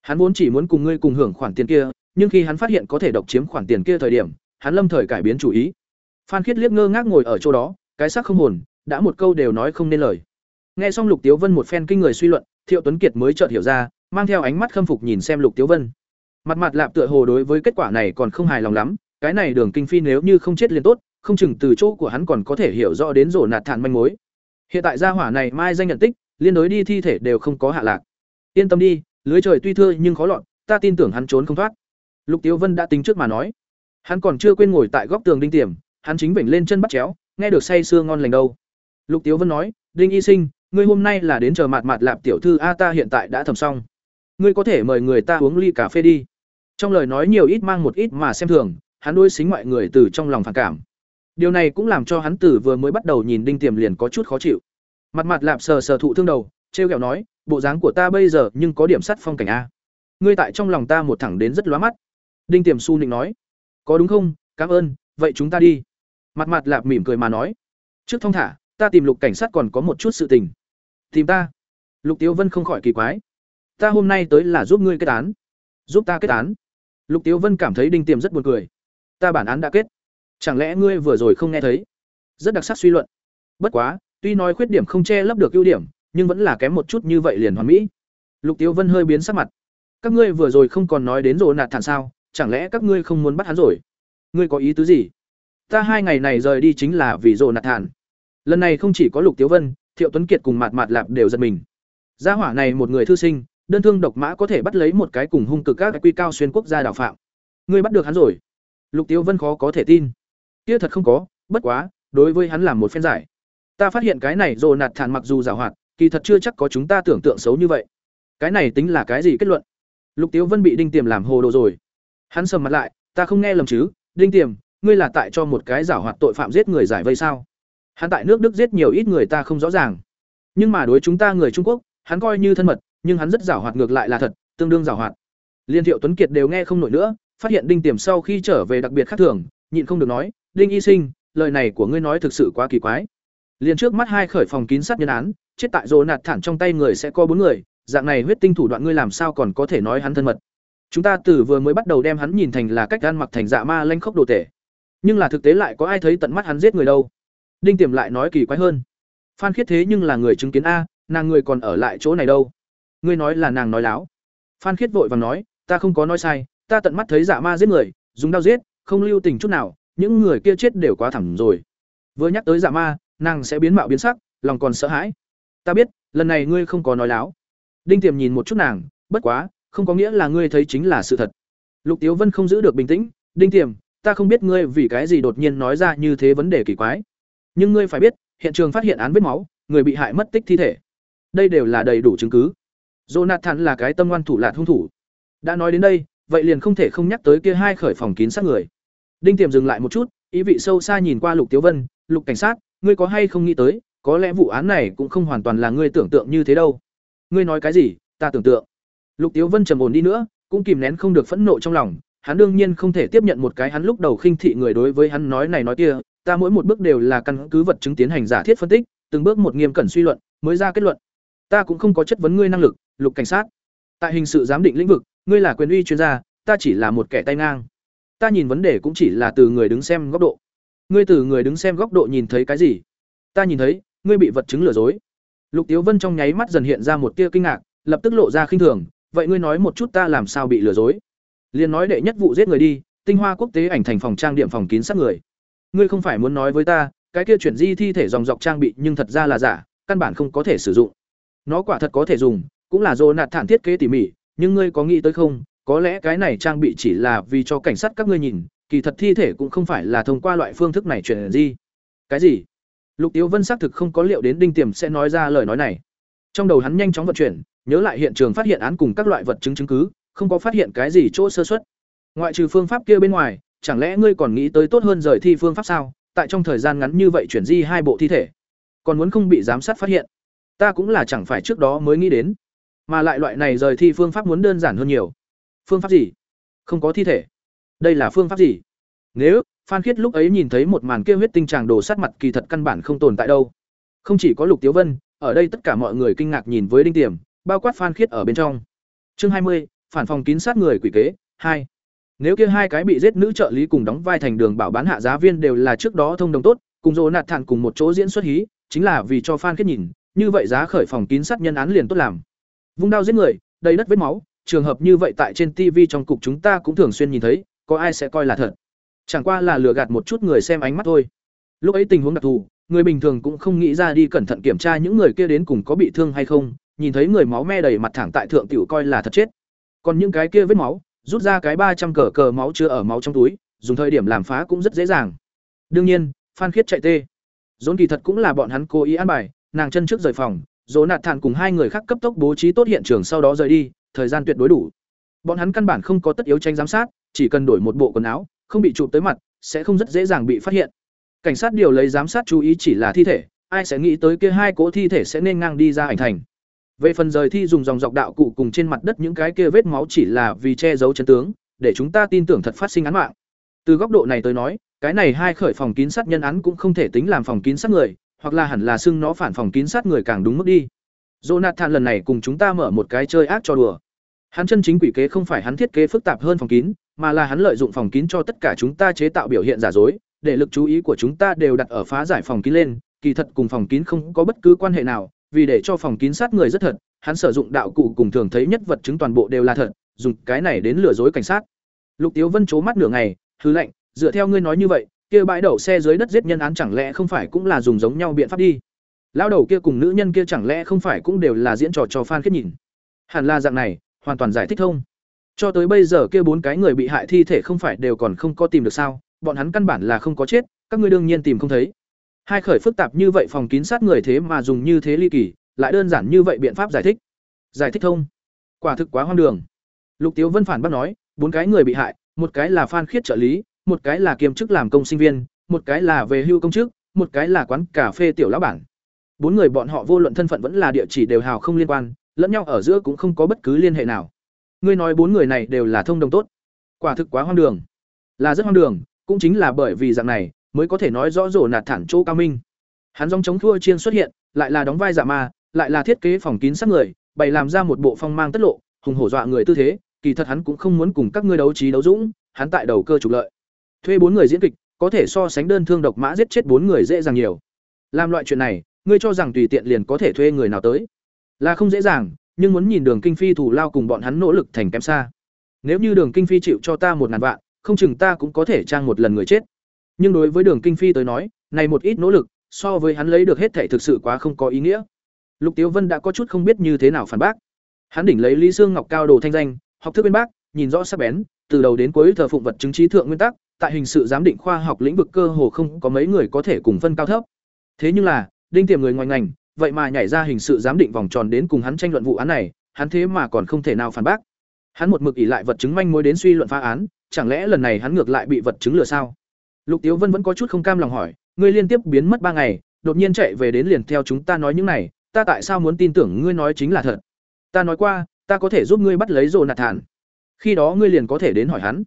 Hắn vốn chỉ muốn cùng ngươi cùng hưởng khoản tiền kia, nhưng khi hắn phát hiện có thể độc chiếm khoản tiền kia thời điểm, hắn lâm thời cải biến chủ ý. Phan Khiết liếc ngơ ngác ngồi ở chỗ đó, cái xác không hồn, đã một câu đều nói không nên lời. Nghe xong Lục Tiếu Vân một phen kinh người suy luận, Thiệu Tuấn Kiệt mới chợt hiểu ra, mang theo ánh mắt khâm phục nhìn xem Lục Tiếu Vân. Mặt mặt lạp tựa hồ đối với kết quả này còn không hài lòng lắm, cái này Đường Kinh Phi nếu như không chết liền tốt, không chừng từ chỗ của hắn còn có thể hiểu rõ đến rổ nạt thản manh mối. Hiện tại gia hỏa này mai danh nhận tích, liên đối đi thi thể đều không có hạ lạc. Yên tâm đi, lưới trời tuy thưa nhưng khó lọt, ta tin tưởng hắn trốn không thoát. Lục Tiếu Vân đã tính trước mà nói. Hắn còn chưa quên ngồi tại góc tường đinh tiềm, hắn chính vểnh lên chân bắt chéo, nghe được say sưa ngon lành đâu. Lục Tiếu Vân nói, "Đinh Y Sinh, ngươi hôm nay là đến chờ mặt mặt lạp tiểu thư a ta hiện tại đã thầm xong. Ngươi có thể mời người ta uống ly cà phê đi." Trong lời nói nhiều ít mang một ít mà xem thường, hắn đối xính mọi người từ trong lòng phản cảm. Điều này cũng làm cho hắn tử vừa mới bắt đầu nhìn đinh tiềm liền có chút khó chịu. Mặt mặt lạp sờ sờ thụ thương đầu, trêu ghẹo nói, "Bộ dáng của ta bây giờ nhưng có điểm sắt phong cảnh a." Ngươi tại trong lòng ta một thẳng đến rất lóa mắt. Đinh Tiềm Su nịnh nói, "Có đúng không? Cảm ơn, vậy chúng ta đi." Mặt mặt lạp mỉm cười mà nói, "Trước thông thả, ta tìm Lục cảnh sát còn có một chút sự tình." "Tìm ta?" Lục Tiếu Vân không khỏi kỳ quái. "Ta hôm nay tới là giúp ngươi kết án." "Giúp ta kết án?" Lục Tiếu Vân cảm thấy Đinh Tiềm rất buồn cười. "Ta bản án đã kết, chẳng lẽ ngươi vừa rồi không nghe thấy?" Rất đặc sắc suy luận. Bất quá, tuy nói khuyết điểm không che lấp được ưu điểm, nhưng vẫn là kém một chút như vậy liền hoàn mỹ. Lục Tiếu Vân hơi biến sắc mặt. "Các ngươi vừa rồi không còn nói đến rồ nạt thản sao? Chẳng lẽ các ngươi không muốn bắt hắn rồi? Ngươi có ý tứ gì? Ta hai ngày này rời đi chính là vì rồ nạt thản lần này không chỉ có lục tiếu vân, thiệu tuấn kiệt cùng mạt mạt lạp đều giật mình. Gia hỏa này một người thư sinh, đơn thương độc mã có thể bắt lấy một cái cùng hung cực các quy cao xuyên quốc gia đảo phạm. Ngươi bắt được hắn rồi. Lục tiếu vân khó có thể tin. Kia thật không có, bất quá, đối với hắn là một phen giải. Ta phát hiện cái này rồ nạt thản mặc dù giảo hoạt, kỳ thật chưa chắc có chúng ta tưởng tượng xấu như vậy. Cái này tính là cái gì kết luận? Lục tiếu vân bị đinh tiềm làm hồ đồ rồi. Hắn sầm mặt lại, ta không nghe lầm chứ, Đinh Tiềm, ngươi là tại cho một cái giảo hoạt tội phạm giết người giải vây sao? Hắn tại nước Đức giết nhiều ít người ta không rõ ràng. Nhưng mà đối chúng ta người Trung Quốc, hắn coi như thân mật, nhưng hắn rất giảo hoạt ngược lại là thật, tương đương giảo hoạt. Liên Thiệu Tuấn Kiệt đều nghe không nổi nữa, phát hiện Đinh Tiềm sau khi trở về đặc biệt khác thường, nhịn không được nói, "Đinh Y Sinh, lời này của ngươi nói thực sự quá kỳ quái." Liên trước mắt hai khởi phòng kín sát nhân án, chết tại rồ nạt thản trong tay người sẽ có bốn người, dạng này huyết tinh thủ đoạn ngươi làm sao còn có thể nói hắn thân mật? Chúng ta từ vừa mới bắt đầu đem hắn nhìn thành là cách gan mặc thành dạ ma lanh khốc đồ tể. Nhưng là thực tế lại có ai thấy tận mắt hắn giết người đâu. Đinh Tiềm lại nói kỳ quái hơn. Phan Khiết thế nhưng là người chứng kiến a, nàng người còn ở lại chỗ này đâu. Ngươi nói là nàng nói láo. Phan Khiết vội vàng nói, ta không có nói sai, ta tận mắt thấy dạ ma giết người, dùng đao giết, không lưu tình chút nào, những người kia chết đều quá thẳng rồi. Vừa nhắc tới dạ ma, nàng sẽ biến mạo biến sắc, lòng còn sợ hãi. Ta biết, lần này ngươi không có nói láo. Đinh Tiềm nhìn một chút nàng, bất quá, không có nghĩa là ngươi thấy chính là sự thật. Lục tiếu vân không giữ được bình tĩnh, đinh tiềm, ta không biết ngươi vì cái gì đột nhiên nói ra như thế vấn đề kỳ quái. Nhưng ngươi phải biết, hiện trường phát hiện án vết máu, người bị hại mất tích thi thể. Đây đều là đầy đủ chứng cứ. Jonathan là cái tâm ngoan thủ lạt hung thủ. Đã nói đến đây, vậy liền không thể không nhắc tới kia hai khởi phòng kín sát người. Đinh tiềm dừng lại một chút, ý vị sâu xa nhìn qua lục tiếu vân, lục cảnh sát, ngươi có hay không nghĩ tới, có lẽ vụ án này cũng không hoàn toàn là ngươi tưởng tượng như thế đâu. Ngươi nói cái gì, ta tưởng tượng. Lục Tiếu Vân trầm ổn đi nữa, cũng kìm nén không được phẫn nộ trong lòng, hắn đương nhiên không thể tiếp nhận một cái hắn lúc đầu khinh thị người đối với hắn nói này nói kia, ta mỗi một bước đều là căn cứ vật chứng tiến hành giả thiết phân tích, từng bước một nghiêm cẩn suy luận, mới ra kết luận. Ta cũng không có chất vấn ngươi năng lực, Lục cảnh sát. Tại hình sự giám định lĩnh vực, ngươi là quyền uy chuyên gia, ta chỉ là một kẻ tay ngang. Ta nhìn vấn đề cũng chỉ là từ người đứng xem góc độ. Ngươi từ người đứng xem góc độ nhìn thấy cái gì? Ta nhìn thấy, ngươi bị vật chứng lừa dối. Lục Tiếu Vân trong nháy mắt dần hiện ra một tia kinh ngạc, lập tức lộ ra khinh thường, vậy ngươi nói một chút ta làm sao bị lừa dối? liền nói đệ nhất vụ giết người đi, tinh hoa quốc tế ảnh thành phòng trang điểm phòng kín sát người. Ngươi không phải muốn nói với ta, cái kia chuyển di thi thể dòng dọc trang bị nhưng thật ra là giả, căn bản không có thể sử dụng. Nó quả thật có thể dùng, cũng là dồ nạt thản thiết kế tỉ mỉ, nhưng ngươi có nghĩ tới không, có lẽ cái này trang bị chỉ là vì cho cảnh sát các ngươi nhìn, kỳ thật thi thể cũng không phải là thông qua loại phương thức này chuyển di. Cái gì? Lục Tiếu Vân xác thực không có liệu đến Đinh Tiềm sẽ nói ra lời nói này. Trong đầu hắn nhanh chóng vận chuyển, nhớ lại hiện trường phát hiện án cùng các loại vật chứng chứng cứ, không có phát hiện cái gì chỗ sơ suất. Ngoại trừ phương pháp kia bên ngoài, chẳng lẽ ngươi còn nghĩ tới tốt hơn rời thi phương pháp sao? Tại trong thời gian ngắn như vậy chuyển di hai bộ thi thể, còn muốn không bị giám sát phát hiện. Ta cũng là chẳng phải trước đó mới nghĩ đến, mà lại loại này rời thi phương pháp muốn đơn giản hơn nhiều. Phương pháp gì? Không có thi thể. Đây là phương pháp gì? Nếu Phan Khiết lúc ấy nhìn thấy một màn kia huyết tinh tràng đổ sát mặt kỳ thật căn bản không tồn tại đâu. Không chỉ có Lục Tiếu Vân, ở đây tất cả mọi người kinh ngạc nhìn với Đinh Tiềm, bao quát Phan Khiết ở bên trong. Chương hai mươi, phản phòng kín sát người quỷ kế, hai. Nếu kia hai cái bị giết nữ trợ lý cùng đóng vai thành đường bảo bán hạ giá viên đều là trước đó thông đồng tốt, cùng Dỗ nạt thản cùng một chỗ diễn xuất hí, chính là vì cho Phan Khiết nhìn, như vậy giá khởi phòng kín sát nhân án liền tốt làm. Vung đao giết người, đầy đất vết máu, trường hợp như vậy tại trên TV trong cục chúng ta cũng thường xuyên nhìn thấy, có ai sẽ coi là thật. Chẳng qua là lừa gạt một chút người xem ánh mắt thôi. Lúc ấy tình huống đặc thù, người bình thường cũng không nghĩ ra đi cẩn thận kiểm tra những người kia đến cùng có bị thương hay không, nhìn thấy người máu me đầy mặt thẳng tại thượng tiểu coi là thật chết. Còn những cái kia vết máu, rút ra cái ba trăm cờ cờ máu chứa ở máu trong túi, dùng thời điểm làm phá cũng rất dễ dàng. Đương nhiên, Phan Khiết chạy tê. Dỗn kỳ thật cũng là bọn hắn cố ý an bài, nàng chân trước rời phòng, Dỗ Nạt Thản cùng hai người khác cấp tốc bố trí tốt hiện trường sau đó rời đi, thời gian tuyệt đối đủ. Bọn hắn căn bản không có tất yếu tranh giám sát, chỉ cần đổi một bộ quần áo, không bị chụp tới mặt, sẽ không rất dễ dàng bị phát hiện. Cảnh sát điều lấy giám sát chú ý chỉ là thi thể, ai sẽ nghĩ tới kia hai cỗ thi thể sẽ nên ngang đi ra ảnh thành. Về phần rời thi dùng dòng dọc đạo cụ cùng trên mặt đất những cái kia vết máu chỉ là vì che giấu chân tướng, để chúng ta tin tưởng thật phát sinh án mạng. Từ góc độ này tới nói, cái này hai khởi phòng kín sát nhân án cũng không thể tính làm phòng kín sát người, hoặc là hẳn là xưng nó phản phòng kín sát người càng đúng mức đi. Jonathan lần này cùng chúng ta mở một cái chơi ác cho đùa. Hắn chân chính quỷ kế không phải hắn thiết kế phức tạp hơn phòng kín, mà là hắn lợi dụng phòng kín cho tất cả chúng ta chế tạo biểu hiện giả dối, để lực chú ý của chúng ta đều đặt ở phá giải phòng kín lên, kỳ thật cùng phòng kín không có bất cứ quan hệ nào, vì để cho phòng kín sát người rất thật, hắn sử dụng đạo cụ cùng thường thấy nhất vật chứng toàn bộ đều là thật, dùng cái này đến lừa dối cảnh sát. Lục Tiếu Vân chố mắt nửa ngày, thứ lệnh, dựa theo ngươi nói như vậy, kia bãi đậu xe dưới đất giết nhân án chẳng lẽ không phải cũng là dùng giống nhau biện pháp đi? Lão đầu kia cùng nữ nhân kia chẳng lẽ không phải cũng đều là diễn trò cho fan kết nhìn? Hẳn là dạng này, hoàn toàn giải thích thông. Cho tới bây giờ kia bốn cái người bị hại thi thể không phải đều còn không có tìm được sao? Bọn hắn căn bản là không có chết, các ngươi đương nhiên tìm không thấy. Hai khởi phức tạp như vậy phòng kín sát người thế mà dùng như thế ly kỳ, lại đơn giản như vậy biện pháp giải thích. Giải thích thông. Quả thực quá hoang đường. Lục Tiếu Vân phản bác nói, bốn cái người bị hại, một cái là Phan Khiết trợ lý, một cái là kiêm chức làm công sinh viên, một cái là về hưu công chức, một cái là quán cà phê tiểu lão bản. Bốn người bọn họ vô luận thân phận vẫn là địa chỉ đều hào không liên quan, lẫn nhau ở giữa cũng không có bất cứ liên hệ nào. Ngươi nói bốn người này đều là thông đồng tốt, quả thực quá hoang đường. Là rất hoang đường, cũng chính là bởi vì dạng này, mới có thể nói rõ rổ nạt thẳng chỗ cao minh. Hắn dòng chống thua chiên xuất hiện, lại là đóng vai giả ma, lại là thiết kế phòng kín sát người, bày làm ra một bộ phong mang tất lộ, hùng hổ dọa người tư thế, kỳ thật hắn cũng không muốn cùng các ngươi đấu trí đấu dũng, hắn tại đầu cơ trục lợi. Thuê bốn người diễn kịch, có thể so sánh đơn thương độc mã giết chết bốn người dễ dàng nhiều. Làm loại chuyện này, ngươi cho rằng tùy tiện liền có thể thuê người nào tới? Là không dễ dàng, nhưng muốn nhìn Đường Kinh Phi thủ lao cùng bọn hắn nỗ lực thành kém xa. Nếu như Đường Kinh Phi chịu cho ta một ngàn vạn, không chừng ta cũng có thể trang một lần người chết. Nhưng đối với Đường Kinh Phi tới nói, này một ít nỗ lực, so với hắn lấy được hết thảy thực sự quá không có ý nghĩa. Lục Tiếu Vân đã có chút không biết như thế nào phản bác. Hắn đỉnh lấy Lý Sương Ngọc cao đồ thanh danh, học thức bên bác, nhìn rõ sắc bén, từ đầu đến cuối thờ phụng vật chứng trí thượng nguyên tắc, tại hình sự giám định khoa học lĩnh vực cơ hồ không có mấy người có thể cùng phân cao thấp. Thế nhưng là, đinh tiềm người ngoài ngành, vậy mà nhảy ra hình sự giám định vòng tròn đến cùng hắn tranh luận vụ án này, hắn thế mà còn không thể nào phản bác. Hắn một mực ỷ lại vật chứng manh mối đến suy luận phá án, chẳng lẽ lần này hắn ngược lại bị vật chứng lừa sao? Lục Tiếu Vân vẫn có chút không cam lòng hỏi, ngươi liên tiếp biến mất ba ngày, đột nhiên chạy về đến liền theo chúng ta nói những này, ta tại sao muốn tin tưởng ngươi nói chính là thật? Ta nói qua, ta có thể giúp ngươi bắt lấy Dỗ Nạt Thản. Khi đó ngươi liền có thể đến hỏi hắn.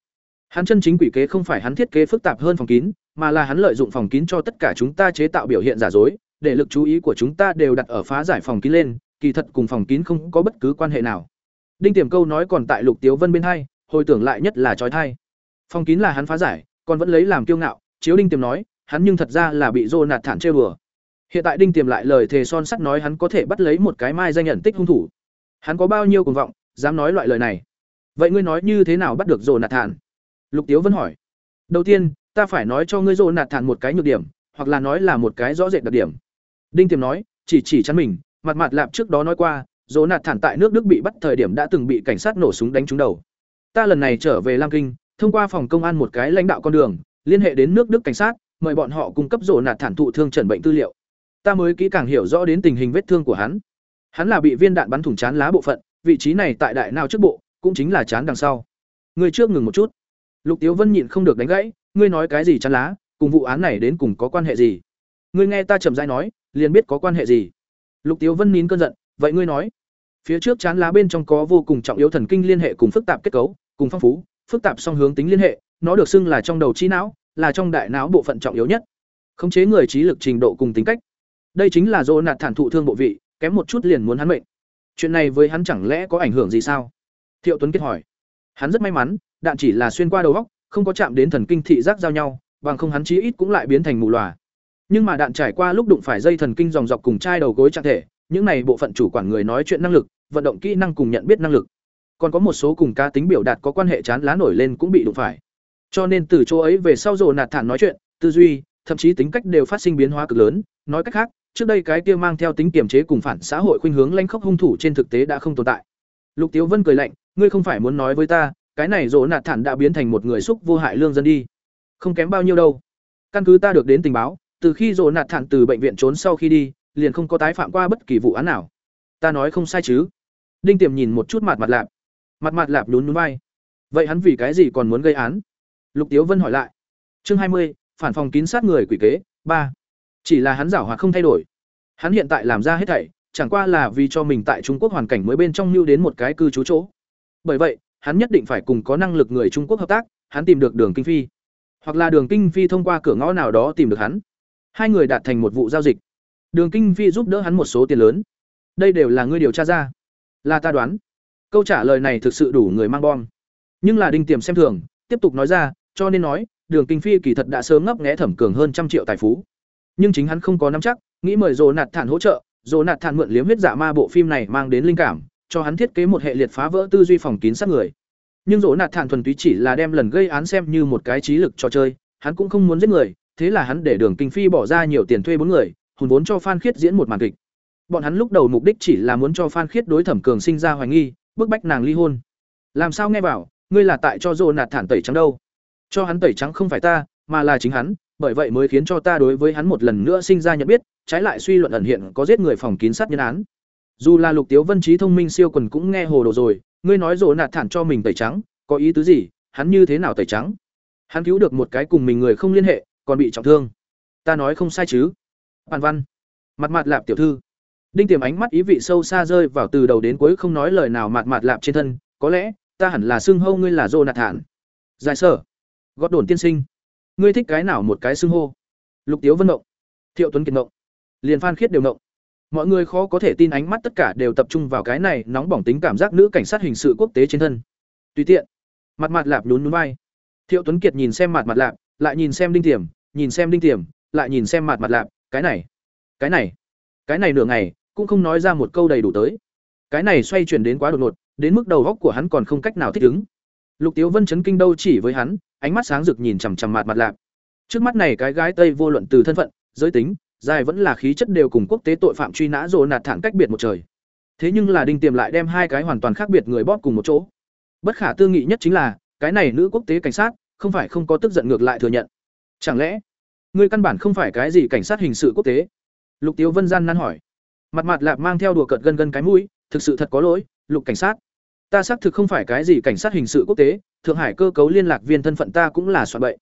Hắn chân chính quỷ kế không phải hắn thiết kế phức tạp hơn phòng kín, mà là hắn lợi dụng phòng kín cho tất cả chúng ta chế tạo biểu hiện giả dối, để lực chú ý của chúng ta đều đặt ở phá giải phòng kín lên, kỳ thật cùng phòng kín không có bất cứ quan hệ nào. Đinh Tiềm câu nói còn tại Lục Tiếu Vân bên hai, hồi tưởng lại nhất là trói thai Phòng kín là hắn phá giải, còn vẫn lấy làm kiêu ngạo, chiếu Đinh Tiềm nói, hắn nhưng thật ra là bị nạt thản trêu bừa Hiện tại Đinh Tiềm lại lời thề son sắt nói hắn có thể bắt lấy một cái mai danh nhận tích hung thủ. Hắn có bao nhiêu cuồng vọng, dám nói loại lời này? Vậy ngươi nói như thế nào bắt được nạt thản? Lục Tiếu vẫn hỏi. Đầu tiên, ta phải nói cho ngươi nạt thản một cái nhược điểm, hoặc là nói là một cái rõ rệt đặc điểm. Đinh Tiềm nói, chỉ chỉ chắn mình, mặt mặt lạp trước đó nói qua, nạt thản tại nước Đức bị bắt thời điểm đã từng bị cảnh sát nổ súng đánh trúng đầu. Ta lần này trở về Lam Kinh, thông qua phòng công an một cái lãnh đạo con đường, liên hệ đến nước Đức cảnh sát, mời bọn họ cung cấp rổ nạt thản thụ thương trần bệnh tư liệu. Ta mới kỹ càng hiểu rõ đến tình hình vết thương của hắn. Hắn là bị viên đạn bắn thủng chán lá bộ phận, vị trí này tại đại não trước bộ, cũng chính là chán đằng sau. Ngươi trước ngừng một chút. Lục Tiếu Vân nhịn không được đánh gãy, ngươi nói cái gì chán lá, cùng vụ án này đến cùng có quan hệ gì? Ngươi nghe ta chậm rãi nói, liền biết có quan hệ gì. Lục Tiếu Vân nín cơn giận, vậy ngươi nói, phía trước chán lá bên trong có vô cùng trọng yếu thần kinh liên hệ cùng phức tạp kết cấu, cùng phong phú, phức tạp song hướng tính liên hệ, nó được xưng là trong đầu trí não, là trong đại não bộ phận trọng yếu nhất. Khống chế người trí lực trình độ cùng tính cách. Đây chính là nạt thản thụ thương bộ vị, kém một chút liền muốn hắn mệnh. Chuyện này với hắn chẳng lẽ có ảnh hưởng gì sao? Thiệu Tuấn kết hỏi. Hắn rất may mắn, đạn chỉ là xuyên qua đầu óc, không có chạm đến thần kinh thị giác giao nhau, bằng không hắn chí ít cũng lại biến thành mù lòa. Nhưng mà đạn trải qua lúc đụng phải dây thần kinh dòng dọc cùng chai đầu gối trạng thể, những này bộ phận chủ quản người nói chuyện năng lực, vận động kỹ năng cùng nhận biết năng lực. Còn có một số cùng cá tính biểu đạt có quan hệ chán lá nổi lên cũng bị đụng phải. Cho nên từ chỗ ấy về sau rồ nạt thản nói chuyện, tư duy, thậm chí tính cách đều phát sinh biến hóa cực lớn, nói cách khác, trước đây cái kia mang theo tính kiềm chế cùng phản xã hội khuynh hướng lanh khốc hung thủ trên thực tế đã không tồn tại. Lục Tiếu Vân cười lạnh, ngươi không phải muốn nói với ta, cái này rồ nạt thản đã biến thành một người xúc vô hại lương dân đi. Không kém bao nhiêu đâu. Căn cứ ta được đến tình báo, từ khi rồ nạt thản từ bệnh viện trốn sau khi đi, liền không có tái phạm qua bất kỳ vụ án nào. Ta nói không sai chứ? Đinh Tiềm nhìn một chút mặt mặt lạp. Mặt mặt lạp nhún nhún vai. Vậy hắn vì cái gì còn muốn gây án? Lục Tiếu Vân hỏi lại. Chương hai mươi, phản phòng kín sát người quỷ kế, ba. Chỉ là hắn giảo hoạt không thay đổi. Hắn hiện tại làm ra hết thảy, chẳng qua là vì cho mình tại Trung Quốc hoàn cảnh mới bên trong lưu đến một cái cư trú chỗ. Bởi vậy, hắn nhất định phải cùng có năng lực người Trung Quốc hợp tác, hắn tìm được Đường Kinh Phi, hoặc là Đường Kinh Phi thông qua cửa ngõ nào đó tìm được hắn. Hai người đạt thành một vụ giao dịch. Đường Kinh Phi giúp đỡ hắn một số tiền lớn. Đây đều là ngươi điều tra ra. Là ta đoán. Câu trả lời này thực sự đủ người mang bom. Nhưng là Đinh Tiềm xem thường, tiếp tục nói ra, cho nên nói, Đường Kinh Phi kỳ thật đã sớm ngấp nghé thẩm cường hơn trăm triệu tài phú. Nhưng chính hắn không có nắm chắc, nghĩ mời Dỗ Nạt Thản hỗ trợ, Dỗ Nạt Thản mượn liếm huyết dạ ma bộ phim này mang đến linh cảm, cho hắn thiết kế một hệ liệt phá vỡ tư duy phòng kín sát người. Nhưng Dỗ Nạt Thản thuần túy chỉ là đem lần gây án xem như một cái trí lực trò chơi, hắn cũng không muốn giết người, thế là hắn để Đường Kinh Phi bỏ ra nhiều tiền thuê bốn người, hồn vốn cho Phan Khiết diễn một màn kịch. Bọn hắn lúc đầu mục đích chỉ là muốn cho Phan Khiết đối Thẩm Cường sinh ra hoài nghi, bức bách nàng ly hôn. Làm sao nghe bảo ngươi là tại cho Dỗ Nạt Thản tẩy trắng đâu? Cho hắn tẩy trắng không phải ta, mà là chính hắn, bởi vậy mới khiến cho ta đối với hắn một lần nữa sinh ra nhận biết, trái lại suy luận ẩn hiện có giết người phòng kín sát nhân án. Dù là Lục Tiếu Vân trí thông minh siêu quần cũng nghe hồ đồ rồi, ngươi nói rồ nạt thản cho mình tẩy trắng, có ý tứ gì? Hắn như thế nào tẩy trắng? Hắn cứu được một cái cùng mình người không liên hệ, còn bị trọng thương. Ta nói không sai chứ? Bản Văn, mặt mặt lạp tiểu thư. Đinh Tiềm ánh mắt ý vị sâu xa rơi vào từ đầu đến cuối không nói lời nào mặt mặt lạp trên thân, có lẽ ta hẳn là xưng hô ngươi là Jonathan. thản. Giải sở, gót đồn tiên sinh. Ngươi thích cái nào một cái xưng hô? Lục tiếu vân động thiệu tuấn kiệt động liền phan khiết đều động mọi người khó có thể tin ánh mắt tất cả đều tập trung vào cái này nóng bỏng tính cảm giác nữ cảnh sát hình sự quốc tế trên thân. Tùy tiện. Mặt mặt lạp nhún nhún vai. Thiệu tuấn kiệt nhìn xem mặt mặt lạp lại nhìn xem đinh tiềm nhìn xem đinh tiềm lại nhìn xem mặt mặt lạp cái này cái này cái này nửa ngày, cũng không nói ra một câu đầy đủ tới. Cái này xoay chuyển đến quá đột ngột, đến mức đầu góc của hắn còn không cách nào thích ứng. Lục tiếu vân chấn kinh đâu chỉ với hắn, ánh mắt sáng rực nhìn chằm chằm mặt mặt lạp. Trước mắt này cái gái tây vô luận từ thân phận, giới tính, dài vẫn là khí chất đều cùng quốc tế tội phạm truy nã rồ nạt thẳng cách biệt một trời. Thế nhưng là đinh tiềm lại đem hai cái hoàn toàn khác biệt người bóp cùng một chỗ. Bất khả tư nghị nhất chính là, cái này nữ quốc tế cảnh sát, không phải không có tức giận ngược lại thừa nhận. Chẳng lẽ ngươi căn bản không phải cái gì cảnh sát hình sự quốc tế. Lục tiếu vân gian nan hỏi. Mặt mặt lạp mang theo đùa cợt gân gân cái mũi, thực sự thật có lỗi, lục cảnh sát. Ta xác thực không phải cái gì cảnh sát hình sự quốc tế, thượng hải cơ cấu liên lạc viên thân phận ta cũng là soạn bậy.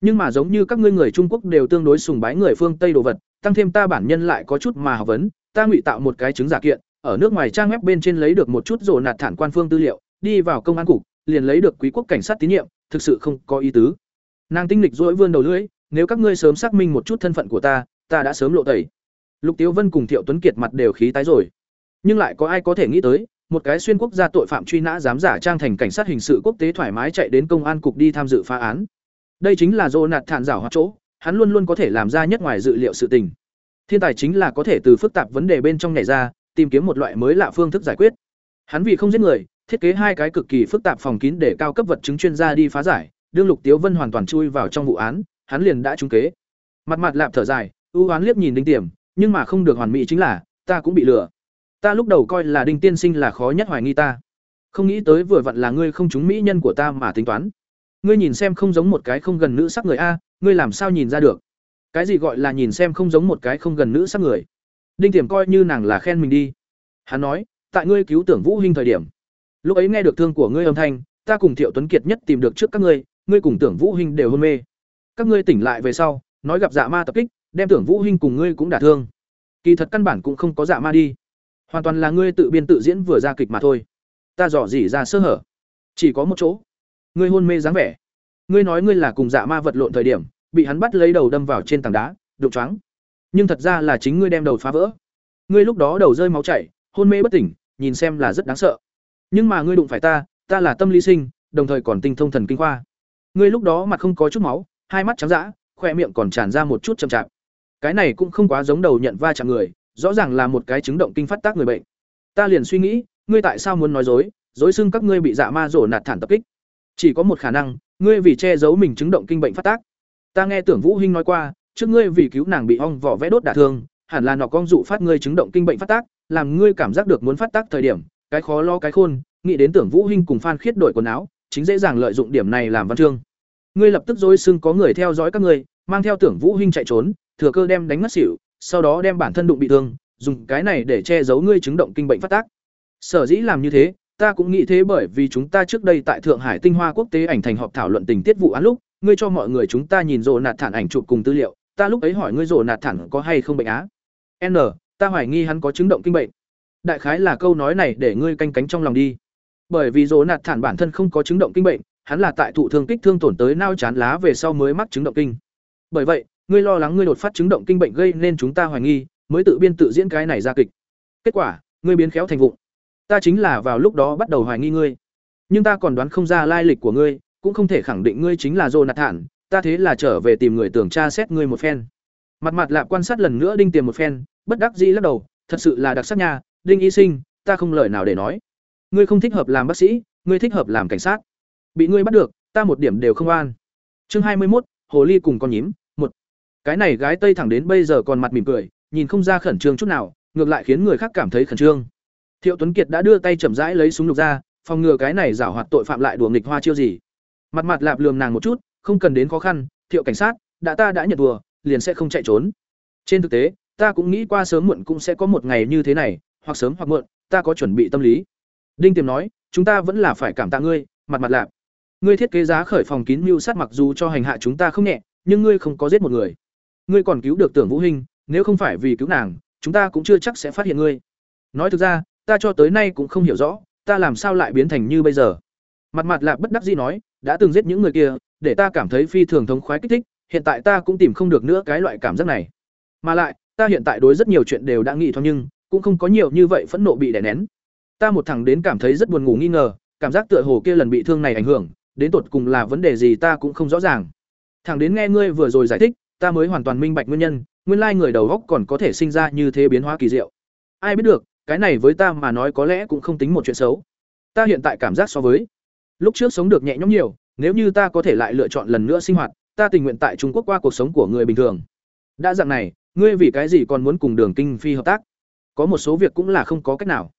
Nhưng mà giống như các ngươi người trung quốc đều tương đối sùng bái người phương tây đồ vật, tăng thêm ta bản nhân lại có chút mà học vấn, ta ngụy tạo một cái chứng giả kiện, ở nước ngoài trang web bên trên lấy được một chút rồ nạt thản quan phương tư liệu, đi vào công an cục, liền lấy được quý quốc cảnh sát tín nhiệm, thực sự không có ý tứ. Nàng tinh lịch dỗi vươn đầu lưỡi nếu các ngươi sớm xác minh một chút thân phận của ta ta đã sớm lộ tẩy. Lục tiếu vân cùng thiệu tuấn kiệt mặt đều khí tái rồi. Nhưng lại có ai có thể nghĩ tới, một cái xuyên quốc gia tội phạm truy nã dám giả trang thành cảnh sát hình sự quốc tế thoải mái chạy đến công an cục đi tham dự phá án. Đây chính là dô nạt thản rảo hoặc chỗ, hắn luôn luôn có thể làm ra nhất ngoài dự liệu sự tình. Thiên tài chính là có thể từ phức tạp vấn đề bên trong nhảy ra, tìm kiếm một loại mới lạ phương thức giải quyết. Hắn vì không giết người, thiết kế hai cái cực kỳ phức tạp phòng kín để cao cấp vật chứng chuyên gia đi phá giải, đương lục tiếu vân hoàn toàn chui vào trong vụ án hắn liền đã trúng kế. Mặt mặt lạp thở dài, ưu oán liếc nhìn đinh tiềm, nhưng mà không được hoàn mỹ chính là, ta cũng bị lừa. Ta lúc đầu coi là đinh tiên sinh là khó nhất hoài nghi ta. Không nghĩ tới vừa vặn là ngươi không trúng mỹ nhân của ta mà tính toán. Ngươi nhìn xem không giống một cái không gần nữ sắc người a, ngươi làm sao nhìn ra được? Cái gì gọi là nhìn xem không giống một cái không gần nữ sắc người? Đinh tiềm coi như nàng là khen mình đi. Hắn nói, tại ngươi cứu tưởng vũ Hinh thời điểm, lúc ấy nghe được thương của ngươi âm thanh, ta cùng thiệu tuấn kiệt nhất tìm được trước các ngươi ngươi cùng tưởng vũ Hinh đều hôn mê các ngươi tỉnh lại về sau, nói gặp dạ ma tập kích, đem tưởng vũ hinh cùng ngươi cũng đả thương. Kỳ thật căn bản cũng không có dạ ma đi. Hoàn toàn là ngươi tự biên tự diễn vừa ra kịch mà thôi. Ta dò dỉ ra sơ hở. Chỉ có một chỗ. Ngươi hôn mê dáng vẻ. Ngươi nói ngươi là cùng dạ ma vật lộn thời điểm, bị hắn bắt lấy đầu đâm vào trên tảng đá, đụng choáng. Nhưng thật ra là chính ngươi đem đầu phá vỡ. Ngươi lúc đó đầu rơi máu chảy, hôn mê bất tỉnh, nhìn xem là rất đáng sợ. Nhưng mà ngươi đụng phải ta ta là tâm lý sinh, đồng thời còn tinh thông thần kinh khoa. Ngươi lúc đó mặt không có chút máu hai mắt trắng dã khỏe miệng còn tràn ra một chút chậm chạp. Cái này cũng không quá giống đầu nhận va chạm người, rõ ràng là một cái chứng động kinh phát tác người bệnh. Ta liền suy nghĩ, ngươi tại sao muốn nói dối dối xưng các ngươi bị dạ ma rồ nạt thản tập kích? Chỉ có một khả năng, ngươi vì che giấu mình chứng động kinh bệnh phát tác. Ta nghe tưởng vũ hinh nói qua, trước ngươi vì cứu nàng bị ong vỏ vẽ đốt đả thương, hẳn là nọ con dụ phát ngươi chứng động kinh bệnh phát tác, làm ngươi cảm giác được muốn phát tác thời điểm, cái khó lo cái khôn, nghĩ đến tưởng vũ hinh cùng phan khiết đổi quần áo, chính dễ dàng lợi dụng điểm này làm văn chương ngươi lập tức dối xưng có người theo dõi các ngươi, mang theo tưởng vũ huynh chạy trốn, thừa cơ đem đánh ngất xỉu, sau đó đem bản thân đụng bị thương, dùng cái này để che giấu ngươi chứng động kinh bệnh phát tác. Sở dĩ làm như thế, ta cũng nghĩ thế bởi vì chúng ta trước đây tại thượng hải tinh hoa quốc tế ảnh thành họp thảo luận tình tiết vụ án lúc, ngươi cho mọi người chúng ta nhìn rồ nạt thản ảnh chụp cùng tư liệu, ta lúc ấy hỏi ngươi rồ nạt thản có hay không bệnh á? N, ta hoài nghi hắn có chứng động kinh bệnh. Đại khái là câu nói này để ngươi canh cánh trong lòng đi. Bởi vì rồ nạt thản bản thân không có chứng động kinh bệnh hắn là tại thụ thương kích thương tổn tới nao chán lá về sau mới mắc chứng động kinh bởi vậy ngươi lo lắng ngươi đột phát chứng động kinh bệnh gây nên chúng ta hoài nghi mới tự biên tự diễn cái này ra kịch kết quả ngươi biến khéo thành vụng ta chính là vào lúc đó bắt đầu hoài nghi ngươi nhưng ta còn đoán không ra lai lịch của ngươi cũng không thể khẳng định ngươi chính là Jonathan, ta thế là trở về tìm người tưởng tra xét ngươi một phen. Mặt mặt lạ quan sát lần nữa đinh tiền một phen, bất đắc dĩ lắc đầu, thật sự là đặc sắc nha, đinh y sinh, ta không lời nào để nói. Ngươi không thích hợp làm bác sĩ, ngươi thích hợp làm cảnh sát. Bị ngươi bắt được, ta một điểm đều không an. Chương hai mươi 21, hồ ly cùng con nhím, một. Cái này gái Tây thẳng đến bây giờ còn mặt mỉm cười, nhìn không ra khẩn trương chút nào, ngược lại khiến người khác cảm thấy khẩn trương. Thiệu Tuấn Kiệt đã đưa tay chậm rãi lấy súng lục ra, phòng ngừa cái này giảo hoạt tội phạm lại đùa nghịch hoa chiêu gì mặt mặt lạp lườm nàng một chút không cần đến khó khăn thiệu cảnh sát đã ta đã nhận đùa liền sẽ không chạy trốn trên thực tế ta cũng nghĩ qua sớm muộn cũng sẽ có một ngày như thế này hoặc sớm hoặc muộn ta có chuẩn bị tâm lý đinh tiềm nói chúng ta vẫn là phải cảm tạ ngươi mặt mặt lạp ngươi thiết kế giá khởi phòng kín mưu sát mặc dù cho hành hạ chúng ta không nhẹ, nhưng ngươi không có giết một người. Ngươi còn cứu được tưởng vũ hình nếu không phải vì cứu nàng, chúng ta cũng chưa chắc sẽ phát hiện ngươi. Nói thực ra, ta cho tới nay cũng không hiểu rõ, ta làm sao lại biến thành như bây giờ. Mặt mặt lạp bất đắc dĩ nói, đã từng giết những người kia, để ta cảm thấy phi thường thống khoái kích thích, hiện tại ta cũng tìm không được nữa cái loại cảm giác này. Mà lại, ta hiện tại đối rất nhiều chuyện đều đã nghĩ thoáng nhưng, cũng không có nhiều như vậy phẫn nộ bị đè nén. Ta một thằng đến cảm thấy rất buồn ngủ nghi ngờ, cảm giác tựa hồ kia lần bị thương này ảnh hưởng đến tột cùng là vấn đề gì ta cũng không rõ ràng. Thằng đến nghe ngươi vừa rồi giải thích, ta mới hoàn toàn minh bạch nguyên nhân, nguyên lai người đầu góc còn có thể sinh ra như thế biến hóa kỳ diệu. Ai biết được, cái này với ta mà nói có lẽ cũng không tính một chuyện xấu. Ta hiện tại cảm giác so với, lúc trước sống được nhẹ nhõm nhiều, nếu như ta có thể lại lựa chọn lần nữa sinh hoạt, ta tình nguyện tại trung quốc qua cuộc sống của người bình thường. Đã dạng này, ngươi vì cái gì còn muốn cùng đường kinh phi hợp tác? Có một số việc cũng là không có cách nào.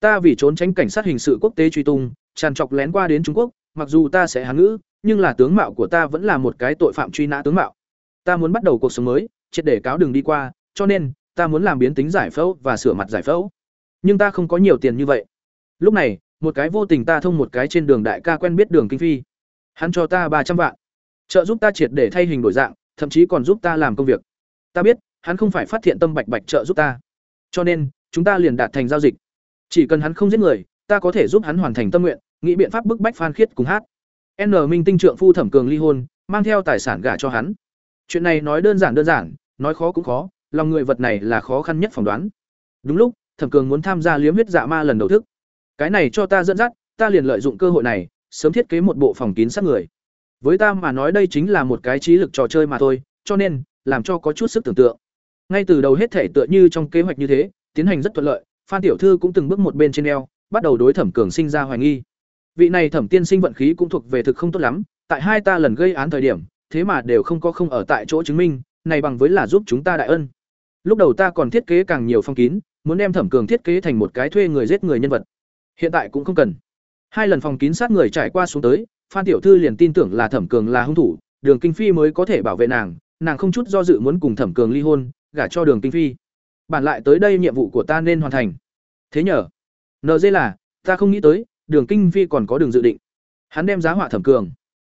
Ta vì trốn tránh cảnh sát hình sự quốc tế truy tung, tràn trọc lén qua đến trung quốc mặc dù ta sẽ hán ngữ, nhưng là tướng mạo của ta vẫn là một cái tội phạm truy nã tướng mạo. Ta muốn bắt đầu cuộc sống mới, triệt để cáo đường đi qua, cho nên, ta muốn làm biến tính giải phẫu và sửa mặt giải phẫu. Nhưng ta không có nhiều tiền như vậy. Lúc này, một cái vô tình ta thông một cái trên đường đại ca quen biết đường kinh phi. Hắn cho ta ba trăm vạn. Trợ giúp ta triệt để thay hình đổi dạng, thậm chí còn giúp ta làm công việc. Ta biết, hắn không phải phát hiện tâm bạch bạch trợ giúp ta. Cho nên, chúng ta liền đạt thành giao dịch. Chỉ cần hắn không giết người, ta có thể giúp hắn hoàn thành tâm nguyện nghĩ biện pháp bức bách phan khiết cùng hát. N minh tinh trượng phu thẩm cường ly hôn, mang theo tài sản gả cho hắn. Chuyện này nói đơn giản đơn giản, nói khó cũng khó, lòng người vật này là khó khăn nhất phỏng đoán. Đúng lúc, thẩm cường muốn tham gia liếm huyết dạ ma lần đầu thức. Cái này cho ta dẫn dắt, ta liền lợi dụng cơ hội này, sớm thiết kế một bộ phòng kín sát người. Với ta mà nói đây chính là một cái trí lực trò chơi mà thôi, cho nên, làm cho có chút sức tưởng tượng. Ngay từ đầu hết thể tựa như trong kế hoạch như thế, tiến hành rất thuận lợi, phan tiểu thư cũng từng bước một bên trên eo, bắt đầu đối thẩm cường sinh ra hoài nghi vị này thẩm tiên sinh vận khí cũng thuộc về thực không tốt lắm, tại hai ta lần gây án thời điểm, thế mà đều không có không ở tại chỗ chứng minh, này bằng với là giúp chúng ta đại ân. Lúc đầu ta còn thiết kế càng nhiều phong kín, muốn đem thẩm cường thiết kế thành một cái thuê người giết người nhân vật. Hiện tại cũng không cần. Hai lần phòng kín sát người trải qua xuống tới, phan tiểu thư liền tin tưởng là thẩm cường là hung thủ, đường kinh phi mới có thể bảo vệ nàng nàng không chút do dự muốn cùng thẩm cường ly hôn, gả cho đường kinh phi. Bản lại tới đây nhiệm vụ của ta nên hoàn thành. Thế nhờ. Nd là, ta không nghĩ tới đường kinh phi còn có đường dự định. Hắn đem giá họa thẩm cường.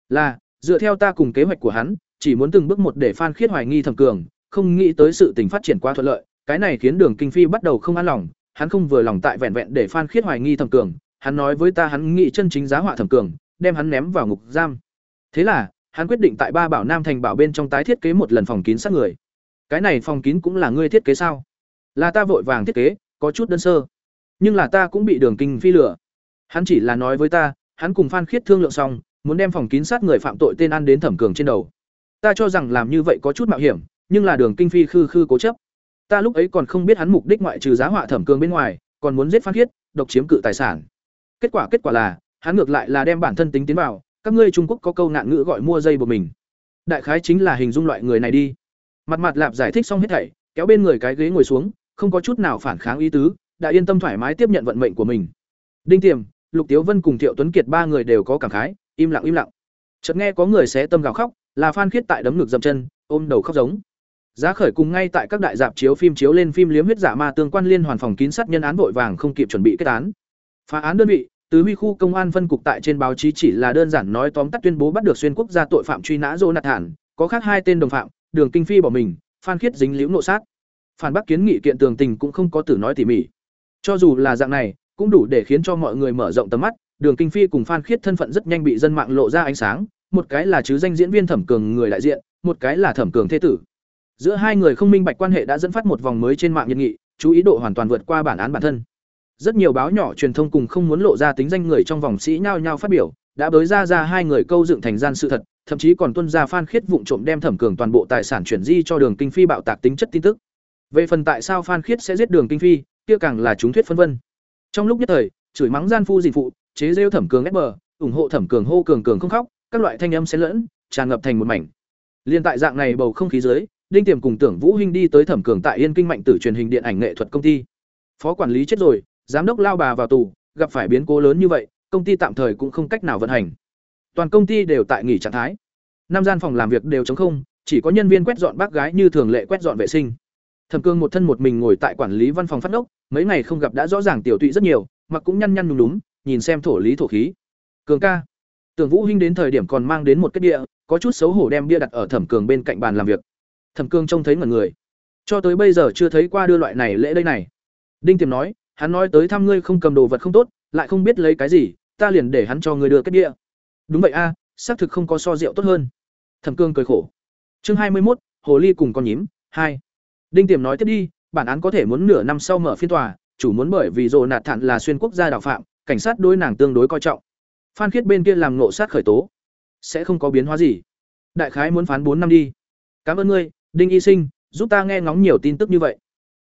Là, dựa theo ta cùng kế hoạch của hắn, chỉ muốn từng bước một để phan khiết hoài nghi thẩm cường, không nghĩ tới sự tình phát triển quá thuận lợi, cái này khiến đường kinh phi bắt đầu không an lòng, hắn không vừa lòng tại vẹn vẹn để phan khiết hoài nghi thẩm cường, hắn nói với ta hắn nghĩ chân chính giá họa thẩm cường, đem hắn ném vào ngục giam. Thế là, hắn quyết định tại ba bảo nam thành bảo bên trong tái thiết kế một lần phòng kín sát người. Cái này phòng kín cũng là ngươi thiết kế sao? Là ta vội vàng thiết kế, có chút đơn sơ. Nhưng là ta cũng bị đường kinh phi lửa hắn chỉ là nói với ta, hắn cùng phan khiết thương lượng xong, muốn đem phòng kín sát người phạm tội tên ăn đến thẩm cường trên đầu. Ta cho rằng làm như vậy có chút mạo hiểm, nhưng là đường kinh phi khư khư cố chấp. Ta lúc ấy còn không biết hắn mục đích ngoại trừ giá họa thẩm cường bên ngoài, còn muốn giết phan khiết, độc chiếm cự tài sản. Kết quả kết quả là, hắn ngược lại là đem bản thân tính tiến vào, các ngươi trung quốc có câu nạn ngữ gọi mua dây buộc mình. Đại khái chính là hình dung loại người này đi. Mặt mặt lạp giải thích xong hết thảy, kéo bên người cái ghế ngồi xuống, không có chút nào phản kháng ý tứ, đã yên tâm thoải mái tiếp nhận vận mệnh của mình. Đinh tiềm lục tiếu vân cùng thiệu tuấn kiệt ba người đều có cảm khái im lặng im lặng chợt nghe có người xé tâm gào khóc là phan khiết tại đấm ngực dậm chân ôm đầu khóc giống giá khởi cùng ngay tại các đại dạp chiếu phim chiếu lên phim liếm huyết giả ma tương quan liên hoàn phòng kín sát nhân án vội vàng không kịp chuẩn bị kết án phá án đơn vị tứ huy khu công an phân cục tại trên báo chí chỉ là đơn giản nói tóm tắt tuyên bố bắt được xuyên quốc gia tội phạm truy nã Jonathan, có khác hai tên đồng phạm, Đường Kinh Phi bỏ mình, Phan Khiết dính liễu nộ sát. Phản bác kiến nghị kiện tường tình cũng không có tử nói tỉ mỉ. Cho dù là dạng này, cũng đủ để khiến cho mọi người mở rộng tầm mắt, Đường Kinh Phi cùng Phan Khiết thân phận rất nhanh bị dân mạng lộ ra ánh sáng, một cái là chứ danh diễn viên Thẩm Cường người đại diện, một cái là Thẩm Cường thế tử. Giữa hai người không minh bạch quan hệ đã dẫn phát một vòng mới trên mạng nhiệt nghị, chú ý độ hoàn toàn vượt qua bản án bản thân. Rất nhiều báo nhỏ truyền thông cùng không muốn lộ ra tính danh người trong vòng sĩ nhao nhao phát biểu, đã bới ra ra hai người câu dựng thành gian sự thật, thậm chí còn tuân ra Phan Khiết vụng trộm đem Thẩm Cường toàn bộ tài sản chuyển di cho Đường Kinh Phi bạo tạc tính chất tin tức. Về phần tại sao Phan Khiết sẽ giết Đường Kinh Phi, kia càng là chúng thuyết phân vân. Trong lúc nhất thời, chửi mắng gian phu dì phụ, chế rêu Thẩm Cường ép bờ, ủng hộ Thẩm Cường hô cường cường không khóc, các loại thanh âm xen lẫn, tràn ngập thành một mảnh. Liên tại dạng này bầu không khí dưới, Đinh Tiềm cùng Tưởng Vũ huynh đi tới Thẩm Cường tại Yên Kinh Mạnh Tử truyền hình điện ảnh nghệ thuật công ty. Phó quản lý chết rồi, giám đốc lao bà vào tù, gặp phải biến cố lớn như vậy, công ty tạm thời cũng không cách nào vận hành. Toàn công ty đều tại nghỉ trạng thái. Năm gian phòng làm việc đều trống không, chỉ có nhân viên quét dọn bác gái như thường lệ quét dọn vệ sinh. Thẩm Cương một thân một mình ngồi tại quản lý văn phòng phát ngốc, mấy ngày không gặp đã rõ ràng tiểu tụy rất nhiều, mặc cũng nhăn nhăn nhúm nhúm, nhìn xem thổ lý thổ khí. Cường ca. Tưởng Vũ Hinh đến thời điểm còn mang đến một cái bia, có chút xấu hổ đem bia đặt ở Thẩm Cường bên cạnh bàn làm việc. Thẩm Cương trông thấy ngẩn người. Cho tới bây giờ chưa thấy qua đưa loại này lễ đây này. Đinh Tiềm nói, hắn nói tới thăm ngươi không cầm đồ vật không tốt, lại không biết lấy cái gì, ta liền để hắn cho ngươi đưa cái bia. Đúng vậy a, xác thực không có so rượu tốt hơn. Thẩm Cương cười khổ. Chương hai mươi 21, hồ ly cùng con nhím, hai. Đinh Tiềm nói tiếp đi, bản án có thể muốn nửa năm sau mở phiên tòa, chủ muốn bởi vì rồ Nạt Thản là xuyên quốc gia đạo phạm, cảnh sát đối nàng tương đối coi trọng. Phan Khiết bên kia làm ngộ sát khởi tố, sẽ không có biến hóa gì. Đại khái muốn phán bốn năm đi. Cảm ơn ngươi, Đinh Y Sinh, giúp ta nghe ngóng nhiều tin tức như vậy.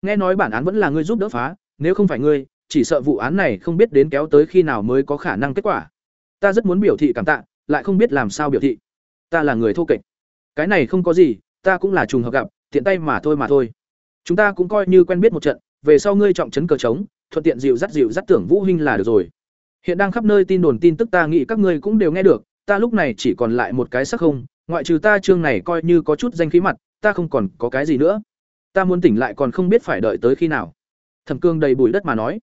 Nghe nói bản án vẫn là ngươi giúp đỡ phá, nếu không phải ngươi, chỉ sợ vụ án này không biết đến kéo tới khi nào mới có khả năng kết quả. Ta rất muốn biểu thị cảm tạ, lại không biết làm sao biểu thị. Ta là người thô kệch. Cái này không có gì, ta cũng là trùng hợp gặp, tiện tay mà thôi mà thôi. Chúng ta cũng coi như quen biết một trận, về sau ngươi trọng trấn cờ trống, thuận tiện dịu dắt dịu dắt tưởng Vũ huynh là được rồi. Hiện đang khắp nơi tin đồn tin tức ta nghĩ các ngươi cũng đều nghe được, ta lúc này chỉ còn lại một cái sắc không, ngoại trừ ta chương này coi như có chút danh khí mặt, ta không còn có cái gì nữa. Ta muốn tỉnh lại còn không biết phải đợi tới khi nào. Thẩm Cương đầy bụi đất mà nói,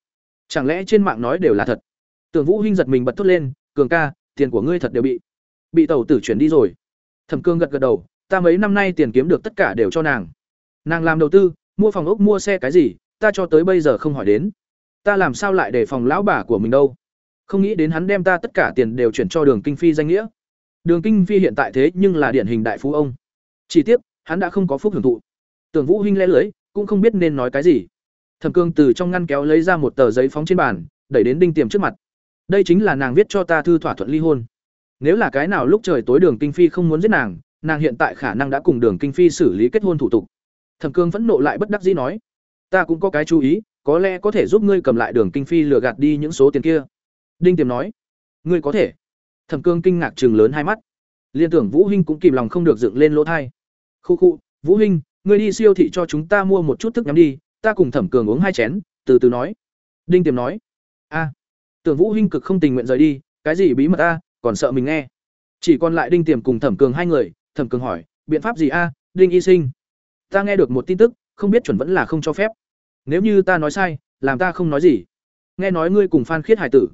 chẳng lẽ trên mạng nói đều là thật? Tưởng Vũ huynh giật mình bật thốt lên, "Cường ca, tiền của ngươi thật đều bị bị tàu tử chuyển đi rồi." Thẩm Cương gật gật đầu, "Ta mấy năm nay tiền kiếm được tất cả đều cho nàng. Nàng làm đầu tư, mua phòng ốc, mua xe cái gì, ta cho tới bây giờ không hỏi đến. Ta làm sao lại để phòng lão bà của mình đâu?" Không nghĩ đến hắn đem ta tất cả tiền đều chuyển cho Đường Kinh Phi danh nghĩa. Đường Kinh Phi hiện tại thế nhưng là điển hình đại phú ông. chỉ tiếc hắn đã không có phúc hưởng thụ tưởng vũ hinh lẽ lưới cũng không biết nên nói cái gì thẩm cương từ trong ngăn kéo lấy ra một tờ giấy phóng trên bàn đẩy đến đinh tiềm trước mặt đây chính là nàng viết cho ta thư thỏa thuận ly hôn nếu là cái nào lúc trời tối đường kinh phi không muốn giết nàng nàng hiện tại khả năng đã cùng đường kinh phi xử lý kết hôn thủ tục. Thẩm cương vẫn nộ lại bất đắc dĩ nói, ta cũng có cái chú ý, có lẽ có thể giúp ngươi cầm lại đường kinh phi lừa gạt đi những số tiền kia. Đinh tiềm nói, ngươi có thể. Thẩm cương kinh ngạc chừng lớn hai mắt. Liên tưởng vũ hinh cũng kìm lòng không được dựng lên lỗ thai. Khu khu, vũ hinh, ngươi đi siêu thị cho chúng ta mua một chút thức nhắm đi, ta cùng thẩm cường uống hai chén. Từ từ nói. Đinh tiềm nói, a. Tưởng vũ hinh cực không tình nguyện rời đi, cái gì bí mật a còn sợ mình nghe. Chỉ còn lại đinh tiềm cùng thẩm cường hai người thẩm cường hỏi, biện pháp gì a, đinh y sinh? Ta nghe được một tin tức, không biết chuẩn vẫn là không cho phép. Nếu như ta nói sai, làm ta không nói gì. Nghe nói ngươi cùng phan khiết hải tử.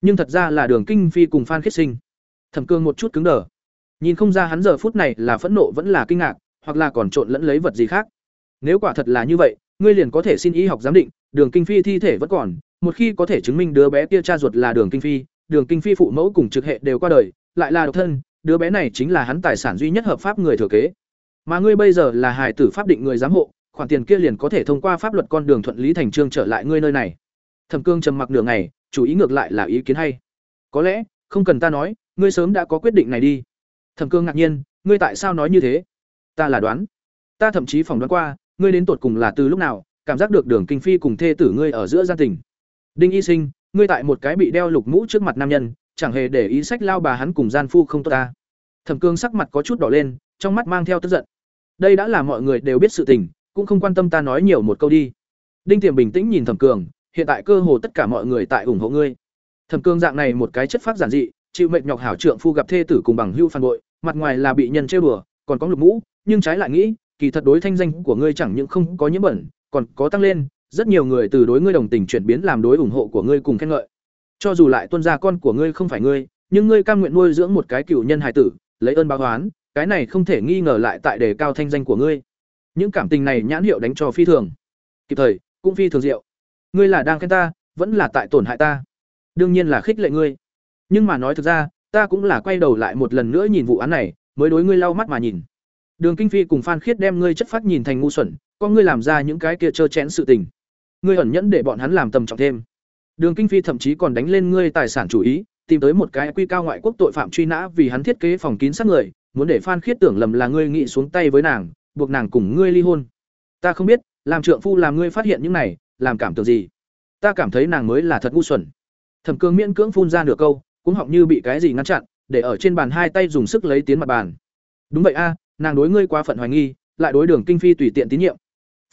Nhưng thật ra là đường kinh phi cùng phan khiết sinh. Thẩm cường một chút cứng đờ. Nhìn không ra hắn giờ phút này là phẫn nộ vẫn là kinh ngạc, hoặc là còn trộn lẫn lấy vật gì khác. Nếu quả thật là như vậy, ngươi liền có thể xin y học giám định, đường kinh phi thi thể vẫn còn, một khi có thể chứng minh đứa bé kia cha ruột là đường kinh phi, đường kinh phi phụ mẫu cùng trực hệ đều qua đời, lại là độc thân đứa bé này chính là hắn tài sản duy nhất hợp pháp người thừa kế. Mà ngươi bây giờ là hài tử pháp định người giám hộ, khoản tiền kia liền có thể thông qua pháp luật con đường thuận lý thành trương trở lại ngươi nơi này. Thẩm cương trầm mặc nửa ngày, chủ ý ngược lại là ý kiến hay. Có lẽ, không cần ta nói, ngươi sớm đã có quyết định này đi. Thẩm cương ngạc nhiên, ngươi tại sao nói như thế? Ta là đoán. Ta thậm chí phỏng đoán qua, ngươi đến tột cùng là từ lúc nào, cảm giác được đường kinh phi cùng thê tử ngươi ở giữa gia tình. Đinh y sinh, ngươi tại một cái bị đeo lục mũ trước mặt nam nhân chẳng hề để ý sách lao bà hắn cùng gian phu không tốt ta. Thẩm cương sắc mặt có chút đỏ lên, trong mắt mang theo tức giận. Đây đã là mọi người đều biết sự tình, cũng không quan tâm ta nói nhiều một câu đi. Đinh tiềm bình tĩnh nhìn thẩm cường hiện tại cơ hồ tất cả mọi người tại ủng hộ ngươi. Thẩm Cương dạng này một cái chất phát giản dị, chịu mệnh nhọc hảo trượng phu gặp thê tử cùng bằng hưu phản bội, mặt ngoài là bị nhân trêu đùa, còn có lục mũ, nhưng trái lại nghĩ, kỳ thật đối thanh danh của ngươi chẳng những không có nhiễm bẩn, còn có tăng lên, rất nhiều người từ đối ngươi đồng tình chuyển biến làm đối ủng hộ của ngươi cùng khen ngợi cho dù lại tuân gia con của ngươi không phải ngươi, nhưng ngươi cam nguyện nuôi dưỡng một cái cựu nhân hài tử, lấy ơn báo oán, cái này không thể nghi ngờ lại tại đề cao thanh danh của ngươi. Những cảm tình này nhãn hiệu đánh cho phi thường. Kịp thời, cũng phi thường diệu. Ngươi là đang khen ta, vẫn là tại tổn hại ta. Đương nhiên là khích lệ ngươi. Nhưng mà nói thực ra, ta cũng là quay đầu lại một lần nữa nhìn vụ án này, mới đối ngươi lau mắt mà nhìn. Đường kinh phi cùng phan khiết đem ngươi chất phát nhìn thành ngu xuẩn, con ngươi làm ra những cái kia trơ chẽn sự tình. Ngươi ẩn nhẫn để bọn hắn làm tầm trọng thêm đường kinh phi thậm chí còn đánh lên ngươi tài sản chủ ý, tìm tới một cái quy cao ngoại quốc tội phạm truy nã vì hắn thiết kế phòng kín sát người, muốn để phan khiết tưởng lầm là ngươi nghị xuống tay với nàng, buộc nàng cùng ngươi ly hôn. Ta không biết, làm trượng phu làm ngươi phát hiện những này, làm cảm tưởng gì? Ta cảm thấy nàng mới là thật ngu xuẩn. Thẩm cương miễn cưỡng phun ra nửa câu, cũng họng như bị cái gì ngăn chặn, để ở trên bàn hai tay dùng sức lấy tiến mặt bàn. Đúng vậy a, nàng đối ngươi quá phận hoài nghi, lại đối đường kinh phi tùy tiện tín nhiệm.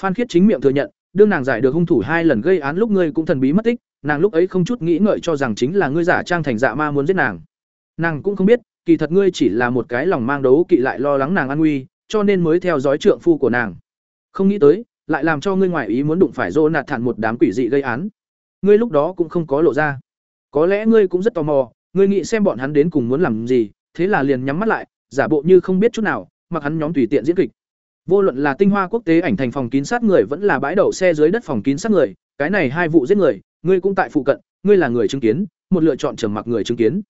Phan khiết chính miệng thừa nhận, đương nàng giải được hung thủ hai lần gây án lúc ngươi cũng thần bí mất tích nàng lúc ấy không chút nghĩ ngợi cho rằng chính là ngươi giả trang thành dạ ma muốn giết nàng. Nàng cũng không biết, kỳ thật ngươi chỉ là một cái lòng mang đấu kỵ lại lo lắng nàng an nguy, cho nên mới theo dõi trượng phu của nàng. Không nghĩ tới, lại làm cho ngươi ngoại ý muốn đụng phải dô nạt thản một đám quỷ dị gây án. Ngươi lúc đó cũng không có lộ ra. Có lẽ ngươi cũng rất tò mò, ngươi nghĩ xem bọn hắn đến cùng muốn làm gì, thế là liền nhắm mắt lại, giả bộ như không biết chút nào, mặc hắn nhóm tùy tiện diễn kịch. Vô luận là tinh hoa quốc tế ảnh thành phòng kín sát người vẫn là bãi đậu xe dưới đất phòng kín sát người, cái này hai vụ giết người ngươi cũng tại phụ cận, ngươi là người chứng kiến, một lựa chọn trầm mặc người chứng kiến.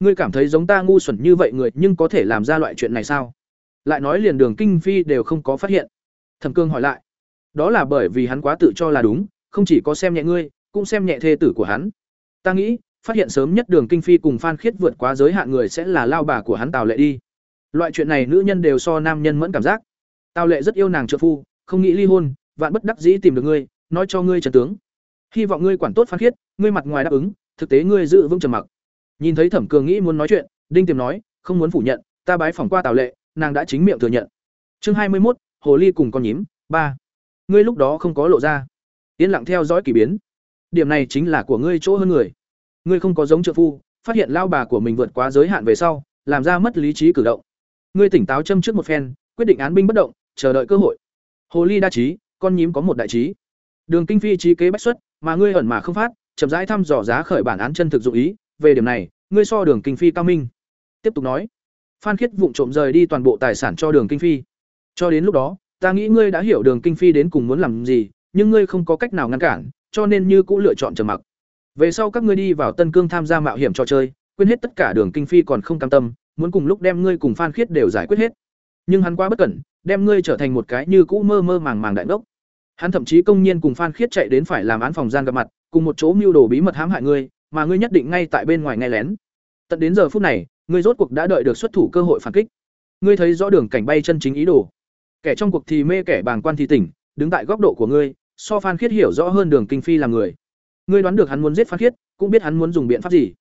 Ngươi cảm thấy giống ta ngu xuẩn như vậy người, nhưng có thể làm ra loại chuyện này sao? Lại nói liền đường kinh phi đều không có phát hiện. Thẩm cương hỏi lại. Đó là bởi vì hắn quá tự cho là đúng, không chỉ có xem nhẹ ngươi, cũng xem nhẹ thê tử của hắn. Ta nghĩ, phát hiện sớm nhất đường kinh phi cùng phan khiết vượt quá giới hạn người sẽ là lao bà của hắn tào lệ đi. Loại chuyện này nữ nhân đều so nam nhân mẫn cảm giác. Tào lệ rất yêu nàng trợ phu, không nghĩ ly hôn, vạn bất đắc dĩ tìm được ngươi, nói cho ngươi trần tướng hy vọng ngươi quản tốt phan khiết, ngươi mặt ngoài đáp ứng, thực tế ngươi giữ vững trầm mặc. Nhìn thấy thẩm cường nghĩ muốn nói chuyện, đinh tiềm nói, không muốn phủ nhận, ta bái phỏng qua tào lệ, nàng đã chính miệng thừa nhận. Chương hai mươi một hồ ly cùng con nhím, ba. Ngươi lúc đó không có lộ ra. Yên lặng theo dõi kỳ biến. Điểm này chính là của ngươi chỗ hơn người. Ngươi không có giống trợ phu, phát hiện lao bà của mình vượt quá giới hạn về sau, làm ra mất lý trí cử động. Ngươi tỉnh táo châm trước một phen, quyết định án binh bất động, chờ đợi cơ hội. Hồ ly đa trí, con nhím có một đại trí. Đường kinh phi trí kế bách xuất mà ngươi ẩn mà không phát, chậm rãi thăm dò giá khởi bản án chân thực dụng ý, về điểm này, ngươi so đường kinh phi cao minh. Tiếp tục nói, phan khiết vụng trộm rời đi toàn bộ tài sản cho đường kinh phi. Cho đến lúc đó, ta nghĩ ngươi đã hiểu đường kinh phi đến cùng muốn làm gì, nhưng ngươi không có cách nào ngăn cản, cho nên như cũng lựa chọn trầm mặc. Về sau các ngươi đi vào tân cương tham gia mạo hiểm trò chơi, quên hết tất cả đường kinh phi còn không cam tâm, muốn cùng lúc đem ngươi cùng phan khiết đều giải quyết hết. Nhưng hắn quá bất cẩn, đem ngươi trở thành một cái như cũ mơ mơ màng màng đại ngốc hắn thậm chí công nhiên cùng phan khiết chạy đến phải làm án phòng gian gặp mặt, cùng một chỗ mưu đồ bí mật hãm hại ngươi, mà ngươi nhất định ngay tại bên ngoài nghe lén. Tận đến giờ phút này, ngươi rốt cuộc đã đợi được xuất thủ cơ hội phản kích. Ngươi thấy rõ đường cảnh bay chân chính ý đồ. Kẻ trong cuộc thì mê, kẻ bàng quan thì tỉnh, đứng tại góc độ của ngươi, so phan khiết hiểu rõ hơn đường kinh phi là người. Ngươi đoán được hắn muốn giết phan khiết, cũng biết hắn muốn dùng biện pháp gì.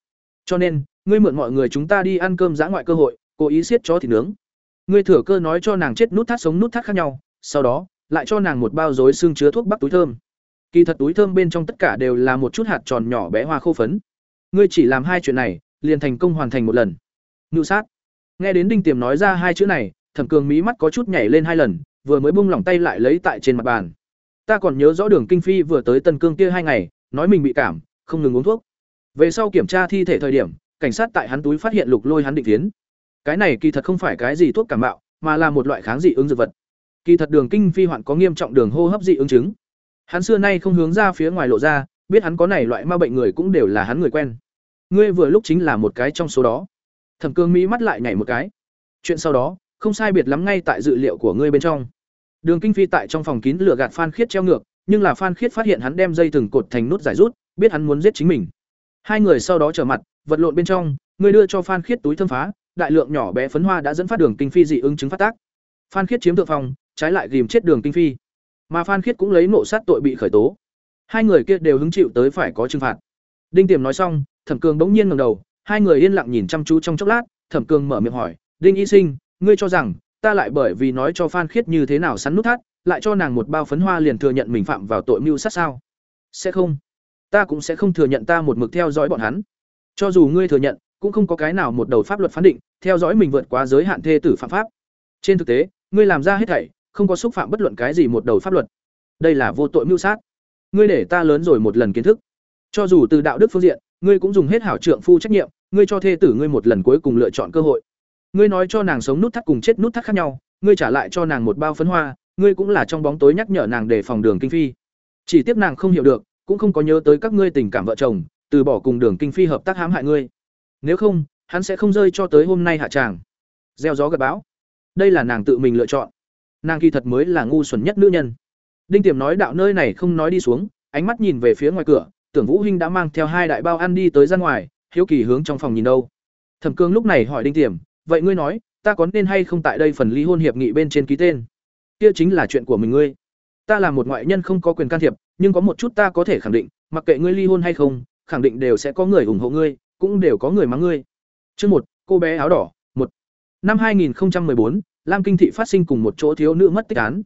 Cho nên, ngươi mượn mọi người chúng ta đi ăn cơm giã ngoại cơ hội, cố ý siết chó thịt nướng. Ngươi thừa cơ nói cho nàng chết nút thắt sống nút thắt khác nhau, sau đó lại cho nàng một bao rối xương chứa thuốc bắc túi thơm. Kỳ thật túi thơm bên trong tất cả đều là một chút hạt tròn nhỏ bé hoa khô phấn. Ngươi chỉ làm hai chuyện này, liền thành công hoàn thành một lần. Ngự sát. Nghe đến đinh tiềm nói ra hai chữ này, thẩm cường mí mắt có chút nhảy lên hai lần, vừa mới bung lỏng tay lại lấy tại trên mặt bàn. Ta còn nhớ rõ đường kinh phi vừa tới tân cương kia hai ngày, nói mình bị cảm, không ngừng uống thuốc. Về sau kiểm tra thi thể thời điểm, cảnh sát tại hắn túi phát hiện lục lôi hắn định tiến cái này kỳ thật không phải cái gì thuốc cảm mạo, mà là một loại kháng dị ứng dược vật kỳ thật đường kinh phi hoạn có nghiêm trọng đường hô hấp dị ứng chứng. Hắn xưa nay không hướng ra phía ngoài lộ ra, biết hắn có này loại ma bệnh người cũng đều là hắn người quen. Ngươi vừa lúc chính là một cái trong số đó. Thẩm cương mỹ mắt lại nhảy một cái. Chuyện sau đó, không sai biệt lắm ngay tại dự liệu của ngươi bên trong. Đường kinh phi tại trong phòng kín lửa gạt phan khiết treo ngược, nhưng là phan khiết phát hiện hắn đem dây thừng cột thành nút giải rút, biết hắn muốn giết chính mình. Hai người sau đó trở mặt, vật lộn bên trong, ngươi đưa cho phan khiết túi thâm phá, đại lượng nhỏ bé phấn hoa đã dẫn phát đường kinh phi dị ứng chứng phát tác. Phan khiết chiếm thượng phòng trái lại ghìm chết đường kinh phi. Mà phan khiết cũng lấy nộ sát tội bị khởi tố. Hai người kia đều hứng chịu tới phải có trừng phạt. Đinh tiềm nói xong, thẩm cường bỗng nhiên ngẩng đầu, hai người yên lặng nhìn chăm chú trong chốc lát. Thẩm cường mở miệng hỏi, đinh y sinh, ngươi cho rằng ta lại bởi vì nói cho phan khiết như thế nào sắn nút thắt, lại cho nàng một bao phấn hoa liền thừa nhận mình phạm vào tội mưu sát sao? Sẽ không. Ta cũng sẽ không thừa nhận ta một mực theo dõi bọn hắn. Cho dù ngươi thừa nhận, cũng không có cái nào một đầu pháp luật phán định, theo dõi mình vượt quá giới hạn thê tử phạm pháp. Trên thực tế, ngươi làm ra hết thảy không có xúc phạm bất luận cái gì một đầu pháp luật. Đây là vô tội mưu sát. Ngươi để ta lớn rồi một lần kiến thức. Cho dù từ đạo đức phương diện, ngươi cũng dùng hết hảo trượng phu trách nhiệm, ngươi cho thê tử ngươi một lần cuối cùng lựa chọn cơ hội. Ngươi nói cho nàng sống nút thắt cùng chết nút thắt khác nhau, ngươi trả lại cho nàng một bao phấn hoa, ngươi cũng là trong bóng tối nhắc nhở nàng để phòng đường kinh phi. Chỉ tiếp nàng không hiểu được, cũng không có nhớ tới các ngươi tình cảm vợ chồng, từ bỏ cùng đường kinh phi hợp tác hãm hại ngươi. Nếu không, hắn sẽ không rơi cho tới hôm nay hạ tràng. Gieo gió gặp bão. Đây là nàng tự mình lựa chọn nàng kỳ thật mới là ngu xuẩn nhất nữ nhân. Đinh tiềm nói đạo nơi này không nói đi xuống ánh mắt nhìn về phía ngoài cửa tưởng vũ hinh đã mang theo hai đại bao ăn đi tới ra ngoài hiếu kỳ hướng trong phòng nhìn đâu. Thẩm cương lúc này hỏi đinh tiềm vậy ngươi nói ta có nên hay không tại đây phần ly hôn hiệp nghị bên trên ký tên? Kia chính là chuyện của mình ngươi. Ta là một ngoại nhân không có quyền can thiệp nhưng có một chút ta có thể khẳng định mặc kệ ngươi ly hôn hay không khẳng định đều sẽ có người ủng hộ ngươi cũng đều có người mắng ngươi. Chương một cô bé áo đỏ một. Năm 2014, lam kinh thị phát sinh cùng một chỗ thiếu nữ mất tích án.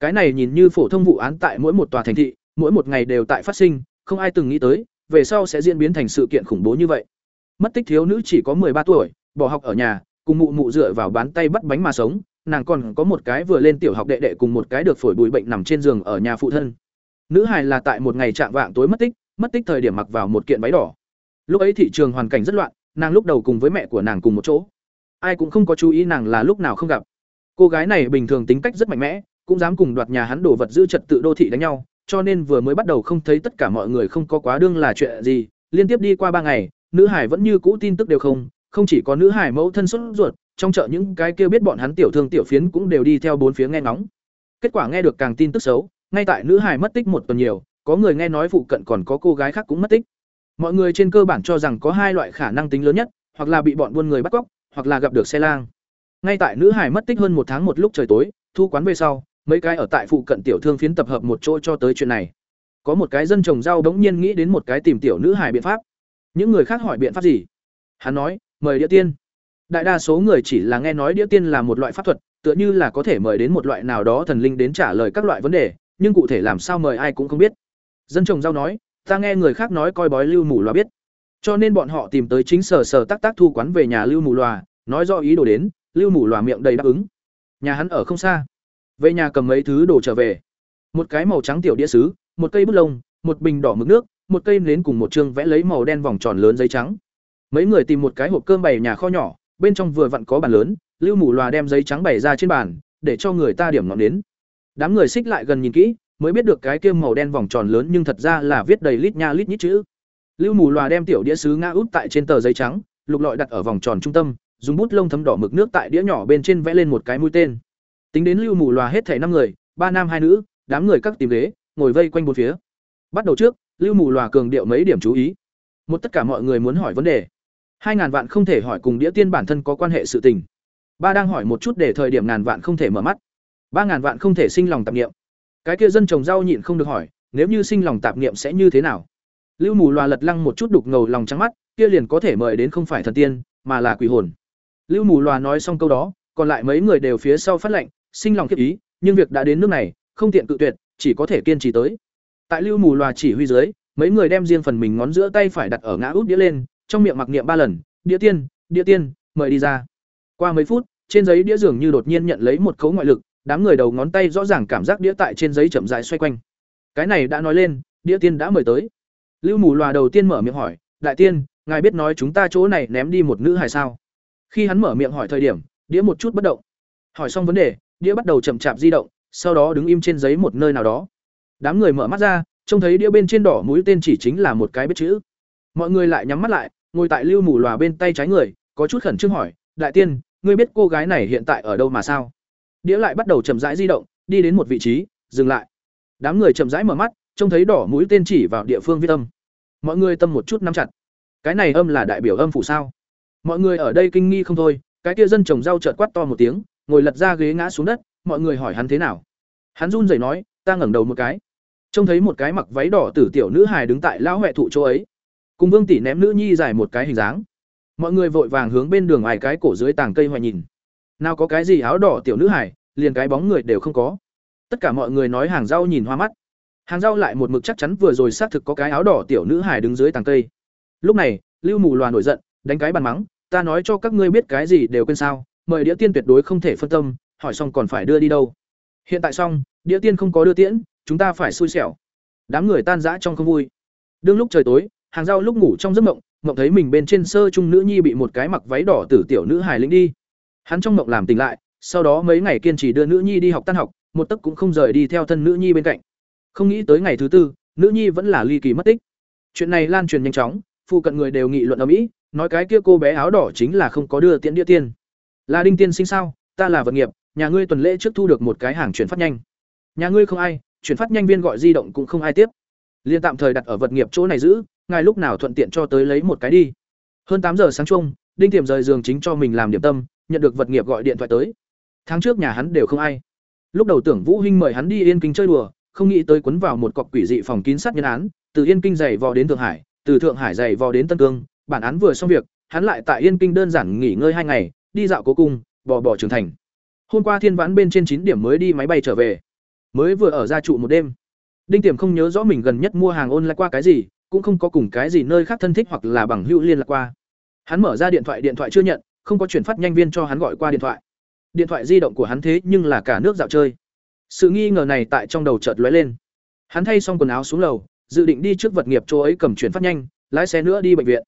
Cái này nhìn như phổ thông vụ án tại mỗi một tòa thành thị, mỗi một ngày đều tại phát sinh, không ai từng nghĩ tới, về sau sẽ diễn biến thành sự kiện khủng bố như vậy. Mất tích thiếu nữ chỉ có ba tuổi, bỏ học ở nhà, cùng mụ mụ dựa vào bán tay bắt bánh mà sống, nàng còn có một cái vừa lên tiểu học đệ đệ cùng một cái được phổi bụi bệnh nằm trên giường ở nhà phụ thân. Nữ hài là tại một ngày trạng vạng tối mất tích mất tích thời điểm mặc vào một kiện váy đỏ. Lúc ấy thị trường hoàn cảnh rất loạn, nàng lúc đầu cùng với mẹ của nàng cùng một chỗ. Ai cũng không có chú ý nàng là lúc nào không gặp cô gái này bình thường tính cách rất mạnh mẽ, cũng dám cùng đoạt nhà hắn đồ vật giữ trật tự đô thị đánh nhau, cho nên vừa mới bắt đầu không thấy tất cả mọi người không có quá đương là chuyện gì. Liên tiếp đi qua ba ngày, nữ hải vẫn như cũ tin tức đều không không chỉ có nữ hải mẫu thân xuất ruột, trong chợ những cái kia biết bọn hắn tiểu thương tiểu phiến cũng đều đi theo bốn phía nghe ngóng. Kết quả nghe được càng tin tức xấu, ngay tại nữ hải mất tích một tuần nhiều, có người nghe nói phụ cận còn có cô gái khác cũng mất tích. Mọi người trên cơ bản cho rằng có hai loại khả năng tính lớn nhất, hoặc là bị bọn buôn người bắt cóc, hoặc là gặp được xe lang ngay tại nữ hải mất tích hơn một tháng một lúc trời tối, thu quán về sau, mấy cái ở tại phụ cận tiểu thương phiến tập hợp một chỗ cho tới chuyện này. Có một cái dân trồng rau đống nhiên nghĩ đến một cái tìm tiểu nữ hải biện pháp. Những người khác hỏi biện pháp gì? Hắn nói, mời đĩa tiên. Đại đa số người chỉ là nghe nói đĩa tiên là một loại pháp thuật, tựa như là có thể mời đến một loại nào đó thần linh đến trả lời các loại vấn đề, nhưng cụ thể làm sao mời ai cũng không biết. Dân trồng rau nói, ta nghe người khác nói coi bói lưu mù loa biết. Cho nên bọn họ tìm tới chính sở sở tác tác thu quán về nhà lưu mù loa nói do ý đồ đến lưu mủ lòa miệng đầy đáp ứng. Nhà hắn ở không xa. Về nhà cầm mấy thứ đồ trở về. Một cái màu trắng tiểu đĩa sứ, một cây bút lông, một bình đỏ mực nước, một cây nến cùng một chương vẽ lấy màu đen vòng tròn lớn giấy trắng. Mấy người tìm một cái hộp cơm bày nhà kho nhỏ, bên trong vừa vặn có bàn lớn, lưu mủ lòa đem giấy trắng bày ra trên bàn, để cho người ta điểm ngọn nến. đám người xích lại gần nhìn kỹ, mới biết được cái kia màu đen vòng tròn lớn nhưng thật ra là viết đầy lít nha lít nhít chữ. Lưu mù lòa đem tiểu đĩa sứ ngã út tại trên tờ giấy trắng, lục lọi đặt ở vòng tròn trung tâm dùng bút lông thấm đỏ mực nước tại đĩa nhỏ bên trên vẽ lên một cái mũi tên. Tính đến lưu mù lòa hết thảy năm người, ba nam hai nữ, đám người các tìm ghế, ngồi vây quanh bốn phía. Bắt đầu trước, lưu mù lòa cường điệu mấy điểm chú ý. Một tất cả mọi người muốn hỏi vấn đề. Hai ngàn vạn không thể hỏi cùng đĩa tiên bản thân có quan hệ sự tình. Ba đang hỏi một chút để thời điểm ngàn vạn không thể mở mắt. Ba ngàn vạn không thể sinh lòng tạp niệm. Cái kia dân trồng rau nhịn không được hỏi, nếu như sinh lòng tạp niệm sẽ như thế nào? Lưu mù loà lật lăng một chút đục ngầu lòng trắng mắt, kia liền có thể mời đến không phải thần tiên, mà là quỷ hồn lưu mù loà nói xong câu đó, còn lại mấy người đều phía sau phát lệnh, sinh lòng kiếp ý, nhưng việc đã đến nước này, không tiện cự tuyệt, chỉ có thể kiên trì tới. Tại lưu mù loà chỉ huy dưới, mấy người đem riêng phần mình ngón giữa tay phải đặt ở ngã út đĩa lên, trong miệng mặc niệm ba lần đĩa tiên đĩa tiên, mời đi ra. Qua mấy phút, trên giấy đĩa dường như đột nhiên nhận lấy một cấu ngoại lực, đám người đầu ngón tay rõ ràng cảm giác đĩa tại trên giấy chậm rãi xoay quanh. Cái này đã nói lên đĩa tiên đã mời tới. Lưu mù loà đầu tiên mở miệng hỏi, đại tiên, ngài biết nói chúng ta chỗ này ném đi một nữ hài sao? Khi hắn mở miệng hỏi thời điểm, đĩa một chút bất động. Hỏi xong vấn đề, đĩa bắt đầu chậm chạp di động, sau đó đứng im trên giấy một nơi nào đó. Đám người mở mắt ra, trông thấy đĩa bên trên đỏ mũi tên chỉ chính là một cái biết chữ. Mọi người lại nhắm mắt lại, ngồi tại lưu mù lòa bên tay trái người, có chút khẩn trương hỏi, đại tiên, ngươi biết cô gái này hiện tại ở đâu mà sao? Đĩa lại bắt đầu chậm rãi di động, đi đến một vị trí, dừng lại. Đám người chậm rãi mở mắt, trông thấy đỏ mũi tên chỉ vào địa phương viết âm. Mọi người tâm một chút nắm chặt. Cái này âm là đại biểu âm phủ sao? Mọi người ở đây kinh nghi không thôi, cái kia dân trồng rau trợn quát to một tiếng, ngồi lật ra ghế ngã xuống đất, mọi người hỏi hắn thế nào. Hắn run rẩy nói, ta ngẩng đầu một cái. Trông thấy một cái mặc váy đỏ tử tiểu nữ hài đứng tại lão huệ thụ chỗ ấy. Cùng vương tỷ ném nữ nhi dài một cái hình dáng. Mọi người vội vàng hướng bên đường ải cái cổ dưới tàng cây hoài nhìn. Nào có cái gì áo đỏ tiểu nữ hải liền cái bóng người đều không có. Tất cả mọi người nói hàng rau nhìn hoa mắt. Hàng rau lại một mực chắc chắn vừa rồi xác thực có cái áo đỏ tiểu nữ hải đứng dưới tàng cây. Lúc này, lưu mù loà nổi giận, đánh cái bàn mắng ta nói cho các ngươi biết cái gì đều quên sao, mời đĩa tiên tuyệt đối không thể phân tâm, hỏi xong còn phải đưa đi đâu. Hiện tại xong, đĩa tiên không có đưa tiễn, chúng ta phải xui xẻo. Đám người tan rã trong không vui. Đương lúc trời tối, hàng rau lúc ngủ trong giấc mộng mộng thấy mình bên trên sơ trung nữ nhi bị một cái mặc váy đỏ tử tiểu nữ hài lĩnh đi. Hắn trong mộng làm tỉnh lại, sau đó mấy ngày kiên trì đưa nữ nhi đi học tan học, một tấc cũng không rời đi theo thân nữ nhi bên cạnh. Không nghĩ tới ngày thứ tư, nữ nhi vẫn là ly kỳ mất tích. Chuyện này lan truyền nhanh chóng, phụ cận người đều nghị luận ở mỹ nói cái kia cô bé áo đỏ chính là không có đưa tiễn đĩa tiên. Là đinh tiên sinh sao? Ta là vật nghiệp, nhà ngươi tuần lễ trước thu được một cái hàng chuyển phát nhanh. Nhà ngươi không ai, chuyển phát nhanh viên gọi di động cũng không ai tiếp. Liên tạm thời đặt ở vật nghiệp chỗ này giữ, ngài lúc nào thuận tiện cho tới lấy một cái đi. Hơn tám giờ sáng chung, đinh tiềm rời giường chính cho mình làm điểm tâm, nhận được vật nghiệp gọi điện thoại tới. Tháng trước nhà hắn đều không ai. Lúc đầu tưởng vũ hinh mời hắn đi yên kinh chơi đùa, không nghĩ tới quấn vào một cọc quỷ dị phòng kín sát nhân án, từ yên kinh dày vò đến thượng hải, từ thượng hải dày vò đến tân cương bản án vừa xong việc, hắn lại tại yên kinh đơn giản nghỉ ngơi hai ngày, đi dạo cố cung, bò bò trưởng thành. Hôm qua thiên vãn bên trên chín điểm mới đi máy bay trở về. Mới vừa ở gia trụ một đêm. Đinh tiềm không nhớ rõ mình gần nhất mua hàng online qua cái gì, cũng không có cùng cái gì nơi khác thân thích hoặc là bằng hữu liên lạc qua. Hắn mở ra điện thoại điện thoại chưa nhận, không có chuyển phát nhanh viên cho hắn gọi qua điện thoại. Điện thoại di động của hắn thế nhưng là cả nước dạo chơi. Sự nghi ngờ này tại trong đầu chợt lóe lên. Hắn thay xong quần áo xuống lầu, dự định đi trước vật nghiệp chỗ ấy cầm chuyển phát nhanh, lái xe nữa đi bệnh viện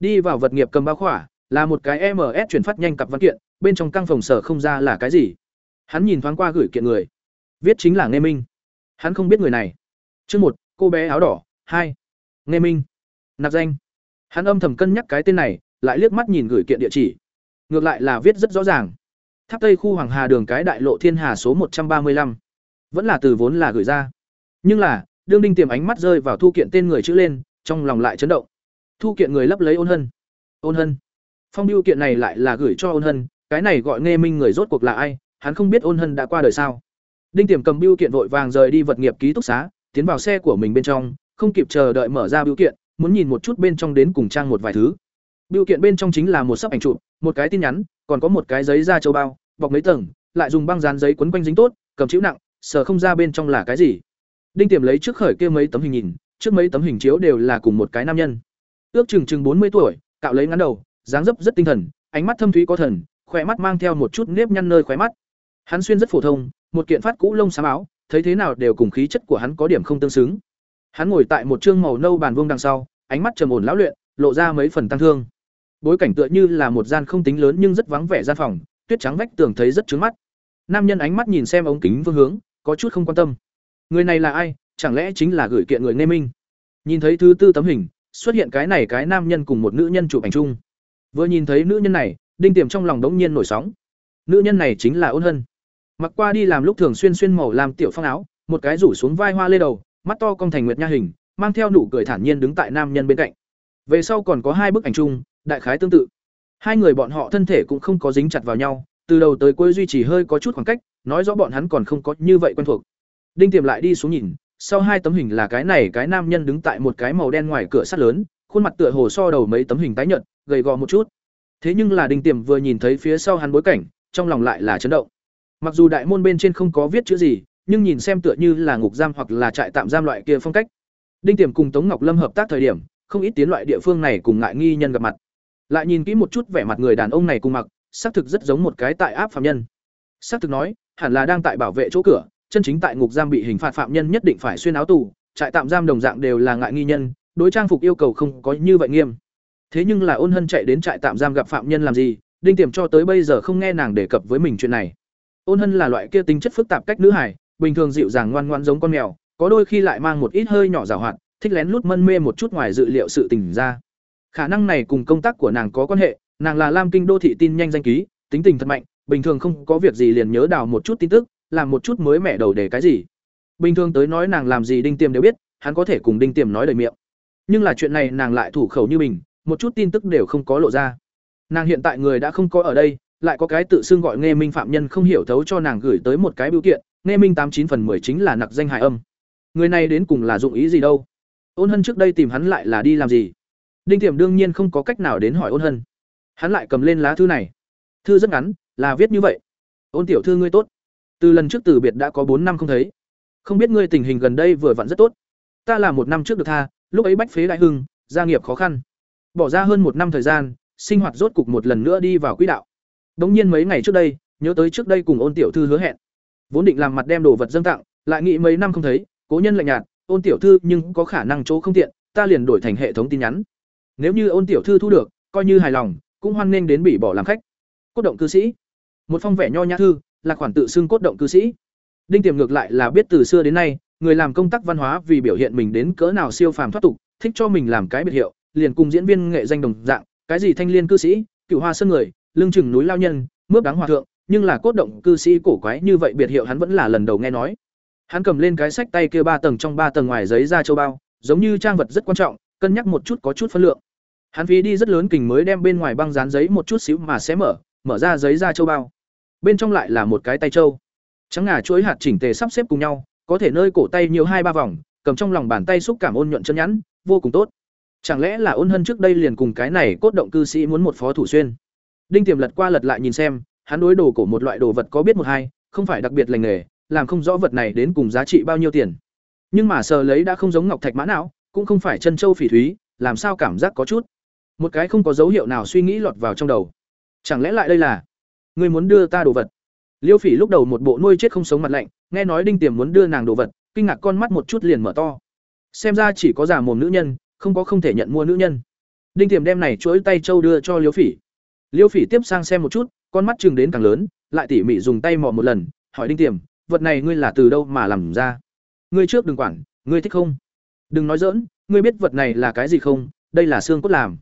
đi vào vật nghiệp cầm bao khỏa, là một cái ms chuyển phát nhanh cặp văn kiện, bên trong căn phòng sở không ra là cái gì? Hắn nhìn thoáng qua gửi kiện người. Viết chính là nghe minh. Hắn không biết người này. Chương một, cô bé áo đỏ, hai. Nghe minh. Nạp danh. Hắn âm thầm cân nhắc cái tên này, lại liếc mắt nhìn gửi kiện địa chỉ. Ngược lại là viết rất rõ ràng. Tháp tây khu hoàng hà đường cái đại lộ thiên hà số một trăm ba mươi lăm. Vẫn là từ vốn là gửi ra. Nhưng là, đương đinh tiềm ánh mắt rơi vào thu kiện tên người chữ lên, trong lòng lại chấn động thu kiện người lấp lấy ôn hân. Ôn hân. Phong biêu kiện này lại là gửi cho ôn hân, cái này gọi nghe minh người rốt cuộc là ai, hắn không biết ôn hân đã qua đời sao. Đinh tiềm cầm biêu kiện vội vàng rời đi vật nghiệp ký túc xá, tiến vào xe của mình bên trong, không kịp chờ đợi mở ra biêu kiện, muốn nhìn một chút bên trong đến cùng trang một vài thứ. Biêu kiện bên trong chính là một sấp ảnh chụp, một cái tin nhắn, còn có một cái giấy da châu bao bọc mấy tầng, lại dùng băng dán giấy quấn quanh dính tốt, cầm chịu nặng, sờ không ra bên trong là cái gì. Đinh tiềm lấy trước khởi kia mấy tấm hình nhìn, trước mấy tấm hình chiếu đều là cùng một cái nam nhân ước chừng chừng bốn mươi tuổi, cạo lấy ngắn đầu, dáng dấp rất tinh thần, ánh mắt thâm thúy có thần, khỏe mắt mang theo một chút nếp nhăn nơi khóe mắt. Hắn xuyên rất phổ thông, một kiện phát cũ lông xám áo, thấy thế nào đều cùng khí chất của hắn có điểm không tương xứng. Hắn ngồi tại một trương màu nâu bàn vuông đằng sau, ánh mắt trầm ổn lão luyện, lộ ra mấy phần tăng thương. Bối cảnh tựa như là một gian không tính lớn nhưng rất vắng vẻ gian phòng, tuyết trắng vách tường thấy rất trướng mắt. Nam nhân ánh mắt nhìn xem ống kính phương hướng, có chút không quan tâm. Người này là ai? Chẳng lẽ chính là gửi kiện người nghe minh? Nhìn thấy thứ tư tấm hình xuất hiện cái này cái nam nhân cùng một nữ nhân chụp ảnh chung. Vừa nhìn thấy nữ nhân này, đinh tiềm trong lòng đống nhiên nổi sóng. Nữ nhân này chính là ôn hân. Mặc qua đi làm lúc thường xuyên xuyên màu làm tiểu phong áo, một cái rủ xuống vai hoa lê đầu, mắt to cong thành nguyệt nha hình, mang theo nụ cười thản nhiên đứng tại nam nhân bên cạnh. Về sau còn có hai bức ảnh chung, đại khái tương tự. Hai người bọn họ thân thể cũng không có dính chặt vào nhau, từ đầu tới cuối duy trì hơi có chút khoảng cách, nói rõ bọn hắn còn không có như vậy quen thuộc. Đinh tiềm lại đi xuống nhìn sau hai tấm hình là cái này cái nam nhân đứng tại một cái màu đen ngoài cửa sắt lớn, khuôn mặt tựa hồ so đầu mấy tấm hình tái nhợt, gầy gò một chút. Thế nhưng là đinh tiềm vừa nhìn thấy phía sau hắn bối cảnh, trong lòng lại là chấn động. Mặc dù đại môn bên trên không có viết chữ gì, nhưng nhìn xem tựa như là ngục giam hoặc là trại tạm giam loại kia phong cách. Đinh tiềm cùng tống ngọc lâm hợp tác thời điểm, không ít tiến loại địa phương này cùng ngại nghi nhân gặp mặt. Lại nhìn kỹ một chút vẻ mặt người đàn ông này cùng mặc, xác thực rất giống một cái tại áp phạm nhân. Xác thực nói, hẳn là đang tại bảo vệ chỗ cửa chân chính tại ngục giam bị hình phạt phạm nhân nhất định phải xuyên áo tù, trại tạm giam đồng dạng đều là ngại nghi nhân, đối trang phục yêu cầu không có như vậy nghiêm. Thế nhưng là ôn hân chạy đến trại tạm giam gặp phạm nhân làm gì, đinh tiềm cho tới bây giờ không nghe nàng đề cập với mình chuyện này. Ôn hân là loại kia tính chất phức tạp cách nữ hải bình thường dịu dàng ngoan ngoãn giống con mèo, có đôi khi lại mang một ít hơi nhỏ giảo hoạt, thích lén lút mân mê một chút ngoài dự liệu sự tình ra. Khả năng này cùng công tác của nàng có quan hệ, nàng là lam kinh đô thị tin nhanh danh ký, tính tình thật mạnh, bình thường không có việc gì liền nhớ đào một chút tin tức làm một chút mới mẻ đầu để cái gì. Bình thường tới nói nàng làm gì đinh tiềm đều biết, hắn có thể cùng đinh tiềm nói đầy miệng. Nhưng là chuyện này nàng lại thủ khẩu như mình, một chút tin tức đều không có lộ ra. Nàng hiện tại người đã không có ở đây, lại có cái tự xưng gọi nghe minh phạm nhân không hiểu thấu cho nàng gửi tới một cái biểu kiện nghe minh tám chín phần mười chính là nặc danh hài âm. Người này đến cùng là dụng ý gì đâu? Ôn hân trước đây tìm hắn lại là đi làm gì? Đinh tiềm đương nhiên không có cách nào đến hỏi ôn hân. Hắn lại cầm lên lá thư này. Thư rất ngắn, là viết như vậy. Ôn tiểu thư ngươi tốt từ lần trước từ biệt đã có bốn năm không thấy. Không biết ngươi tình hình gần đây vừa vặn rất tốt. Ta là một năm trước được tha, lúc ấy bách phế đại hưng, gia nghiệp khó khăn. Bỏ ra hơn một năm thời gian, sinh hoạt rốt cục một lần nữa đi vào quỹ đạo. Đống nhiên mấy ngày trước đây, nhớ tới trước đây cùng ôn tiểu thư hứa hẹn. Vốn định làm mặt đem đồ vật dâng tặng, lại nghĩ mấy năm không thấy, cố nhân lạnh nhạt, ôn tiểu thư, nhưng có khả năng chỗ không tiện, ta liền đổi thành hệ thống tin nhắn. Nếu như ôn tiểu thư thu được, coi như hài lòng, cũng hoan nghênh đến bị bỏ làm khách. Cốt động cư sĩ. Một phong vẻ nho nhã thư là khoản tự xưng cốt động cư sĩ. Đinh tiềm ngược lại là biết từ xưa đến nay, người làm công tác văn hóa vì biểu hiện mình đến cỡ nào siêu phàm thoát tục, thích cho mình làm cái biệt hiệu, liền cùng diễn viên nghệ danh đồng dạng, cái gì thanh liên cư sĩ, cựu hoa sơn người lương chừng núi lao nhân, mướp đáng hòa thượng, nhưng là cốt động cư sĩ cổ quái như vậy biệt hiệu hắn vẫn là lần đầu nghe nói. Hắn cầm lên cái sách tay kia ba tầng trong ba tầng ngoài giấy ra châu bao, giống như trang vật rất quan trọng, cân nhắc một chút có chút phân lượng. Hắn phí đi rất lớn kình mới đem bên ngoài băng dán giấy một chút xíu mà sẽ mở mở ra giấy ra châu bao bên trong lại là một cái tay châu trắng ngà chuỗi hạt chỉnh tề sắp xếp cùng nhau, có thể nơi cổ tay nhiều hai ba vòng, cầm trong lòng bàn tay xúc cảm ôn nhuận chân nhẵn, vô cùng tốt. Chẳng lẽ là ôn hân trước đây liền cùng cái này cốt động cư sĩ muốn một phó thủ xuyên? Đinh tiềm lật qua lật lại nhìn xem, hắn đối đồ cổ một loại đồ vật có biết một hai, không phải đặc biệt lành nghề, làm không rõ vật này đến cùng giá trị bao nhiêu tiền. Nhưng mà sờ lấy đã không giống ngọc thạch mã não, cũng không phải chân châu phỉ thúy, làm sao cảm giác có chút. Một cái không có dấu hiệu nào suy nghĩ lọt vào trong đầu. Chẳng lẽ lại đây là Ngươi muốn đưa ta đồ vật. Liêu phỉ lúc đầu một bộ nuôi chết không sống mặt lạnh, nghe nói đinh tiềm muốn đưa nàng đồ vật, kinh ngạc con mắt một chút liền mở to. Xem ra chỉ có giả mồm nữ nhân, không có không thể nhận mua nữ nhân. Đinh tiềm đem này chuỗi tay châu đưa cho liêu phỉ. Liêu phỉ tiếp sang xem một chút, con mắt chừng đến càng lớn, lại tỉ mỉ dùng tay mò một lần, hỏi đinh tiềm, vật này ngươi là từ đâu mà làm ra? Ngươi trước đừng quản, ngươi thích không? Đừng nói dỡn ngươi biết vật này là cái gì không? Đây là xương cốt làm.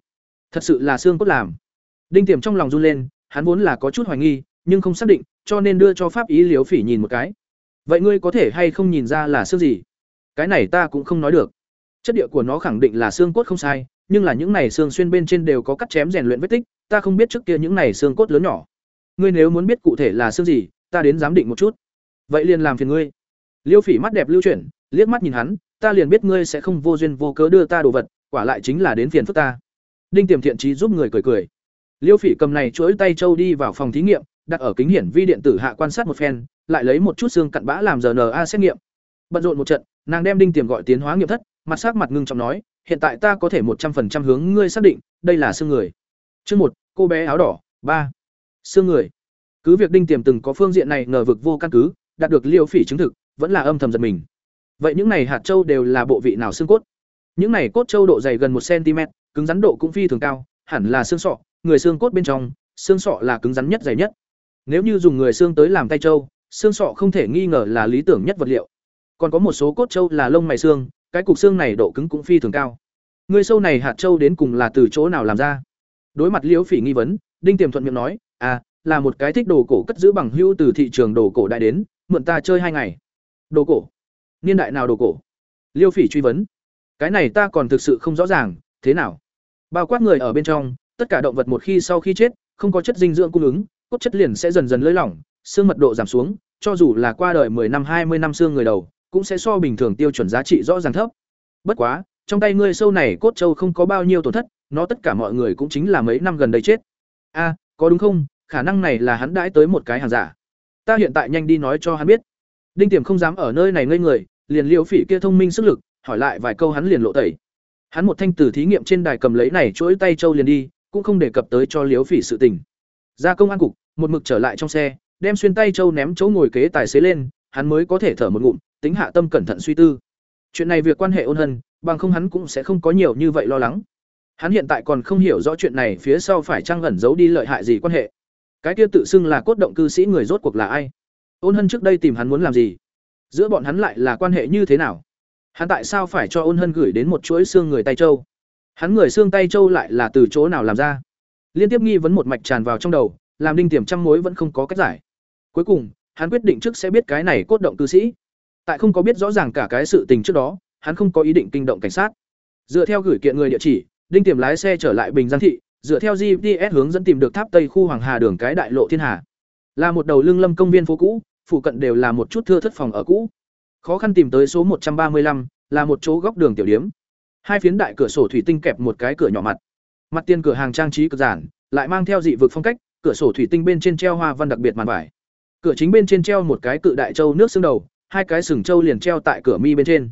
Thật sự là xương cốt làm. Đinh tiềm trong lòng run lên hắn vốn là có chút hoài nghi, nhưng không xác định, cho nên đưa cho pháp ý Liễu phỉ nhìn một cái. Vậy ngươi có thể hay không nhìn ra là xương gì? Cái này ta cũng không nói được. Chất địa của nó khẳng định là xương cốt không sai, nhưng là những này xương xuyên bên trên đều có cắt chém rèn luyện vết tích, ta không biết trước kia những này xương cốt lớn nhỏ. Ngươi nếu muốn biết cụ thể là xương gì, ta đến giám định một chút. Vậy liền làm phiền ngươi. Liêu phỉ mắt đẹp lưu chuyển, liếc mắt nhìn hắn, ta liền biết ngươi sẽ không vô duyên vô cớ đưa ta đồ vật, quả lại chính là đến phiền phức ta. Đinh tiềm thiện trí giúp người cười cười liêu phỉ cầm này chuỗi tay châu đi vào phòng thí nghiệm, đặt ở kính hiển vi điện tử hạ quan sát một phen, lại lấy một chút xương cặn bã làm rna xét nghiệm. Bận rộn một trận, nàng đem đinh tiềm gọi tiến hóa nghiệm thất, mặt sắc mặt ngưng trọng nói, hiện tại ta có thể một trăm phần trăm hướng ngươi xác định, đây là xương người. Chương một, cô bé áo đỏ, ba, xương người. Cứ việc đinh tiềm từng có phương diện này ngờ vực vô căn cứ, đạt được liêu phỉ chứng thực, vẫn là âm thầm giật mình. Vậy những này hạt châu đều là bộ vị nào xương cốt? Những này cốt châu độ dày gần một cm cứng rắn độ cũng phi thường cao, hẳn là xương sọ người xương cốt bên trong, xương sọ là cứng rắn nhất dày nhất. Nếu như dùng người xương tới làm tay châu xương sọ không thể nghi ngờ là lý tưởng nhất vật liệu. Còn có một số cốt châu là lông mày xương, cái cục xương này độ cứng cũng phi thường cao. Người sâu này hạt châu đến cùng là từ chỗ nào làm ra? Đối mặt liễu phỉ nghi vấn, đinh tiềm thuận miệng nói à là một cái thích đồ cổ cất giữ bằng hữu từ thị trường đồ cổ đại đến, mượn ta chơi hai ngày. Đồ cổ? Niên đại nào đồ cổ? Liêu phỉ truy vấn. Cái này ta còn thực sự không rõ ràng, thế nào? Bao quát người ở bên trong tất cả động vật một khi sau khi chết, không có chất dinh dưỡng cung ứng, cốt chất liền sẽ dần dần lơi lỏng, xương mật độ giảm xuống, cho dù là qua đời 10 năm 20 năm xương người đầu, cũng sẽ so bình thường tiêu chuẩn giá trị rõ ràng thấp. Bất quá, trong tay ngươi sâu này cốt châu không có bao nhiêu tổn thất, nó tất cả mọi người cũng chính là mấy năm gần đây chết. A, có đúng không? Khả năng này là hắn đãi tới một cái hàng giả. Ta hiện tại nhanh đi nói cho hắn biết. Đinh tiềm không dám ở nơi này ngây người, liền liễu phỉ kia thông minh sức lực, hỏi lại vài câu hắn liền lộ tẩy. Hắn một thanh tử thí nghiệm trên đài cầm lấy này chuỗi tay châu liền đi cũng không đề cập tới cho liếu phỉ sự tình. Ra công an cục, một mực trở lại trong xe, đem xuyên tay châu ném chỗ ngồi kế tài xế lên, hắn mới có thể thở một ngụm, tính hạ tâm cẩn thận suy tư. Chuyện này việc quan hệ ôn hân, bằng không hắn cũng sẽ không có nhiều như vậy lo lắng. Hắn hiện tại còn không hiểu rõ chuyện này phía sau phải trang ẩn giấu đi lợi hại gì quan hệ. Cái kia tự xưng là cốt động cư sĩ người rốt cuộc là ai? Ôn hân trước đây tìm hắn muốn làm gì? Giữa bọn hắn lại là quan hệ như thế nào? Hắn tại sao phải cho ôn hân gửi đến một chuỗi xương người tay châu hắn người xương tay châu lại là từ chỗ nào làm ra. Liên tiếp nghi vấn một mạch tràn vào trong đầu, làm đinh tiềm trăm mối vẫn không có cách giải. Cuối cùng, hắn quyết định trước sẽ biết cái này cốt động cư sĩ. Tại không có biết rõ ràng cả cái sự tình trước đó, hắn không có ý định kinh động cảnh sát. Dựa theo gửi kiện người địa chỉ, đinh tiềm lái xe trở lại bình giang thị, dựa theo gps hướng dẫn tìm được tháp tây khu hoàng hà đường cái đại lộ thiên hà. Là một đầu lưng lâm công viên phố cũ, phụ cận đều là một chút thưa thất phòng ở cũ. Khó khăn tìm tới số một trăm ba mươi lăm, là một chỗ góc đường tiểu điếm hai phiến đại cửa sổ thủy tinh kẹp một cái cửa nhỏ mặt. Mặt tiền cửa hàng trang trí cực giản, lại mang theo dị vực phong cách, cửa sổ thủy tinh bên trên treo hoa văn đặc biệt màn vải. Cửa chính bên trên treo một cái cự đại châu nước xương đầu, hai cái sừng châu liền treo tại cửa mi bên trên.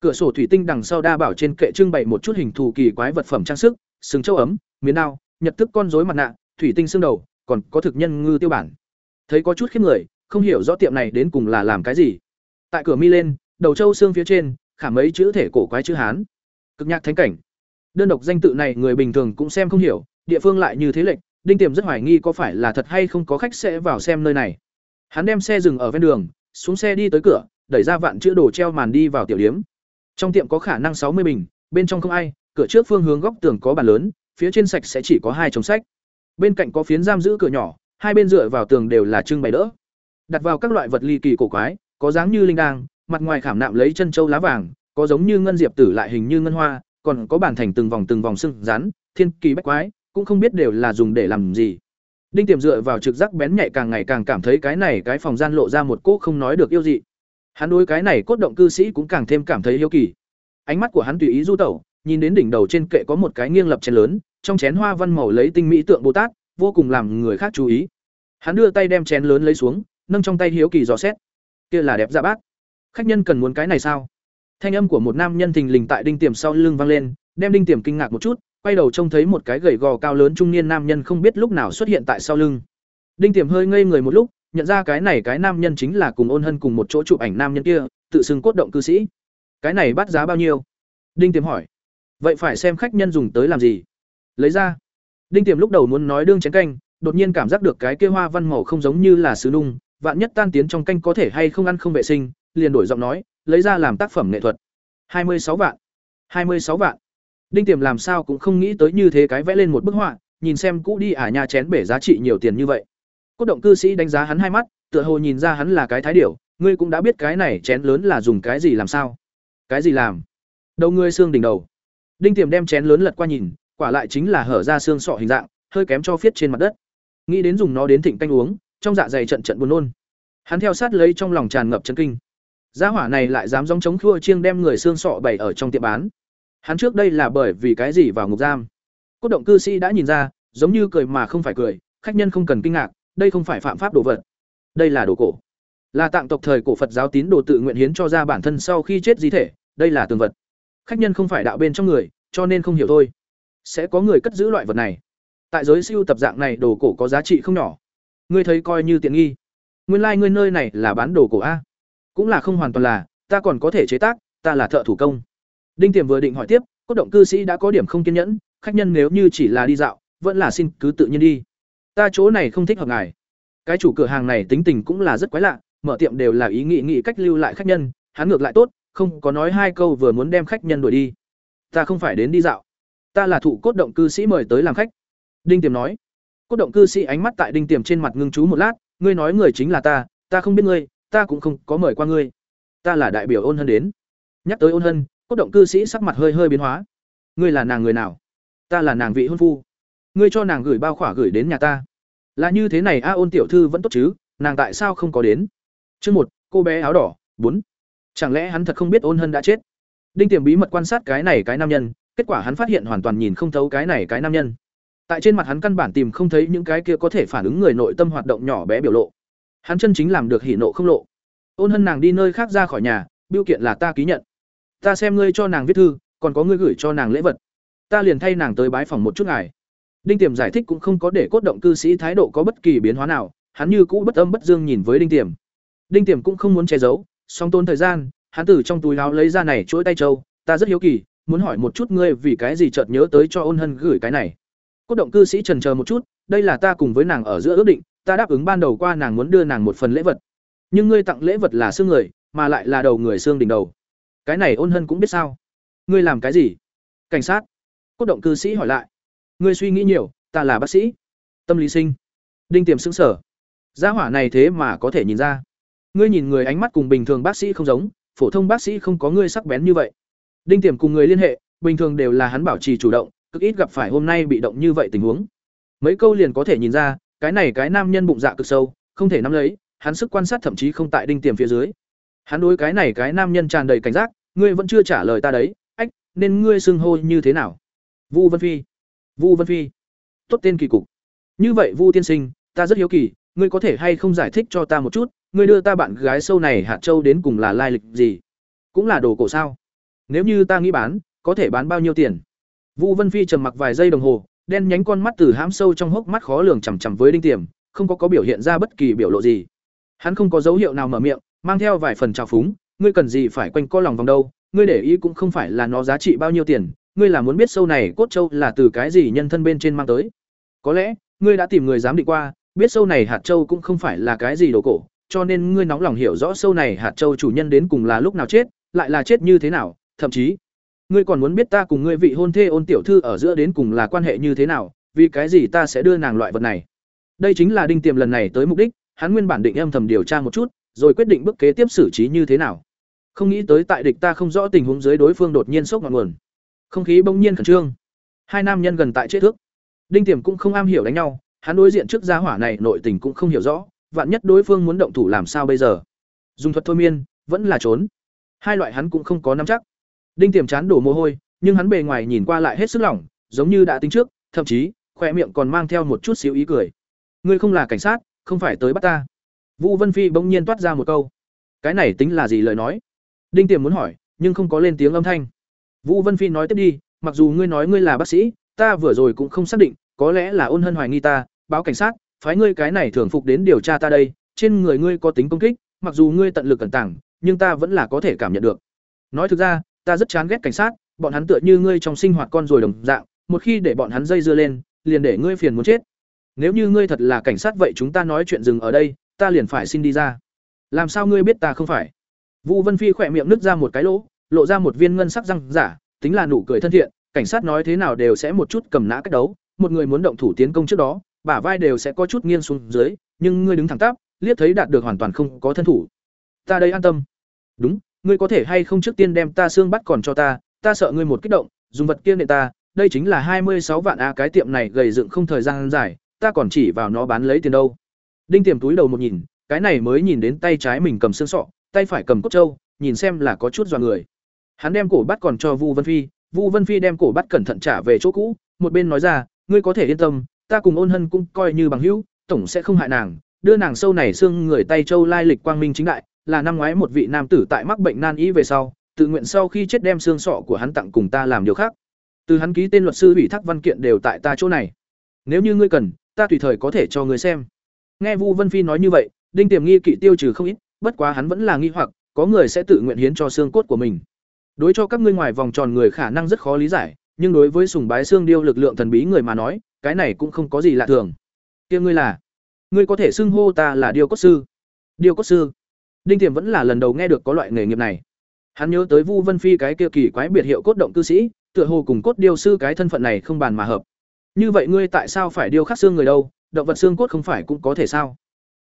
Cửa sổ thủy tinh đằng sau đa bảo trên kệ trưng bày một chút hình thù kỳ quái vật phẩm trang sức, sừng châu ấm, miến đao nhật thức con rối mặt nạ, thủy tinh xương đầu, còn có thực nhân ngư tiêu bản. Thấy có chút khiếp người, không hiểu rõ tiệm này đến cùng là làm cái gì. Tại cửa mi lên, đầu châu xương phía trên khả mấy chữ thể cổ quái chữ hán cực nhạc thánh cảnh. Đơn độc danh tự này người bình thường cũng xem không hiểu, địa phương lại như thế lệnh đinh tiềm rất hoài nghi có phải là thật hay không có khách sẽ vào xem nơi này. Hắn đem xe dừng ở ven đường, xuống xe đi tới cửa, đẩy ra vạn chữ đồ treo màn đi vào tiểu điếm. Trong tiệm có khả năng sáu mươi bình, bên trong không ai, cửa trước phương hướng góc tường có bàn lớn, phía trên sạch sẽ chỉ có hai chồng sách. Bên cạnh có phiến giam giữ cửa nhỏ, hai bên dựa vào tường đều là trưng bày đỡ. Đặt vào các loại vật ly kỳ cổ quái, có dáng như linh đang mặt ngoài khảm nạm lấy chân châu lá vàng có giống như ngân diệp tử lại hình như ngân hoa, còn có bản thành từng vòng từng vòng sưng rắn, thiên kỳ bách quái, cũng không biết đều là dùng để làm gì. Đinh tiềm dựa vào trực giác bén nhạy càng ngày càng cảm thấy cái này cái phòng gian lộ ra một cỗ không nói được yêu dị. Hắn đối cái này cốt động cư sĩ cũng càng thêm cảm thấy yêu kỳ. Ánh mắt của hắn tùy ý du tẩu, nhìn đến đỉnh đầu trên kệ có một cái nghiêng lập chén lớn, trong chén hoa văn màu lấy tinh mỹ tượng bồ tát, vô cùng làm người khác chú ý. Hắn đưa tay đem chén lớn lấy xuống, nâng trong tay hiếu kỳ dò xét. Kia là đẹp dạ bác khách nhân cần muốn cái này sao? Thanh âm của một nam nhân thình lình tại đinh tiềm sau lưng vang lên, đem đinh tiềm kinh ngạc một chút, quay đầu trông thấy một cái gầy gò cao lớn trung niên nam nhân không biết lúc nào xuất hiện tại sau lưng. Đinh tiềm hơi ngây người một lúc, nhận ra cái này cái nam nhân chính là cùng ôn hân cùng một chỗ chụp ảnh nam nhân kia, tự xưng cốt động cư sĩ. Cái này bắt giá bao nhiêu? Đinh tiềm hỏi. Vậy phải xem khách nhân dùng tới làm gì? Lấy ra. Đinh tiềm lúc đầu muốn nói đương chén canh, đột nhiên cảm giác được cái kia hoa văn màu không giống như là sứ nung, vạn nhất tan tiến trong canh có thể hay không ăn không vệ sinh, liền đổi giọng nói lấy ra làm tác phẩm nghệ thuật. Hai mươi sáu vạn. Hai mươi sáu vạn. Đinh tiềm làm sao cũng không nghĩ tới như thế cái vẽ lên một bức họa, nhìn xem cũ đi à ả nhà chén bể giá trị nhiều tiền như vậy. Cốt động cư sĩ đánh giá hắn hai mắt, tựa hồ nhìn ra hắn là cái thái điểu, ngươi cũng đã biết cái này chén lớn là dùng cái gì làm sao? Cái gì làm? Đầu ngươi xương đỉnh đầu. Đinh tiềm đem chén lớn lật qua nhìn, quả lại chính là hở ra xương sọ hình dạng, hơi kém cho phiết trên mặt đất. Nghĩ đến dùng nó đến thịnh canh uống, trong dạ dày trận trận buồn nôn. Hắn theo sát lấy trong lòng tràn ngập chấn kinh gia hỏa này lại dám giống chống khua chiêng đem người xương sọ bày ở trong tiệm bán. Hắn trước đây là bởi vì cái gì vào ngục giam? Cốt động cư sĩ đã nhìn ra, giống như cười mà không phải cười, khách nhân không cần kinh ngạc, đây không phải phạm pháp đồ vật. Đây là đồ cổ. Là tạng tộc thời cổ phật giáo tín đồ tự nguyện hiến cho ra bản thân sau khi chết di thể, đây là tường vật. Khách nhân không phải đạo bên trong người, cho nên không hiểu thôi. Sẽ có người cất giữ loại vật này. Tại giới siêu tập dạng này đồ cổ có giá trị không nhỏ. Ngươi thấy coi như tiện nghi. Nguyên lai ngươi nơi này là bán đồ cổ a cũng là không hoàn toàn là, ta còn có thể chế tác, ta là thợ thủ công. Đinh tiềm vừa định hỏi tiếp, cốt động cư sĩ đã có điểm không kiên nhẫn, khách nhân nếu như chỉ là đi dạo, vẫn là xin cứ tự nhiên đi. Ta chỗ này không thích hợp ngài. Cái chủ cửa hàng này tính tình cũng là rất quái lạ, mở tiệm đều là ý nghĩ nghĩ cách lưu lại khách nhân, hắn ngược lại tốt, không có nói hai câu vừa muốn đem khách nhân đuổi đi. Ta không phải đến đi dạo. Ta là thụ cốt động cư sĩ mời tới làm khách. Đinh tiềm nói. Cốt động cư sĩ ánh mắt tại đinh tiềm trên mặt ngưng chú một lát, ngươi nói người chính là ta ta không biết ngươi ta cũng không có mời qua ngươi. Ta là đại biểu ôn hân đến. Nhắc tới ôn hân, cốt động cư sĩ sắc mặt hơi hơi biến hóa. Ngươi là nàng người nào? Ta là nàng vị hôn phu. Ngươi cho nàng gửi bao khỏa gửi đến nhà ta. Là như thế này, a, ôn tiểu thư vẫn tốt chứ? Nàng tại sao không có đến? Chương một, cô bé áo đỏ. Bốn, chẳng lẽ hắn thật không biết ôn hân đã chết? Đinh tiềm bí mật quan sát cái này cái nam nhân, kết quả hắn phát hiện hoàn toàn nhìn không thấu cái này cái nam nhân. Tại trên mặt hắn căn bản tìm không thấy những cái kia có thể phản ứng người nội tâm hoạt động nhỏ bé biểu lộ hắn chân chính làm được hỉ nộ không lộ. Ôn hân nàng đi nơi khác ra khỏi nhà biêu kiện là ta ký nhận. Ta xem ngươi cho nàng viết thư, còn có ngươi gửi cho nàng lễ vật. Ta liền thay nàng tới bái phòng một chút ngài. Đinh tiềm giải thích cũng không có để cốt động cư sĩ thái độ có bất kỳ biến hóa nào, hắn như cũ bất âm bất dương nhìn với đinh tiềm. Đinh tiềm cũng không muốn che giấu, song tôn thời gian, hắn từ trong túi áo lấy ra này chuỗi tay châu ta rất hiếu kỳ, muốn hỏi một chút ngươi vì cái gì chợt nhớ tới cho ôn hân gửi cái này. Cốt động cư sĩ trần chờ một chút, đây là ta cùng với nàng ở giữa ước định ta đáp ứng ban đầu qua nàng muốn đưa nàng một phần lễ vật. Nhưng ngươi tặng lễ vật là xương người, mà lại là đầu người xương đỉnh đầu. Cái này ôn hân cũng biết sao? Ngươi làm cái gì? Cảnh sát. Cốt động cư sĩ hỏi lại. Ngươi suy nghĩ nhiều, ta là bác sĩ. Tâm lý sinh. Đinh tiềm xứng sở gia hỏa này thế mà có thể nhìn ra. Ngươi nhìn người ánh mắt cùng bình thường bác sĩ không giống, phổ thông bác sĩ không có ngươi sắc bén như vậy. Đinh tiềm cùng người liên hệ, bình thường đều là hắn bảo trì chủ động, cực ít gặp phải hôm nay bị động như vậy tình huống. Mấy câu liền có thể nhìn ra cái này cái nam nhân bụng dạ cực sâu, không thể nắm lấy, hắn sức quan sát thậm chí không tại đinh tiềm phía dưới. Hắn đối cái này cái nam nhân tràn đầy cảnh giác, ngươi vẫn chưa trả lời ta đấy, ách, nên ngươi xưng hô như thế nào? Vu vân phi. Vu vân phi. Tốt tên kỳ cục. Như vậy vu tiên sinh, ta rất hiếu kỳ, ngươi có thể hay không giải thích cho ta một chút, ngươi đưa ta bạn gái sâu này hạt châu đến cùng là lai lịch gì? Cũng là đồ cổ sao? Nếu như ta nghĩ bán, có thể bán bao nhiêu tiền? Vu vân phi trầm mặc vài giây đồng hồ đen nhánh con mắt từ hãm sâu trong hốc mắt khó lường chằm chằm với đinh tiềm, không có có biểu hiện ra bất kỳ biểu lộ gì. Hắn không có dấu hiệu nào mở miệng, mang theo vài phần trào phúng, ngươi cần gì phải quanh co lòng vòng đâu, ngươi để ý cũng không phải là nó giá trị bao nhiêu tiền, ngươi là muốn biết sâu này cốt châu là từ cái gì nhân thân bên trên mang tới. Có lẽ, ngươi đã tìm người dám định qua, biết sâu này hạt châu cũng không phải là cái gì đồ cổ, cho nên ngươi nóng lòng hiểu rõ sâu này hạt châu chủ nhân đến cùng là lúc nào chết, lại là chết như thế nào, thậm chí ngươi còn muốn biết ta cùng ngươi vị hôn thê ôn tiểu thư ở giữa đến cùng là quan hệ như thế nào, vì cái gì ta sẽ đưa nàng loại vật này? Đây chính là đinh tiềm lần này tới mục đích, hắn nguyên bản định âm thầm điều tra một chút, rồi quyết định bước kế tiếp xử trí như thế nào. Không nghĩ tới tại địch ta không rõ tình huống dưới đối phương đột nhiên sốc ngọn nguồn. Không khí bỗng nhiên khẩn trương. Hai nam nhân gần tại chết thước. Đinh tiềm cũng không am hiểu đánh nhau, hắn đối diện trước gia hỏa này nội tình cũng không hiểu rõ, vạn nhất đối phương muốn động thủ làm sao bây giờ? Dùng thuật thôi miên, vẫn là trốn. Hai loại hắn cũng không có nắm chắc đinh tiềm chán đổ mồ hôi, nhưng hắn bề ngoài nhìn qua lại hết sức lỏng, giống như đã tính trước, thậm chí khoe miệng còn mang theo một chút xíu ý cười. Ngươi không là cảnh sát, không phải tới bắt ta. Vũ vân phi bỗng nhiên toát ra một câu. Cái này tính là gì lời nói? Đinh tiềm muốn hỏi, nhưng không có lên tiếng âm thanh. Vũ vân phi nói tiếp đi, mặc dù ngươi nói ngươi là bác sĩ, ta vừa rồi cũng không xác định, có lẽ là ôn hân hoài nghi ta, báo cảnh sát, phái ngươi cái này thường phục đến điều tra ta đây, trên người ngươi có tính công kích, mặc dù ngươi tận lực cẩn tàng nhưng ta vẫn là có thể cảm nhận được. Nói thực ra ta rất chán ghét cảnh sát, bọn hắn tựa như ngươi trong sinh hoạt con rồi đồng dạng, một khi để bọn hắn dây dưa lên, liền để ngươi phiền muốn chết. Nếu như ngươi thật là cảnh sát vậy chúng ta nói chuyện dừng ở đây, ta liền phải xin đi ra. Làm sao ngươi biết ta không phải? Vũ vân phi khỏe miệng nứt ra một cái lỗ, lộ ra một viên ngân sắc răng giả, tính là nụ cười thân thiện, cảnh sát nói thế nào đều sẽ một chút cầm nã cách đấu, một người muốn động thủ tiến công trước đó, bả vai đều sẽ có chút nghiêng xuống dưới, nhưng ngươi đứng thẳng tắp, liếc thấy đạt được hoàn toàn không có thân thủ. Ta đây an tâm. Đúng ngươi có thể hay không trước tiên đem ta xương bắt còn cho ta ta sợ ngươi một kích động, dùng vật kia nện ta, đây chính là hai mươi sáu vạn a cái tiệm này gầy dựng không thời gian dài, ta còn chỉ vào nó bán lấy tiền đâu. Đinh tiềm túi đầu một nhìn, cái này mới nhìn đến tay trái mình cầm xương sọ, tay phải cầm cốt trâu, nhìn xem là có chút dọa người. Hắn đem cổ bắt còn cho vu vân phi, vu vân phi đem cổ bắt cẩn thận trả về chỗ cũ, một bên nói ra, ngươi có thể yên tâm, ta cùng ôn hân cũng coi như bằng hữu, tổng sẽ không hại nàng, đưa nàng sâu này xương người tay châu lai lịch quang minh chính đại là năm ngoái một vị nam tử tại mắc bệnh nan y về sau, tự nguyện sau khi chết đem xương sọ của hắn tặng cùng ta làm điều khác. Từ hắn ký tên luật sư ủy thác văn kiện đều tại ta chỗ này. Nếu như ngươi cần, ta tùy thời có thể cho ngươi xem. Nghe vu vân phi nói như vậy, đinh tiềm nghi kỵ tiêu trừ không ít, bất quá hắn vẫn là nghi hoặc, có người sẽ tự nguyện hiến cho xương cốt của mình. Đối cho các ngươi ngoài vòng tròn người khả năng rất khó lý giải, nhưng đối với sùng bái xương điêu lực lượng thần bí người mà nói, cái này cũng không có gì lạ thường. Kia ngươi là, ngươi có thể xưng hô ta là điêu cốt sư. Điêu cốt sư đinh tiềm vẫn là lần đầu nghe được có loại nghề nghiệp này hắn nhớ tới vu vân phi cái kia kỳ quái biệt hiệu cốt động cư sĩ tựa hồ cùng cốt điêu sư cái thân phận này không bàn mà hợp Như vậy ngươi tại sao phải điêu khắc xương người đâu? Động vật xương cốt không phải cũng có thể sao?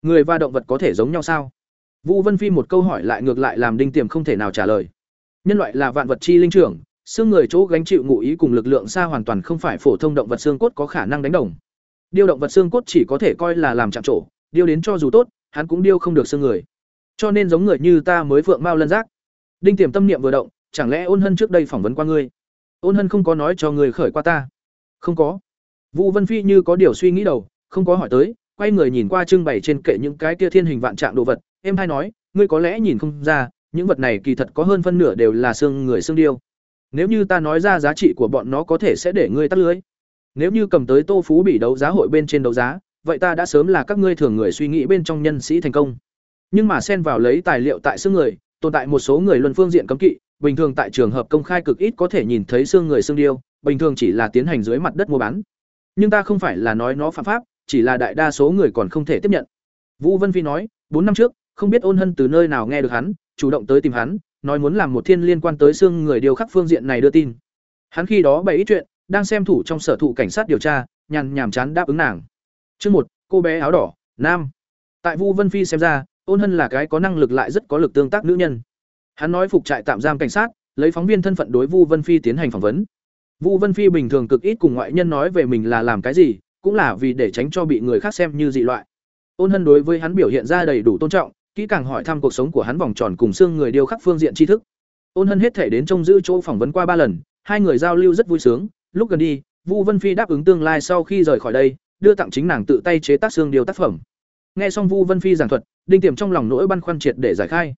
Người và động vật có thể giống nhau sao? Vũ Vân Phi một câu hỏi lại ngược lại làm Đinh Tiềm không thể nào trả lời. Nhân loại là vạn vật chi linh trưởng, xương người chỗ gánh chịu ngụ ý cùng lực lượng xa hoàn toàn không phải phổ thông động vật xương cốt có khả năng đánh đồng. Điêu động vật xương cốt chỉ có thể coi là làm chạm trổ, điêu đến cho dù tốt, hắn cũng điêu không được xương người. Cho nên giống người như ta mới phượng mao lân giác. Đinh Tiềm tâm niệm vừa động, chẳng lẽ Ôn Hân trước đây phỏng vấn qua ngươi? Ôn Hân không có nói cho người khởi qua ta. Không có. Vũ Vân Phi như có điều suy nghĩ đầu, không có hỏi tới, quay người nhìn qua trưng bày trên kệ những cái kia thiên hình vạn trạng đồ vật, em hay nói, ngươi có lẽ nhìn không ra, những vật này kỳ thật có hơn phân nửa đều là xương người xương điêu. Nếu như ta nói ra giá trị của bọn nó có thể sẽ để ngươi tắt lưới. Nếu như cầm tới Tô Phú bị đấu giá hội bên trên đấu giá, vậy ta đã sớm là các ngươi thường người suy nghĩ bên trong nhân sĩ thành công. Nhưng mà xen vào lấy tài liệu tại xương người, tồn tại một số người luân phương diện cấm kỵ, bình thường tại trường hợp công khai cực ít có thể nhìn thấy xương người xương điêu, bình thường chỉ là tiến hành dưới mặt đất mua bán. Nhưng ta không phải là nói nó phạm pháp, chỉ là đại đa số người còn không thể tiếp nhận. Vũ Vân Phi nói, bốn năm trước, không biết Ôn Hân từ nơi nào nghe được hắn, chủ động tới tìm hắn, nói muốn làm một thiên liên quan tới xương người điều khắc phương diện này đưa tin. Hắn khi đó bày ít chuyện, đang xem thủ trong sở thụ cảnh sát điều tra, nhàn nhàm chán đáp ứng nàng. Chương một, cô bé áo đỏ, nam. Tại Vu Vân Phi xem ra, Ôn Hân là cái có năng lực lại rất có lực tương tác nữ nhân. Hắn nói phục trại tạm giam cảnh sát, lấy phóng viên thân phận đối Vu Vân Phi tiến hành phỏng vấn. Vu Vân Phi bình thường cực ít cùng ngoại nhân nói về mình là làm cái gì, cũng là vì để tránh cho bị người khác xem như dị loại. Ôn Hân đối với hắn biểu hiện ra đầy đủ tôn trọng, kỹ càng hỏi thăm cuộc sống của hắn vòng tròn cùng xương người điêu khắc phương diện tri thức. Ôn Hân hết thể đến trông giữ chỗ phỏng vấn qua ba lần, hai người giao lưu rất vui sướng, lúc gần đi, Vu Vân Phi đáp ứng tương lai sau khi rời khỏi đây, đưa tặng chính nàng tự tay chế tác xương điêu tác phẩm. Nghe xong Vu Vân Phi giảng thuật, Đinh Tiềm trong lòng nỗi băn khoăn triệt để giải khai.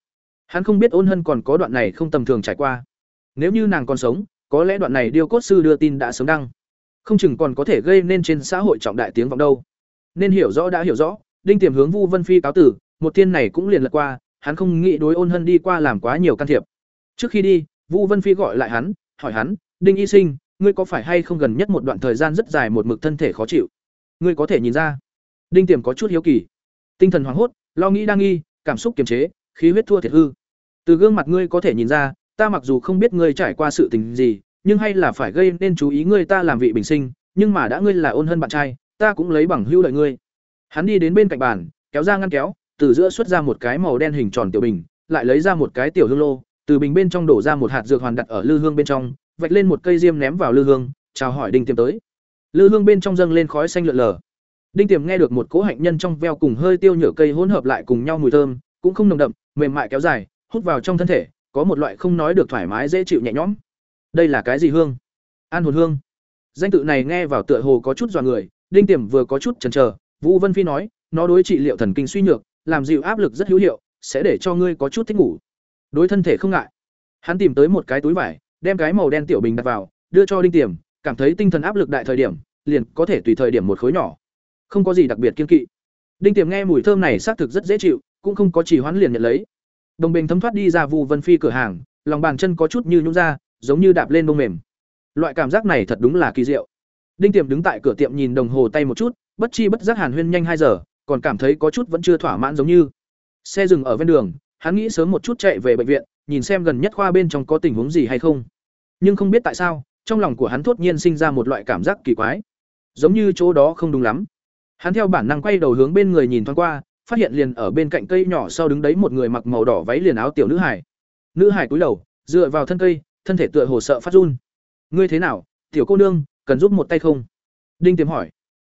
Hắn không biết Ôn Hân còn có đoạn này không tầm thường trải qua. Nếu như nàng còn sống, có lẽ đoạn này điêu cốt sư đưa tin đã sớm đăng. Không chừng còn có thể gây nên trên xã hội trọng đại tiếng vọng đâu. Nên hiểu rõ đã hiểu rõ, Đinh Tiềm hướng Vu Vân Phi cáo tử, một thiên này cũng liền lật qua, hắn không nghĩ đối Ôn Hân đi qua làm quá nhiều can thiệp. Trước khi đi, Vu Vân Phi gọi lại hắn, hỏi hắn, "Đinh Y Sinh, ngươi có phải hay không gần nhất một đoạn thời gian rất dài một mực thân thể khó chịu?" Ngươi có thể nhìn ra. Đinh Tiềm có chút hiếu kỳ. Tinh thần hoảng hốt, lo nghĩ đang nghi, cảm xúc kiềm chế, khí huyết thua thiệt hư. Từ gương mặt ngươi có thể nhìn ra, ta mặc dù không biết ngươi trải qua sự tình gì, nhưng hay là phải gây nên chú ý ngươi ta làm vị bình sinh, nhưng mà đã ngươi là ôn hơn bạn trai, ta cũng lấy bằng hưu lợi ngươi. Hắn đi đến bên cạnh bàn, kéo ra ngăn kéo, từ giữa xuất ra một cái màu đen hình tròn tiểu bình, lại lấy ra một cái tiểu hương lô, từ bình bên trong đổ ra một hạt dược hoàn đặt ở lư hương bên trong, vạch lên một cây diêm ném vào lư hương, chào hỏi Đinh tiêm tới. Lư hương bên trong dâng lên khói xanh lượn lờ. Đinh Tiềm nghe được một cỗ hạnh nhân trong veo cùng hơi tiêu nhựa cây hỗn hợp lại cùng nhau mùi thơm, cũng không nồng đậm, mềm mại kéo dài, hút vào trong thân thể, có một loại không nói được thoải mái dễ chịu nhẹ nhõm. Đây là cái gì hương? An hồn hương. Danh tự này nghe vào tựa hồ có chút dọa người, Đinh Tiềm vừa có chút chần chờ, Vũ Vân Phi nói, nó đối trị liệu thần kinh suy nhược, làm dịu áp lực rất hữu hiệu, sẽ để cho ngươi có chút thích ngủ. Đối thân thể không ngại. Hắn tìm tới một cái túi vải, đem cái màu đen tiểu bình đặt vào, đưa cho Đinh Tiềm, cảm thấy tinh thần áp lực đại thời điểm, liền có thể tùy thời điểm một khối nhỏ. Không có gì đặc biệt kiên kỵ. Đinh Tiềm nghe mùi thơm này xác thực rất dễ chịu, cũng không có chỉ hoán liền nhận lấy. Đồng bình thấm thoát đi ra Vu Vân Phi cửa hàng, lòng bàn chân có chút như nhũ ra, giống như đạp lên bông mềm. Loại cảm giác này thật đúng là kỳ diệu. Đinh Tiềm đứng tại cửa tiệm nhìn đồng hồ tay một chút, bất chi bất giác Hàn Huyên nhanh hai giờ, còn cảm thấy có chút vẫn chưa thỏa mãn giống như. Xe dừng ở ven đường, hắn nghĩ sớm một chút chạy về bệnh viện, nhìn xem gần nhất khoa bên trong có tình huống gì hay không. Nhưng không biết tại sao, trong lòng của hắn thốt nhiên sinh ra một loại cảm giác kỳ quái, giống như chỗ đó không đúng lắm. Hắn theo bản năng quay đầu hướng bên người nhìn thoáng qua, phát hiện liền ở bên cạnh cây nhỏ sau đứng đấy một người mặc màu đỏ váy liền áo tiểu nữ hải. Nữ hải cúi đầu, dựa vào thân cây, thân thể tựa hồ sợ phát run. "Ngươi thế nào, tiểu cô nương, cần giúp một tay không?" Đinh Tiềm hỏi.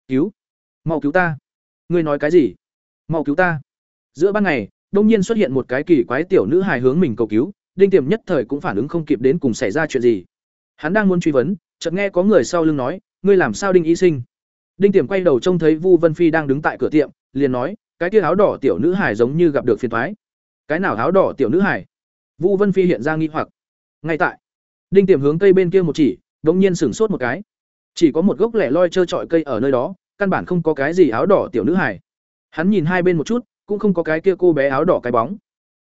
"Cứu, mau cứu ta." "Ngươi nói cái gì?" "Mau cứu ta." Giữa ban ngày, đông nhiên xuất hiện một cái kỳ quái tiểu nữ hài hướng mình cầu cứu, Đinh Tiềm nhất thời cũng phản ứng không kịp đến cùng xảy ra chuyện gì. Hắn đang muốn truy vấn, chợt nghe có người sau lưng nói, "Ngươi làm sao Đinh y sinh?" Đinh Tiềm quay đầu trông thấy Vu Vân Phi đang đứng tại cửa tiệm, liền nói, "Cái kia áo đỏ tiểu nữ hài giống như gặp được phiền toái." "Cái nào áo đỏ tiểu nữ hài?" Vu Vân Phi hiện ra nghi hoặc. Ngay tại, Đinh Tiềm hướng cây bên kia một chỉ, đột nhiên sửng sốt một cái. Chỉ có một gốc lẻ loi trơ trọi cây ở nơi đó, căn bản không có cái gì áo đỏ tiểu nữ hài. Hắn nhìn hai bên một chút, cũng không có cái kia cô bé áo đỏ cái bóng.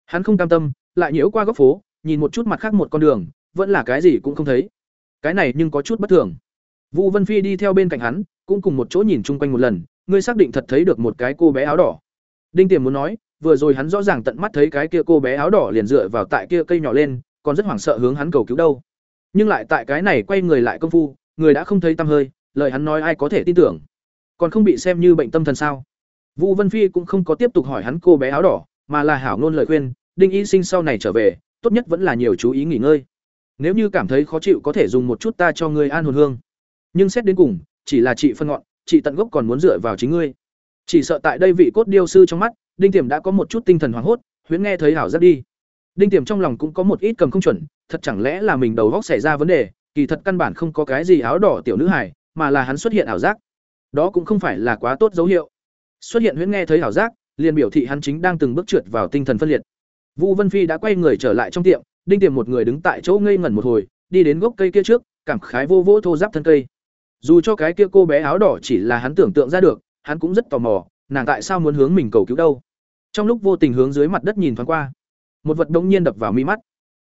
Hắn không cam tâm, lại nhiễu qua góc phố, nhìn một chút mặt khác một con đường, vẫn là cái gì cũng không thấy. Cái này nhưng có chút bất thường. Vu Vân Phi đi theo bên cạnh hắn, cũng cùng một chỗ nhìn chung quanh một lần, ngươi xác định thật thấy được một cái cô bé áo đỏ. Đinh Tiềm muốn nói, vừa rồi hắn rõ ràng tận mắt thấy cái kia cô bé áo đỏ liền dựa vào tại kia cây nhỏ lên, còn rất hoảng sợ hướng hắn cầu cứu đâu. Nhưng lại tại cái này quay người lại công phu, người đã không thấy tăm hơi, lời hắn nói ai có thể tin tưởng còn không bị xem như bệnh tâm thần sao vũ vân phi cũng không có tiếp tục hỏi hắn cô bé áo đỏ mà là hảo ngôn lời khuyên đinh y sinh sau này trở về tốt nhất vẫn là nhiều chú ý nghỉ ngơi nếu như cảm thấy khó chịu có thể dùng một chút ta cho ngươi an hồn hương nhưng xét đến cùng chỉ là chị phân ngọn chị tận gốc còn muốn dựa vào chính ngươi. Chỉ sợ tại đây vị cốt điêu sư trong mắt đinh tiềm đã có một chút tinh thần hoảng hốt huyễn nghe thấy hảo rất đi. Đinh tiềm trong lòng cũng có một ít cầm không chuẩn thật chẳng lẽ là mình đầu góc xảy ra vấn đề kỳ thật căn bản không có cái gì áo đỏ tiểu nữ hải mà là hắn xuất hiện ảo giác. Đó cũng không phải là quá tốt dấu hiệu. Xuất hiện huyễn nghe thấy ảo giác liền biểu thị hắn chính đang từng bước trượt vào tinh thần phân liệt. Vũ Vân Phi đã quay người trở lại trong tiệm, Đinh Tiềm một người đứng tại chỗ ngây ngẩn một hồi, đi đến gốc cây kia trước, cảm khái vô vỗ thô giáp thân cây. Dù cho cái kia cô bé áo đỏ chỉ là hắn tưởng tượng ra được, hắn cũng rất tò mò, nàng tại sao muốn hướng mình cầu cứu đâu. Trong lúc vô tình hướng dưới mặt đất nhìn thoáng qua, một vật đống nhiên đập vào mi mắt.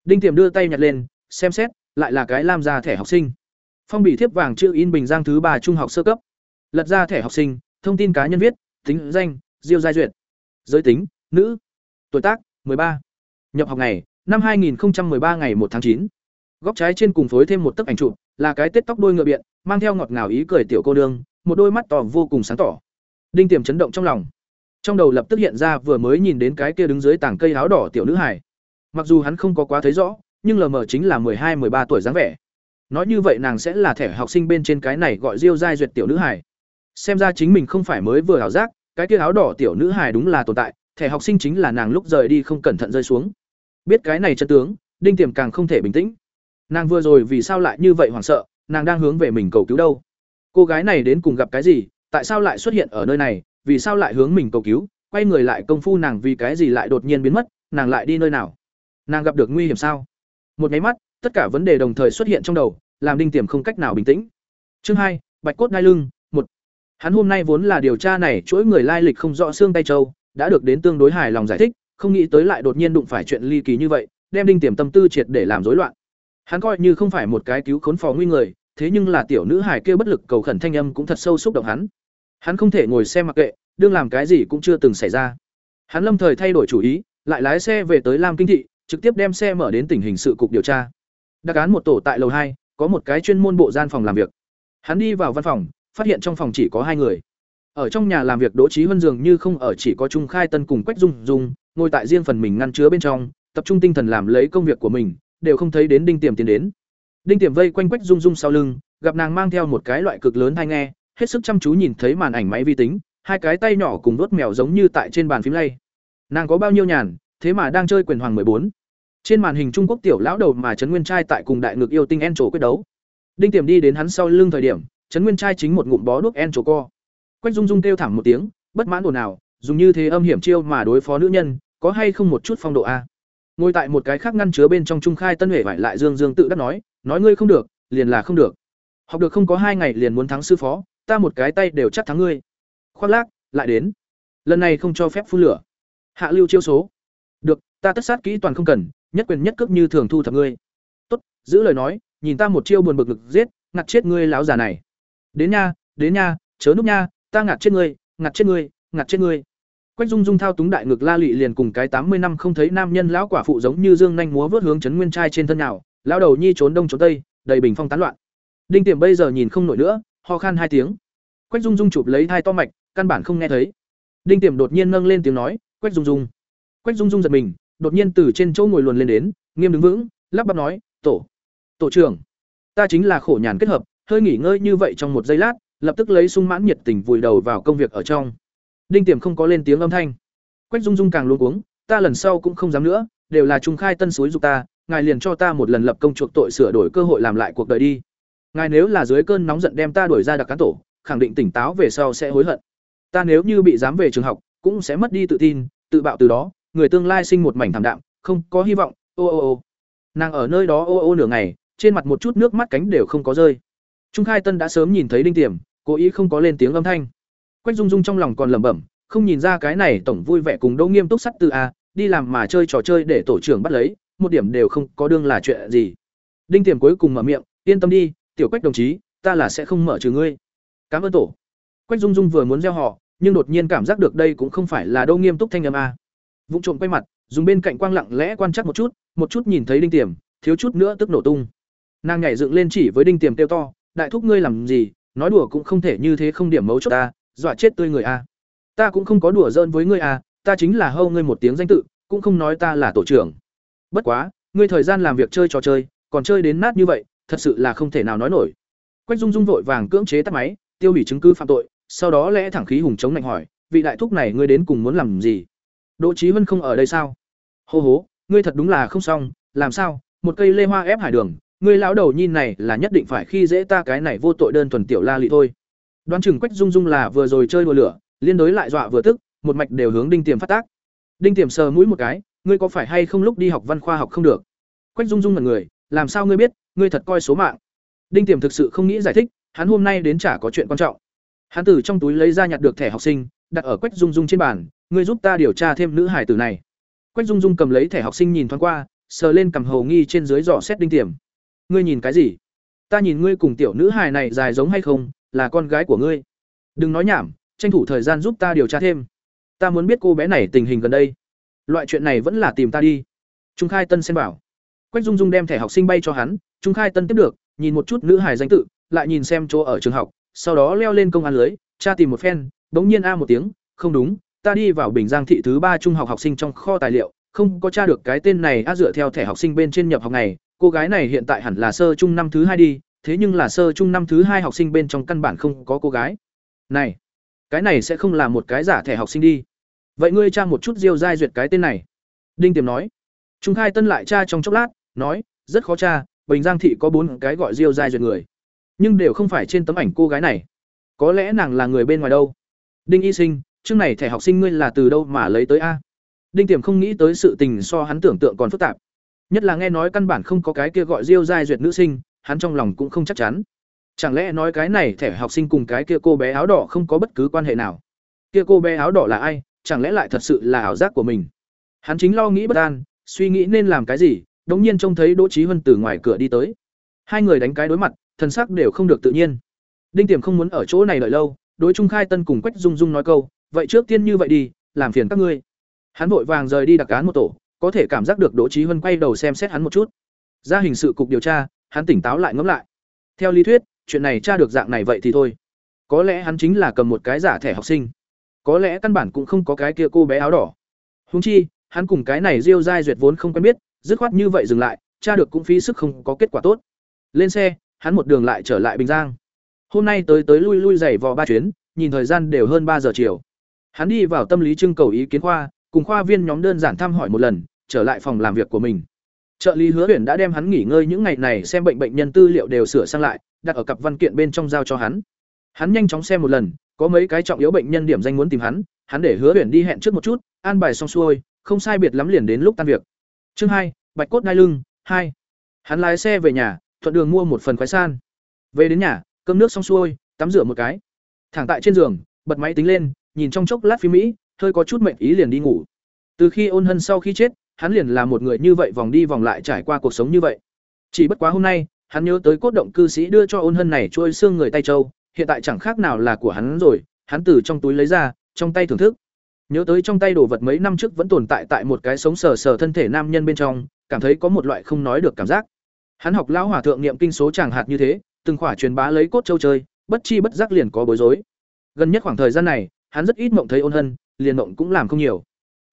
Đinh Tiềm đưa tay nhặt lên, xem xét, lại là cái lam ra thẻ học sinh. Phong bì thiếp vàng chữ in bình giang thứ ba trung học sơ cấp. Lật ra thẻ học sinh, thông tin cá nhân viết, tính danh, Diêu Giai Duyệt. Giới tính, nữ. Tuổi tác, 13. Nhập học ngày, năm 2013 ngày 1 tháng 9. Góc trái trên cùng phối thêm một tấc ảnh chụp, là cái tết tóc đôi ngựa biện, mang theo ngọt ngào ý cười tiểu cô nương, một đôi mắt to vô cùng sáng tỏ. Đinh Tiềm chấn động trong lòng. Trong đầu lập tức hiện ra vừa mới nhìn đến cái kia đứng dưới tảng cây áo đỏ tiểu nữ hải. Mặc dù hắn không có quá thấy rõ, nhưng lờ mờ chính là 12, 13 tuổi dáng vẻ. Nói như vậy nàng sẽ là thẻ học sinh bên trên cái này gọi Diêu giai duyệt tiểu nữ hải. Xem ra chính mình không phải mới vừa ảo giác, cái kia áo đỏ tiểu nữ hải đúng là tồn tại, thẻ học sinh chính là nàng lúc rời đi không cẩn thận rơi xuống biết cái này chân tướng đinh tiềm càng không thể bình tĩnh nàng vừa rồi vì sao lại như vậy hoảng sợ nàng đang hướng về mình cầu cứu đâu. Cô gái này đến cùng gặp cái gì tại sao lại xuất hiện ở nơi này vì sao lại hướng mình cầu cứu quay người lại công phu nàng vì cái gì lại đột nhiên biến mất nàng lại đi nơi nào? Nàng gặp được nguy hiểm sao? Một nháy mắt tất cả vấn đề đồng thời xuất hiện trong đầu làm đinh tiềm không cách nào bình tĩnh. Chương hai bạch cốt ngai lưng một. Hắn hôm nay vốn là điều tra này chuỗi người lai lịch không rõ xương tay châu đã được đến tương đối hài lòng giải thích, không nghĩ tới lại đột nhiên đụng phải chuyện ly kỳ như vậy, đem đinh tiềm tâm tư triệt để làm rối loạn. Hắn coi như không phải một cái cứu khốn phò nguy người, thế nhưng là tiểu nữ hài kia bất lực cầu khẩn thanh âm cũng thật sâu xúc động hắn. Hắn không thể ngồi xem mặc kệ, đương làm cái gì cũng chưa từng xảy ra. Hắn lâm thời thay đổi chủ ý, lại lái xe về tới Lam Kinh thị, trực tiếp đem xe mở đến tỉnh hình sự cục điều tra. Đặc án một tổ tại lầu hai, có một cái chuyên môn bộ gian phòng làm việc. Hắn đi vào văn phòng, phát hiện trong phòng chỉ có hai người. Ở trong nhà làm việc Đỗ Chí Huân dường như không ở chỉ có Trung Khai Tân cùng Quách Dung Dung, ngồi tại riêng phần mình ngăn chứa bên trong, tập trung tinh thần làm lấy công việc của mình, đều không thấy đến Đinh Tiềm tiến đến. Đinh Tiềm vây quanh Quách Dung Dung sau lưng, gặp nàng mang theo một cái loại cực lớn tai nghe, hết sức chăm chú nhìn thấy màn ảnh máy vi tính, hai cái tay nhỏ cùng đốt mèo giống như tại trên bàn phím lay. Nàng có bao nhiêu nhàn, thế mà đang chơi quyền hoàng 14. Trên màn hình Trung Quốc tiểu lão đầu mà Trấn Nguyên trai tại cùng đại ngược yêu tinh En quyết đấu. Đinh Tiềm đi đến hắn sau lưng thời điểm, Trấn Nguyên trai chính một ngụm bó đuốc En co. Quách Dung Dung kêu thảm một tiếng, bất mãn ồn ào, dùng như thế âm hiểm chiêu mà đối phó nữ nhân, có hay không một chút phong độ a? Ngồi tại một cái khác ngăn chứa bên trong trung khai tân huệ vải lại Dương Dương tự đắc nói, nói ngươi không được, liền là không được. Học được không có hai ngày liền muốn thắng sư phó, ta một cái tay đều chắc thắng ngươi. Khoác lác, lại đến. Lần này không cho phép phun lửa. Hạ lưu chiêu số. Được, ta tất sát kỹ toàn không cần, nhất quyền nhất cước như thường thu thập ngươi. Tốt, giữ lời nói, nhìn ta một chiêu buồn bực lực giết, ngặt chết ngươi láo già này. Đến nha, đến nha, chớ núp nha, ta ngạt chết ngươi, ngạt chết ngươi, ngạt chết ngươi. Quách Dung Dung thao túng đại ngực La lị liền cùng cái tám mươi năm không thấy nam nhân lão quả phụ giống như dương nhanh múa vớt hướng trấn nguyên trai trên thân nào, lão đầu nhi trốn đông trốn tây, đầy bình phong tán loạn. Đinh Tiềm bây giờ nhìn không nổi nữa, ho khan hai tiếng. Quách Dung Dung chụp lấy thai to mạch, căn bản không nghe thấy. Đinh Tiềm đột nhiên nâng lên tiếng nói, "Quách Dung Dung." Quách Dung Dung giật mình, đột nhiên từ trên chỗ ngồi luồn lên đến, nghiêm đứng vững, lắp bắp nói, "Tổ, tổ trưởng, ta chính là khổ nhàn kết hợp, hơi nghỉ ngơi như vậy trong một giây lát, lập tức lấy sung mãn nhiệt tình vùi đầu vào công việc ở trong đinh tiềm không có lên tiếng âm thanh quách dung dung càng luống cuống ta lần sau cũng không dám nữa đều là trung khai tân suối dục ta ngài liền cho ta một lần lập công chuộc tội sửa đổi cơ hội làm lại cuộc đời đi. Ngài nếu là dưới cơn nóng giận đem ta đuổi ra đặc cán tổ, khẳng định tỉnh táo về sau sẽ hối hận. Ta nếu như bị dám về trường học, cũng sẽ mất đi tự tin, tự bạo từ đó, người tương lai sinh một mảnh thảm đạm, không có hy vọng. Ô ô ô. Nàng ở nơi đó ô ô nửa ngày, trên mặt một chút nước mắt cánh đều không có rơi. Trung khai tân đã sớm nhìn thấy đinh tiềm, cố ý không có lên tiếng âm thanh. Quách dung dung trong lòng còn lẩm bẩm, không nhìn ra cái này tổng vui vẻ cùng đỗ nghiêm túc sắt từ a, đi làm mà chơi trò chơi để tổ trưởng bắt lấy một điểm đều không có đương là chuyện gì. Đinh tiềm cuối cùng mở miệng yên tâm đi tiểu quách đồng chí ta là sẽ không mở trừ ngươi. Cảm ơn tổ. Quách dung dung vừa muốn gieo họ nhưng đột nhiên cảm giác được đây cũng không phải là đâu nghiêm túc thanh âm a. Vụ trộm quay mặt dùng bên cạnh quang lặng lẽ quan trắc một chút một chút nhìn thấy đinh tiềm thiếu chút nữa tức nổ tung. Nàng nhảy dựng lên chỉ với đinh tiềm kêu to đại thúc ngươi làm gì nói đùa cũng không thể như thế không điểm mấu chốt ta, dọa chết tươi người a. Ta cũng không có đùa giỡn với ngươi a, ta chính là hâu ngươi một tiếng danh tự, cũng không nói ta là tổ trưởng. Bất quá, ngươi thời gian làm việc chơi trò chơi, còn chơi đến nát như vậy, thật sự là không thể nào nói nổi. Quách Dung Dung vội vàng cưỡng chế tắt máy, tiêu hủy chứng cứ phạm tội, sau đó lẽ thẳng khí hùng chống lạnh hỏi, vị đại thúc này ngươi đến cùng muốn làm gì? Đỗ Chí Vân không ở đây sao? Hô hố, ngươi thật đúng là không xong, làm sao? Một cây lê hoa ép hải đường, ngươi lão đầu nhìn này là nhất định phải khi dễ ta cái này vô tội đơn thuần tiểu la lị thôi. Đoán chừng Quách Dung Dung là vừa rồi chơi đùa lửa, liên đối lại dọa vừa tức, một mạch đều hướng Đinh Tiềm phát tác. Đinh Tiềm sờ mũi một cái, ngươi có phải hay không lúc đi học văn khoa học không được? Quách Dung Dung mật người, làm sao ngươi biết, ngươi thật coi số mạng. Đinh Tiềm thực sự không nghĩ giải thích, hắn hôm nay đến chả có chuyện quan trọng. Hắn từ trong túi lấy ra nhặt được thẻ học sinh, đặt ở Quách Dung Dung trên bàn, ngươi giúp ta điều tra thêm nữ hải tử này. Quách Dung Dung cầm lấy thẻ học sinh nhìn thoáng qua, sờ lên cầm hồ nghi trên dưới dò xét Đinh Tiềm. Ngươi nhìn cái gì? Ta nhìn ngươi cùng tiểu nữ hài này dài giống hay không, là con gái của ngươi. Đừng nói nhảm, tranh thủ thời gian giúp ta điều tra thêm. Ta muốn biết cô bé này tình hình gần đây. Loại chuyện này vẫn là tìm ta đi. Trung Khai Tân xem bảo. Quách Dung Dung đem thẻ học sinh bay cho hắn, Trung Khai Tân tiếp được, nhìn một chút nữ hài danh tự, lại nhìn xem chỗ ở trường học, sau đó leo lên công an lưới, tra tìm một phen, bỗng nhiên a một tiếng, không đúng, ta đi vào Bình Giang thị thứ ba trung học học sinh trong kho tài liệu, không có tra được cái tên này a dựa theo thẻ học sinh bên trên nhập học này, cô gái này hiện tại hẳn là sơ trung năm thứ hai đi, thế nhưng là sơ trung năm thứ hai học sinh bên trong căn bản không có cô gái. Này, cái này sẽ không là một cái giả thẻ học sinh đi. Vậy ngươi tra một chút Diêu giai duyệt cái tên này. Đinh Tiềm nói. Trung khai tân lại tra trong chốc lát, nói, rất khó tra, Bình Giang thị có bốn cái gọi Diêu giai duyệt người, nhưng đều không phải trên tấm ảnh cô gái này. Có lẽ nàng là người bên ngoài đâu. Đinh Y Sinh, chương này thẻ học sinh ngươi là từ đâu mà lấy tới a? Đinh Tiềm không nghĩ tới sự tình so hắn tưởng tượng còn phức tạp. Nhất là nghe nói căn bản không có cái kia gọi Diêu giai duyệt nữ sinh, hắn trong lòng cũng không chắc chắn. Chẳng lẽ nói cái này thẻ học sinh cùng cái kia cô bé áo đỏ không có bất cứ quan hệ nào? Kia cô bé áo đỏ là ai, chẳng lẽ lại thật sự là ảo giác của mình? Hắn chính lo nghĩ bất an, suy nghĩ nên làm cái gì, đống nhiên trông thấy Đỗ Chí Hân từ ngoài cửa đi tới. Hai người đánh cái đối mặt, thần sắc đều không được tự nhiên. Đinh Tiềm không muốn ở chỗ này đợi lâu, đối Trung Khai Tân cùng Quách Dung Dung nói câu, "Vậy trước tiên như vậy đi, làm phiền các ngươi." Hắn vội vàng rời đi đặc án một tổ, có thể cảm giác được Đỗ Chí Hân quay đầu xem xét hắn một chút. Ra hình sự cục điều tra, hắn tỉnh táo lại ngẫm lại. Theo lý thuyết, chuyện này tra được dạng này vậy thì thôi. Có lẽ hắn chính là cầm một cái giả thẻ học sinh. Có lẽ căn bản cũng không có cái kia cô bé áo đỏ. húng chi, hắn cùng cái này Diêu dai Duyệt vốn không quen biết, dứt khoát như vậy dừng lại, tra được cũng phí sức không có kết quả tốt. Lên xe, hắn một đường lại trở lại Bình Giang. Hôm nay tới tới lui lui giày vò ba chuyến, nhìn thời gian đều hơn ba giờ chiều. Hắn đi vào tâm lý trưng cầu ý kiến khoa, cùng khoa viên nhóm đơn giản thăm hỏi một lần, trở lại phòng làm việc của mình. Trợ lý Hứa Huyền đã đem hắn nghỉ ngơi những ngày này xem bệnh bệnh nhân tư liệu đều sửa sang lại, đặt ở cặp văn kiện bên trong giao cho hắn. Hắn nhanh chóng xem một lần, có mấy cái trọng yếu bệnh nhân điểm danh muốn tìm hắn, hắn để Hứa Huyền đi hẹn trước một chút, an bài xong xuôi, không sai biệt lắm liền đến lúc tan việc. Chương hai, Bạch cốt đai lưng, hai. Hắn lái xe về nhà, thuận đường mua một phần khoái san. Về đến nhà, cơm nước xong xuôi, tắm rửa một cái. Thẳng tại trên giường, bật máy tính lên, nhìn trong chốc lát phim Mỹ, hơi có chút mệt ý liền đi ngủ. Từ khi Ôn Hân sau khi chết, hắn liền là một người như vậy vòng đi vòng lại trải qua cuộc sống như vậy. Chỉ bất quá hôm nay, hắn nhớ tới cốt động cư sĩ đưa cho Ôn Hân này trôi xương người tay châu, hiện tại chẳng khác nào là của hắn rồi, hắn từ trong túi lấy ra, trong tay thưởng thức. Nhớ tới trong tay đồ vật mấy năm trước vẫn tồn tại tại một cái sống sờ sờ thân thể nam nhân bên trong, cảm thấy có một loại không nói được cảm giác. Hắn học lão hòa thượng niệm kinh số chẳng hạt như thế, từng khỏa truyền bá lấy cốt châu chơi, bất chi bất giác liền có bối rối. Gần nhất khoảng thời gian này, hắn rất ít mộng thấy ôn hân, liền mộng cũng làm không nhiều.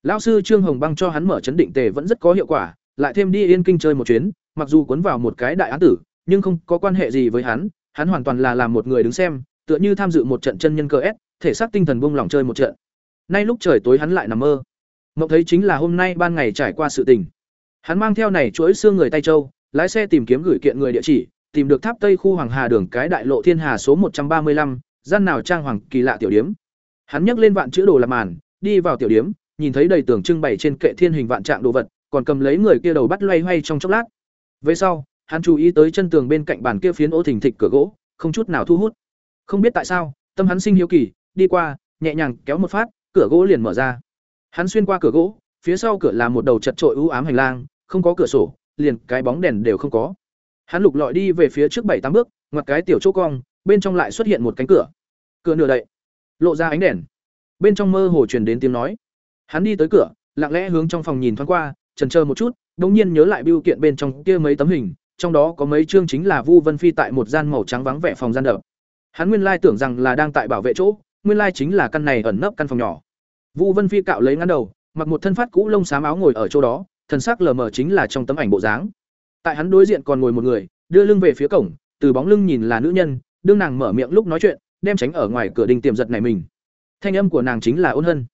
Lão sư Trương Hồng Băng cho hắn mở chấn định tề vẫn rất có hiệu quả, lại thêm đi Yên Kinh chơi một chuyến, mặc dù cuốn vào một cái đại án tử, nhưng không có quan hệ gì với hắn, hắn hoàn toàn là làm một người đứng xem, tựa như tham dự một trận chân nhân cờ S, thể xác tinh thần buông lỏng chơi một trận. Nay lúc trời tối hắn lại nằm mơ. Mộng thấy chính là hôm nay ban ngày trải qua sự tình. Hắn mang theo này chuỗi xương người tay châu, lái xe tìm kiếm gửi kiện người địa chỉ, tìm được tháp Tây khu Hoàng Hà đường cái đại lộ Thiên Hà số một trăm ba mươi lăm, gian nào trang hoàng kỳ lạ tiểu điếm. Hắn nhấc lên vạn chữ đồ làm màn, đi vào tiểu điếm, nhìn thấy đầy tường trưng bày trên kệ thiên hình vạn trạng đồ vật, còn cầm lấy người kia đầu bắt loay hoay trong chốc lát. Về sau, hắn chú ý tới chân tường bên cạnh bàn kia phiến ô thình thịch cửa gỗ, không chút nào thu hút. Không biết tại sao, tâm hắn sinh hiếu kỳ, đi qua, nhẹ nhàng kéo một phát, cửa gỗ liền mở ra. Hắn xuyên qua cửa gỗ, phía sau cửa là một đầu chật trội ưu ám hành lang, không có cửa sổ, liền cái bóng đèn đều không có. Hắn lục lọi đi về phía trước bảy tám bước, ngoặt cái tiểu chỗ cong, bên trong lại xuất hiện một cánh cửa. Cửa nửa đậy, lộ ra ánh đèn. Bên trong mơ hồ truyền đến tiếng nói. Hắn đi tới cửa, lặng lẽ hướng trong phòng nhìn thoáng qua, chần chờ một chút, đột nhiên nhớ lại biêu kiện bên trong kia mấy tấm hình, trong đó có mấy chương chính là Vu Vân Phi tại một gian màu trắng vắng vẻ phòng gian đập. hắn nguyên lai tưởng rằng là đang tại bảo vệ chỗ, nguyên lai chính là căn này ẩn nấp căn phòng nhỏ. Vu vân phi cạo lấy ngắn đầu, mặc một thân phát cũ lông xám áo ngồi ở chỗ đó, thần sắc lờ mờ chính là trong tấm ảnh bộ dáng. Tại hắn đối diện còn ngồi một người, đưa lưng về phía cổng, từ bóng lưng nhìn là nữ nhân, đương nàng mở miệng lúc nói chuyện, đem tránh ở ngoài cửa đình tiềm giật này mình. Thanh âm của nàng chính là ôn hân.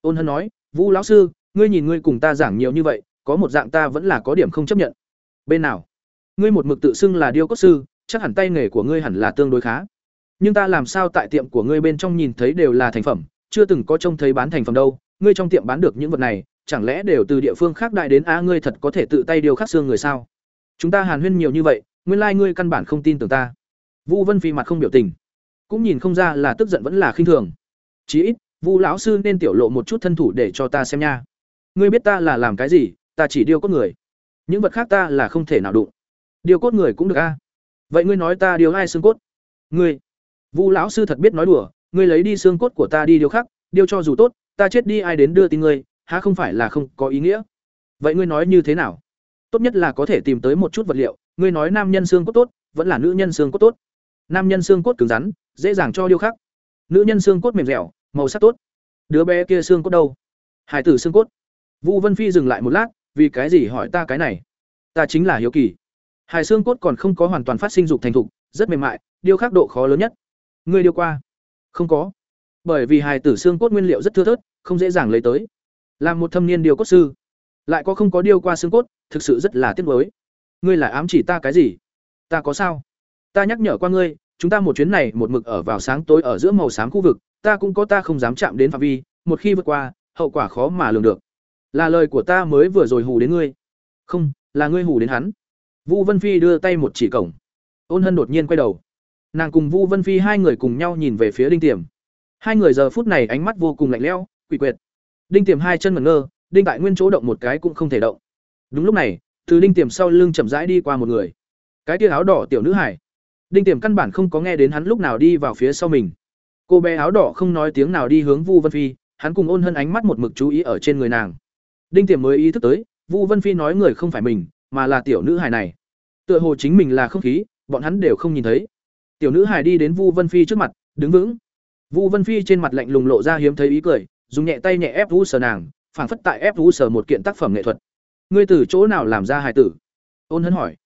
Ôn hân nói, Vu lão sư, ngươi nhìn ngươi cùng ta giảng nhiều như vậy, có một dạng ta vẫn là có điểm không chấp nhận. Bên nào? Ngươi một mực tự xưng là điêu cốt sư, chắc hẳn tay nghề của ngươi hẳn là tương đối khá. Nhưng ta làm sao tại tiệm của ngươi bên trong nhìn thấy đều là thành phẩm, chưa từng có trông thấy bán thành phẩm đâu. Ngươi trong tiệm bán được những vật này, chẳng lẽ đều từ địa phương khác đại đến á, ngươi thật có thể tự tay điều khắc xương người sao? Chúng ta hàn huyên nhiều như vậy, nguyên lai ngươi căn bản không tin tưởng ta. Vu vân phi mặt không biểu tình, cũng nhìn không ra là tức giận vẫn là khinh thường. Chí ít, vu lão sư nên tiểu lộ một chút thân thủ để cho ta xem nha. Ngươi biết ta là làm cái gì, ta chỉ điêu có người. Những vật khác ta là không thể nào đụng điêu cốt người cũng được a. Vậy ngươi nói ta điêu ai xương cốt? Ngươi. Vu lão sư thật biết nói đùa, ngươi lấy đi xương cốt của ta đi điêu khác điêu cho dù tốt, ta chết đi ai đến đưa tin ngươi, há không phải là không có ý nghĩa? Vậy ngươi nói như thế nào? Tốt nhất là có thể tìm tới một chút vật liệu, ngươi nói nam nhân xương cốt tốt, vẫn là nữ nhân xương cốt tốt. Nam nhân xương cốt cứng rắn, dễ dàng cho điêu khắc nữ nhân xương cốt mềm dẻo, màu sắc tốt. Đứa bé kia xương cốt đâu? Hải tử xương cốt. Vũ vân phi dừng lại một lát, vì cái gì hỏi ta cái này? Ta chính là hiếu kỳ hải xương cốt còn không có hoàn toàn phát sinh dục thành thục, rất mềm mại, điêu khắc độ khó lớn nhất. Ngươi điêu qua. Không có. Bởi vì hài tử xương cốt nguyên liệu rất thưa thớt, không dễ dàng lấy tới. Làm một thâm niên điêu cốt sư. Lại có không có điêu qua xương cốt, thực sự rất là tiếc nuối. Ngươi là ám chỉ ta cái gì? Ta có sao? Ta nhắc nhở qua ngươi, chúng ta một chuyến này một mực ở vào sáng tối ở giữa màu xám khu vực, ta cũng có ta không dám chạm đến phạm vi, một khi vượt qua, hậu quả khó mà lường được. Là lời của ta mới vừa rồi hù đến ngươi. Không, là ngươi hù đến hắn vũ vân phi đưa tay một chỉ cổng. Ôn hân đột nhiên quay đầu. Nàng cùng vũ vân phi hai người cùng nhau nhìn về phía đinh tiềm. Hai người giờ phút này ánh mắt vô cùng lạnh lẽo, quỷ quyệt. Đinh tiềm hai chân ngẩn ngơ, đinh tại nguyên chỗ động một cái cũng không thể động. Đúng lúc này, từ đinh tiềm sau lưng chậm rãi đi qua một người. Cái tia áo đỏ tiểu nữ hải. Đinh tiềm căn bản không có nghe đến hắn lúc nào đi vào phía sau mình. Cô bé áo đỏ không nói tiếng nào đi hướng vu vân phi, hắn cùng ôn hân ánh mắt một mực chú ý ở trên người nàng. Đinh tiềm mới ý thức tới, vu vân phi nói người không phải mình mà là tiểu nữ hài này. Tựa hồ chính mình là không khí, bọn hắn đều không nhìn thấy. Tiểu nữ hài đi đến vu vân phi trước mặt, đứng vững. Vu vân phi trên mặt lạnh lùng lộ ra hiếm thấy ý cười, dùng nhẹ tay nhẹ ép Vu sờ nàng, phảng phất tại ép Vu sờ một kiện tác phẩm nghệ thuật. Ngươi từ chỗ nào làm ra hài tử? Ôn hân hỏi.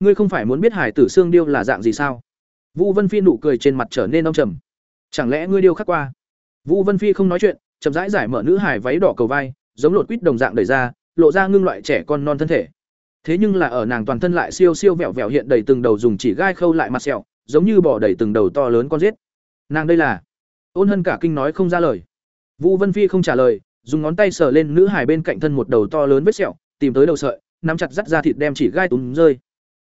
Ngươi không phải muốn biết hài tử xương điêu là dạng gì sao? Vu vân phi nụ cười trên mặt trở nên âm trầm. Chẳng lẽ ngươi điêu khắc qua? Vu vân phi không nói chuyện, chậm rãi giải mở nữ hài váy đỏ cầu vai, giống lột quýt đồng dạng đẩy ra, lộ ra ngưng loại trẻ con non thân thể thế nhưng là ở nàng toàn thân lại siêu siêu vẹo vẹo hiện đầy từng đầu dùng chỉ gai khâu lại mặt sẹo, giống như bỏ đầy từng đầu to lớn con rết nàng đây là? Ôn hân cả kinh nói không ra lời. Vũ vân phi không trả lời, dùng ngón tay sờ lên nữ hải bên cạnh thân một đầu to lớn vết sẹo, tìm tới đầu sợi, nắm chặt rắt ra thịt đem chỉ gai túm rơi.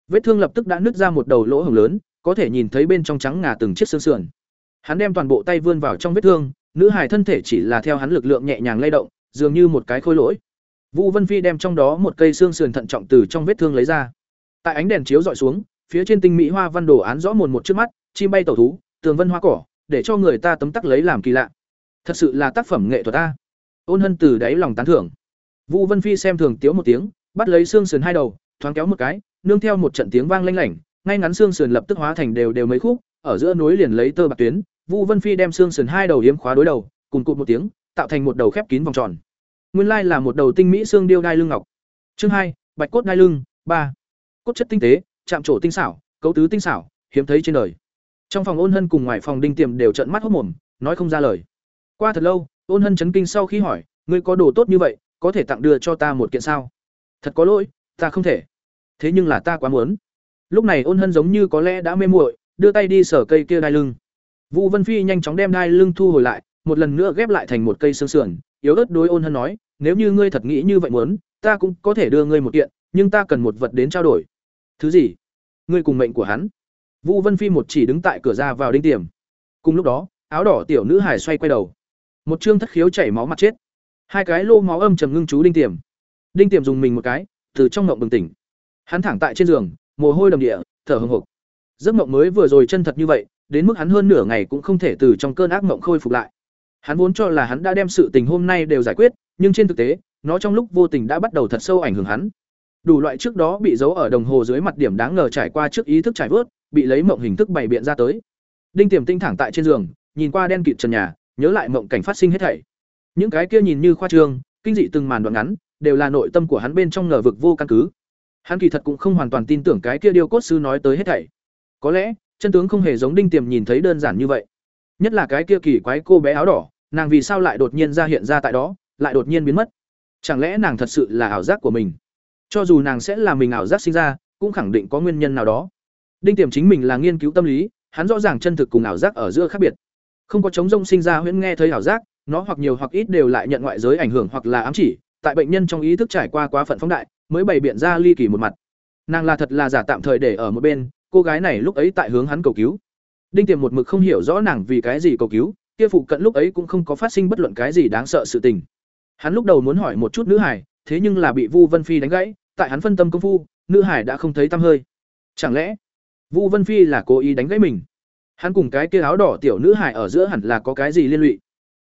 Vết thương lập tức đã nứt ra một đầu lỗ hổng lớn, có thể nhìn thấy bên trong trắng ngà từng chiếc xương sườn. Hắn đem toàn bộ tay vươn vào trong vết thương, nữ hải thân thể chỉ là theo hắn lực lượng nhẹ nhàng lay động, dường như một cái khôi lỗi vũ vân phi đem trong đó một cây xương sườn thận trọng từ trong vết thương lấy ra. Tại ánh đèn chiếu dọi xuống, phía trên tinh mỹ hoa văn đồ án rõ mồn một trước mắt, chim bay tẩu thú, tường vân hoa cỏ, để cho người ta tấm tắc lấy làm kỳ lạ. Thật sự là tác phẩm nghệ thuật ta ôn hân từ đáy lòng tán thưởng. Vũ vân phi xem thường tiếu một tiếng, bắt lấy xương sườn hai đầu, thoáng kéo một cái, nương theo một trận tiếng vang lanh lảnh, ngay ngắn xương sườn lập tức hóa thành đều đều mấy khúc, ở giữa núi liền lấy tơ bạc tuyến. Vũ vân phi đem xương sườn hai đầu yếm khóa đối đầu, cùng cụt một tiếng, tạo thành một đầu khép kín vòng tròn nguyên lai là một đầu tinh mỹ xương điêu đai lưng ngọc. Chương hai, bạch cốt đai lưng, ba. Cốt chất tinh tế, chạm trổ tinh xảo, cấu tứ tinh xảo, hiếm thấy trên đời. Trong phòng ôn hân cùng ngoài phòng đinh tiềm đều trợn mắt hốc mồm, nói không ra lời. Qua thật lâu, ôn hân chấn kinh sau khi hỏi, ngươi có đồ tốt như vậy, có thể tặng đưa cho ta một kiện sao? Thật có lỗi, ta không thể. Thế nhưng là ta quá muốn. Lúc này ôn hân giống như có lẽ đã mê muội, đưa tay đi sở cây kia đai lưng. Vũ vân phi nhanh chóng đem đai lưng thu hồi lại, một lần nữa ghép lại thành một cây xương sườn yếu ớt đối ôn hân nói, nếu như ngươi thật nghĩ như vậy muốn, ta cũng có thể đưa ngươi một kiện, nhưng ta cần một vật đến trao đổi. Thứ gì? Ngươi cùng mệnh của hắn. Vũ vân phi một chỉ đứng tại cửa ra vào đinh tiềm. Cùng lúc đó, áo đỏ tiểu nữ hải xoay quay đầu. Một chương thất khiếu chảy máu mặt chết. Hai cái lô máu âm trầm ngưng chú đinh tiềm. Đinh tiềm dùng mình một cái, từ trong ngộng bừng tỉnh. Hắn thẳng tại trên giường, mồ hôi đầm địa, thở hồng hộc. Giấc mộng mới vừa rồi chân thật như vậy, đến mức hắn hơn nửa ngày cũng không thể từ trong cơn ác mộng khôi phục lại hắn vốn cho là hắn đã đem sự tình hôm nay đều giải quyết, nhưng trên thực tế, nó trong lúc vô tình đã bắt đầu thật sâu ảnh hưởng hắn. Đủ loại trước đó bị giấu ở đồng hồ dưới mặt điểm đáng ngờ trải qua trước ý thức trải vớt, bị lấy mộng hình thức bày biện ra tới. Đinh tiềm tinh thẳng tại trên giường, nhìn qua đen kịt trần nhà, nhớ lại mộng cảnh phát sinh hết thảy. Những cái kia nhìn như khoa trương, kinh dị từng màn đoạn ngắn, đều là nội tâm của hắn bên trong ngờ vực vô căn cứ. Hắn kỳ thật cũng không hoàn toàn tin tưởng cái kia điêu cốt sư nói tới hết thảy. Có lẽ, chân tướng không hề giống đinh tiềm nhìn thấy đơn giản như vậy nhất là cái kia kỳ quái cô bé áo đỏ, nàng vì sao lại đột nhiên ra hiện ra tại đó, lại đột nhiên biến mất? Chẳng lẽ nàng thật sự là ảo giác của mình? Cho dù nàng sẽ là mình ảo giác sinh ra, cũng khẳng định có nguyên nhân nào đó. Đinh tiềm chính mình là nghiên cứu tâm lý, hắn rõ ràng chân thực cùng ảo giác ở giữa khác biệt. Không có chống rông sinh ra huyễn nghe thấy ảo giác, nó hoặc nhiều hoặc ít đều lại nhận ngoại giới ảnh hưởng hoặc là ám chỉ, tại bệnh nhân trong ý thức trải qua quá phận phóng đại, mới bày biện ra ly kỳ một mặt. Nàng là thật là giả tạm thời để ở một bên, cô gái này lúc ấy tại hướng hắn cầu cứu đinh tiềm một mực không hiểu rõ nàng vì cái gì cầu cứu, kia phụ cận lúc ấy cũng không có phát sinh bất luận cái gì đáng sợ sự tình. Hắn lúc đầu muốn hỏi một chút nữ hải, thế nhưng là bị vu vân phi đánh gãy, tại hắn phân tâm công phu, nữ hải đã không thấy tăm hơi. Chẳng lẽ, vu vân phi là cố ý đánh gãy mình? Hắn cùng cái kia áo đỏ tiểu nữ hải ở giữa hẳn là có cái gì liên lụy?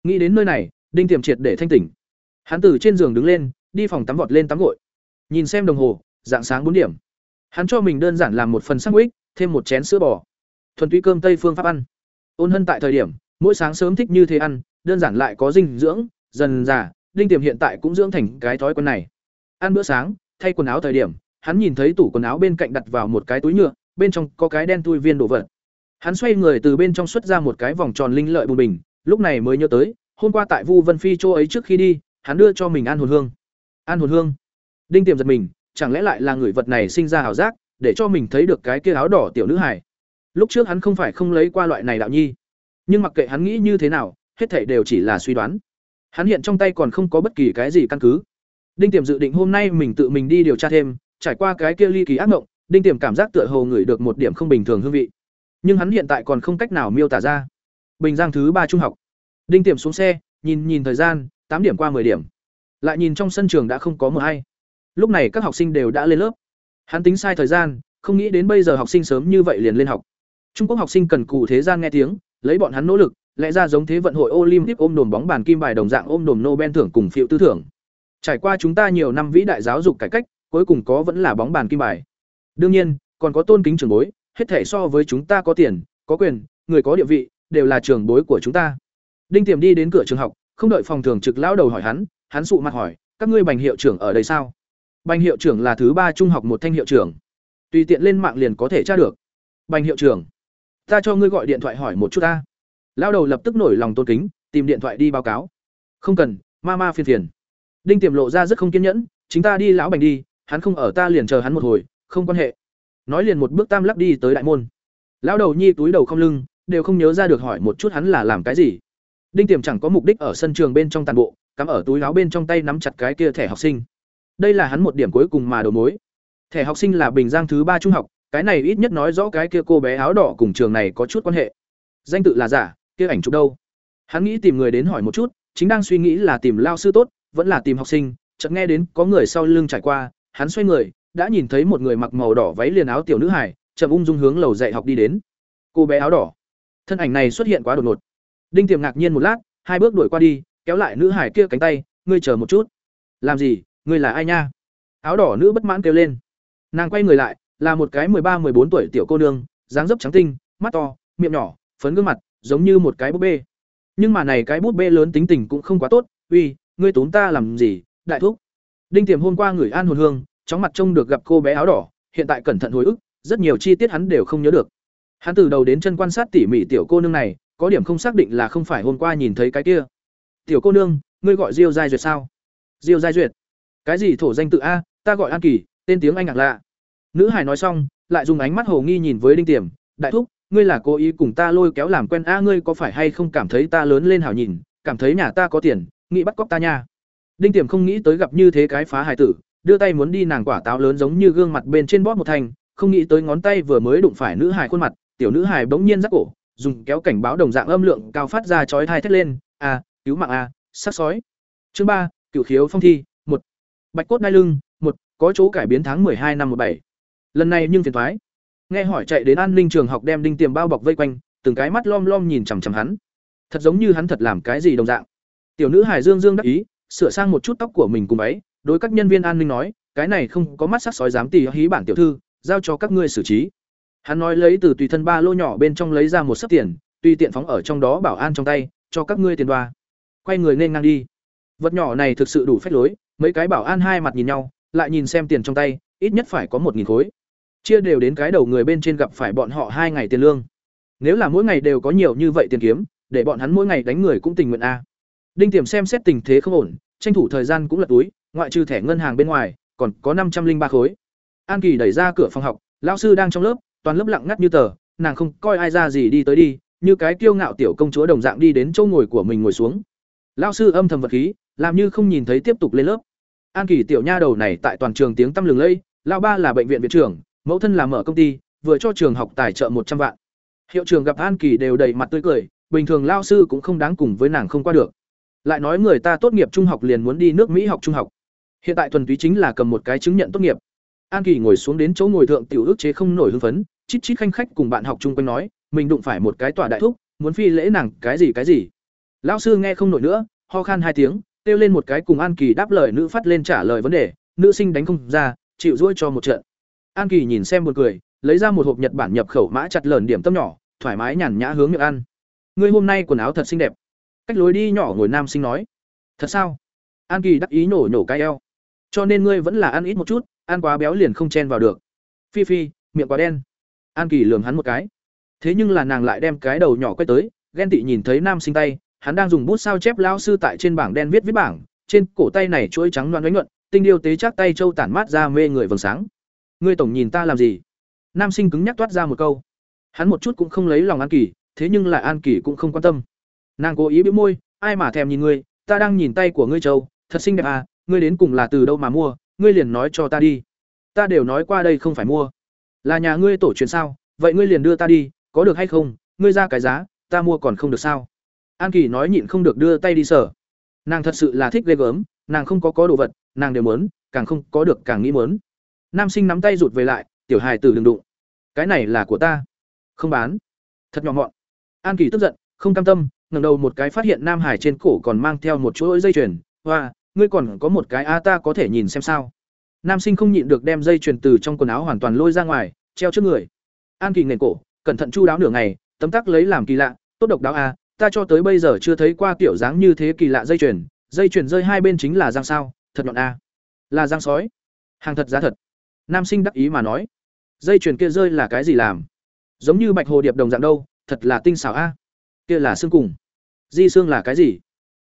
Nghĩ đến nơi này, đinh tiềm triệt để thanh tỉnh. Hắn từ trên giường đứng lên, đi phòng tắm vọt lên tắm gội. Nhìn xem đồng hồ, dạng sáng bốn điểm. Hắn cho mình đơn giản làm một phần sandwich, thêm một chén sữa bò thuần túy cơm tây phương pháp ăn. Ôn hân tại thời điểm, mỗi sáng sớm thích như thế ăn, đơn giản lại có dinh dưỡng, dần già, đinh tiềm hiện tại cũng dưỡng thành cái thói quen này. Ăn bữa sáng, thay quần áo thời điểm, hắn nhìn thấy tủ quần áo bên cạnh đặt vào một cái túi nhựa, bên trong có cái đen tui viên đồ vật. Hắn xoay người từ bên trong xuất ra một cái vòng tròn linh lợi bùn bình, lúc này mới nhớ tới, hôm qua tại vu vân phi chỗ ấy trước khi đi, hắn đưa cho mình ăn hồn hương. Ăn hồn hương? Đinh tiềm giật mình, chẳng lẽ lại là người vật này sinh ra hảo giác, để cho mình thấy được cái kia áo đỏ tiểu nữ hải lúc trước hắn không phải không lấy qua loại này đạo nhi. Nhưng mặc kệ hắn nghĩ như thế nào, hết thảy đều chỉ là suy đoán. Hắn hiện trong tay còn không có bất kỳ cái gì căn cứ. Đinh tiềm dự định hôm nay mình tự mình đi điều tra thêm, trải qua cái kia ly kỳ ác mộng, đinh tiềm cảm giác tựa hồ ngửi được một điểm không bình thường hương vị. Nhưng hắn hiện tại còn không cách nào miêu tả ra. Bình giang thứ ba trung học. Đinh tiềm xuống xe, nhìn nhìn thời gian, tám điểm qua 10 điểm. Lại nhìn trong sân trường đã không có một ai lúc này các học sinh đều đã lên lớp. Hắn tính sai thời gian, không nghĩ đến bây giờ học sinh sớm như vậy liền lên học trung quốc học sinh cần cù thế gian nghe tiếng, lấy bọn hắn nỗ lực, lẽ ra giống thế vận hội olympic ôm đồn bóng bàn kim bài đồng dạng ôm đồn nobel thưởng cùng phiêu tư thưởng. Trải qua chúng ta nhiều năm vĩ đại giáo dục cải cách, cuối cùng có vẫn là bóng bàn kim bài. Đương nhiên, còn có tôn kính trường bối, hết thể so với chúng ta có tiền, có quyền, người có địa vị, đều là trường bối của chúng ta. Đinh tiềm đi đến cửa trường học, không đợi phòng thường trực lão đầu hỏi hắn hắn sụ mặt hỏi, các ngươi bành hiệu trưởng ở đây sao? Bành hiệu trưởng là thứ ba trung học một thanh hiệu trưởng. Tùy tiện lên mạng liền có thể tra được. Bành hiệu trưởng ta cho ngươi gọi điện thoại hỏi một chút ta. Lão đầu lập tức nổi lòng tôn kính, tìm điện thoại đi báo cáo. Không cần, ma ma phiền phiền. Đinh tiềm lộ ra rất không kiên nhẫn, chính ta đi lão bành đi, hắn không ở ta liền chờ hắn một hồi, không quan hệ. Nói liền một bước tam lắc đi tới đại môn. Lão đầu nhi túi đầu không lưng, đều không nhớ ra được hỏi một chút hắn là làm cái gì. Đinh tiềm chẳng có mục đích ở sân trường bên trong tàn bộ, cắm ở túi áo bên trong tay nắm chặt cái kia thẻ học sinh. Đây là hắn một điểm cuối cùng mà đầu mối. Thẻ học sinh là bình giang thứ ba trung học cái này ít nhất nói rõ cái kia cô bé áo đỏ cùng trường này có chút quan hệ. Danh tự là giả, kia ảnh chụp đâu? Hắn nghĩ tìm người đến hỏi một chút, chính đang suy nghĩ là tìm lao sư tốt, vẫn là tìm học sinh. Chợt nghe đến có người sau lưng trải qua, hắn xoay người, đã nhìn thấy một người mặc màu đỏ váy liền áo tiểu nữ hải chậm ung dung hướng lầu dạy học đi đến. Cô bé áo đỏ. Thân ảnh này xuất hiện quá đột ngột. Đinh tiềm ngạc nhiên một lát, hai bước đuổi qua đi, kéo lại nữ hải kia cánh tay, ngươi chờ một chút. Làm gì? Ngươi là ai nha? Áo đỏ nữ bất mãn kêu lên. Nàng quay người lại là một cái ba bốn tuổi tiểu cô nương, dáng dấp trắng tinh, mắt to, miệng nhỏ, phấn gương mặt, giống như một cái búp bê. Nhưng mà này cái búp bê lớn tính tình cũng không quá tốt, uy, ngươi tốn ta làm gì, đại thúc? Đinh tiềm hôm qua người an hồn hương, chóng mặt trông được gặp cô bé áo đỏ, hiện tại cẩn thận hồi ức, rất nhiều chi tiết hắn đều không nhớ được. Hắn từ đầu đến chân quan sát tỉ mỉ tiểu cô nương này, có điểm không xác định là không phải hôm qua nhìn thấy cái kia. Tiểu cô nương, ngươi gọi diêu giai duyệt sao? Diêu giai duyệt. Cái gì thổ danh tự a, ta gọi an kỳ, tên tiếng anh ngạc lạ nữ hải nói xong, lại dùng ánh mắt hồ nghi nhìn với đinh tiềm, đại thúc, ngươi là cố ý cùng ta lôi kéo làm quen a, ngươi có phải hay không cảm thấy ta lớn lên hảo nhìn, cảm thấy nhà ta có tiền, nghĩ bắt cóc ta nha? Đinh tiềm không nghĩ tới gặp như thế cái phá hài tử, đưa tay muốn đi nàng quả táo lớn giống như gương mặt bên trên bóp một thành không nghĩ tới ngón tay vừa mới đụng phải nữ hài khuôn mặt, tiểu nữ hài bỗng nhiên rắc cổ, dùng kéo cảnh báo đồng dạng âm lượng cao phát ra chói tai thét lên, a, cứu mạng a, sắc sói. Chương ba, cửu khiếu phong thi, một. Bạch cốt đai lưng, một, có chỗ cải biến tháng hai năm một bảy lần này nhưng phiền thoái nghe hỏi chạy đến an ninh trường học đem đinh tiềm bao bọc vây quanh, từng cái mắt lom lom nhìn chằm chằm hắn. Thật giống như hắn thật làm cái gì đồng dạng. Tiểu nữ hải dương dương đắc ý, sửa sang một chút tóc của mình cùng ấy đối các nhân viên an ninh nói, cái này không có mắt sắc sói dám tì hí bản tiểu thư, giao cho các ngươi xử trí. Hắn nói lấy từ tùy thân ba lô nhỏ bên trong lấy ra một sấp tiền, tùy tiện phóng ở trong đó bảo an trong tay, cho các ngươi tiền đoa. Quay người nên ngang đi. Vật nhỏ này thực sự đủ phép lối, mấy cái bảo an hai mặt nhìn nhau, lại nhìn xem tiền trong tay, ít nhất phải có một nghìn khối chia đều đến cái đầu người bên trên gặp phải bọn họ hai ngày tiền lương. Nếu là mỗi ngày đều có nhiều như vậy tiền kiếm, để bọn hắn mỗi ngày đánh người cũng tình nguyện a. Đinh tiềm xem xét tình thế không ổn, tranh thủ thời gian cũng lật túi, ngoại trừ thẻ ngân hàng bên ngoài, còn có năm trăm linh ba khối. An kỳ đẩy ra cửa phòng học, lão sư đang trong lớp, toàn lớp lặng ngắt như tờ, nàng không coi ai ra gì đi tới đi, như cái kiêu ngạo tiểu công chúa đồng dạng đi đến chỗ ngồi của mình ngồi xuống. Lão sư âm thầm vật khí, làm như không nhìn thấy tiếp tục lên lớp. An kỳ tiểu nha đầu này tại toàn trường tiếng tăm lừng lẫy lão ba là bệnh viện viện trưởng mẫu thân làm mở công ty, vừa cho trường học tài trợ một trăm vạn. Hiệu trường gặp an kỳ đều đầy mặt tươi cười, bình thường lao sư cũng không đáng cùng với nàng không qua được. Lại nói người ta tốt nghiệp trung học liền muốn đi nước mỹ học trung học. Hiện tại thuần túy chính là cầm một cái chứng nhận tốt nghiệp. An kỳ ngồi xuống đến chỗ ngồi thượng tiểu ước chế không nổi hưng phấn, chít chít khanh khách cùng bạn học chung quanh nói, mình đụng phải một cái tòa đại thúc, muốn phi lễ nàng cái gì cái gì? Lão sư nghe không nổi nữa, ho khan hai tiếng, kêu lên một cái cùng an kỳ đáp lời, nữ phát lên trả lời vấn đề, nữ sinh đánh không ra, chịu ruỗi cho một trận an kỳ nhìn xem một cười, lấy ra một hộp nhật bản nhập khẩu mã chặt lờn điểm tâm nhỏ, thoải mái nhàn nhã hướng miệng ăn. Ngươi hôm nay quần áo thật xinh đẹp. Cách lối đi nhỏ ngồi nam sinh nói. Thật sao? An kỳ đắc ý nổ nhổ cái eo. Cho nên ngươi vẫn là ăn ít một chút, ăn quá béo liền không chen vào được. Phi phi, miệng quá đen. An kỳ lường hắn một cái. Thế nhưng là nàng lại đem cái đầu nhỏ quay tới, ghen tị nhìn thấy nam sinh tay, hắn đang dùng bút sao chép lao sư tại trên bảng đen viết viết bảng, trên cổ tay này chuỗi trắng loan đánh nhuận, tinh điêu tế chắc tay châu tản mát ra mê người vầng sáng ngươi tổng nhìn ta làm gì? Nam sinh cứng nhắc toát ra một câu. Hắn một chút cũng không lấy lòng an kỳ, thế nhưng lại an kỳ cũng không quan tâm. Nàng cố ý bĩu môi, ai mà thèm nhìn ngươi, ta đang nhìn tay của ngươi châu thật xinh đẹp à ngươi đến cùng là từ đâu mà mua, ngươi liền nói cho ta đi. Ta đều nói qua đây không phải mua. Là nhà ngươi tổ truyền sao, vậy ngươi liền đưa ta đi, có được hay không, ngươi ra cái giá, ta mua còn không được sao? An kỳ nói nhịn không được đưa tay đi sở nàng thật sự là thích ghê gớm, nàng không có có đồ vật, nàng đều muốn, càng không có được càng nghĩ muốn nam sinh nắm tay rụt về lại, tiểu hài tử đừng đụng. Cái này là của ta. Không bán. Thật nhỏ mọn. An kỳ tức giận, không cam tâm, ngẩng đầu một cái phát hiện nam hải trên cổ còn mang theo một chuỗi dây chuyền. Hoa, ngươi còn có một cái a, ta có thể nhìn xem sao? Nam sinh không nhịn được đem dây chuyền từ trong quần áo hoàn toàn lôi ra ngoài, treo trước người. An kỳ nghề cổ, cẩn thận chu đáo nửa ngày, tấm tắc lấy làm kỳ lạ, tốt độc đáo a, ta cho tới bây giờ chưa thấy qua kiểu dáng như thế kỳ lạ dây chuyền. Dây chuyền rơi hai bên chính là giang sao, thật nhọn a. Là giang sói. Hàng thật giá thật nam sinh đắc ý mà nói, dây chuyền kia rơi là cái gì làm? Giống như bạch hồ điệp đồng dạng đâu, thật là tinh xảo a. Kia là xương cùng. Di xương là cái gì?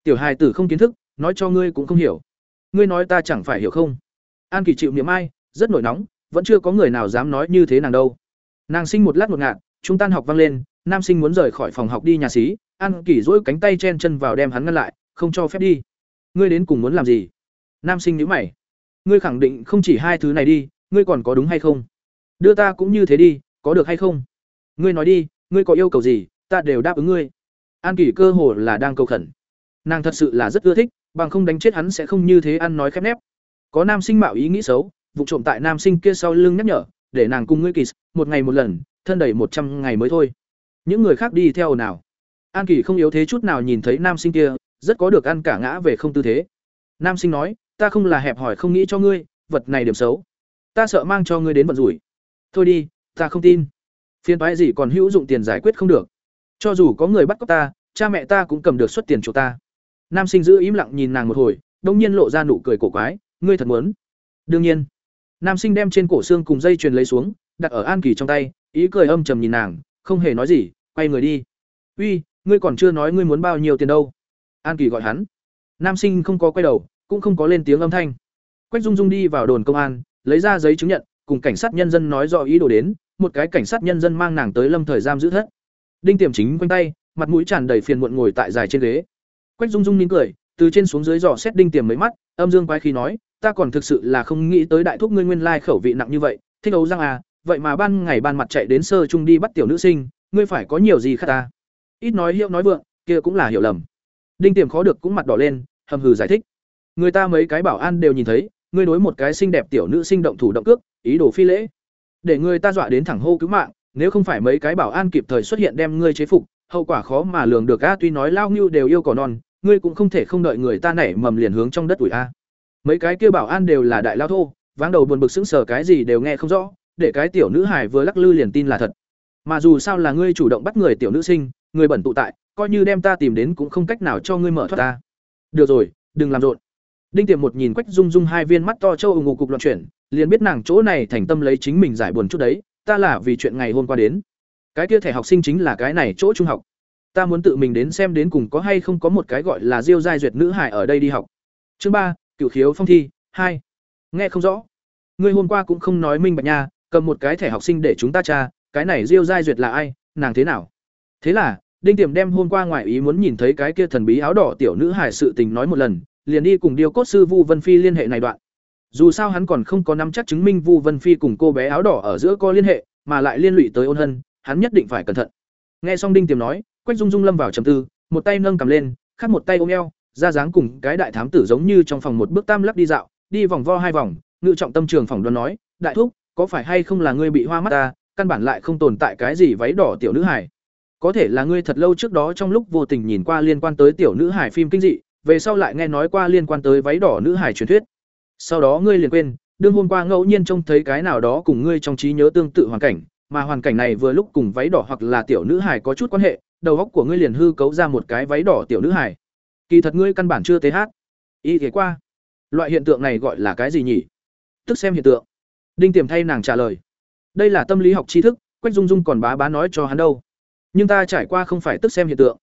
Tiểu hài tử không kiến thức, nói cho ngươi cũng không hiểu. Ngươi nói ta chẳng phải hiểu không? An kỳ chịu miệng ai, rất nổi nóng, vẫn chưa có người nào dám nói như thế nàng đâu. Nàng sinh một lát một ngạt chúng tan học vang lên, nam sinh muốn rời khỏi phòng học đi nhà xí. An kỳ dỗi cánh tay chen chân vào đem hắn ngăn lại, không cho phép đi. Ngươi đến cùng muốn làm gì? Nam sinh nhữ mày. Ngươi khẳng định không chỉ hai thứ này đi ngươi còn có đúng hay không? Đưa ta cũng như thế đi, có được hay không? Ngươi nói đi, ngươi có yêu cầu gì, ta đều đáp ứng ngươi. An kỳ cơ hồ là đang cầu khẩn. Nàng thật sự là rất ưa thích, bằng không đánh chết hắn sẽ không như thế ăn nói khép nép. Có nam sinh mạo ý nghĩ xấu, vụ trộm tại nam sinh kia sau lưng nhắc nhở, để nàng cùng ngươi kỳ một ngày một lần, thân đầy một trăm ngày mới thôi. Những người khác đi theo nào? An kỳ không yếu thế chút nào nhìn thấy nam sinh kia, rất có được ăn cả ngã về không tư thế. Nam sinh nói, ta không là hẹp hỏi không nghĩ cho ngươi, vật này điểm xấu ta sợ mang cho ngươi đến vận rủi. Thôi đi, ta không tin. Phiền toái gì còn hữu dụng tiền giải quyết không được. Cho dù có người bắt cóc ta, cha mẹ ta cũng cầm được suất tiền cho ta. Nam sinh giữ im lặng nhìn nàng một hồi, đông nhiên lộ ra nụ cười cổ quái, ngươi thật muốn. Đương nhiên. Nam sinh đem trên cổ xương cùng dây chuyền lấy xuống, đặt ở an kỳ trong tay, ý cười âm trầm nhìn nàng, không hề nói gì, quay người đi. Uy, ngươi còn chưa nói ngươi muốn bao nhiêu tiền đâu. An kỳ gọi hắn. Nam sinh không có quay đầu, cũng không có lên tiếng âm thanh. Quách dung dung đi vào đồn công an lấy ra giấy chứng nhận, cùng cảnh sát nhân dân nói rõ ý đồ đến, một cái cảnh sát nhân dân mang nàng tới lâm thời giam giữ thất. Đinh tiềm chính quanh tay, mặt mũi tràn đầy phiền muộn ngồi tại dài trên ghế. Quách dung dung nín cười, từ trên xuống dưới dò xét đinh tiềm mấy mắt, âm dương quái khí nói, ta còn thực sự là không nghĩ tới đại thúc ngươi nguyên lai khẩu vị nặng như vậy, thích ấu răng à vậy mà ban ngày ban mặt chạy đến sơ trung đi bắt tiểu nữ sinh, ngươi phải có nhiều gì khác ta? Ít nói hiệu nói vượng, kia cũng là hiểu lầm. Đinh tiềm khó được cũng mặt đỏ lên, hầm hừ giải thích. Người ta mấy cái bảo an đều nhìn thấy ngươi đối một cái xinh đẹp tiểu nữ sinh động thủ động cước ý đồ phi lễ để người ta dọa đến thẳng hô cứu mạng nếu không phải mấy cái bảo an kịp thời xuất hiện đem ngươi chế phục hậu quả khó mà lường được a tuy nói lao Nưu đều yêu cỏ non ngươi cũng không thể không đợi người ta nảy mầm liền hướng trong đất ủi a mấy cái kia bảo an đều là đại lao thô váng đầu buồn bực sững sờ cái gì đều nghe không rõ để cái tiểu nữ hải vừa lắc lư liền tin là thật. Mà dù sao là ngươi chủ động bắt người tiểu nữ sinh, người bẩn tụ tại, coi như đem ta tìm đến cũng không cách nào cho ngươi mở thoát ta. Được rồi, đừng làm rộn. Đinh Tiềm một nhìn Quách Dung Dung hai viên mắt to châu ngủ cục loạn chuyển, liền biết nàng chỗ này thành tâm lấy chính mình giải buồn chút đấy, ta là vì chuyện ngày hôm qua đến. Cái kia thẻ học sinh chính là cái này chỗ trung học. Ta muốn tự mình đến xem đến cùng có hay không có một cái gọi là Diêu giai duyệt nữ hải ở đây đi học. Chương ba, Cửu khiếu phong thi, hai. Nghe không rõ. Ngươi hôm qua cũng không nói minh bạch nha, cầm một cái thẻ học sinh để chúng ta tra, cái này Diêu giai duyệt là ai, nàng thế nào? Thế là, Đinh Tiềm đem hôm qua ngoại ý muốn nhìn thấy cái kia thần bí áo đỏ tiểu nữ hải sự tình nói một lần, liền đi cùng điêu cốt sư Vu Vân Phi liên hệ này đoạn. Dù sao hắn còn không có nắm chắc chứng minh Vu Vân Phi cùng cô bé áo đỏ ở giữa có liên hệ, mà lại liên lụy tới Ôn Hân, hắn nhất định phải cẩn thận. Nghe xong Đinh Tiềm nói, Quách Dung Dung lâm vào trầm tư, một tay nâng cầm lên, khác một tay ôm eo, ra dáng cùng cái đại thám tử giống như trong phòng một bước tam lắc đi dạo, đi vòng vo hai vòng, ngự trọng tâm trường phòng đoán nói, đại thúc, có phải hay không là ngươi bị hoa mắt ta, căn bản lại không tồn tại cái gì váy đỏ tiểu nữ hải. Có thể là ngươi thật lâu trước đó trong lúc vô tình nhìn qua liên quan tới tiểu nữ hải phim kinh dị, về sau lại nghe nói qua liên quan tới váy đỏ nữ hải truyền thuyết. Sau đó ngươi liền quên, đương hôm qua ngẫu nhiên trông thấy cái nào đó cùng ngươi trong trí nhớ tương tự hoàn cảnh, mà hoàn cảnh này vừa lúc cùng váy đỏ hoặc là tiểu nữ hải có chút quan hệ, đầu óc của ngươi liền hư cấu ra một cái váy đỏ tiểu nữ hải. Kỳ thật ngươi căn bản chưa tế hát. Ý thế qua. Loại hiện tượng này gọi là cái gì nhỉ? Tức xem hiện tượng. Đinh Tiềm thay nàng trả lời. Đây là tâm lý học tri thức, Quách Dung Dung còn bá bá nói cho hắn đâu. Nhưng ta trải qua không phải tức xem hiện tượng,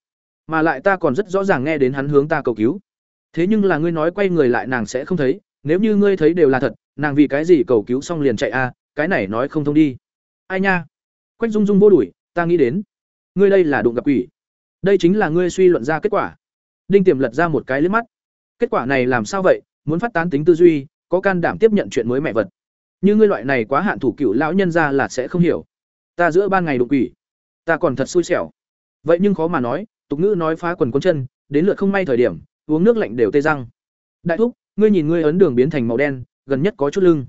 mà lại ta còn rất rõ ràng nghe đến hắn hướng ta cầu cứu. Thế nhưng là ngươi nói quay người lại nàng sẽ không thấy, nếu như ngươi thấy đều là thật, nàng vì cái gì cầu cứu xong liền chạy a, cái này nói không thông đi. Ai nha? Quách Dung Dung vô đuổi, ta nghĩ đến, ngươi đây là đụng gặp quỷ. Đây chính là ngươi suy luận ra kết quả. Đinh Tiềm lật ra một cái liếc mắt. Kết quả này làm sao vậy? Muốn phát tán tính tư duy, có can đảm tiếp nhận chuyện mới mẹ vật. Như ngươi loại này quá hạn thủ cựu lão nhân ra là sẽ không hiểu. Ta giữa ban ngày đụng quỷ, ta còn thật xui xẻo. Vậy nhưng khó mà nói, tục ngữ nói phá quần cuốn chân, đến lượt không may thời điểm, uống nước lạnh đều tê răng. Đại thúc, ngươi nhìn ngươi ấn đường biến thành màu đen, gần nhất có chút lưng.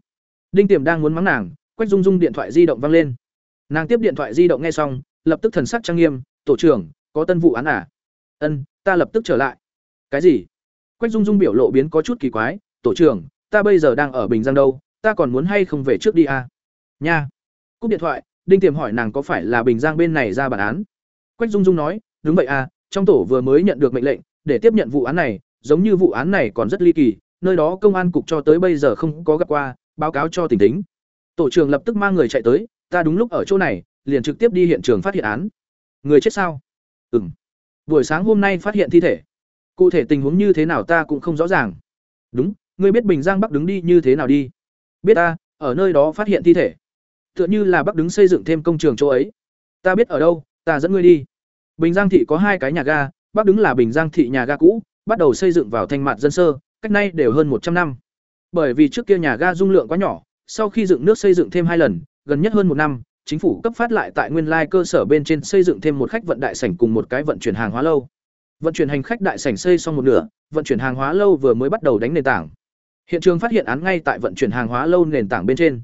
Đinh Tiềm đang muốn mắng nàng, Quách Dung Dung điện thoại di động vang lên. Nàng tiếp điện thoại di động nghe xong, lập tức thần sắc trang nghiêm, "Tổ trưởng, có tân vụ án à?" "Ân, ta lập tức trở lại." "Cái gì?" Quách Dung Dung biểu lộ biến có chút kỳ quái, "Tổ trưởng, ta bây giờ đang ở Bình Giang đâu, ta còn muốn hay không về trước đi à?" "Nha." Cúp điện thoại, Đinh Tiềm hỏi nàng có phải là Bình Giang bên này ra bản án. Quách Dung Dung nói, "Đúng vậy à, trong tổ vừa mới nhận được mệnh lệnh để tiếp nhận vụ án này, giống như vụ án này còn rất ly kỳ, nơi đó công an cục cho tới bây giờ không có gặp qua, báo cáo cho tỉnh tính." Tổ trưởng lập tức mang người chạy tới, ta đúng lúc ở chỗ này, liền trực tiếp đi hiện trường phát hiện án. Người chết sao? Ừm. Buổi sáng hôm nay phát hiện thi thể. Cụ thể tình huống như thế nào ta cũng không rõ ràng. Đúng, ngươi biết Bình Giang Bắc đứng đi như thế nào đi? Biết ta, ở nơi đó phát hiện thi thể. Tựa như là Bắc đứng xây dựng thêm công trường chỗ ấy. Ta biết ở đâu, ta dẫn ngươi đi. Bình Giang thị có hai cái nhà ga, Bắc đứng là Bình Giang thị nhà ga cũ, bắt đầu xây dựng vào thanh mặt dân sơ, cách nay đều hơn một trăm năm. Bởi vì trước kia nhà ga dung lượng quá nhỏ, sau khi dựng nước xây dựng thêm hai lần, gần nhất hơn một năm, chính phủ cấp phát lại tại nguyên lai cơ sở bên trên xây dựng thêm một khách vận đại sảnh cùng một cái vận chuyển hàng hóa lâu. Vận chuyển hành khách đại sảnh xây xong một nửa, vận chuyển hàng hóa lâu vừa mới bắt đầu đánh nền tảng. Hiện trường phát hiện án ngay tại vận chuyển hàng hóa lâu nền tảng bên trên.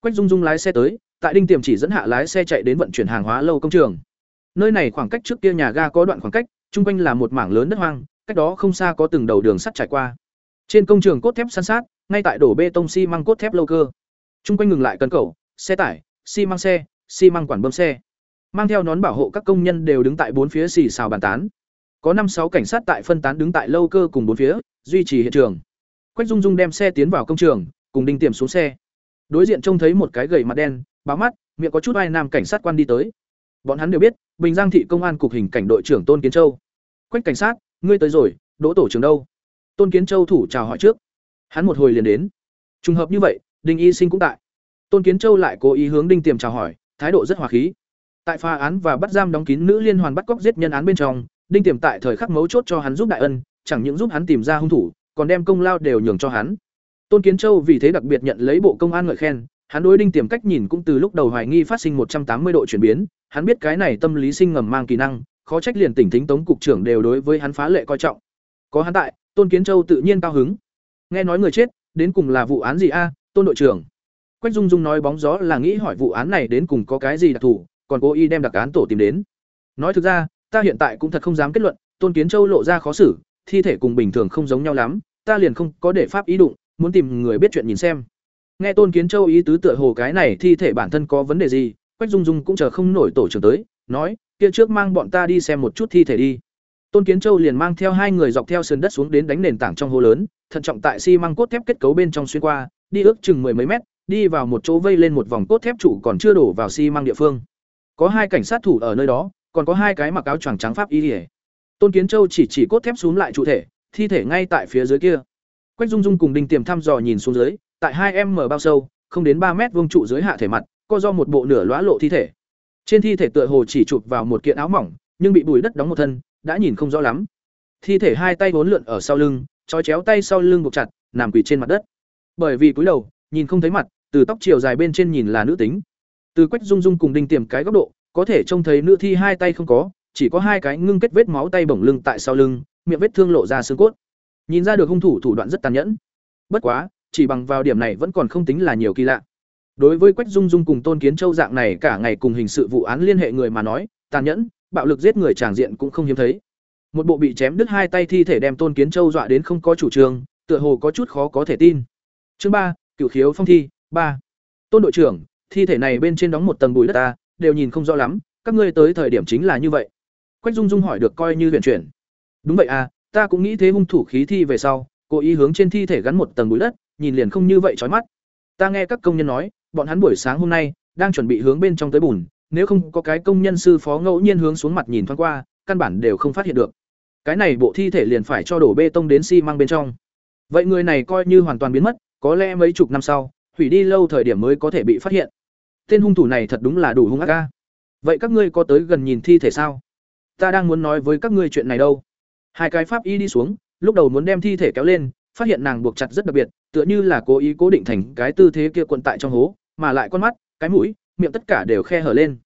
Quách Dung Dung lái xe tới, tại đinh tiềm chỉ dẫn hạ lái xe chạy đến vận chuyển hàng hóa lâu công trường. Nơi này khoảng cách trước kia nhà ga có đoạn khoảng cách, chung quanh là một mảng lớn đất hoang, cách đó không xa có từng đầu đường sắt trải qua. Trên công trường cốt thép san sát, ngay tại đổ bê tông xi măng cốt thép lâu cơ. Chung quanh ngừng lại cân cầu, xe tải, xi măng xe, xi măng quản bơm xe. Mang theo nón bảo hộ các công nhân đều đứng tại bốn phía xì xào bàn tán. Có năm sáu cảnh sát tại phân tán đứng tại lâu cơ cùng bốn phía, duy trì hiện trường. Quách Dung Dung đem xe tiến vào công trường, cùng Đinh Tiềm xuống xe. Đối diện trông thấy một cái gầy mặt đen, báo mắt, miệng có chút ai nam cảnh sát quan đi tới. Bọn hắn đều biết, Bình Giang thị công an cục hình cảnh đội trưởng Tôn Kiến Châu. Quách cảnh sát, ngươi tới rồi, Đỗ tổ trưởng đâu? Tôn Kiến Châu thủ chào hỏi trước. Hắn một hồi liền đến. Trùng hợp như vậy, Đinh Y Sinh cũng tại. Tôn Kiến Châu lại cố ý hướng Đinh Tiềm chào hỏi, thái độ rất hòa khí. Tại pha án và bắt giam đóng kín nữ liên hoàn bắt cóc giết nhân án bên trong, Đinh Tiềm tại thời khắc mấu chốt cho hắn giúp đại ân, chẳng những giúp hắn tìm ra hung thủ, còn đem công lao đều nhường cho hắn. Tôn Kiến Châu vì thế đặc biệt nhận lấy bộ công an ngợi khen, hắn đối Đinh Tiềm cách nhìn cũng từ lúc đầu hoài nghi phát sinh một trăm tám mươi độ chuyển biến, hắn biết cái này tâm lý sinh ngầm mang kỳ năng, khó trách liền tỉnh thính tống cục trưởng đều đối với hắn phá lệ coi trọng. Có hắn tại, Tôn Kiến Châu tự nhiên cao hứng. Nghe nói người chết, đến cùng là vụ án gì a, Tôn đội trưởng? Quách Dung Dung nói bóng gió là nghĩ hỏi vụ án này đến cùng có cái gì đặc thù, còn cố ý đem đặc án tổ tìm đến. Nói thực ra, ta hiện tại cũng thật không dám kết luận, Tôn Kiến Châu lộ ra khó xử, thi thể cùng bình thường không giống nhau lắm, ta liền không có để pháp ý đụng, muốn tìm người biết chuyện nhìn xem nghe tôn kiến châu ý tứ tựa hồ cái này thi thể bản thân có vấn đề gì, quách dung dung cũng chờ không nổi tổ trưởng tới, nói, kia trước mang bọn ta đi xem một chút thi thể đi. Tôn kiến châu liền mang theo hai người dọc theo sườn đất xuống đến đánh nền tảng trong hồ lớn, thận trọng tại xi măng cốt thép kết cấu bên trong xuyên qua, đi ước chừng mười mấy mét, đi vào một chỗ vây lên một vòng cốt thép trụ còn chưa đổ vào xi măng địa phương. Có hai cảnh sát thủ ở nơi đó, còn có hai cái mặc áo choàng trắng pháp y ỉa tôn kiến châu chỉ chỉ cốt thép xuống lại trụ thể, thi thể ngay tại phía dưới kia quách dung dung cùng đinh tiềm thăm dò nhìn xuống dưới, tại hai em mở bao sâu, không đến ba mét vuông trụ dưới hạ thể mặt có do một bộ nửa lõa lộ thi thể. Trên thi thể tựa hồ chỉ chụp vào một kiện áo mỏng, nhưng bị bùi đất đóng một thân, đã nhìn không rõ lắm. Thi thể hai tay vốn lượn ở sau lưng, trói chéo tay sau lưng buộc chặt, nằm quỳ trên mặt đất. Bởi vì cúi đầu, nhìn không thấy mặt, từ tóc chiều dài bên trên nhìn là nữ tính. Từ quách dung dung cùng đinh tiềm cái góc độ, có thể trông thấy nữ thi hai tay không có, chỉ có hai cái ngưng kết vết máu tay bổng lưng tại sau lưng, miệng vết thương lộ ra xương cốt nhìn ra được hung thủ thủ đoạn rất tàn nhẫn. Bất quá, chỉ bằng vào điểm này vẫn còn không tính là nhiều kỳ lạ. Đối với quách dung dung cùng tôn kiến châu dạng này cả ngày cùng hình sự vụ án liên hệ người mà nói, tàn nhẫn, bạo lực giết người tràng diện cũng không hiếm thấy. Một bộ bị chém đứt hai tay thi thể đem tôn kiến châu dọa đến không có chủ trương, tựa hồ có chút khó có thể tin. Chương ba, cửu khiếu phong thi, ba. Tôn đội trưởng, thi thể này bên trên đóng một tầng bụi đất ta, đều nhìn không rõ lắm, các ngươi tới thời điểm chính là như vậy. Quách dung dung hỏi được coi như huyền chuyển. Đúng vậy à ta cũng nghĩ thế hung thủ khí thi về sau, cố ý hướng trên thi thể gắn một tầng bụi đất, nhìn liền không như vậy chói mắt. Ta nghe các công nhân nói, bọn hắn buổi sáng hôm nay, đang chuẩn bị hướng bên trong tới bùn, nếu không có cái công nhân sư phó ngẫu nhiên hướng xuống mặt nhìn thoáng qua, căn bản đều không phát hiện được. Cái này bộ thi thể liền phải cho đổ bê tông đến xi măng bên trong. Vậy người này coi như hoàn toàn biến mất, có lẽ mấy chục năm sau, hủy đi lâu thời điểm mới có thể bị phát hiện. Tên hung thủ này thật đúng là đủ hung ác ca vậy các ngươi có tới gần nhìn thi thể sao? Ta đang muốn nói với các ngươi chuyện này đâu hai cái pháp y đi xuống, lúc đầu muốn đem thi thể kéo lên, phát hiện nàng buộc chặt rất đặc biệt, tựa như là cố ý cố định thành cái tư thế kia quận tại trong hố, mà lại con mắt, cái mũi, miệng tất cả đều khe hở lên.